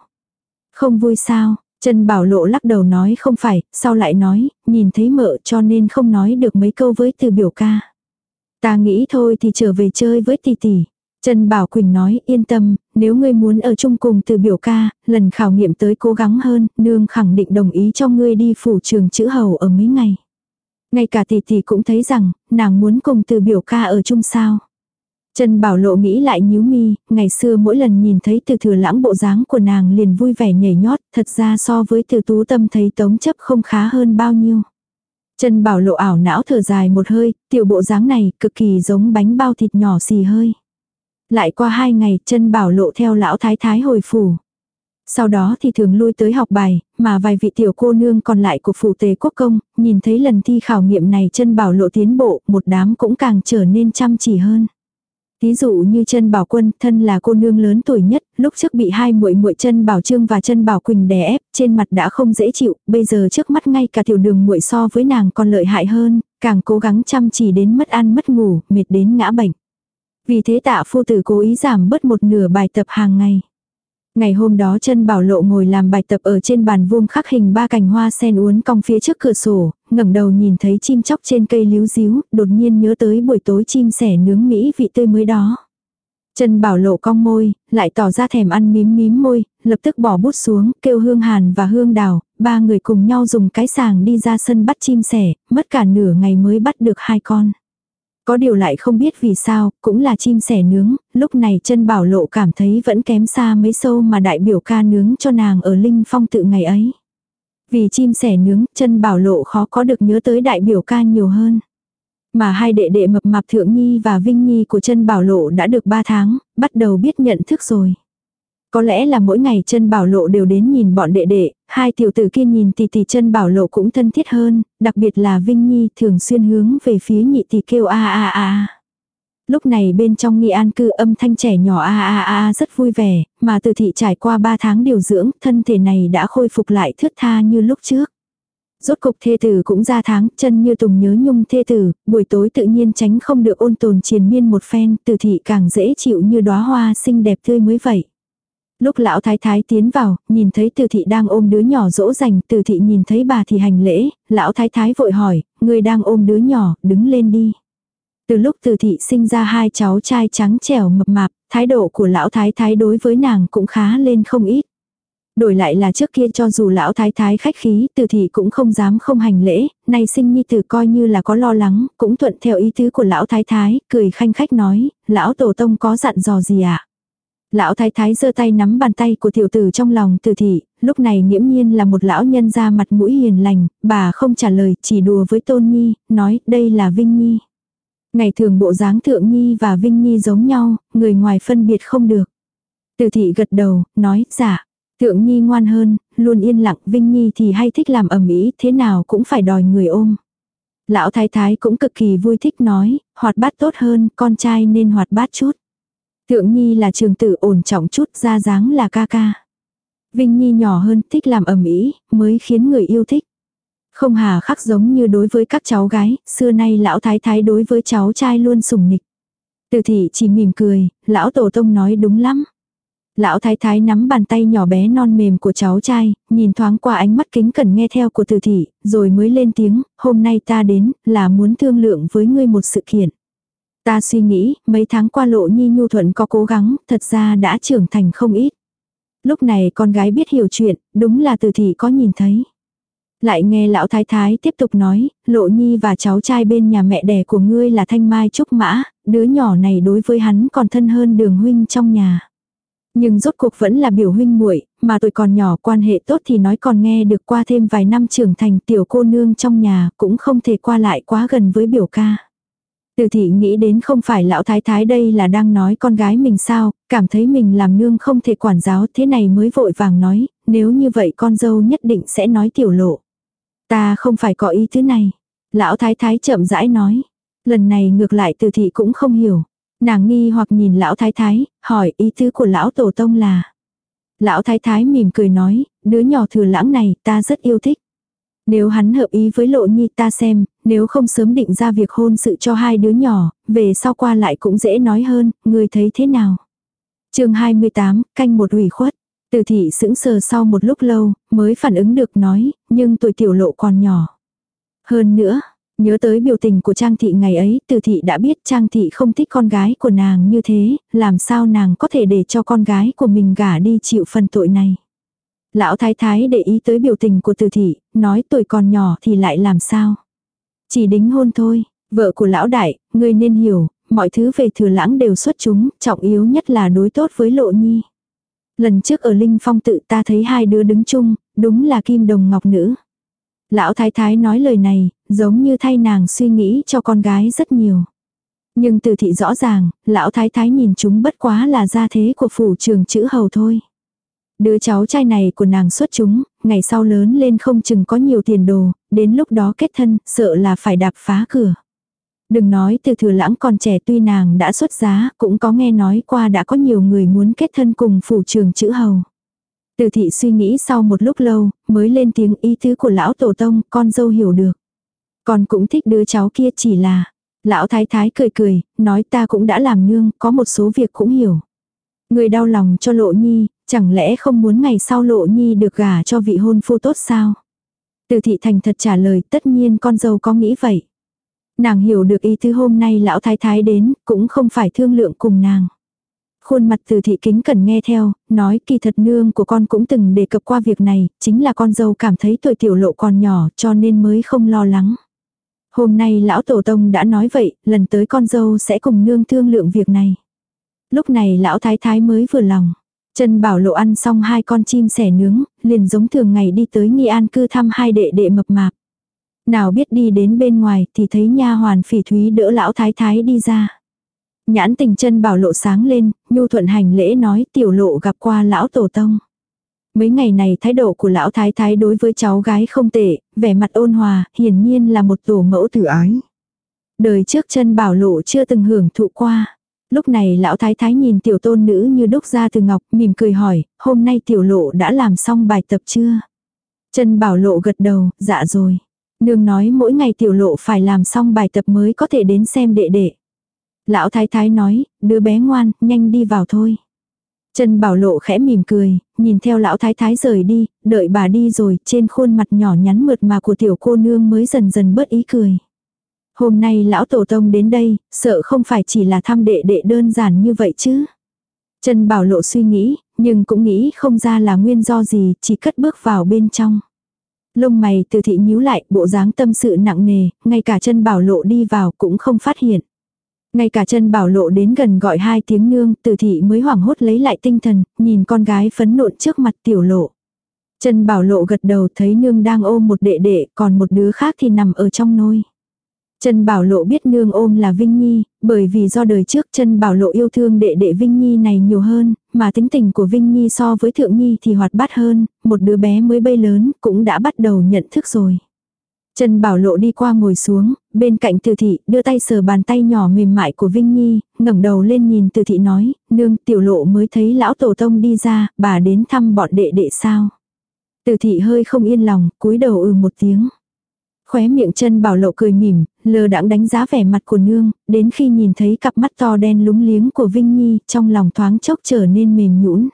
Không vui sao? Trần Bảo Lộ lắc đầu nói không phải, sau lại nói, nhìn thấy mợ cho nên không nói được mấy câu với từ biểu ca. Ta nghĩ thôi thì trở về chơi với tỷ tỷ. Trần Bảo Quỳnh nói yên tâm, nếu ngươi muốn ở chung cùng từ biểu ca, lần khảo nghiệm tới cố gắng hơn, nương khẳng định đồng ý cho ngươi đi phủ trường chữ hầu ở mấy ngày. Ngay cả tỷ tỷ cũng thấy rằng, nàng muốn cùng từ biểu ca ở chung sao. Trần Bảo Lộ nghĩ lại nhíu mi, ngày xưa mỗi lần nhìn thấy từ thừa lãng bộ dáng của nàng liền vui vẻ nhảy nhót, thật ra so với từ tú tâm thấy tống chấp không khá hơn bao nhiêu. Trần Bảo Lộ ảo não thở dài một hơi, tiểu bộ dáng này cực kỳ giống bánh bao thịt nhỏ xì hơi. Lại qua hai ngày, Trần Bảo Lộ theo lão thái thái hồi phủ. Sau đó thì thường lui tới học bài, mà vài vị tiểu cô nương còn lại của phủ tề quốc công, nhìn thấy lần thi khảo nghiệm này chân bảo lộ tiến bộ, một đám cũng càng trở nên chăm chỉ hơn. Ví dụ như chân Bảo Quân, thân là cô nương lớn tuổi nhất, lúc trước bị hai muội muội chân Bảo Trương và chân Bảo Quỳnh đè ép, trên mặt đã không dễ chịu, bây giờ trước mắt ngay cả tiểu đường muội so với nàng còn lợi hại hơn, càng cố gắng chăm chỉ đến mất ăn mất ngủ, mệt đến ngã bệnh. Vì thế tạ phu tử cố ý giảm bớt một nửa bài tập hàng ngày. Ngày hôm đó chân bảo lộ ngồi làm bài tập ở trên bàn vuông khắc hình ba cành hoa sen uốn cong phía trước cửa sổ, ngẩng đầu nhìn thấy chim chóc trên cây líu díu, đột nhiên nhớ tới buổi tối chim sẻ nướng mỹ vị tươi mới đó. Chân bảo lộ cong môi, lại tỏ ra thèm ăn mím mím môi, lập tức bỏ bút xuống, kêu hương hàn và hương đào, ba người cùng nhau dùng cái sàng đi ra sân bắt chim sẻ, mất cả nửa ngày mới bắt được hai con. Có điều lại không biết vì sao, cũng là chim sẻ nướng, lúc này chân bảo lộ cảm thấy vẫn kém xa mấy sâu mà đại biểu ca nướng cho nàng ở Linh Phong tự ngày ấy. Vì chim sẻ nướng, chân bảo lộ khó có được nhớ tới đại biểu ca nhiều hơn. Mà hai đệ đệ mập mạp thượng nhi và vinh nhi của chân bảo lộ đã được 3 tháng, bắt đầu biết nhận thức rồi. Có lẽ là mỗi ngày chân bảo lộ đều đến nhìn bọn đệ đệ, hai tiểu tử kia nhìn tỷ tỷ chân bảo lộ cũng thân thiết hơn, đặc biệt là Vinh Nhi thường xuyên hướng về phía nhị tỷ kêu a a a. Lúc này bên trong nghi an cư âm thanh trẻ nhỏ a a a rất vui vẻ, mà từ thị trải qua 3 tháng điều dưỡng, thân thể này đã khôi phục lại thướt tha như lúc trước. Rốt cục thê tử cũng ra tháng, chân như tùng nhớ nhung thê tử, buổi tối tự nhiên tránh không được ôn tồn triền miên một phen, từ thị càng dễ chịu như đóa hoa xinh đẹp tươi mới vậy. Lúc lão thái thái tiến vào, nhìn thấy từ thị đang ôm đứa nhỏ dỗ dành, từ thị nhìn thấy bà thì hành lễ, lão thái thái vội hỏi, người đang ôm đứa nhỏ, đứng lên đi. Từ lúc từ thị sinh ra hai cháu trai trắng trẻo mập mạp, thái độ của lão thái thái đối với nàng cũng khá lên không ít. Đổi lại là trước kia cho dù lão thái thái khách khí, từ thị cũng không dám không hành lễ, nay sinh nhi tử coi như là có lo lắng, cũng thuận theo ý tứ của lão thái thái, cười khanh khách nói, lão tổ tông có dặn dò gì ạ? À? Lão thái thái giơ tay nắm bàn tay của tiểu tử trong lòng từ thị, lúc này nghiễm nhiên là một lão nhân ra mặt mũi hiền lành, bà không trả lời, chỉ đùa với tôn nhi, nói đây là Vinh Nhi. Ngày thường bộ dáng thượng nhi và Vinh Nhi giống nhau, người ngoài phân biệt không được. Từ thị gật đầu, nói, dạ. Thượng Nhi ngoan hơn, luôn yên lặng, Vinh Nhi thì hay thích làm ẩm ý, thế nào cũng phải đòi người ôm. Lão thái thái cũng cực kỳ vui thích nói, hoạt bát tốt hơn, con trai nên hoạt bát chút. Thượng Nhi là trường tử ổn trọng chút, ra dáng là ca ca. Vinh Nhi nhỏ hơn, thích làm ẩm ý, mới khiến người yêu thích. Không hà khắc giống như đối với các cháu gái, xưa nay lão thái thái đối với cháu trai luôn sùng nịch. Từ thị chỉ mỉm cười, lão tổ tông nói đúng lắm. Lão thái thái nắm bàn tay nhỏ bé non mềm của cháu trai, nhìn thoáng qua ánh mắt kính cẩn nghe theo của từ thị, rồi mới lên tiếng, hôm nay ta đến, là muốn thương lượng với ngươi một sự kiện. Ta suy nghĩ, mấy tháng qua lộ nhi nhu thuận có cố gắng, thật ra đã trưởng thành không ít. Lúc này con gái biết hiểu chuyện, đúng là từ thị có nhìn thấy. Lại nghe lão thái thái tiếp tục nói, lộ nhi và cháu trai bên nhà mẹ đẻ của ngươi là thanh mai trúc mã, đứa nhỏ này đối với hắn còn thân hơn đường huynh trong nhà. Nhưng rốt cuộc vẫn là biểu huynh muội, mà tuổi còn nhỏ quan hệ tốt thì nói còn nghe được qua thêm vài năm trưởng thành tiểu cô nương trong nhà cũng không thể qua lại quá gần với biểu ca. Từ thị nghĩ đến không phải lão thái thái đây là đang nói con gái mình sao, cảm thấy mình làm nương không thể quản giáo thế này mới vội vàng nói, nếu như vậy con dâu nhất định sẽ nói tiểu lộ. Ta không phải có ý thứ này. Lão thái thái chậm rãi nói. Lần này ngược lại từ thị cũng không hiểu. Nàng nghi hoặc nhìn lão thái thái, hỏi ý tứ của lão tổ tông là. Lão thái thái mỉm cười nói, đứa nhỏ thừa lãng này ta rất yêu thích. Nếu hắn hợp ý với lộ nhi ta xem, nếu không sớm định ra việc hôn sự cho hai đứa nhỏ, về sau qua lại cũng dễ nói hơn, người thấy thế nào. chương 28, canh một ủy khuất. Từ thị sững sờ sau một lúc lâu, mới phản ứng được nói, nhưng tuổi tiểu lộ còn nhỏ. Hơn nữa, Nhớ tới biểu tình của Trang Thị ngày ấy, từ Thị đã biết Trang Thị không thích con gái của nàng như thế, làm sao nàng có thể để cho con gái của mình gả đi chịu phần tội này. Lão Thái Thái để ý tới biểu tình của từ Thị, nói tuổi còn nhỏ thì lại làm sao. Chỉ đính hôn thôi, vợ của lão đại, ngươi nên hiểu, mọi thứ về thừa lãng đều xuất chúng, trọng yếu nhất là đối tốt với lộ nhi. Lần trước ở Linh Phong tự ta thấy hai đứa đứng chung, đúng là kim đồng ngọc nữ. Lão thái thái nói lời này, giống như thay nàng suy nghĩ cho con gái rất nhiều. Nhưng từ thị rõ ràng, lão thái thái nhìn chúng bất quá là gia thế của phủ trường chữ hầu thôi. Đứa cháu trai này của nàng xuất chúng, ngày sau lớn lên không chừng có nhiều tiền đồ, đến lúc đó kết thân, sợ là phải đạp phá cửa. Đừng nói từ thừa lãng còn trẻ tuy nàng đã xuất giá, cũng có nghe nói qua đã có nhiều người muốn kết thân cùng phủ trường chữ hầu. Từ thị suy nghĩ sau một lúc lâu, mới lên tiếng ý tứ của lão tổ tông, con dâu hiểu được. Con cũng thích đứa cháu kia chỉ là, lão thái thái cười cười, nói ta cũng đã làm nương, có một số việc cũng hiểu. Người đau lòng cho lộ nhi, chẳng lẽ không muốn ngày sau lộ nhi được gả cho vị hôn phu tốt sao? Từ thị thành thật trả lời tất nhiên con dâu có nghĩ vậy. Nàng hiểu được ý tứ hôm nay lão thái thái đến, cũng không phải thương lượng cùng nàng. Khuôn mặt từ thị kính cần nghe theo, nói kỳ thật nương của con cũng từng đề cập qua việc này, chính là con dâu cảm thấy tuổi tiểu lộ còn nhỏ cho nên mới không lo lắng. Hôm nay lão tổ tông đã nói vậy, lần tới con dâu sẽ cùng nương thương lượng việc này. Lúc này lão thái thái mới vừa lòng. Trần bảo lộ ăn xong hai con chim sẻ nướng, liền giống thường ngày đi tới nghi an cư thăm hai đệ đệ mập mạp. Nào biết đi đến bên ngoài thì thấy nha hoàn phỉ thúy đỡ lão thái thái đi ra. Nhãn tình chân bảo lộ sáng lên, nhu thuận hành lễ nói tiểu lộ gặp qua lão tổ tông. Mấy ngày này thái độ của lão thái thái đối với cháu gái không tệ, vẻ mặt ôn hòa, hiển nhiên là một tổ mẫu tử ái. Đời trước chân bảo lộ chưa từng hưởng thụ qua. Lúc này lão thái thái nhìn tiểu tôn nữ như đúc ra từ ngọc, mỉm cười hỏi, hôm nay tiểu lộ đã làm xong bài tập chưa? Chân bảo lộ gật đầu, dạ rồi. Nương nói mỗi ngày tiểu lộ phải làm xong bài tập mới có thể đến xem đệ đệ. Lão thái thái nói, đứa bé ngoan, nhanh đi vào thôi. Trần Bảo Lộ khẽ mỉm cười, nhìn theo lão thái thái rời đi, đợi bà đi rồi, trên khuôn mặt nhỏ nhắn mượt mà của tiểu cô nương mới dần dần bớt ý cười. Hôm nay lão tổ tông đến đây, sợ không phải chỉ là thăm đệ đệ đơn giản như vậy chứ. Trần Bảo Lộ suy nghĩ, Nhưng cũng nghĩ không ra là nguyên do gì, chỉ cất bước vào bên trong. Lông mày từ thị nhíu lại, bộ dáng tâm sự nặng nề, ngay cả chân bảo lộ đi vào cũng không phát hiện. Ngay cả chân bảo lộ đến gần gọi hai tiếng nương, từ thị mới hoảng hốt lấy lại tinh thần, nhìn con gái phấn nộn trước mặt tiểu lộ. Chân bảo lộ gật đầu thấy nương đang ôm một đệ đệ, còn một đứa khác thì nằm ở trong nôi. Trần Bảo Lộ biết nương ôm là Vinh Nhi, bởi vì do đời trước Trần Bảo Lộ yêu thương đệ đệ Vinh Nhi này nhiều hơn, mà tính tình của Vinh Nhi so với Thượng Nhi thì hoạt bát hơn, một đứa bé mới bay lớn cũng đã bắt đầu nhận thức rồi. Trần Bảo Lộ đi qua ngồi xuống, bên cạnh Từ Thị, đưa tay sờ bàn tay nhỏ mềm mại của Vinh Nhi, ngẩng đầu lên nhìn Từ Thị nói, nương tiểu lộ mới thấy lão tổ tông đi ra, bà đến thăm bọn đệ đệ sao. Từ Thị hơi không yên lòng, cúi đầu ừ một tiếng. Khóe miệng chân bảo lộ cười mỉm, lờ đãng đánh giá vẻ mặt của nương, đến khi nhìn thấy cặp mắt to đen lúng liếng của Vinh Nhi, trong lòng thoáng chốc trở nên mềm nhũn.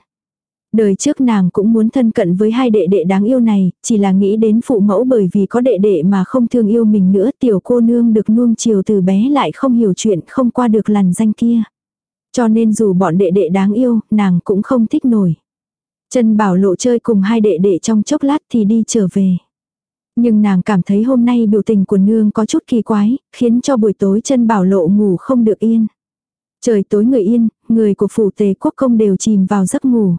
Đời trước nàng cũng muốn thân cận với hai đệ đệ đáng yêu này, chỉ là nghĩ đến phụ mẫu bởi vì có đệ đệ mà không thương yêu mình nữa, tiểu cô nương được nuông chiều từ bé lại không hiểu chuyện không qua được lằn danh kia. Cho nên dù bọn đệ đệ đáng yêu, nàng cũng không thích nổi. Trần bảo lộ chơi cùng hai đệ đệ trong chốc lát thì đi trở về. Nhưng nàng cảm thấy hôm nay biểu tình của nương có chút kỳ quái, khiến cho buổi tối chân bảo lộ ngủ không được yên. Trời tối người yên, người của phủ tề quốc công đều chìm vào giấc ngủ.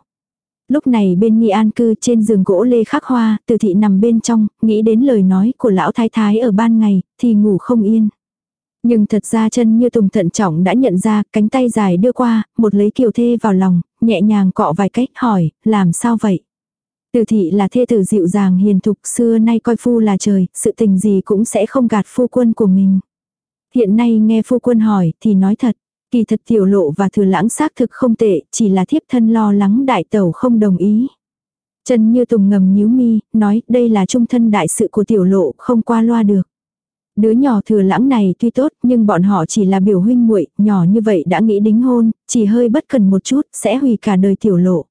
Lúc này bên nghi an cư trên giường gỗ lê khắc hoa, từ thị nằm bên trong, nghĩ đến lời nói của lão thái thái ở ban ngày, thì ngủ không yên. Nhưng thật ra chân như tùng thận trọng đã nhận ra, cánh tay dài đưa qua, một lấy kiều thê vào lòng, nhẹ nhàng cọ vài cách hỏi, làm sao vậy? Từ thị là thê tử dịu dàng hiền thục xưa nay coi phu là trời, sự tình gì cũng sẽ không gạt phu quân của mình. Hiện nay nghe phu quân hỏi thì nói thật, kỳ thật tiểu lộ và thừa lãng xác thực không tệ, chỉ là thiếp thân lo lắng đại tẩu không đồng ý. Trần Như Tùng ngầm nhíu mi, nói đây là trung thân đại sự của tiểu lộ, không qua loa được. Đứa nhỏ thừa lãng này tuy tốt, nhưng bọn họ chỉ là biểu huynh muội, nhỏ như vậy đã nghĩ đính hôn, chỉ hơi bất cần một chút, sẽ hủy cả đời tiểu lộ.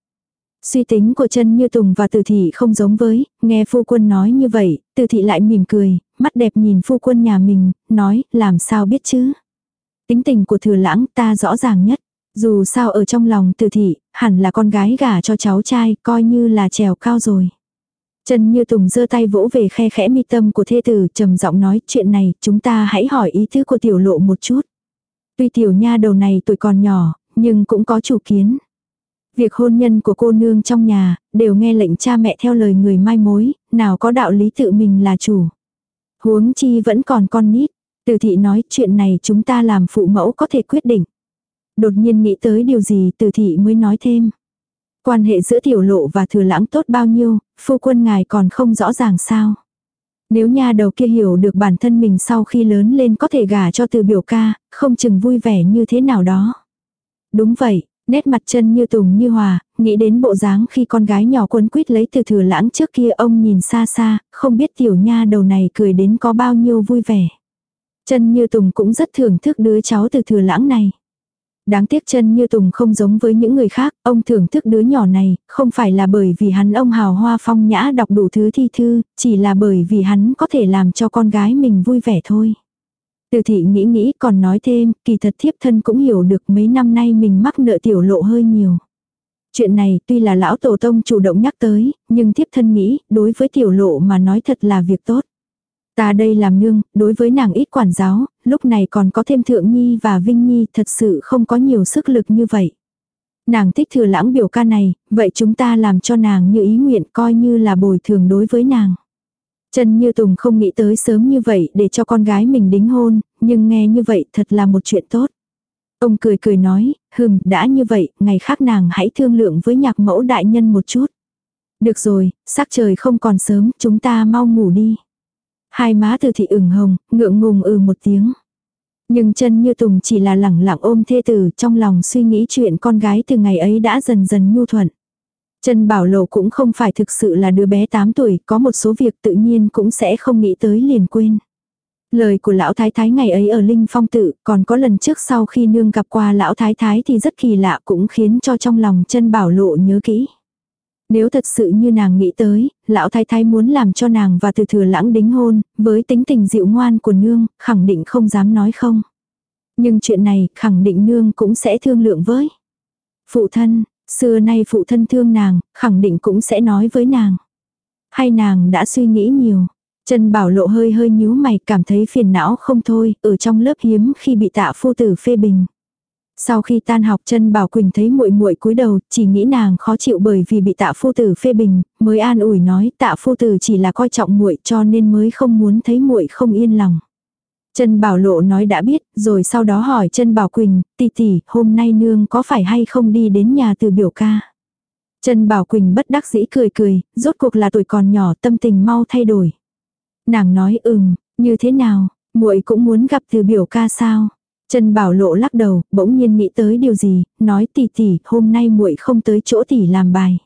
Suy tính của chân như Tùng và Từ Thị không giống với, nghe phu quân nói như vậy, Từ Thị lại mỉm cười, mắt đẹp nhìn phu quân nhà mình, nói, làm sao biết chứ. Tính tình của thừa lãng ta rõ ràng nhất. Dù sao ở trong lòng Từ Thị, hẳn là con gái gả cho cháu trai, coi như là trèo cao rồi. Trần Như Tùng giơ tay vỗ về khe khẽ mi tâm của thê tử, trầm giọng nói, chuyện này, chúng ta hãy hỏi ý tứ của tiểu lộ một chút. Tuy tiểu nha đầu này tuổi còn nhỏ, nhưng cũng có chủ kiến. Việc hôn nhân của cô nương trong nhà, đều nghe lệnh cha mẹ theo lời người mai mối, nào có đạo lý tự mình là chủ. Huống chi vẫn còn con nít. Từ thị nói chuyện này chúng ta làm phụ mẫu có thể quyết định. Đột nhiên nghĩ tới điều gì từ thị mới nói thêm. Quan hệ giữa tiểu lộ và thừa lãng tốt bao nhiêu, phu quân ngài còn không rõ ràng sao. Nếu nha đầu kia hiểu được bản thân mình sau khi lớn lên có thể gả cho từ biểu ca, không chừng vui vẻ như thế nào đó. Đúng vậy, Nét mặt chân như tùng như hòa, nghĩ đến bộ dáng khi con gái nhỏ quấn quýt lấy từ thừa lãng trước kia ông nhìn xa xa, không biết tiểu nha đầu này cười đến có bao nhiêu vui vẻ. Chân như tùng cũng rất thưởng thức đứa cháu từ thừa lãng này. Đáng tiếc chân như Tùng không giống với những người khác, ông thưởng thức đứa nhỏ này, không phải là bởi vì hắn ông hào hoa phong nhã đọc đủ thứ thi thư, chỉ là bởi vì hắn có thể làm cho con gái mình vui vẻ thôi. Từ thị nghĩ nghĩ còn nói thêm, kỳ thật thiếp thân cũng hiểu được mấy năm nay mình mắc nợ tiểu lộ hơi nhiều. Chuyện này tuy là lão tổ tông chủ động nhắc tới, nhưng thiếp thân nghĩ, đối với tiểu lộ mà nói thật là việc tốt. Ta đây làm nương, đối với nàng ít quản giáo, lúc này còn có thêm thượng nhi và vinh nhi thật sự không có nhiều sức lực như vậy. Nàng thích thừa lãng biểu ca này, vậy chúng ta làm cho nàng như ý nguyện coi như là bồi thường đối với nàng. Trần Như Tùng không nghĩ tới sớm như vậy để cho con gái mình đính hôn, nhưng nghe như vậy thật là một chuyện tốt. Ông cười cười nói, hừm, đã như vậy, ngày khác nàng hãy thương lượng với nhạc mẫu đại nhân một chút. Được rồi, sắc trời không còn sớm, chúng ta mau ngủ đi. Hai má từ thị ửng hồng, ngượng ngùng ừ một tiếng. Nhưng chân như tùng chỉ là lẳng lặng ôm thê tử trong lòng suy nghĩ chuyện con gái từ ngày ấy đã dần dần nhu thuận. Trần Bảo Lộ cũng không phải thực sự là đứa bé 8 tuổi, có một số việc tự nhiên cũng sẽ không nghĩ tới liền quên. Lời của lão thái thái ngày ấy ở Linh Phong tự, còn có lần trước sau khi nương gặp qua lão thái thái thì rất kỳ lạ cũng khiến cho trong lòng chân bảo lộ nhớ kỹ. Nếu thật sự như nàng nghĩ tới, lão thái thái muốn làm cho nàng và từ thừa lãng đính hôn, với tính tình dịu ngoan của nương, khẳng định không dám nói không. Nhưng chuyện này, khẳng định nương cũng sẽ thương lượng với. Phụ thân, Xưa nay phụ thân thương nàng, khẳng định cũng sẽ nói với nàng. Hay nàng đã suy nghĩ nhiều. Trần Bảo Lộ hơi hơi nhíu mày cảm thấy phiền não không thôi, ở trong lớp hiếm khi bị tạ phu tử phê bình. Sau khi tan học Trần Bảo Quỳnh thấy muội muội cúi đầu, chỉ nghĩ nàng khó chịu bởi vì bị tạ phu tử phê bình, mới an ủi nói tạ phu tử chỉ là coi trọng muội cho nên mới không muốn thấy muội không yên lòng. Trân Bảo Lộ nói đã biết, rồi sau đó hỏi Trân Bảo Quỳnh, tỷ tỷ, hôm nay nương có phải hay không đi đến nhà từ biểu ca. Trân Bảo Quỳnh bất đắc dĩ cười cười, rốt cuộc là tuổi còn nhỏ tâm tình mau thay đổi. Nàng nói ừm, như thế nào, muội cũng muốn gặp từ biểu ca sao. Trần Bảo Lộ lắc đầu, bỗng nhiên nghĩ tới điều gì, nói tỷ tỷ, hôm nay muội không tới chỗ tỷ làm bài.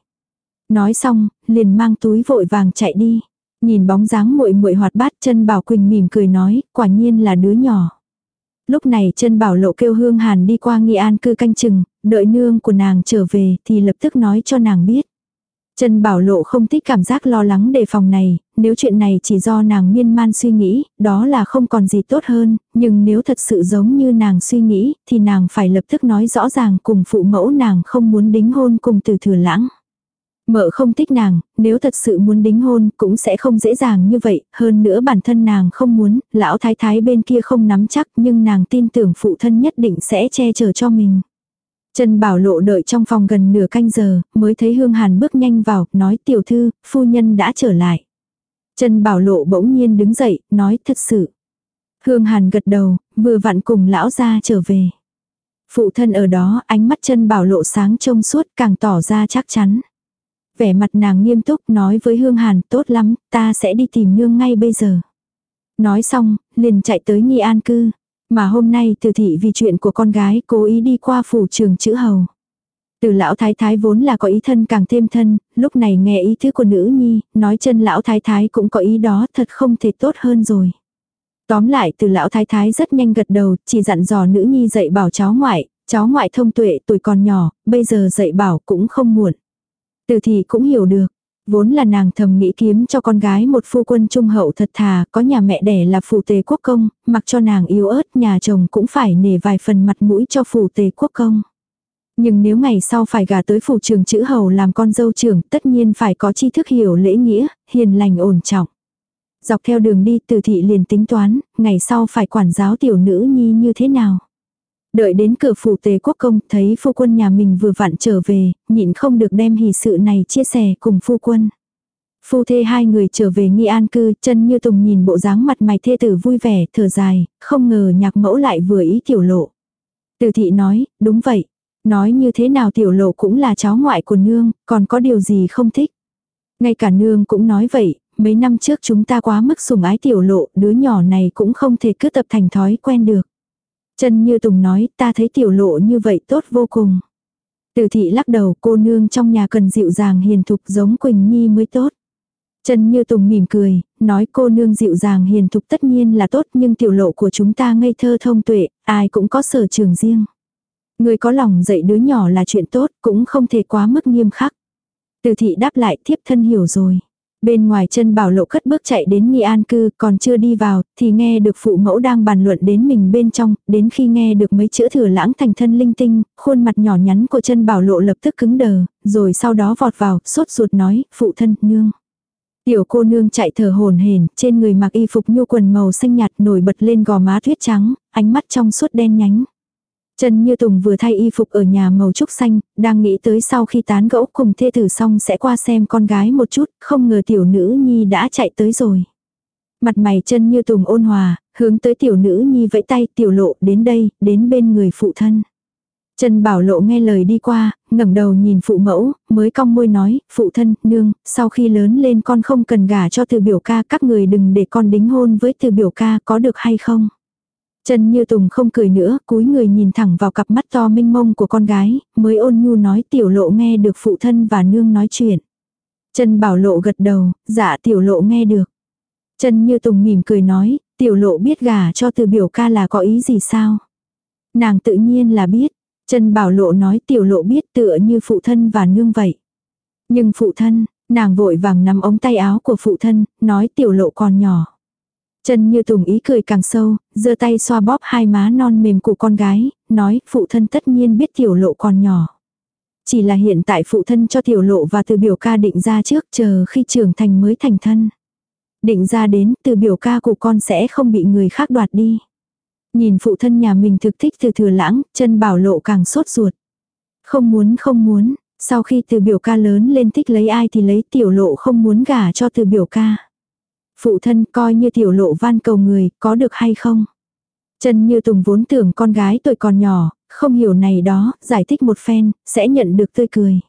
Nói xong, liền mang túi vội vàng chạy đi. Nhìn bóng dáng muội muội hoạt bát, chân Bảo Quỳnh mỉm cười nói, quả nhiên là đứa nhỏ. Lúc này chân Bảo Lộ kêu Hương Hàn đi qua Nghi An cư canh chừng, đợi nương của nàng trở về thì lập tức nói cho nàng biết. Trần Bảo Lộ không thích cảm giác lo lắng đề phòng này, nếu chuyện này chỉ do nàng miên man suy nghĩ, đó là không còn gì tốt hơn, nhưng nếu thật sự giống như nàng suy nghĩ, thì nàng phải lập tức nói rõ ràng cùng phụ mẫu nàng không muốn đính hôn cùng từ thừa lãng. Mợ không thích nàng, nếu thật sự muốn đính hôn cũng sẽ không dễ dàng như vậy, hơn nữa bản thân nàng không muốn, lão thái thái bên kia không nắm chắc nhưng nàng tin tưởng phụ thân nhất định sẽ che chở cho mình. Trần Bảo Lộ đợi trong phòng gần nửa canh giờ, mới thấy Hương Hàn bước nhanh vào, nói tiểu thư, phu nhân đã trở lại. Trần Bảo Lộ bỗng nhiên đứng dậy, nói thật sự. Hương Hàn gật đầu, vừa vặn cùng lão ra trở về. Phụ thân ở đó, ánh mắt Trần Bảo Lộ sáng trông suốt càng tỏ ra chắc chắn. Vẻ mặt nàng nghiêm túc nói với Hương Hàn, tốt lắm, ta sẽ đi tìm nương ngay bây giờ. Nói xong, liền chạy tới nghi an cư. Mà hôm nay từ thị vì chuyện của con gái cố ý đi qua phủ trường chữ hầu. Từ lão thái thái vốn là có ý thân càng thêm thân, lúc này nghe ý thứ của nữ nhi, nói chân lão thái thái cũng có ý đó thật không thể tốt hơn rồi. Tóm lại từ lão thái thái rất nhanh gật đầu, chỉ dặn dò nữ nhi dạy bảo cháu ngoại, cháu ngoại thông tuệ tuổi còn nhỏ, bây giờ dạy bảo cũng không muộn. Từ thị cũng hiểu được, Vốn là nàng thầm nghĩ kiếm cho con gái một phu quân trung hậu thật thà, có nhà mẹ đẻ là phủ tề quốc công, mặc cho nàng yếu ớt nhà chồng cũng phải nể vài phần mặt mũi cho phủ tề quốc công. Nhưng nếu ngày sau phải gả tới phủ trường chữ hầu làm con dâu trưởng, tất nhiên phải có tri thức hiểu lễ nghĩa, hiền lành ổn trọng. Dọc theo đường đi từ thị liền tính toán, ngày sau phải quản giáo tiểu nữ nhi như thế nào. Đợi đến cửa phủ tề quốc công thấy phu quân nhà mình vừa vặn trở về, nhịn không được đem hỷ sự này chia sẻ cùng phu quân. Phu thê hai người trở về nghi an cư, chân như tùng nhìn bộ dáng mặt mày thê tử vui vẻ, thở dài, không ngờ nhạc mẫu lại vừa ý tiểu lộ. Từ thị nói, đúng vậy. Nói như thế nào tiểu lộ cũng là cháu ngoại của nương, còn có điều gì không thích. Ngay cả nương cũng nói vậy, mấy năm trước chúng ta quá mức sủng ái tiểu lộ, đứa nhỏ này cũng không thể cứ tập thành thói quen được. Chân như Tùng nói, ta thấy tiểu lộ như vậy tốt vô cùng. Từ thị lắc đầu, cô nương trong nhà cần dịu dàng hiền thục giống Quỳnh Nhi mới tốt. Chân như Tùng mỉm cười, nói cô nương dịu dàng hiền thục tất nhiên là tốt nhưng tiểu lộ của chúng ta ngây thơ thông tuệ, ai cũng có sở trường riêng. Người có lòng dạy đứa nhỏ là chuyện tốt, cũng không thể quá mức nghiêm khắc. Từ thị đáp lại thiếp thân hiểu rồi. Bên ngoài chân bảo lộ cất bước chạy đến nghi an cư, còn chưa đi vào, thì nghe được phụ mẫu đang bàn luận đến mình bên trong, đến khi nghe được mấy chữ thừa lãng thành thân linh tinh, khuôn mặt nhỏ nhắn của chân bảo lộ lập tức cứng đờ, rồi sau đó vọt vào, sốt ruột nói, phụ thân, nương. Tiểu cô nương chạy thở hồn hển, trên người mặc y phục nhu quần màu xanh nhạt nổi bật lên gò má tuyết trắng, ánh mắt trong suốt đen nhánh. Trần Như Tùng vừa thay y phục ở nhà màu trúc xanh, đang nghĩ tới sau khi tán gẫu cùng thê tử xong sẽ qua xem con gái một chút, không ngờ tiểu nữ nhi đã chạy tới rồi. Mặt mày Trần Như Tùng ôn hòa, hướng tới tiểu nữ nhi vẫy tay tiểu lộ đến đây, đến bên người phụ thân. Trần Bảo Lộ nghe lời đi qua, ngẩng đầu nhìn phụ mẫu, mới cong môi nói, phụ thân, nương, sau khi lớn lên con không cần gả cho từ biểu ca, các người đừng để con đính hôn với từ biểu ca có được hay không. Trần Như Tùng không cười nữa, cúi người nhìn thẳng vào cặp mắt to minh mông của con gái, mới ôn nhu nói tiểu lộ nghe được phụ thân và nương nói chuyện. Trần Bảo Lộ gật đầu, dạ tiểu lộ nghe được. Trần Như Tùng mỉm cười nói, tiểu lộ biết gả cho từ biểu ca là có ý gì sao? Nàng tự nhiên là biết. Trần Bảo Lộ nói tiểu lộ biết tựa như phụ thân và nương vậy. Nhưng phụ thân, nàng vội vàng nắm ống tay áo của phụ thân, nói tiểu lộ còn nhỏ. Trần Như Tùng ý cười càng sâu, giơ tay xoa bóp hai má non mềm của con gái, nói phụ thân tất nhiên biết tiểu lộ còn nhỏ. Chỉ là hiện tại phụ thân cho tiểu lộ và từ biểu ca định ra trước chờ khi trưởng thành mới thành thân. Định ra đến từ biểu ca của con sẽ không bị người khác đoạt đi. Nhìn phụ thân nhà mình thực thích từ thừa lãng, chân bảo lộ càng sốt ruột. Không muốn không muốn, sau khi từ biểu ca lớn lên thích lấy ai thì lấy tiểu lộ không muốn gả cho từ biểu ca. Phụ thân coi như tiểu lộ van cầu người, có được hay không? Trần Như Tùng vốn tưởng con gái tuổi còn nhỏ, không hiểu này đó, giải thích một phen, sẽ nhận được tươi cười.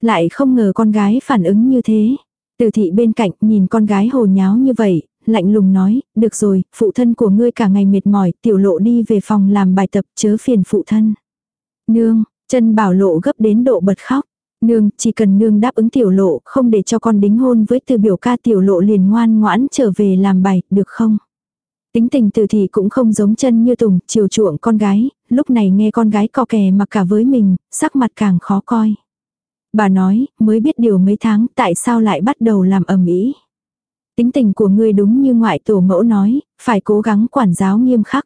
Lại không ngờ con gái phản ứng như thế. Từ thị bên cạnh nhìn con gái hồ nháo như vậy, lạnh lùng nói, được rồi, phụ thân của ngươi cả ngày mệt mỏi, tiểu lộ đi về phòng làm bài tập chớ phiền phụ thân. Nương, chân bảo lộ gấp đến độ bật khóc. Nương, chỉ cần nương đáp ứng tiểu lộ, không để cho con đính hôn với từ biểu ca tiểu lộ liền ngoan ngoãn trở về làm bài, được không? Tính tình từ thị cũng không giống chân như tùng, chiều chuộng con gái, lúc này nghe con gái co kè mặc cả với mình, sắc mặt càng khó coi. Bà nói, mới biết điều mấy tháng, tại sao lại bắt đầu làm ầm ĩ Tính tình của ngươi đúng như ngoại tổ mẫu nói, phải cố gắng quản giáo nghiêm khắc.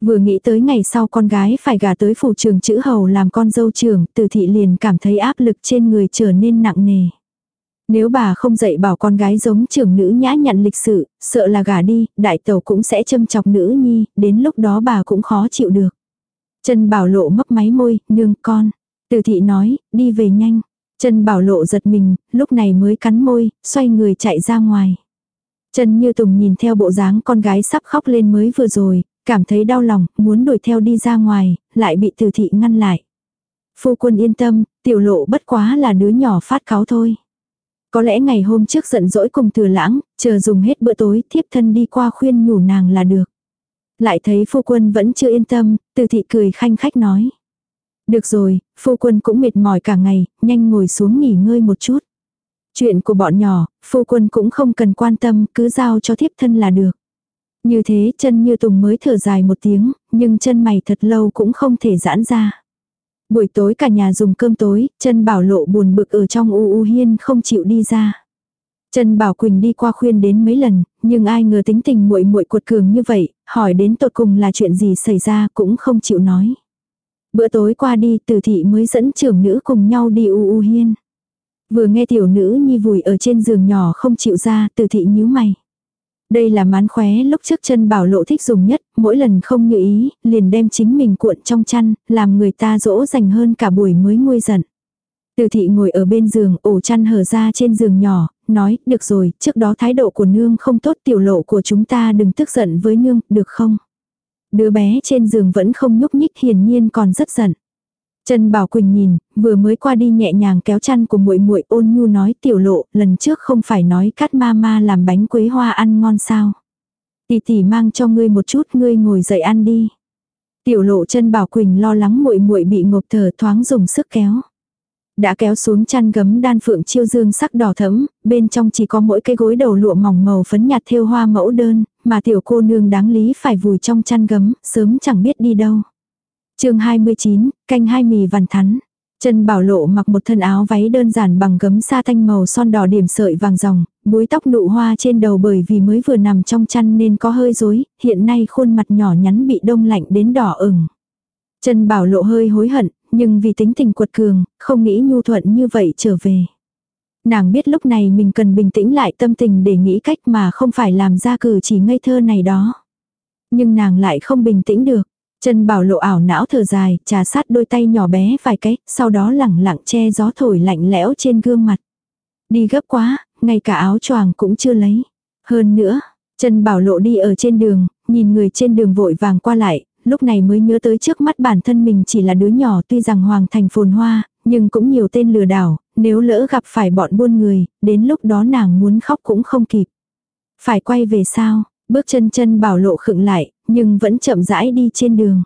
Vừa nghĩ tới ngày sau con gái phải gả tới phủ trường chữ hầu làm con dâu trưởng, từ thị liền cảm thấy áp lực trên người trở nên nặng nề. Nếu bà không dạy bảo con gái giống trưởng nữ nhã nhặn lịch sự, sợ là gả đi, đại tàu cũng sẽ châm chọc nữ nhi, đến lúc đó bà cũng khó chịu được. Trần Bảo Lộ mấp máy môi, nương con. Từ thị nói, đi về nhanh. Trần Bảo Lộ giật mình, lúc này mới cắn môi, xoay người chạy ra ngoài. Trần Như Tùng nhìn theo bộ dáng con gái sắp khóc lên mới vừa rồi, cảm thấy đau lòng, muốn đuổi theo đi ra ngoài, lại bị từ thị ngăn lại. Phu quân yên tâm, tiểu lộ bất quá là đứa nhỏ phát cáo thôi. Có lẽ ngày hôm trước giận dỗi cùng thừa lãng, chờ dùng hết bữa tối, thiếp thân đi qua khuyên nhủ nàng là được. Lại thấy phu quân vẫn chưa yên tâm, từ thị cười khanh khách nói. Được rồi, phu quân cũng mệt mỏi cả ngày, nhanh ngồi xuống nghỉ ngơi một chút. Chuyện của bọn nhỏ, phu quân cũng không cần quan tâm, cứ giao cho thiếp thân là được. Như thế chân như tùng mới thở dài một tiếng, nhưng chân mày thật lâu cũng không thể giãn ra. Buổi tối cả nhà dùng cơm tối, chân bảo lộ buồn bực ở trong u u hiên không chịu đi ra. Trần Bảo Quỳnh đi qua khuyên đến mấy lần, nhưng ai ngờ tính tình muội muội cuột cường như vậy, hỏi đến tột cùng là chuyện gì xảy ra cũng không chịu nói. Bữa tối qua đi, Từ thị mới dẫn trưởng nữ cùng nhau đi u u hiên. Vừa nghe tiểu nữ nhi vùi ở trên giường nhỏ không chịu ra, Từ thị nhíu mày. Đây là mán khóe lúc trước chân bảo lộ thích dùng nhất, mỗi lần không như ý, liền đem chính mình cuộn trong chăn, làm người ta dỗ dành hơn cả buổi mới nguôi giận. Từ thị ngồi ở bên giường, ổ chăn hở ra trên giường nhỏ, nói, được rồi, trước đó thái độ của nương không tốt tiểu lộ của chúng ta đừng tức giận với nương, được không? Đứa bé trên giường vẫn không nhúc nhích hiển nhiên còn rất giận. Trần Bảo Quỳnh nhìn, vừa mới qua đi nhẹ nhàng kéo chăn của muội muội ôn nhu nói tiểu lộ, lần trước không phải nói cắt ma ma làm bánh quế hoa ăn ngon sao. Tỷ tỷ mang cho ngươi một chút, ngươi ngồi dậy ăn đi. Tiểu lộ chân Bảo Quỳnh lo lắng muội muội bị ngộp thở thoáng dùng sức kéo. Đã kéo xuống chăn gấm đan phượng chiêu dương sắc đỏ thẫm, bên trong chỉ có mỗi cái gối đầu lụa mỏng màu phấn nhạt thêu hoa mẫu đơn, mà tiểu cô nương đáng lý phải vùi trong chăn gấm, sớm chẳng biết đi đâu chương 29, canh hai mì vằn thắn. Trần Bảo Lộ mặc một thân áo váy đơn giản bằng gấm sa thanh màu son đỏ điểm sợi vàng ròng, búi tóc nụ hoa trên đầu bởi vì mới vừa nằm trong chăn nên có hơi rối, hiện nay khuôn mặt nhỏ nhắn bị đông lạnh đến đỏ ửng. Trần Bảo Lộ hơi hối hận, nhưng vì tính tình quật cường, không nghĩ nhu thuận như vậy trở về. Nàng biết lúc này mình cần bình tĩnh lại tâm tình để nghĩ cách mà không phải làm ra cử chỉ ngây thơ này đó. Nhưng nàng lại không bình tĩnh được. Trần Bảo Lộ ảo não thở dài, trà sát đôi tay nhỏ bé vài cái, sau đó lẳng lặng che gió thổi lạnh lẽo trên gương mặt. Đi gấp quá, ngay cả áo choàng cũng chưa lấy. Hơn nữa, Trần Bảo Lộ đi ở trên đường, nhìn người trên đường vội vàng qua lại, lúc này mới nhớ tới trước mắt bản thân mình chỉ là đứa nhỏ tuy rằng hoàng thành phồn hoa, nhưng cũng nhiều tên lừa đảo, nếu lỡ gặp phải bọn buôn người, đến lúc đó nàng muốn khóc cũng không kịp. Phải quay về sao, bước chân chân bảo lộ khựng lại, nhưng vẫn chậm rãi đi trên đường.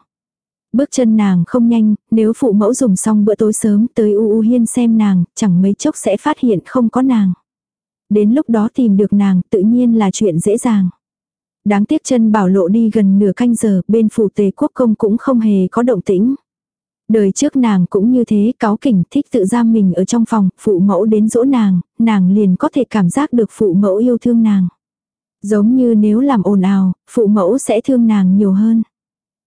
Bước chân nàng không nhanh, nếu phụ mẫu dùng xong bữa tối sớm tới u u hiên xem nàng, chẳng mấy chốc sẽ phát hiện không có nàng. Đến lúc đó tìm được nàng tự nhiên là chuyện dễ dàng. Đáng tiếc chân bảo lộ đi gần nửa canh giờ, bên phủ tề quốc công cũng không hề có động tĩnh. Đời trước nàng cũng như thế, cáo kỉnh thích tự giam mình ở trong phòng, phụ mẫu đến dỗ nàng, nàng liền có thể cảm giác được phụ mẫu yêu thương nàng. Giống như nếu làm ồn ào, phụ mẫu sẽ thương nàng nhiều hơn.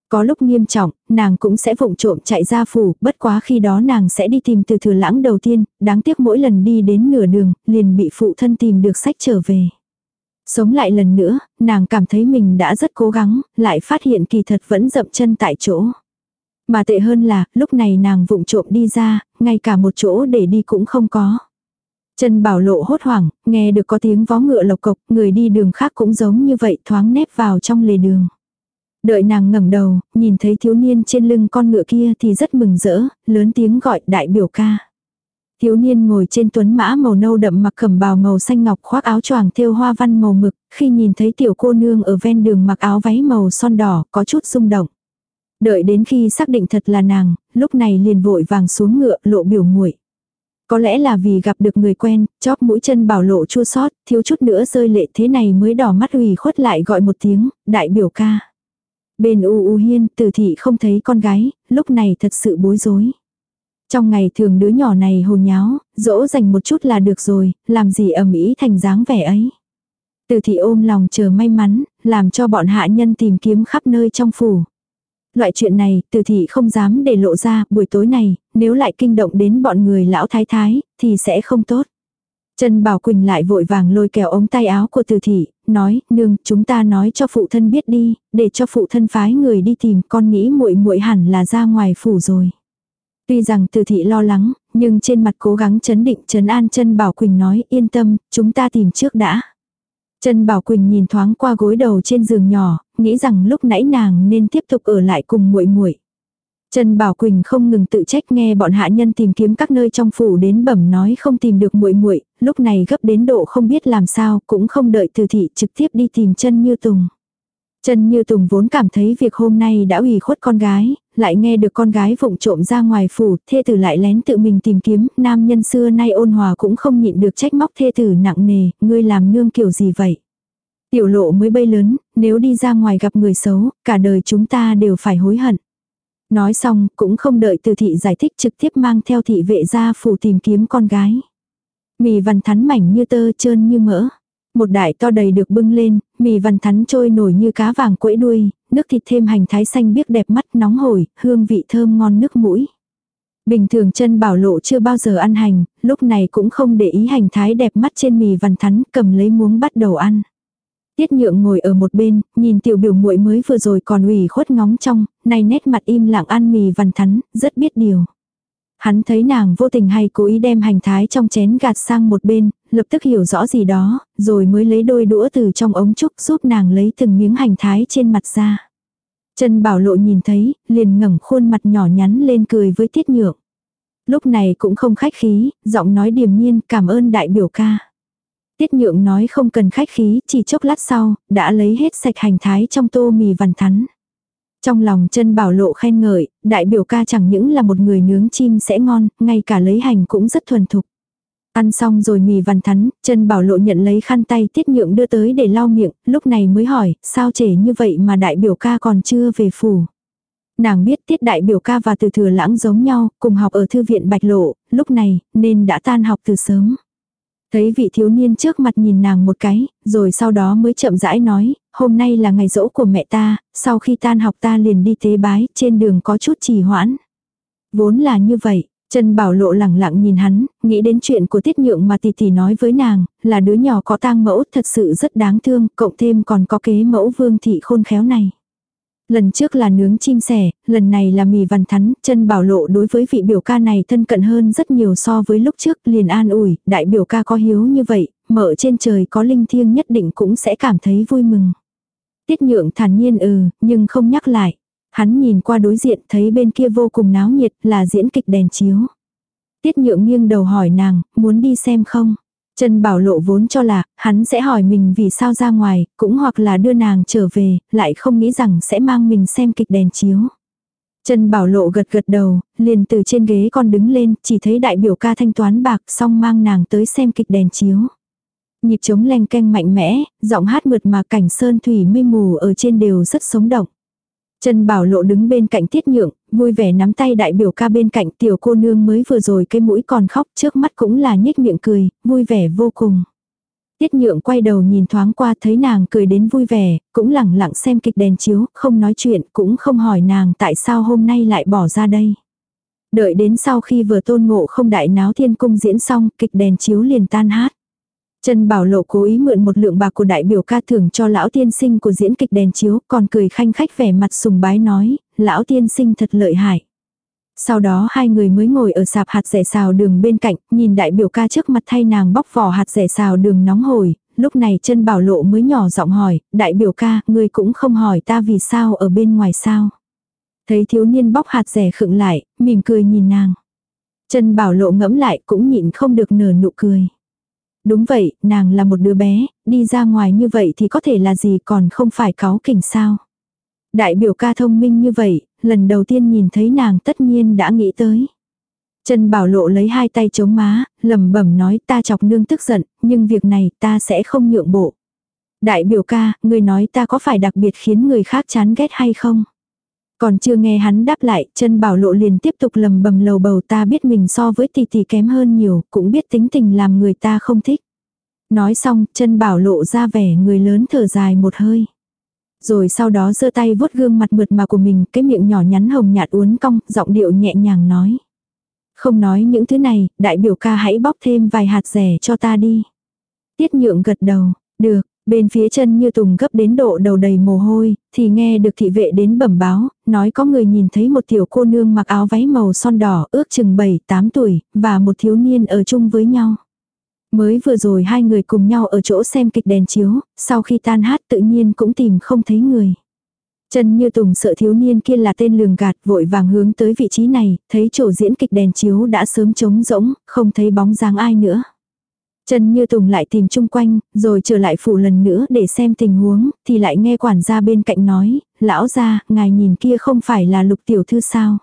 Có lúc nghiêm trọng, nàng cũng sẽ vụng trộm chạy ra phủ, bất quá khi đó nàng sẽ đi tìm từ thừa lãng đầu tiên, đáng tiếc mỗi lần đi đến nửa đường, liền bị phụ thân tìm được sách trở về. Sống lại lần nữa, nàng cảm thấy mình đã rất cố gắng, lại phát hiện kỳ thật vẫn dậm chân tại chỗ. Mà tệ hơn là, lúc này nàng vụng trộm đi ra, ngay cả một chỗ để đi cũng không có. Trần Bảo Lộ hốt hoảng, nghe được có tiếng vó ngựa lộc cộc, người đi đường khác cũng giống như vậy thoáng nép vào trong lề đường. Đợi nàng ngẩng đầu, nhìn thấy thiếu niên trên lưng con ngựa kia thì rất mừng rỡ, lớn tiếng gọi đại biểu ca. Thiếu niên ngồi trên tuấn mã màu nâu đậm mặc cẩm bào màu xanh ngọc khoác áo choàng thêu hoa văn màu mực, khi nhìn thấy tiểu cô nương ở ven đường mặc áo váy màu son đỏ có chút rung động. Đợi đến khi xác định thật là nàng, lúc này liền vội vàng xuống ngựa lộ biểu nguội. Có lẽ là vì gặp được người quen, chóp mũi chân bảo lộ chua sót, thiếu chút nữa rơi lệ thế này mới đỏ mắt ủy khuất lại gọi một tiếng, đại biểu ca. Bên u u hiên, tử thị không thấy con gái, lúc này thật sự bối rối. Trong ngày thường đứa nhỏ này hồ nháo, dỗ dành một chút là được rồi, làm gì ầm ĩ thành dáng vẻ ấy. Từ thị ôm lòng chờ may mắn, làm cho bọn hạ nhân tìm kiếm khắp nơi trong phủ. Loại chuyện này, từ thị không dám để lộ ra, buổi tối này, nếu lại kinh động đến bọn người lão thái thái, thì sẽ không tốt. Trần Bảo Quỳnh lại vội vàng lôi kéo ống tay áo của từ thị, nói, nương, chúng ta nói cho phụ thân biết đi, để cho phụ thân phái người đi tìm, con nghĩ muội muội hẳn là ra ngoài phủ rồi. Tuy rằng từ thị lo lắng, nhưng trên mặt cố gắng chấn định chấn an Trần Bảo Quỳnh nói yên tâm, chúng ta tìm trước đã. Trần Bảo Quỳnh nhìn thoáng qua gối đầu trên giường nhỏ, nghĩ rằng lúc nãy nàng nên tiếp tục ở lại cùng muội muội. Trần Bảo Quỳnh không ngừng tự trách nghe bọn hạ nhân tìm kiếm các nơi trong phủ đến bẩm nói không tìm được muội muội, lúc này gấp đến độ không biết làm sao, cũng không đợi Từ thị trực tiếp đi tìm chân Như Tùng. Trần Như Tùng vốn cảm thấy việc hôm nay đã ủy khuất con gái, lại nghe được con gái vụng trộm ra ngoài phủ, thê tử lại lén tự mình tìm kiếm, nam nhân xưa nay ôn hòa cũng không nhịn được trách móc thê tử nặng nề, ngươi làm nương kiểu gì vậy? Tiểu lộ mới bay lớn, nếu đi ra ngoài gặp người xấu, cả đời chúng ta đều phải hối hận. Nói xong, cũng không đợi từ thị giải thích trực tiếp mang theo thị vệ ra phủ tìm kiếm con gái. Mì văn thắn mảnh như tơ trơn như mỡ. Một đại to đầy được bưng lên, mì văn thắn trôi nổi như cá vàng quẫy đuôi, nước thịt thêm hành thái xanh biếc đẹp mắt nóng hổi, hương vị thơm ngon nước mũi. Bình thường chân bảo lộ chưa bao giờ ăn hành, lúc này cũng không để ý hành thái đẹp mắt trên mì văn thắn cầm lấy muống bắt đầu ăn. Tiết nhượng ngồi ở một bên, nhìn tiểu biểu muội mới vừa rồi còn ủy khuất ngóng trong, nay nét mặt im lặng ăn mì văn thắn, rất biết điều. Hắn thấy nàng vô tình hay cố ý đem hành thái trong chén gạt sang một bên, lập tức hiểu rõ gì đó, rồi mới lấy đôi đũa từ trong ống trúc giúp nàng lấy từng miếng hành thái trên mặt ra. Trần Bảo Lộ nhìn thấy, liền ngẩng khuôn mặt nhỏ nhắn lên cười với Tiết Nhượng. Lúc này cũng không khách khí, giọng nói điềm nhiên cảm ơn đại biểu ca. Tiết Nhượng nói không cần khách khí, chỉ chốc lát sau, đã lấy hết sạch hành thái trong tô mì vằn thắn. Trong lòng chân bảo lộ khen ngợi, đại biểu ca chẳng những là một người nướng chim sẽ ngon, ngay cả lấy hành cũng rất thuần thục. Ăn xong rồi mì vằn thắn, chân bảo lộ nhận lấy khăn tay tiết nhượng đưa tới để lau miệng, lúc này mới hỏi, sao trễ như vậy mà đại biểu ca còn chưa về phủ. Nàng biết tiết đại biểu ca và từ thừa lãng giống nhau, cùng học ở thư viện bạch lộ, lúc này, nên đã tan học từ sớm. Thấy vị thiếu niên trước mặt nhìn nàng một cái, rồi sau đó mới chậm rãi nói, hôm nay là ngày rỗ của mẹ ta, sau khi tan học ta liền đi tế bái, trên đường có chút trì hoãn. Vốn là như vậy, Trần Bảo Lộ lẳng lặng nhìn hắn, nghĩ đến chuyện của Tiết Nhượng mà tỷ tỷ nói với nàng, là đứa nhỏ có tang mẫu thật sự rất đáng thương, cộng thêm còn có kế mẫu vương thị khôn khéo này. Lần trước là nướng chim sẻ, lần này là mì văn thắn, chân bảo lộ đối với vị biểu ca này thân cận hơn rất nhiều so với lúc trước, liền an ủi, đại biểu ca có hiếu như vậy, mở trên trời có linh thiêng nhất định cũng sẽ cảm thấy vui mừng. Tiết nhượng thản nhiên ừ, nhưng không nhắc lại. Hắn nhìn qua đối diện thấy bên kia vô cùng náo nhiệt là diễn kịch đèn chiếu. Tiết nhượng nghiêng đầu hỏi nàng, muốn đi xem không? Trần Bảo Lộ vốn cho là, hắn sẽ hỏi mình vì sao ra ngoài, cũng hoặc là đưa nàng trở về, lại không nghĩ rằng sẽ mang mình xem kịch đèn chiếu. Trần Bảo Lộ gật gật đầu, liền từ trên ghế con đứng lên, chỉ thấy đại biểu ca thanh toán bạc xong mang nàng tới xem kịch đèn chiếu. Nhịp trống leng canh mạnh mẽ, giọng hát mượt mà cảnh sơn thủy mây mù ở trên đều rất sống động. Trần Bảo Lộ đứng bên cạnh Tiết Nhượng, vui vẻ nắm tay đại biểu ca bên cạnh tiểu cô nương mới vừa rồi cái mũi còn khóc trước mắt cũng là nhếch miệng cười, vui vẻ vô cùng. Tiết nhượng quay đầu nhìn thoáng qua thấy nàng cười đến vui vẻ, cũng lẳng lặng xem kịch đèn chiếu, không nói chuyện, cũng không hỏi nàng tại sao hôm nay lại bỏ ra đây. Đợi đến sau khi vừa tôn ngộ không đại náo thiên cung diễn xong, kịch đèn chiếu liền tan hát. Trần Bảo Lộ cố ý mượn một lượng bạc của đại biểu ca thưởng cho lão tiên sinh của diễn kịch đèn chiếu, còn cười khanh khách vẻ mặt sùng bái nói, lão tiên sinh thật lợi hại. Sau đó hai người mới ngồi ở sạp hạt rẻ xào đường bên cạnh, nhìn đại biểu ca trước mặt thay nàng bóc vỏ hạt rẻ xào đường nóng hổi, lúc này chân bảo lộ mới nhỏ giọng hỏi, đại biểu ca, ngươi cũng không hỏi ta vì sao ở bên ngoài sao. Thấy thiếu niên bóc hạt rẻ khựng lại, mỉm cười nhìn nàng. Chân bảo lộ ngẫm lại cũng nhịn không được nở nụ cười. Đúng vậy, nàng là một đứa bé, đi ra ngoài như vậy thì có thể là gì còn không phải cáo kỉnh sao. Đại biểu ca thông minh như vậy, lần đầu tiên nhìn thấy nàng tất nhiên đã nghĩ tới. Trần Bảo Lộ lấy hai tay chống má, lẩm bẩm nói ta chọc nương tức giận, nhưng việc này ta sẽ không nhượng bộ. Đại biểu ca, người nói ta có phải đặc biệt khiến người khác chán ghét hay không? Còn chưa nghe hắn đáp lại, chân bảo lộ liền tiếp tục lầm bầm lầu bầu ta biết mình so với tỷ tỷ kém hơn nhiều, cũng biết tính tình làm người ta không thích. Nói xong, chân bảo lộ ra vẻ người lớn thở dài một hơi. Rồi sau đó giơ tay vuốt gương mặt mượt mà của mình, cái miệng nhỏ nhắn hồng nhạt uốn cong, giọng điệu nhẹ nhàng nói. Không nói những thứ này, đại biểu ca hãy bóc thêm vài hạt rẻ cho ta đi. Tiết nhượng gật đầu, được, bên phía chân như tùng gấp đến độ đầu đầy mồ hôi, thì nghe được thị vệ đến bẩm báo, nói có người nhìn thấy một tiểu cô nương mặc áo váy màu son đỏ ước chừng 7-8 tuổi, và một thiếu niên ở chung với nhau. Mới vừa rồi hai người cùng nhau ở chỗ xem kịch đèn chiếu, sau khi tan hát tự nhiên cũng tìm không thấy người. Trần Như Tùng sợ thiếu niên kia là tên lường gạt vội vàng hướng tới vị trí này, thấy chỗ diễn kịch đèn chiếu đã sớm trống rỗng, không thấy bóng dáng ai nữa. Trần Như Tùng lại tìm chung quanh, rồi trở lại phủ lần nữa để xem tình huống, thì lại nghe quản gia bên cạnh nói, lão gia, ngài nhìn kia không phải là lục tiểu thư sao.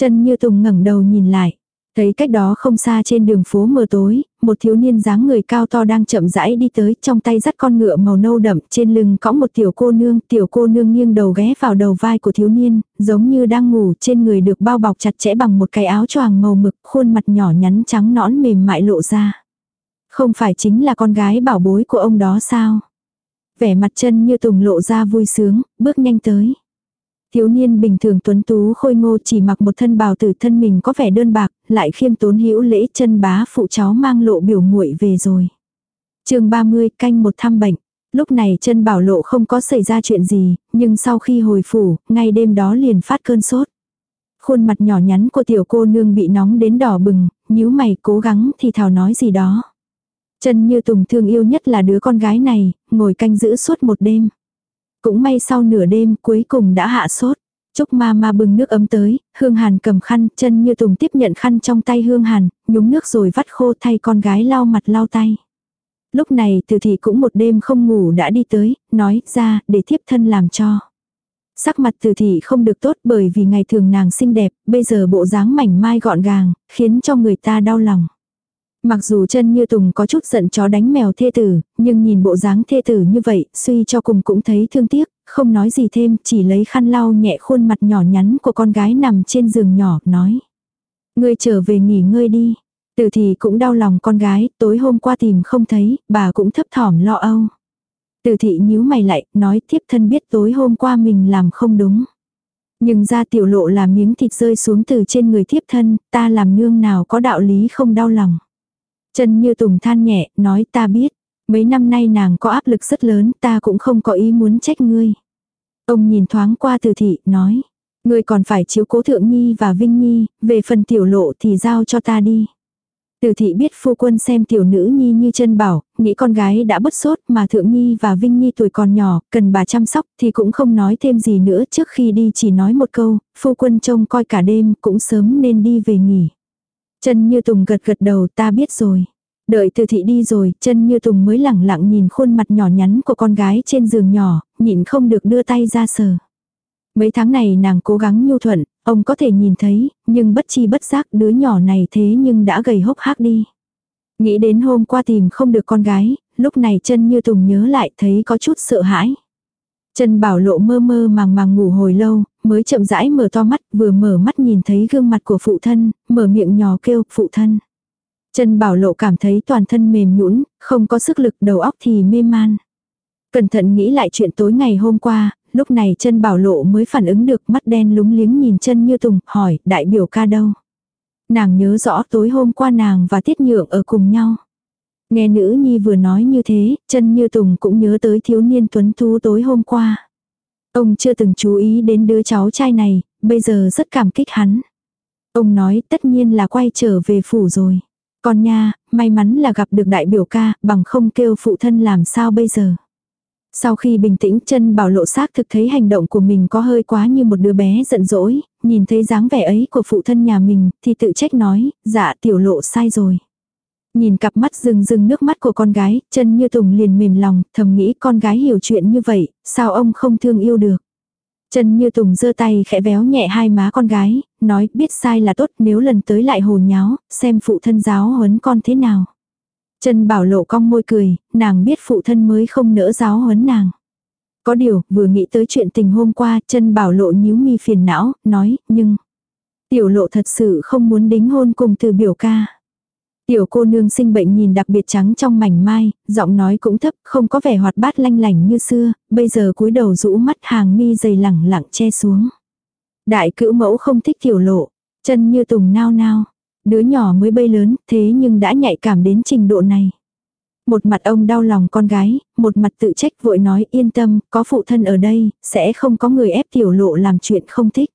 Trần Như Tùng ngẩng đầu nhìn lại. Thấy cách đó không xa trên đường phố mờ tối, một thiếu niên dáng người cao to đang chậm rãi đi tới, trong tay dắt con ngựa màu nâu đậm, trên lưng cõng một tiểu cô nương, tiểu cô nương nghiêng đầu ghé vào đầu vai của thiếu niên, giống như đang ngủ, trên người được bao bọc chặt chẽ bằng một cái áo choàng màu mực, khuôn mặt nhỏ nhắn trắng nõn mềm mại lộ ra. Không phải chính là con gái bảo bối của ông đó sao? Vẻ mặt chân như tùng lộ ra vui sướng, bước nhanh tới. Thiếu niên bình thường tuấn tú khôi ngô chỉ mặc một thân bào tử thân mình có vẻ đơn bạc, lại khiêm tốn hữu lễ chân bá phụ cháu mang lộ biểu muội về rồi. chương 30 canh một thăm bệnh. Lúc này chân bảo lộ không có xảy ra chuyện gì, nhưng sau khi hồi phủ, ngay đêm đó liền phát cơn sốt. Khuôn mặt nhỏ nhắn của tiểu cô nương bị nóng đến đỏ bừng, nhíu mày cố gắng thì thào nói gì đó. Trần như tùng thương yêu nhất là đứa con gái này, ngồi canh giữ suốt một đêm. Cũng may sau nửa đêm cuối cùng đã hạ sốt. Trúc ma ma bưng nước ấm tới, Hương Hàn cầm khăn, chân như tùng tiếp nhận khăn trong tay Hương Hàn, nhúng nước rồi vắt khô thay con gái lau mặt lau tay. Lúc này từ thị cũng một đêm không ngủ đã đi tới, nói ra để thiếp thân làm cho. Sắc mặt từ thị không được tốt bởi vì ngày thường nàng xinh đẹp, bây giờ bộ dáng mảnh mai gọn gàng, khiến cho người ta đau lòng. Mặc dù chân như Tùng có chút giận chó đánh mèo thê tử, nhưng nhìn bộ dáng thê tử như vậy, suy cho cùng cũng thấy thương tiếc, không nói gì thêm, chỉ lấy khăn lau nhẹ khuôn mặt nhỏ nhắn của con gái nằm trên giường nhỏ, nói. Ngươi trở về nghỉ ngơi đi. Từ thì cũng đau lòng con gái, tối hôm qua tìm không thấy, bà cũng thấp thỏm lo âu. Từ thị nhíu mày lại, nói tiếp thân biết tối hôm qua mình làm không đúng. Nhưng ra tiểu lộ là miếng thịt rơi xuống từ trên người thiếp thân, ta làm nương nào có đạo lý không đau lòng. Chân như tùng than nhẹ, nói ta biết. Mấy năm nay nàng có áp lực rất lớn, ta cũng không có ý muốn trách ngươi. Ông nhìn thoáng qua từ thị, nói. Ngươi còn phải chiếu cố thượng nhi và vinh nhi, về phần tiểu lộ thì giao cho ta đi. Từ thị biết phu quân xem tiểu nữ nhi như chân bảo, nghĩ con gái đã bất sốt mà thượng nhi và vinh nhi tuổi còn nhỏ, cần bà chăm sóc thì cũng không nói thêm gì nữa trước khi đi chỉ nói một câu, phu quân trông coi cả đêm cũng sớm nên đi về nghỉ. Chân như tùng gật gật đầu ta biết rồi. Đợi từ thị đi rồi, chân như tùng mới lẳng lặng nhìn khuôn mặt nhỏ nhắn của con gái trên giường nhỏ, nhịn không được đưa tay ra sờ. Mấy tháng này nàng cố gắng nhu thuận, ông có thể nhìn thấy, nhưng bất chi bất giác đứa nhỏ này thế nhưng đã gầy hốc hác đi. Nghĩ đến hôm qua tìm không được con gái, lúc này chân như tùng nhớ lại thấy có chút sợ hãi. Trần Bảo Lộ mơ mơ màng màng ngủ hồi lâu, mới chậm rãi mở to mắt, vừa mở mắt nhìn thấy gương mặt của phụ thân, mở miệng nhỏ kêu, phụ thân. Trần bảo lộ cảm thấy toàn thân mềm nhũn, không có sức lực đầu óc thì mê man. Cẩn thận nghĩ lại chuyện tối ngày hôm qua, lúc này chân bảo lộ mới phản ứng được mắt đen lúng liếng nhìn chân như tùng, hỏi đại biểu ca đâu. Nàng nhớ rõ tối hôm qua nàng và tiết nhượng ở cùng nhau. Nghe nữ nhi vừa nói như thế, chân như tùng cũng nhớ tới thiếu niên tuấn tú tối hôm qua. Ông chưa từng chú ý đến đứa cháu trai này, bây giờ rất cảm kích hắn. Ông nói tất nhiên là quay trở về phủ rồi. Con nha, may mắn là gặp được đại biểu ca, bằng không kêu phụ thân làm sao bây giờ. Sau khi bình tĩnh chân bảo lộ xác thực thấy hành động của mình có hơi quá như một đứa bé giận dỗi, nhìn thấy dáng vẻ ấy của phụ thân nhà mình thì tự trách nói, dạ tiểu lộ sai rồi. Nhìn cặp mắt rừng rừng nước mắt của con gái, chân như tùng liền mềm lòng, thầm nghĩ con gái hiểu chuyện như vậy, sao ông không thương yêu được. Chân như tùng giơ tay khẽ véo nhẹ hai má con gái, nói biết sai là tốt nếu lần tới lại hồ nháo, xem phụ thân giáo huấn con thế nào. Chân bảo lộ cong môi cười, nàng biết phụ thân mới không nỡ giáo huấn nàng. Có điều, vừa nghĩ tới chuyện tình hôm qua, chân bảo lộ nhíu mi phiền não, nói, nhưng... Tiểu lộ thật sự không muốn đính hôn cùng từ biểu ca. Tiểu cô nương sinh bệnh nhìn đặc biệt trắng trong mảnh mai, giọng nói cũng thấp, không có vẻ hoạt bát lanh lành như xưa, bây giờ cúi đầu rũ mắt hàng mi dày lẳng lặng che xuống. Đại cữu mẫu không thích tiểu lộ, chân như tùng nao nao. Đứa nhỏ mới bay lớn, thế nhưng đã nhạy cảm đến trình độ này. Một mặt ông đau lòng con gái, một mặt tự trách vội nói yên tâm, có phụ thân ở đây, sẽ không có người ép tiểu lộ làm chuyện không thích.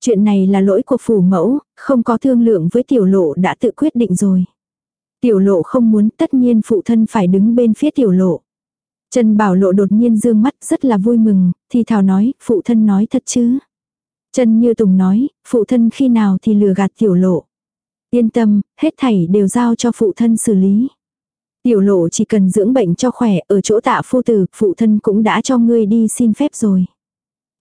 Chuyện này là lỗi của phủ mẫu, không có thương lượng với tiểu lộ đã tự quyết định rồi. Tiểu lộ không muốn tất nhiên phụ thân phải đứng bên phía tiểu lộ. Trần Bảo Lộ đột nhiên dương mắt rất là vui mừng, thì thảo nói, phụ thân nói thật chứ. Trần Như Tùng nói, phụ thân khi nào thì lừa gạt tiểu lộ. Yên tâm, hết thảy đều giao cho phụ thân xử lý. Tiểu lộ chỉ cần dưỡng bệnh cho khỏe, ở chỗ tạ phu tử, phụ thân cũng đã cho ngươi đi xin phép rồi.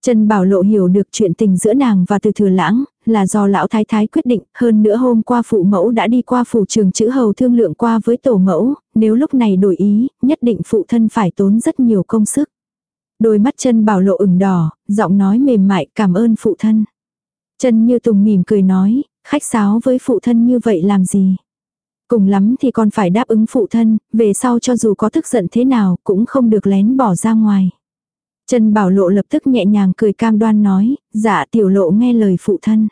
Trần Bảo Lộ hiểu được chuyện tình giữa nàng và từ thừa lãng, là do lão thái thái quyết định, hơn nữa hôm qua phụ mẫu đã đi qua phủ trường chữ hầu thương lượng qua với tổ mẫu, nếu lúc này đổi ý, nhất định phụ thân phải tốn rất nhiều công sức. Đôi mắt chân Bảo Lộ ửng đỏ, giọng nói mềm mại cảm ơn phụ thân. Chân như tùng mỉm cười nói, khách sáo với phụ thân như vậy làm gì? Cùng lắm thì con phải đáp ứng phụ thân, về sau cho dù có tức giận thế nào cũng không được lén bỏ ra ngoài. Trần Bảo Lộ lập tức nhẹ nhàng cười cam đoan nói, dạ tiểu lộ nghe lời phụ thân.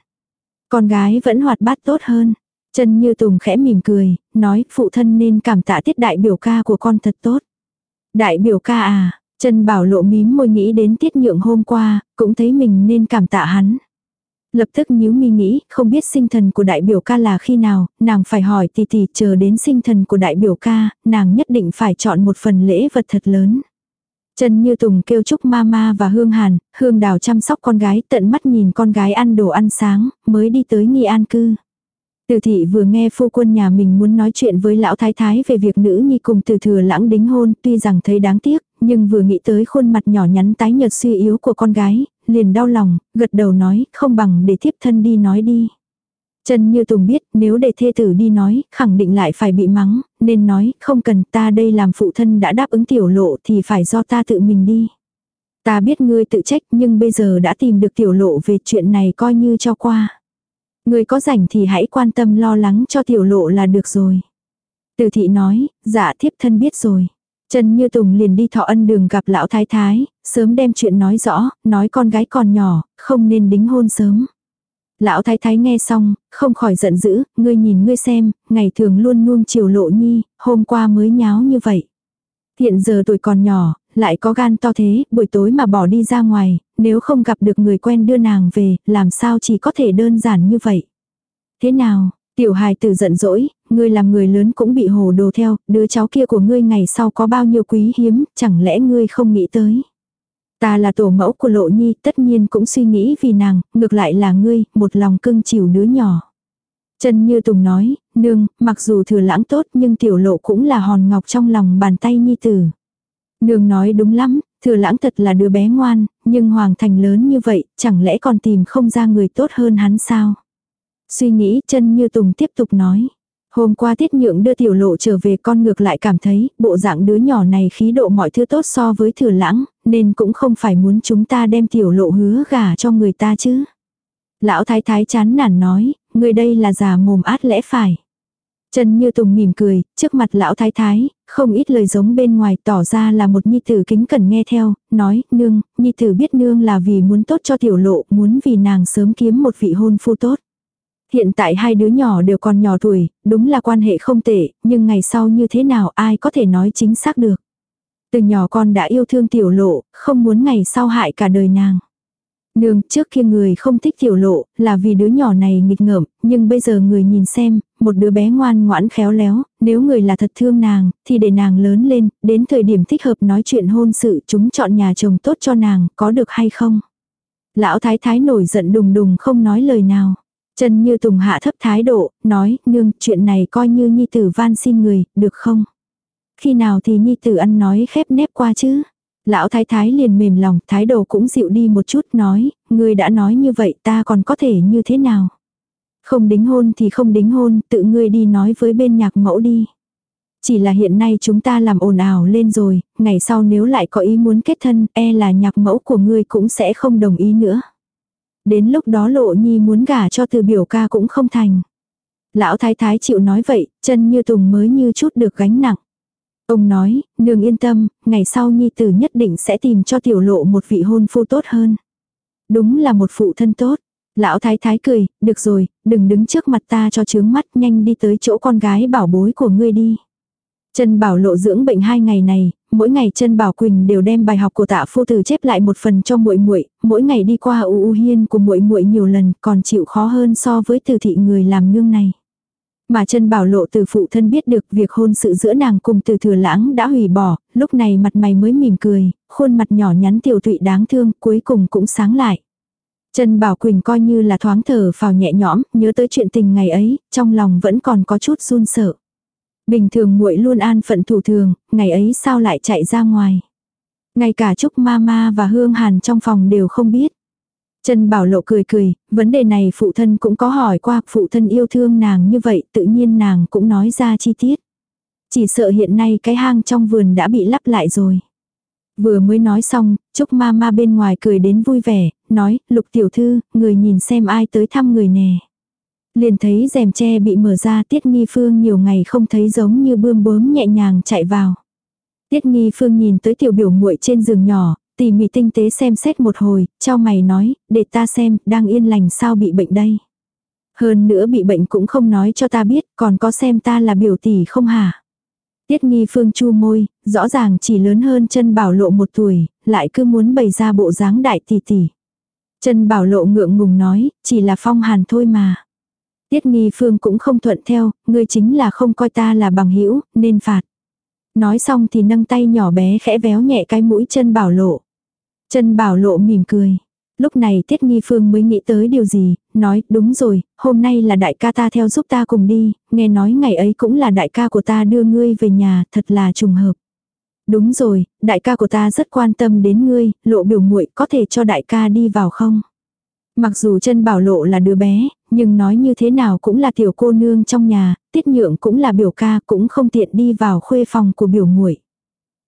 Con gái vẫn hoạt bát tốt hơn. Trần Như Tùng khẽ mỉm cười, nói phụ thân nên cảm tạ tiết đại biểu ca của con thật tốt. Đại biểu ca à, Trần Bảo Lộ mím môi nghĩ đến tiết nhượng hôm qua, cũng thấy mình nên cảm tạ hắn. Lập tức nhíu mi nghĩ, không biết sinh thần của đại biểu ca là khi nào, nàng phải hỏi tỷ tỷ chờ đến sinh thần của đại biểu ca, nàng nhất định phải chọn một phần lễ vật thật lớn. Trần Như Tùng kêu chúc mama và Hương Hàn, Hương Đào chăm sóc con gái tận mắt nhìn con gái ăn đồ ăn sáng, mới đi tới nghi an cư. Từ thị vừa nghe phu quân nhà mình muốn nói chuyện với lão thái thái về việc nữ nhi cùng từ thừa lãng đính hôn, tuy rằng thấy đáng tiếc, nhưng vừa nghĩ tới khuôn mặt nhỏ nhắn tái nhợt suy yếu của con gái, liền đau lòng, gật đầu nói, không bằng để thiếp thân đi nói đi. Trần Như Tùng biết nếu để thê tử đi nói, khẳng định lại phải bị mắng, nên nói, không cần ta đây làm phụ thân đã đáp ứng tiểu lộ thì phải do ta tự mình đi. Ta biết ngươi tự trách nhưng bây giờ đã tìm được tiểu lộ về chuyện này coi như cho qua. Ngươi có rảnh thì hãy quan tâm lo lắng cho tiểu lộ là được rồi. Từ thị nói, dạ thiếp thân biết rồi. Trần Như Tùng liền đi thọ ân đường gặp lão thái thái, sớm đem chuyện nói rõ, nói con gái còn nhỏ, không nên đính hôn sớm. Lão thái thái nghe xong, không khỏi giận dữ, ngươi nhìn ngươi xem, ngày thường luôn nuông chiều lộ nhi, hôm qua mới nháo như vậy. Hiện giờ tuổi còn nhỏ, lại có gan to thế, buổi tối mà bỏ đi ra ngoài, nếu không gặp được người quen đưa nàng về, làm sao chỉ có thể đơn giản như vậy. Thế nào, tiểu hài tử giận dỗi, ngươi làm người lớn cũng bị hồ đồ theo, đứa cháu kia của ngươi ngày sau có bao nhiêu quý hiếm, chẳng lẽ ngươi không nghĩ tới. Ta là tổ mẫu của lộ nhi, tất nhiên cũng suy nghĩ vì nàng, ngược lại là ngươi, một lòng cưng chiều đứa nhỏ. Trần Như Tùng nói, nương, mặc dù thừa lãng tốt nhưng tiểu lộ cũng là hòn ngọc trong lòng bàn tay nhi tử. Nương nói đúng lắm, thừa lãng thật là đứa bé ngoan, nhưng hoàng thành lớn như vậy, chẳng lẽ còn tìm không ra người tốt hơn hắn sao? Suy nghĩ chân như Tùng tiếp tục nói. Hôm qua tiết nhượng đưa tiểu lộ trở về con ngược lại cảm thấy bộ dạng đứa nhỏ này khí độ mọi thứ tốt so với thừa lãng, nên cũng không phải muốn chúng ta đem tiểu lộ hứa gả cho người ta chứ. Lão thái thái chán nản nói, người đây là già mồm át lẽ phải. Trần Như Tùng mỉm cười, trước mặt lão thái thái, không ít lời giống bên ngoài tỏ ra là một nhi tử kính cần nghe theo, nói, nương, nhi tử biết nương là vì muốn tốt cho tiểu lộ, muốn vì nàng sớm kiếm một vị hôn phu tốt. Hiện tại hai đứa nhỏ đều còn nhỏ tuổi, đúng là quan hệ không tệ, nhưng ngày sau như thế nào ai có thể nói chính xác được. Từ nhỏ con đã yêu thương tiểu lộ, không muốn ngày sau hại cả đời nàng. Nương, trước kia người không thích tiểu lộ, là vì đứa nhỏ này nghịch ngợm, nhưng bây giờ người nhìn xem, một đứa bé ngoan ngoãn khéo léo, nếu người là thật thương nàng, thì để nàng lớn lên, đến thời điểm thích hợp nói chuyện hôn sự chúng chọn nhà chồng tốt cho nàng, có được hay không? Lão thái thái nổi giận đùng đùng không nói lời nào. Trần Như Tùng hạ thấp thái độ, nói, nương, chuyện này coi như nhi tử van xin người, được không? Khi nào thì nhi tử ăn nói khép nép qua chứ? Lão thái thái liền mềm lòng, thái độ cũng dịu đi một chút, nói, người đã nói như vậy ta còn có thể như thế nào? Không đính hôn thì không đính hôn, tự ngươi đi nói với bên nhạc mẫu đi. Chỉ là hiện nay chúng ta làm ồn ào lên rồi, ngày sau nếu lại có ý muốn kết thân, e là nhạc mẫu của ngươi cũng sẽ không đồng ý nữa. Đến lúc đó lộ nhi muốn gả cho từ biểu ca cũng không thành. Lão thái thái chịu nói vậy, chân như tùng mới như chút được gánh nặng. Ông nói, nương yên tâm, ngày sau nhi tử nhất định sẽ tìm cho tiểu lộ một vị hôn phu tốt hơn. Đúng là một phụ thân tốt. Lão thái thái cười, được rồi, đừng đứng trước mặt ta cho chướng mắt, nhanh đi tới chỗ con gái bảo bối của ngươi đi. Trần Bảo Lộ dưỡng bệnh hai ngày này, mỗi ngày chân Bảo Quỳnh đều đem bài học của Tạ phu tử chép lại một phần cho muội muội, mỗi ngày đi qua u u hiên của muội muội nhiều lần, còn chịu khó hơn so với từ thị người làm nương này. Mà chân bảo lộ từ phụ thân biết được việc hôn sự giữa nàng cùng từ thừa lãng đã hủy bỏ, lúc này mặt mày mới mỉm cười, khuôn mặt nhỏ nhắn tiểu thụy đáng thương cuối cùng cũng sáng lại. chân Bảo Quỳnh coi như là thoáng thở phào nhẹ nhõm, nhớ tới chuyện tình ngày ấy, trong lòng vẫn còn có chút run sợ. Bình thường muội luôn an phận thủ thường, ngày ấy sao lại chạy ra ngoài. Ngay cả Trúc Mama và Hương Hàn trong phòng đều không biết. Trần Bảo Lộ cười cười, vấn đề này phụ thân cũng có hỏi qua, phụ thân yêu thương nàng như vậy, tự nhiên nàng cũng nói ra chi tiết. Chỉ sợ hiện nay cái hang trong vườn đã bị lắp lại rồi. Vừa mới nói xong, Trúc mama bên ngoài cười đến vui vẻ, nói, lục tiểu thư, người nhìn xem ai tới thăm người nè. Liền thấy rèm tre bị mở ra tiết nghi phương nhiều ngày không thấy giống như bươm bướm nhẹ nhàng chạy vào. Tiết nghi phương nhìn tới tiểu biểu muội trên giường nhỏ, tỉ mỉ tinh tế xem xét một hồi, cho mày nói, để ta xem, đang yên lành sao bị bệnh đây. Hơn nữa bị bệnh cũng không nói cho ta biết, còn có xem ta là biểu tỷ không hả? Tiết nghi phương chu môi, rõ ràng chỉ lớn hơn chân bảo lộ một tuổi, lại cứ muốn bày ra bộ dáng đại tỷ tỷ. Chân bảo lộ ngượng ngùng nói, chỉ là phong hàn thôi mà. Tiết nghi phương cũng không thuận theo, ngươi chính là không coi ta là bằng hữu nên phạt. Nói xong thì nâng tay nhỏ bé khẽ véo nhẹ cái mũi chân bảo lộ. Chân bảo lộ mỉm cười. Lúc này Tiết Nghi Phương mới nghĩ tới điều gì, nói, đúng rồi, hôm nay là đại ca ta theo giúp ta cùng đi, nghe nói ngày ấy cũng là đại ca của ta đưa ngươi về nhà, thật là trùng hợp. Đúng rồi, đại ca của ta rất quan tâm đến ngươi, lộ biểu muội có thể cho đại ca đi vào không? Mặc dù chân bảo lộ là đứa bé, nhưng nói như thế nào cũng là tiểu cô nương trong nhà, tiết nhượng cũng là biểu ca cũng không tiện đi vào khuê phòng của biểu muội.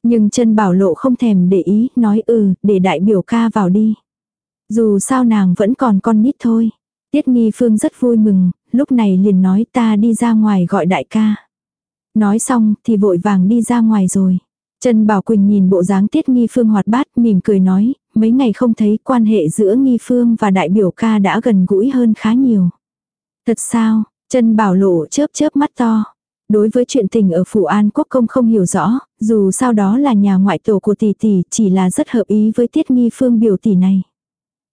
Nhưng chân bảo lộ không thèm để ý, nói ừ, để đại biểu ca vào đi. Dù sao nàng vẫn còn con nít thôi. Tiết nghi phương rất vui mừng, lúc này liền nói ta đi ra ngoài gọi đại ca. Nói xong thì vội vàng đi ra ngoài rồi. Trần Bảo Quỳnh nhìn bộ dáng Tiết Nghi Phương hoạt bát, mỉm cười nói, mấy ngày không thấy quan hệ giữa Nghi Phương và đại biểu ca đã gần gũi hơn khá nhiều. Thật sao, Trần Bảo Lộ chớp chớp mắt to. Đối với chuyện tình ở Phủ An Quốc Công không hiểu rõ, dù sao đó là nhà ngoại tổ của tỷ tỷ chỉ là rất hợp ý với Tiết Nghi Phương biểu tỷ này.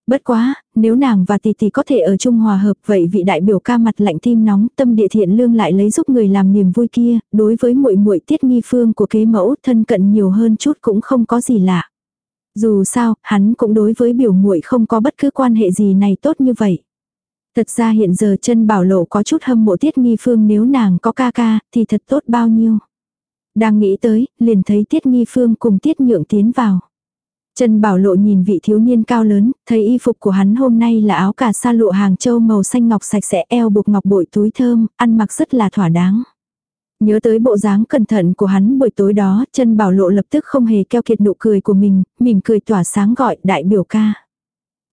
Bất quá, nếu nàng và tỷ tỷ có thể ở chung hòa hợp vậy vị đại biểu ca mặt lạnh tim nóng tâm địa thiện lương lại lấy giúp người làm niềm vui kia, đối với muội muội tiết nghi phương của kế mẫu thân cận nhiều hơn chút cũng không có gì lạ. Dù sao, hắn cũng đối với biểu muội không có bất cứ quan hệ gì này tốt như vậy. Thật ra hiện giờ chân bảo lộ có chút hâm mộ tiết nghi phương nếu nàng có ca ca thì thật tốt bao nhiêu. Đang nghĩ tới, liền thấy tiết nghi phương cùng tiết nhượng tiến vào. Trần Bảo Lộ nhìn vị thiếu niên cao lớn, thấy y phục của hắn hôm nay là áo cà sa lụa hàng châu màu xanh ngọc sạch sẽ eo buộc ngọc bội túi thơm, ăn mặc rất là thỏa đáng. Nhớ tới bộ dáng cẩn thận của hắn buổi tối đó, Trần Bảo Lộ lập tức không hề keo kiệt nụ cười của mình, mỉm cười tỏa sáng gọi đại biểu ca.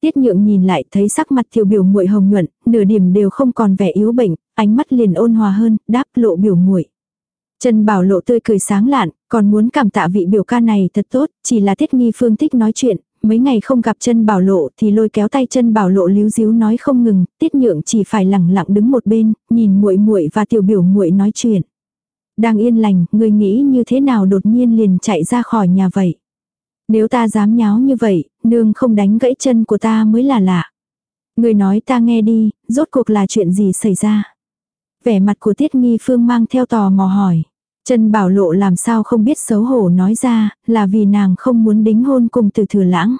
Tiết nhượng nhìn lại thấy sắc mặt thiếu biểu muội hồng nhuận, nửa điểm đều không còn vẻ yếu bệnh, ánh mắt liền ôn hòa hơn, đáp lộ biểu muội. Trần Bảo Lộ tươi cười sáng lạn, còn muốn cảm tạ vị biểu ca này thật tốt, chỉ là Tiết Nghi Phương thích nói chuyện, mấy ngày không gặp Trần Bảo Lộ thì lôi kéo tay Trần Bảo Lộ líu díu nói không ngừng, Tiết Nhượng chỉ phải lẳng lặng đứng một bên, nhìn muội muội và tiểu biểu muội nói chuyện. Đang yên lành, người nghĩ như thế nào đột nhiên liền chạy ra khỏi nhà vậy? Nếu ta dám nháo như vậy, nương không đánh gãy chân của ta mới là lạ. Người nói ta nghe đi, rốt cuộc là chuyện gì xảy ra? Vẻ mặt của Tiết Nghi Phương mang theo tò mò hỏi. Trần Bảo Lộ làm sao không biết xấu hổ nói ra, là vì nàng không muốn đính hôn cùng từ thừa lãng.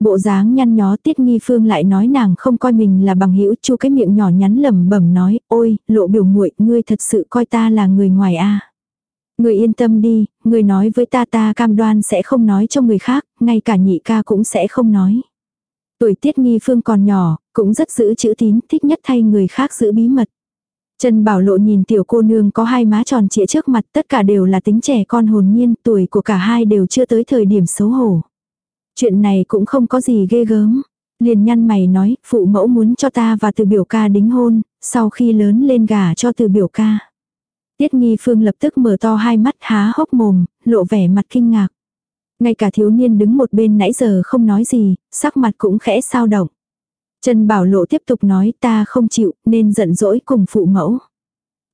Bộ dáng nhăn nhó Tiết Nghi Phương lại nói nàng không coi mình là bằng hữu chu cái miệng nhỏ nhắn lẩm bẩm nói, ôi, lộ biểu muội ngươi thật sự coi ta là người ngoài a Người yên tâm đi, người nói với ta ta cam đoan sẽ không nói cho người khác, ngay cả nhị ca cũng sẽ không nói. Tuổi Tiết Nghi Phương còn nhỏ, cũng rất giữ chữ tín, thích nhất thay người khác giữ bí mật. Trần Bảo Lộ nhìn tiểu cô nương có hai má tròn trịa trước mặt tất cả đều là tính trẻ con hồn nhiên, tuổi của cả hai đều chưa tới thời điểm xấu hổ. Chuyện này cũng không có gì ghê gớm. Liền nhăn mày nói, phụ mẫu muốn cho ta và từ biểu ca đính hôn, sau khi lớn lên gả cho từ biểu ca. Tiết nghi phương lập tức mở to hai mắt há hốc mồm, lộ vẻ mặt kinh ngạc. Ngay cả thiếu niên đứng một bên nãy giờ không nói gì, sắc mặt cũng khẽ sao động. Trần Bảo Lộ tiếp tục nói ta không chịu nên giận dỗi cùng phụ mẫu.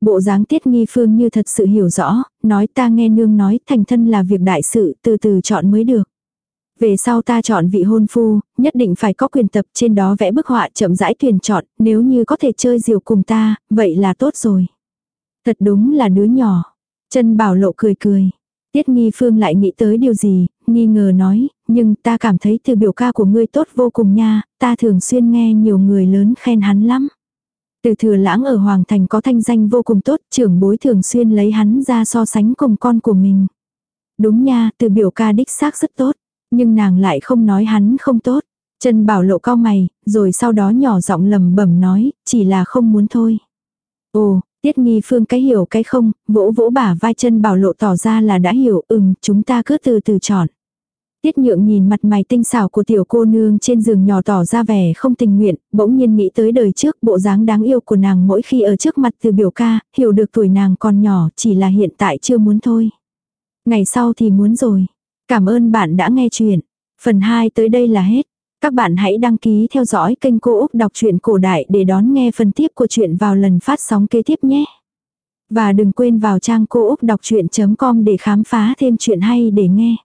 Bộ dáng tiết nghi phương như thật sự hiểu rõ, nói ta nghe nương nói thành thân là việc đại sự từ từ chọn mới được. Về sau ta chọn vị hôn phu, nhất định phải có quyền tập trên đó vẽ bức họa chậm rãi tuyển chọn, nếu như có thể chơi diều cùng ta, vậy là tốt rồi. Thật đúng là đứa nhỏ. Trần Bảo Lộ cười cười. Tiết nghi phương lại nghĩ tới điều gì, nghi ngờ nói, nhưng ta cảm thấy từ biểu ca của ngươi tốt vô cùng nha, ta thường xuyên nghe nhiều người lớn khen hắn lắm. Từ thừa lãng ở Hoàng Thành có thanh danh vô cùng tốt, trưởng bối thường xuyên lấy hắn ra so sánh cùng con của mình. Đúng nha, từ biểu ca đích xác rất tốt, nhưng nàng lại không nói hắn không tốt. Trần Bảo Lộ cao mày, rồi sau đó nhỏ giọng lầm bẩm nói, chỉ là không muốn thôi. Ồ, Tiết nghi phương cái hiểu cái không, vỗ vỗ bả vai chân bảo lộ tỏ ra là đã hiểu, ừm, chúng ta cứ từ từ chọn. Tiết nhượng nhìn mặt mày tinh xảo của tiểu cô nương trên giường nhỏ tỏ ra vẻ không tình nguyện, bỗng nhiên nghĩ tới đời trước bộ dáng đáng yêu của nàng mỗi khi ở trước mặt từ biểu ca, hiểu được tuổi nàng còn nhỏ chỉ là hiện tại chưa muốn thôi. Ngày sau thì muốn rồi. Cảm ơn bạn đã nghe chuyện. Phần 2 tới đây là hết. Các bạn hãy đăng ký theo dõi kênh Cô Úc Đọc truyện Cổ Đại để đón nghe phần tiếp của chuyện vào lần phát sóng kế tiếp nhé. Và đừng quên vào trang cô úc đọc chuyện.com để khám phá thêm chuyện hay để nghe.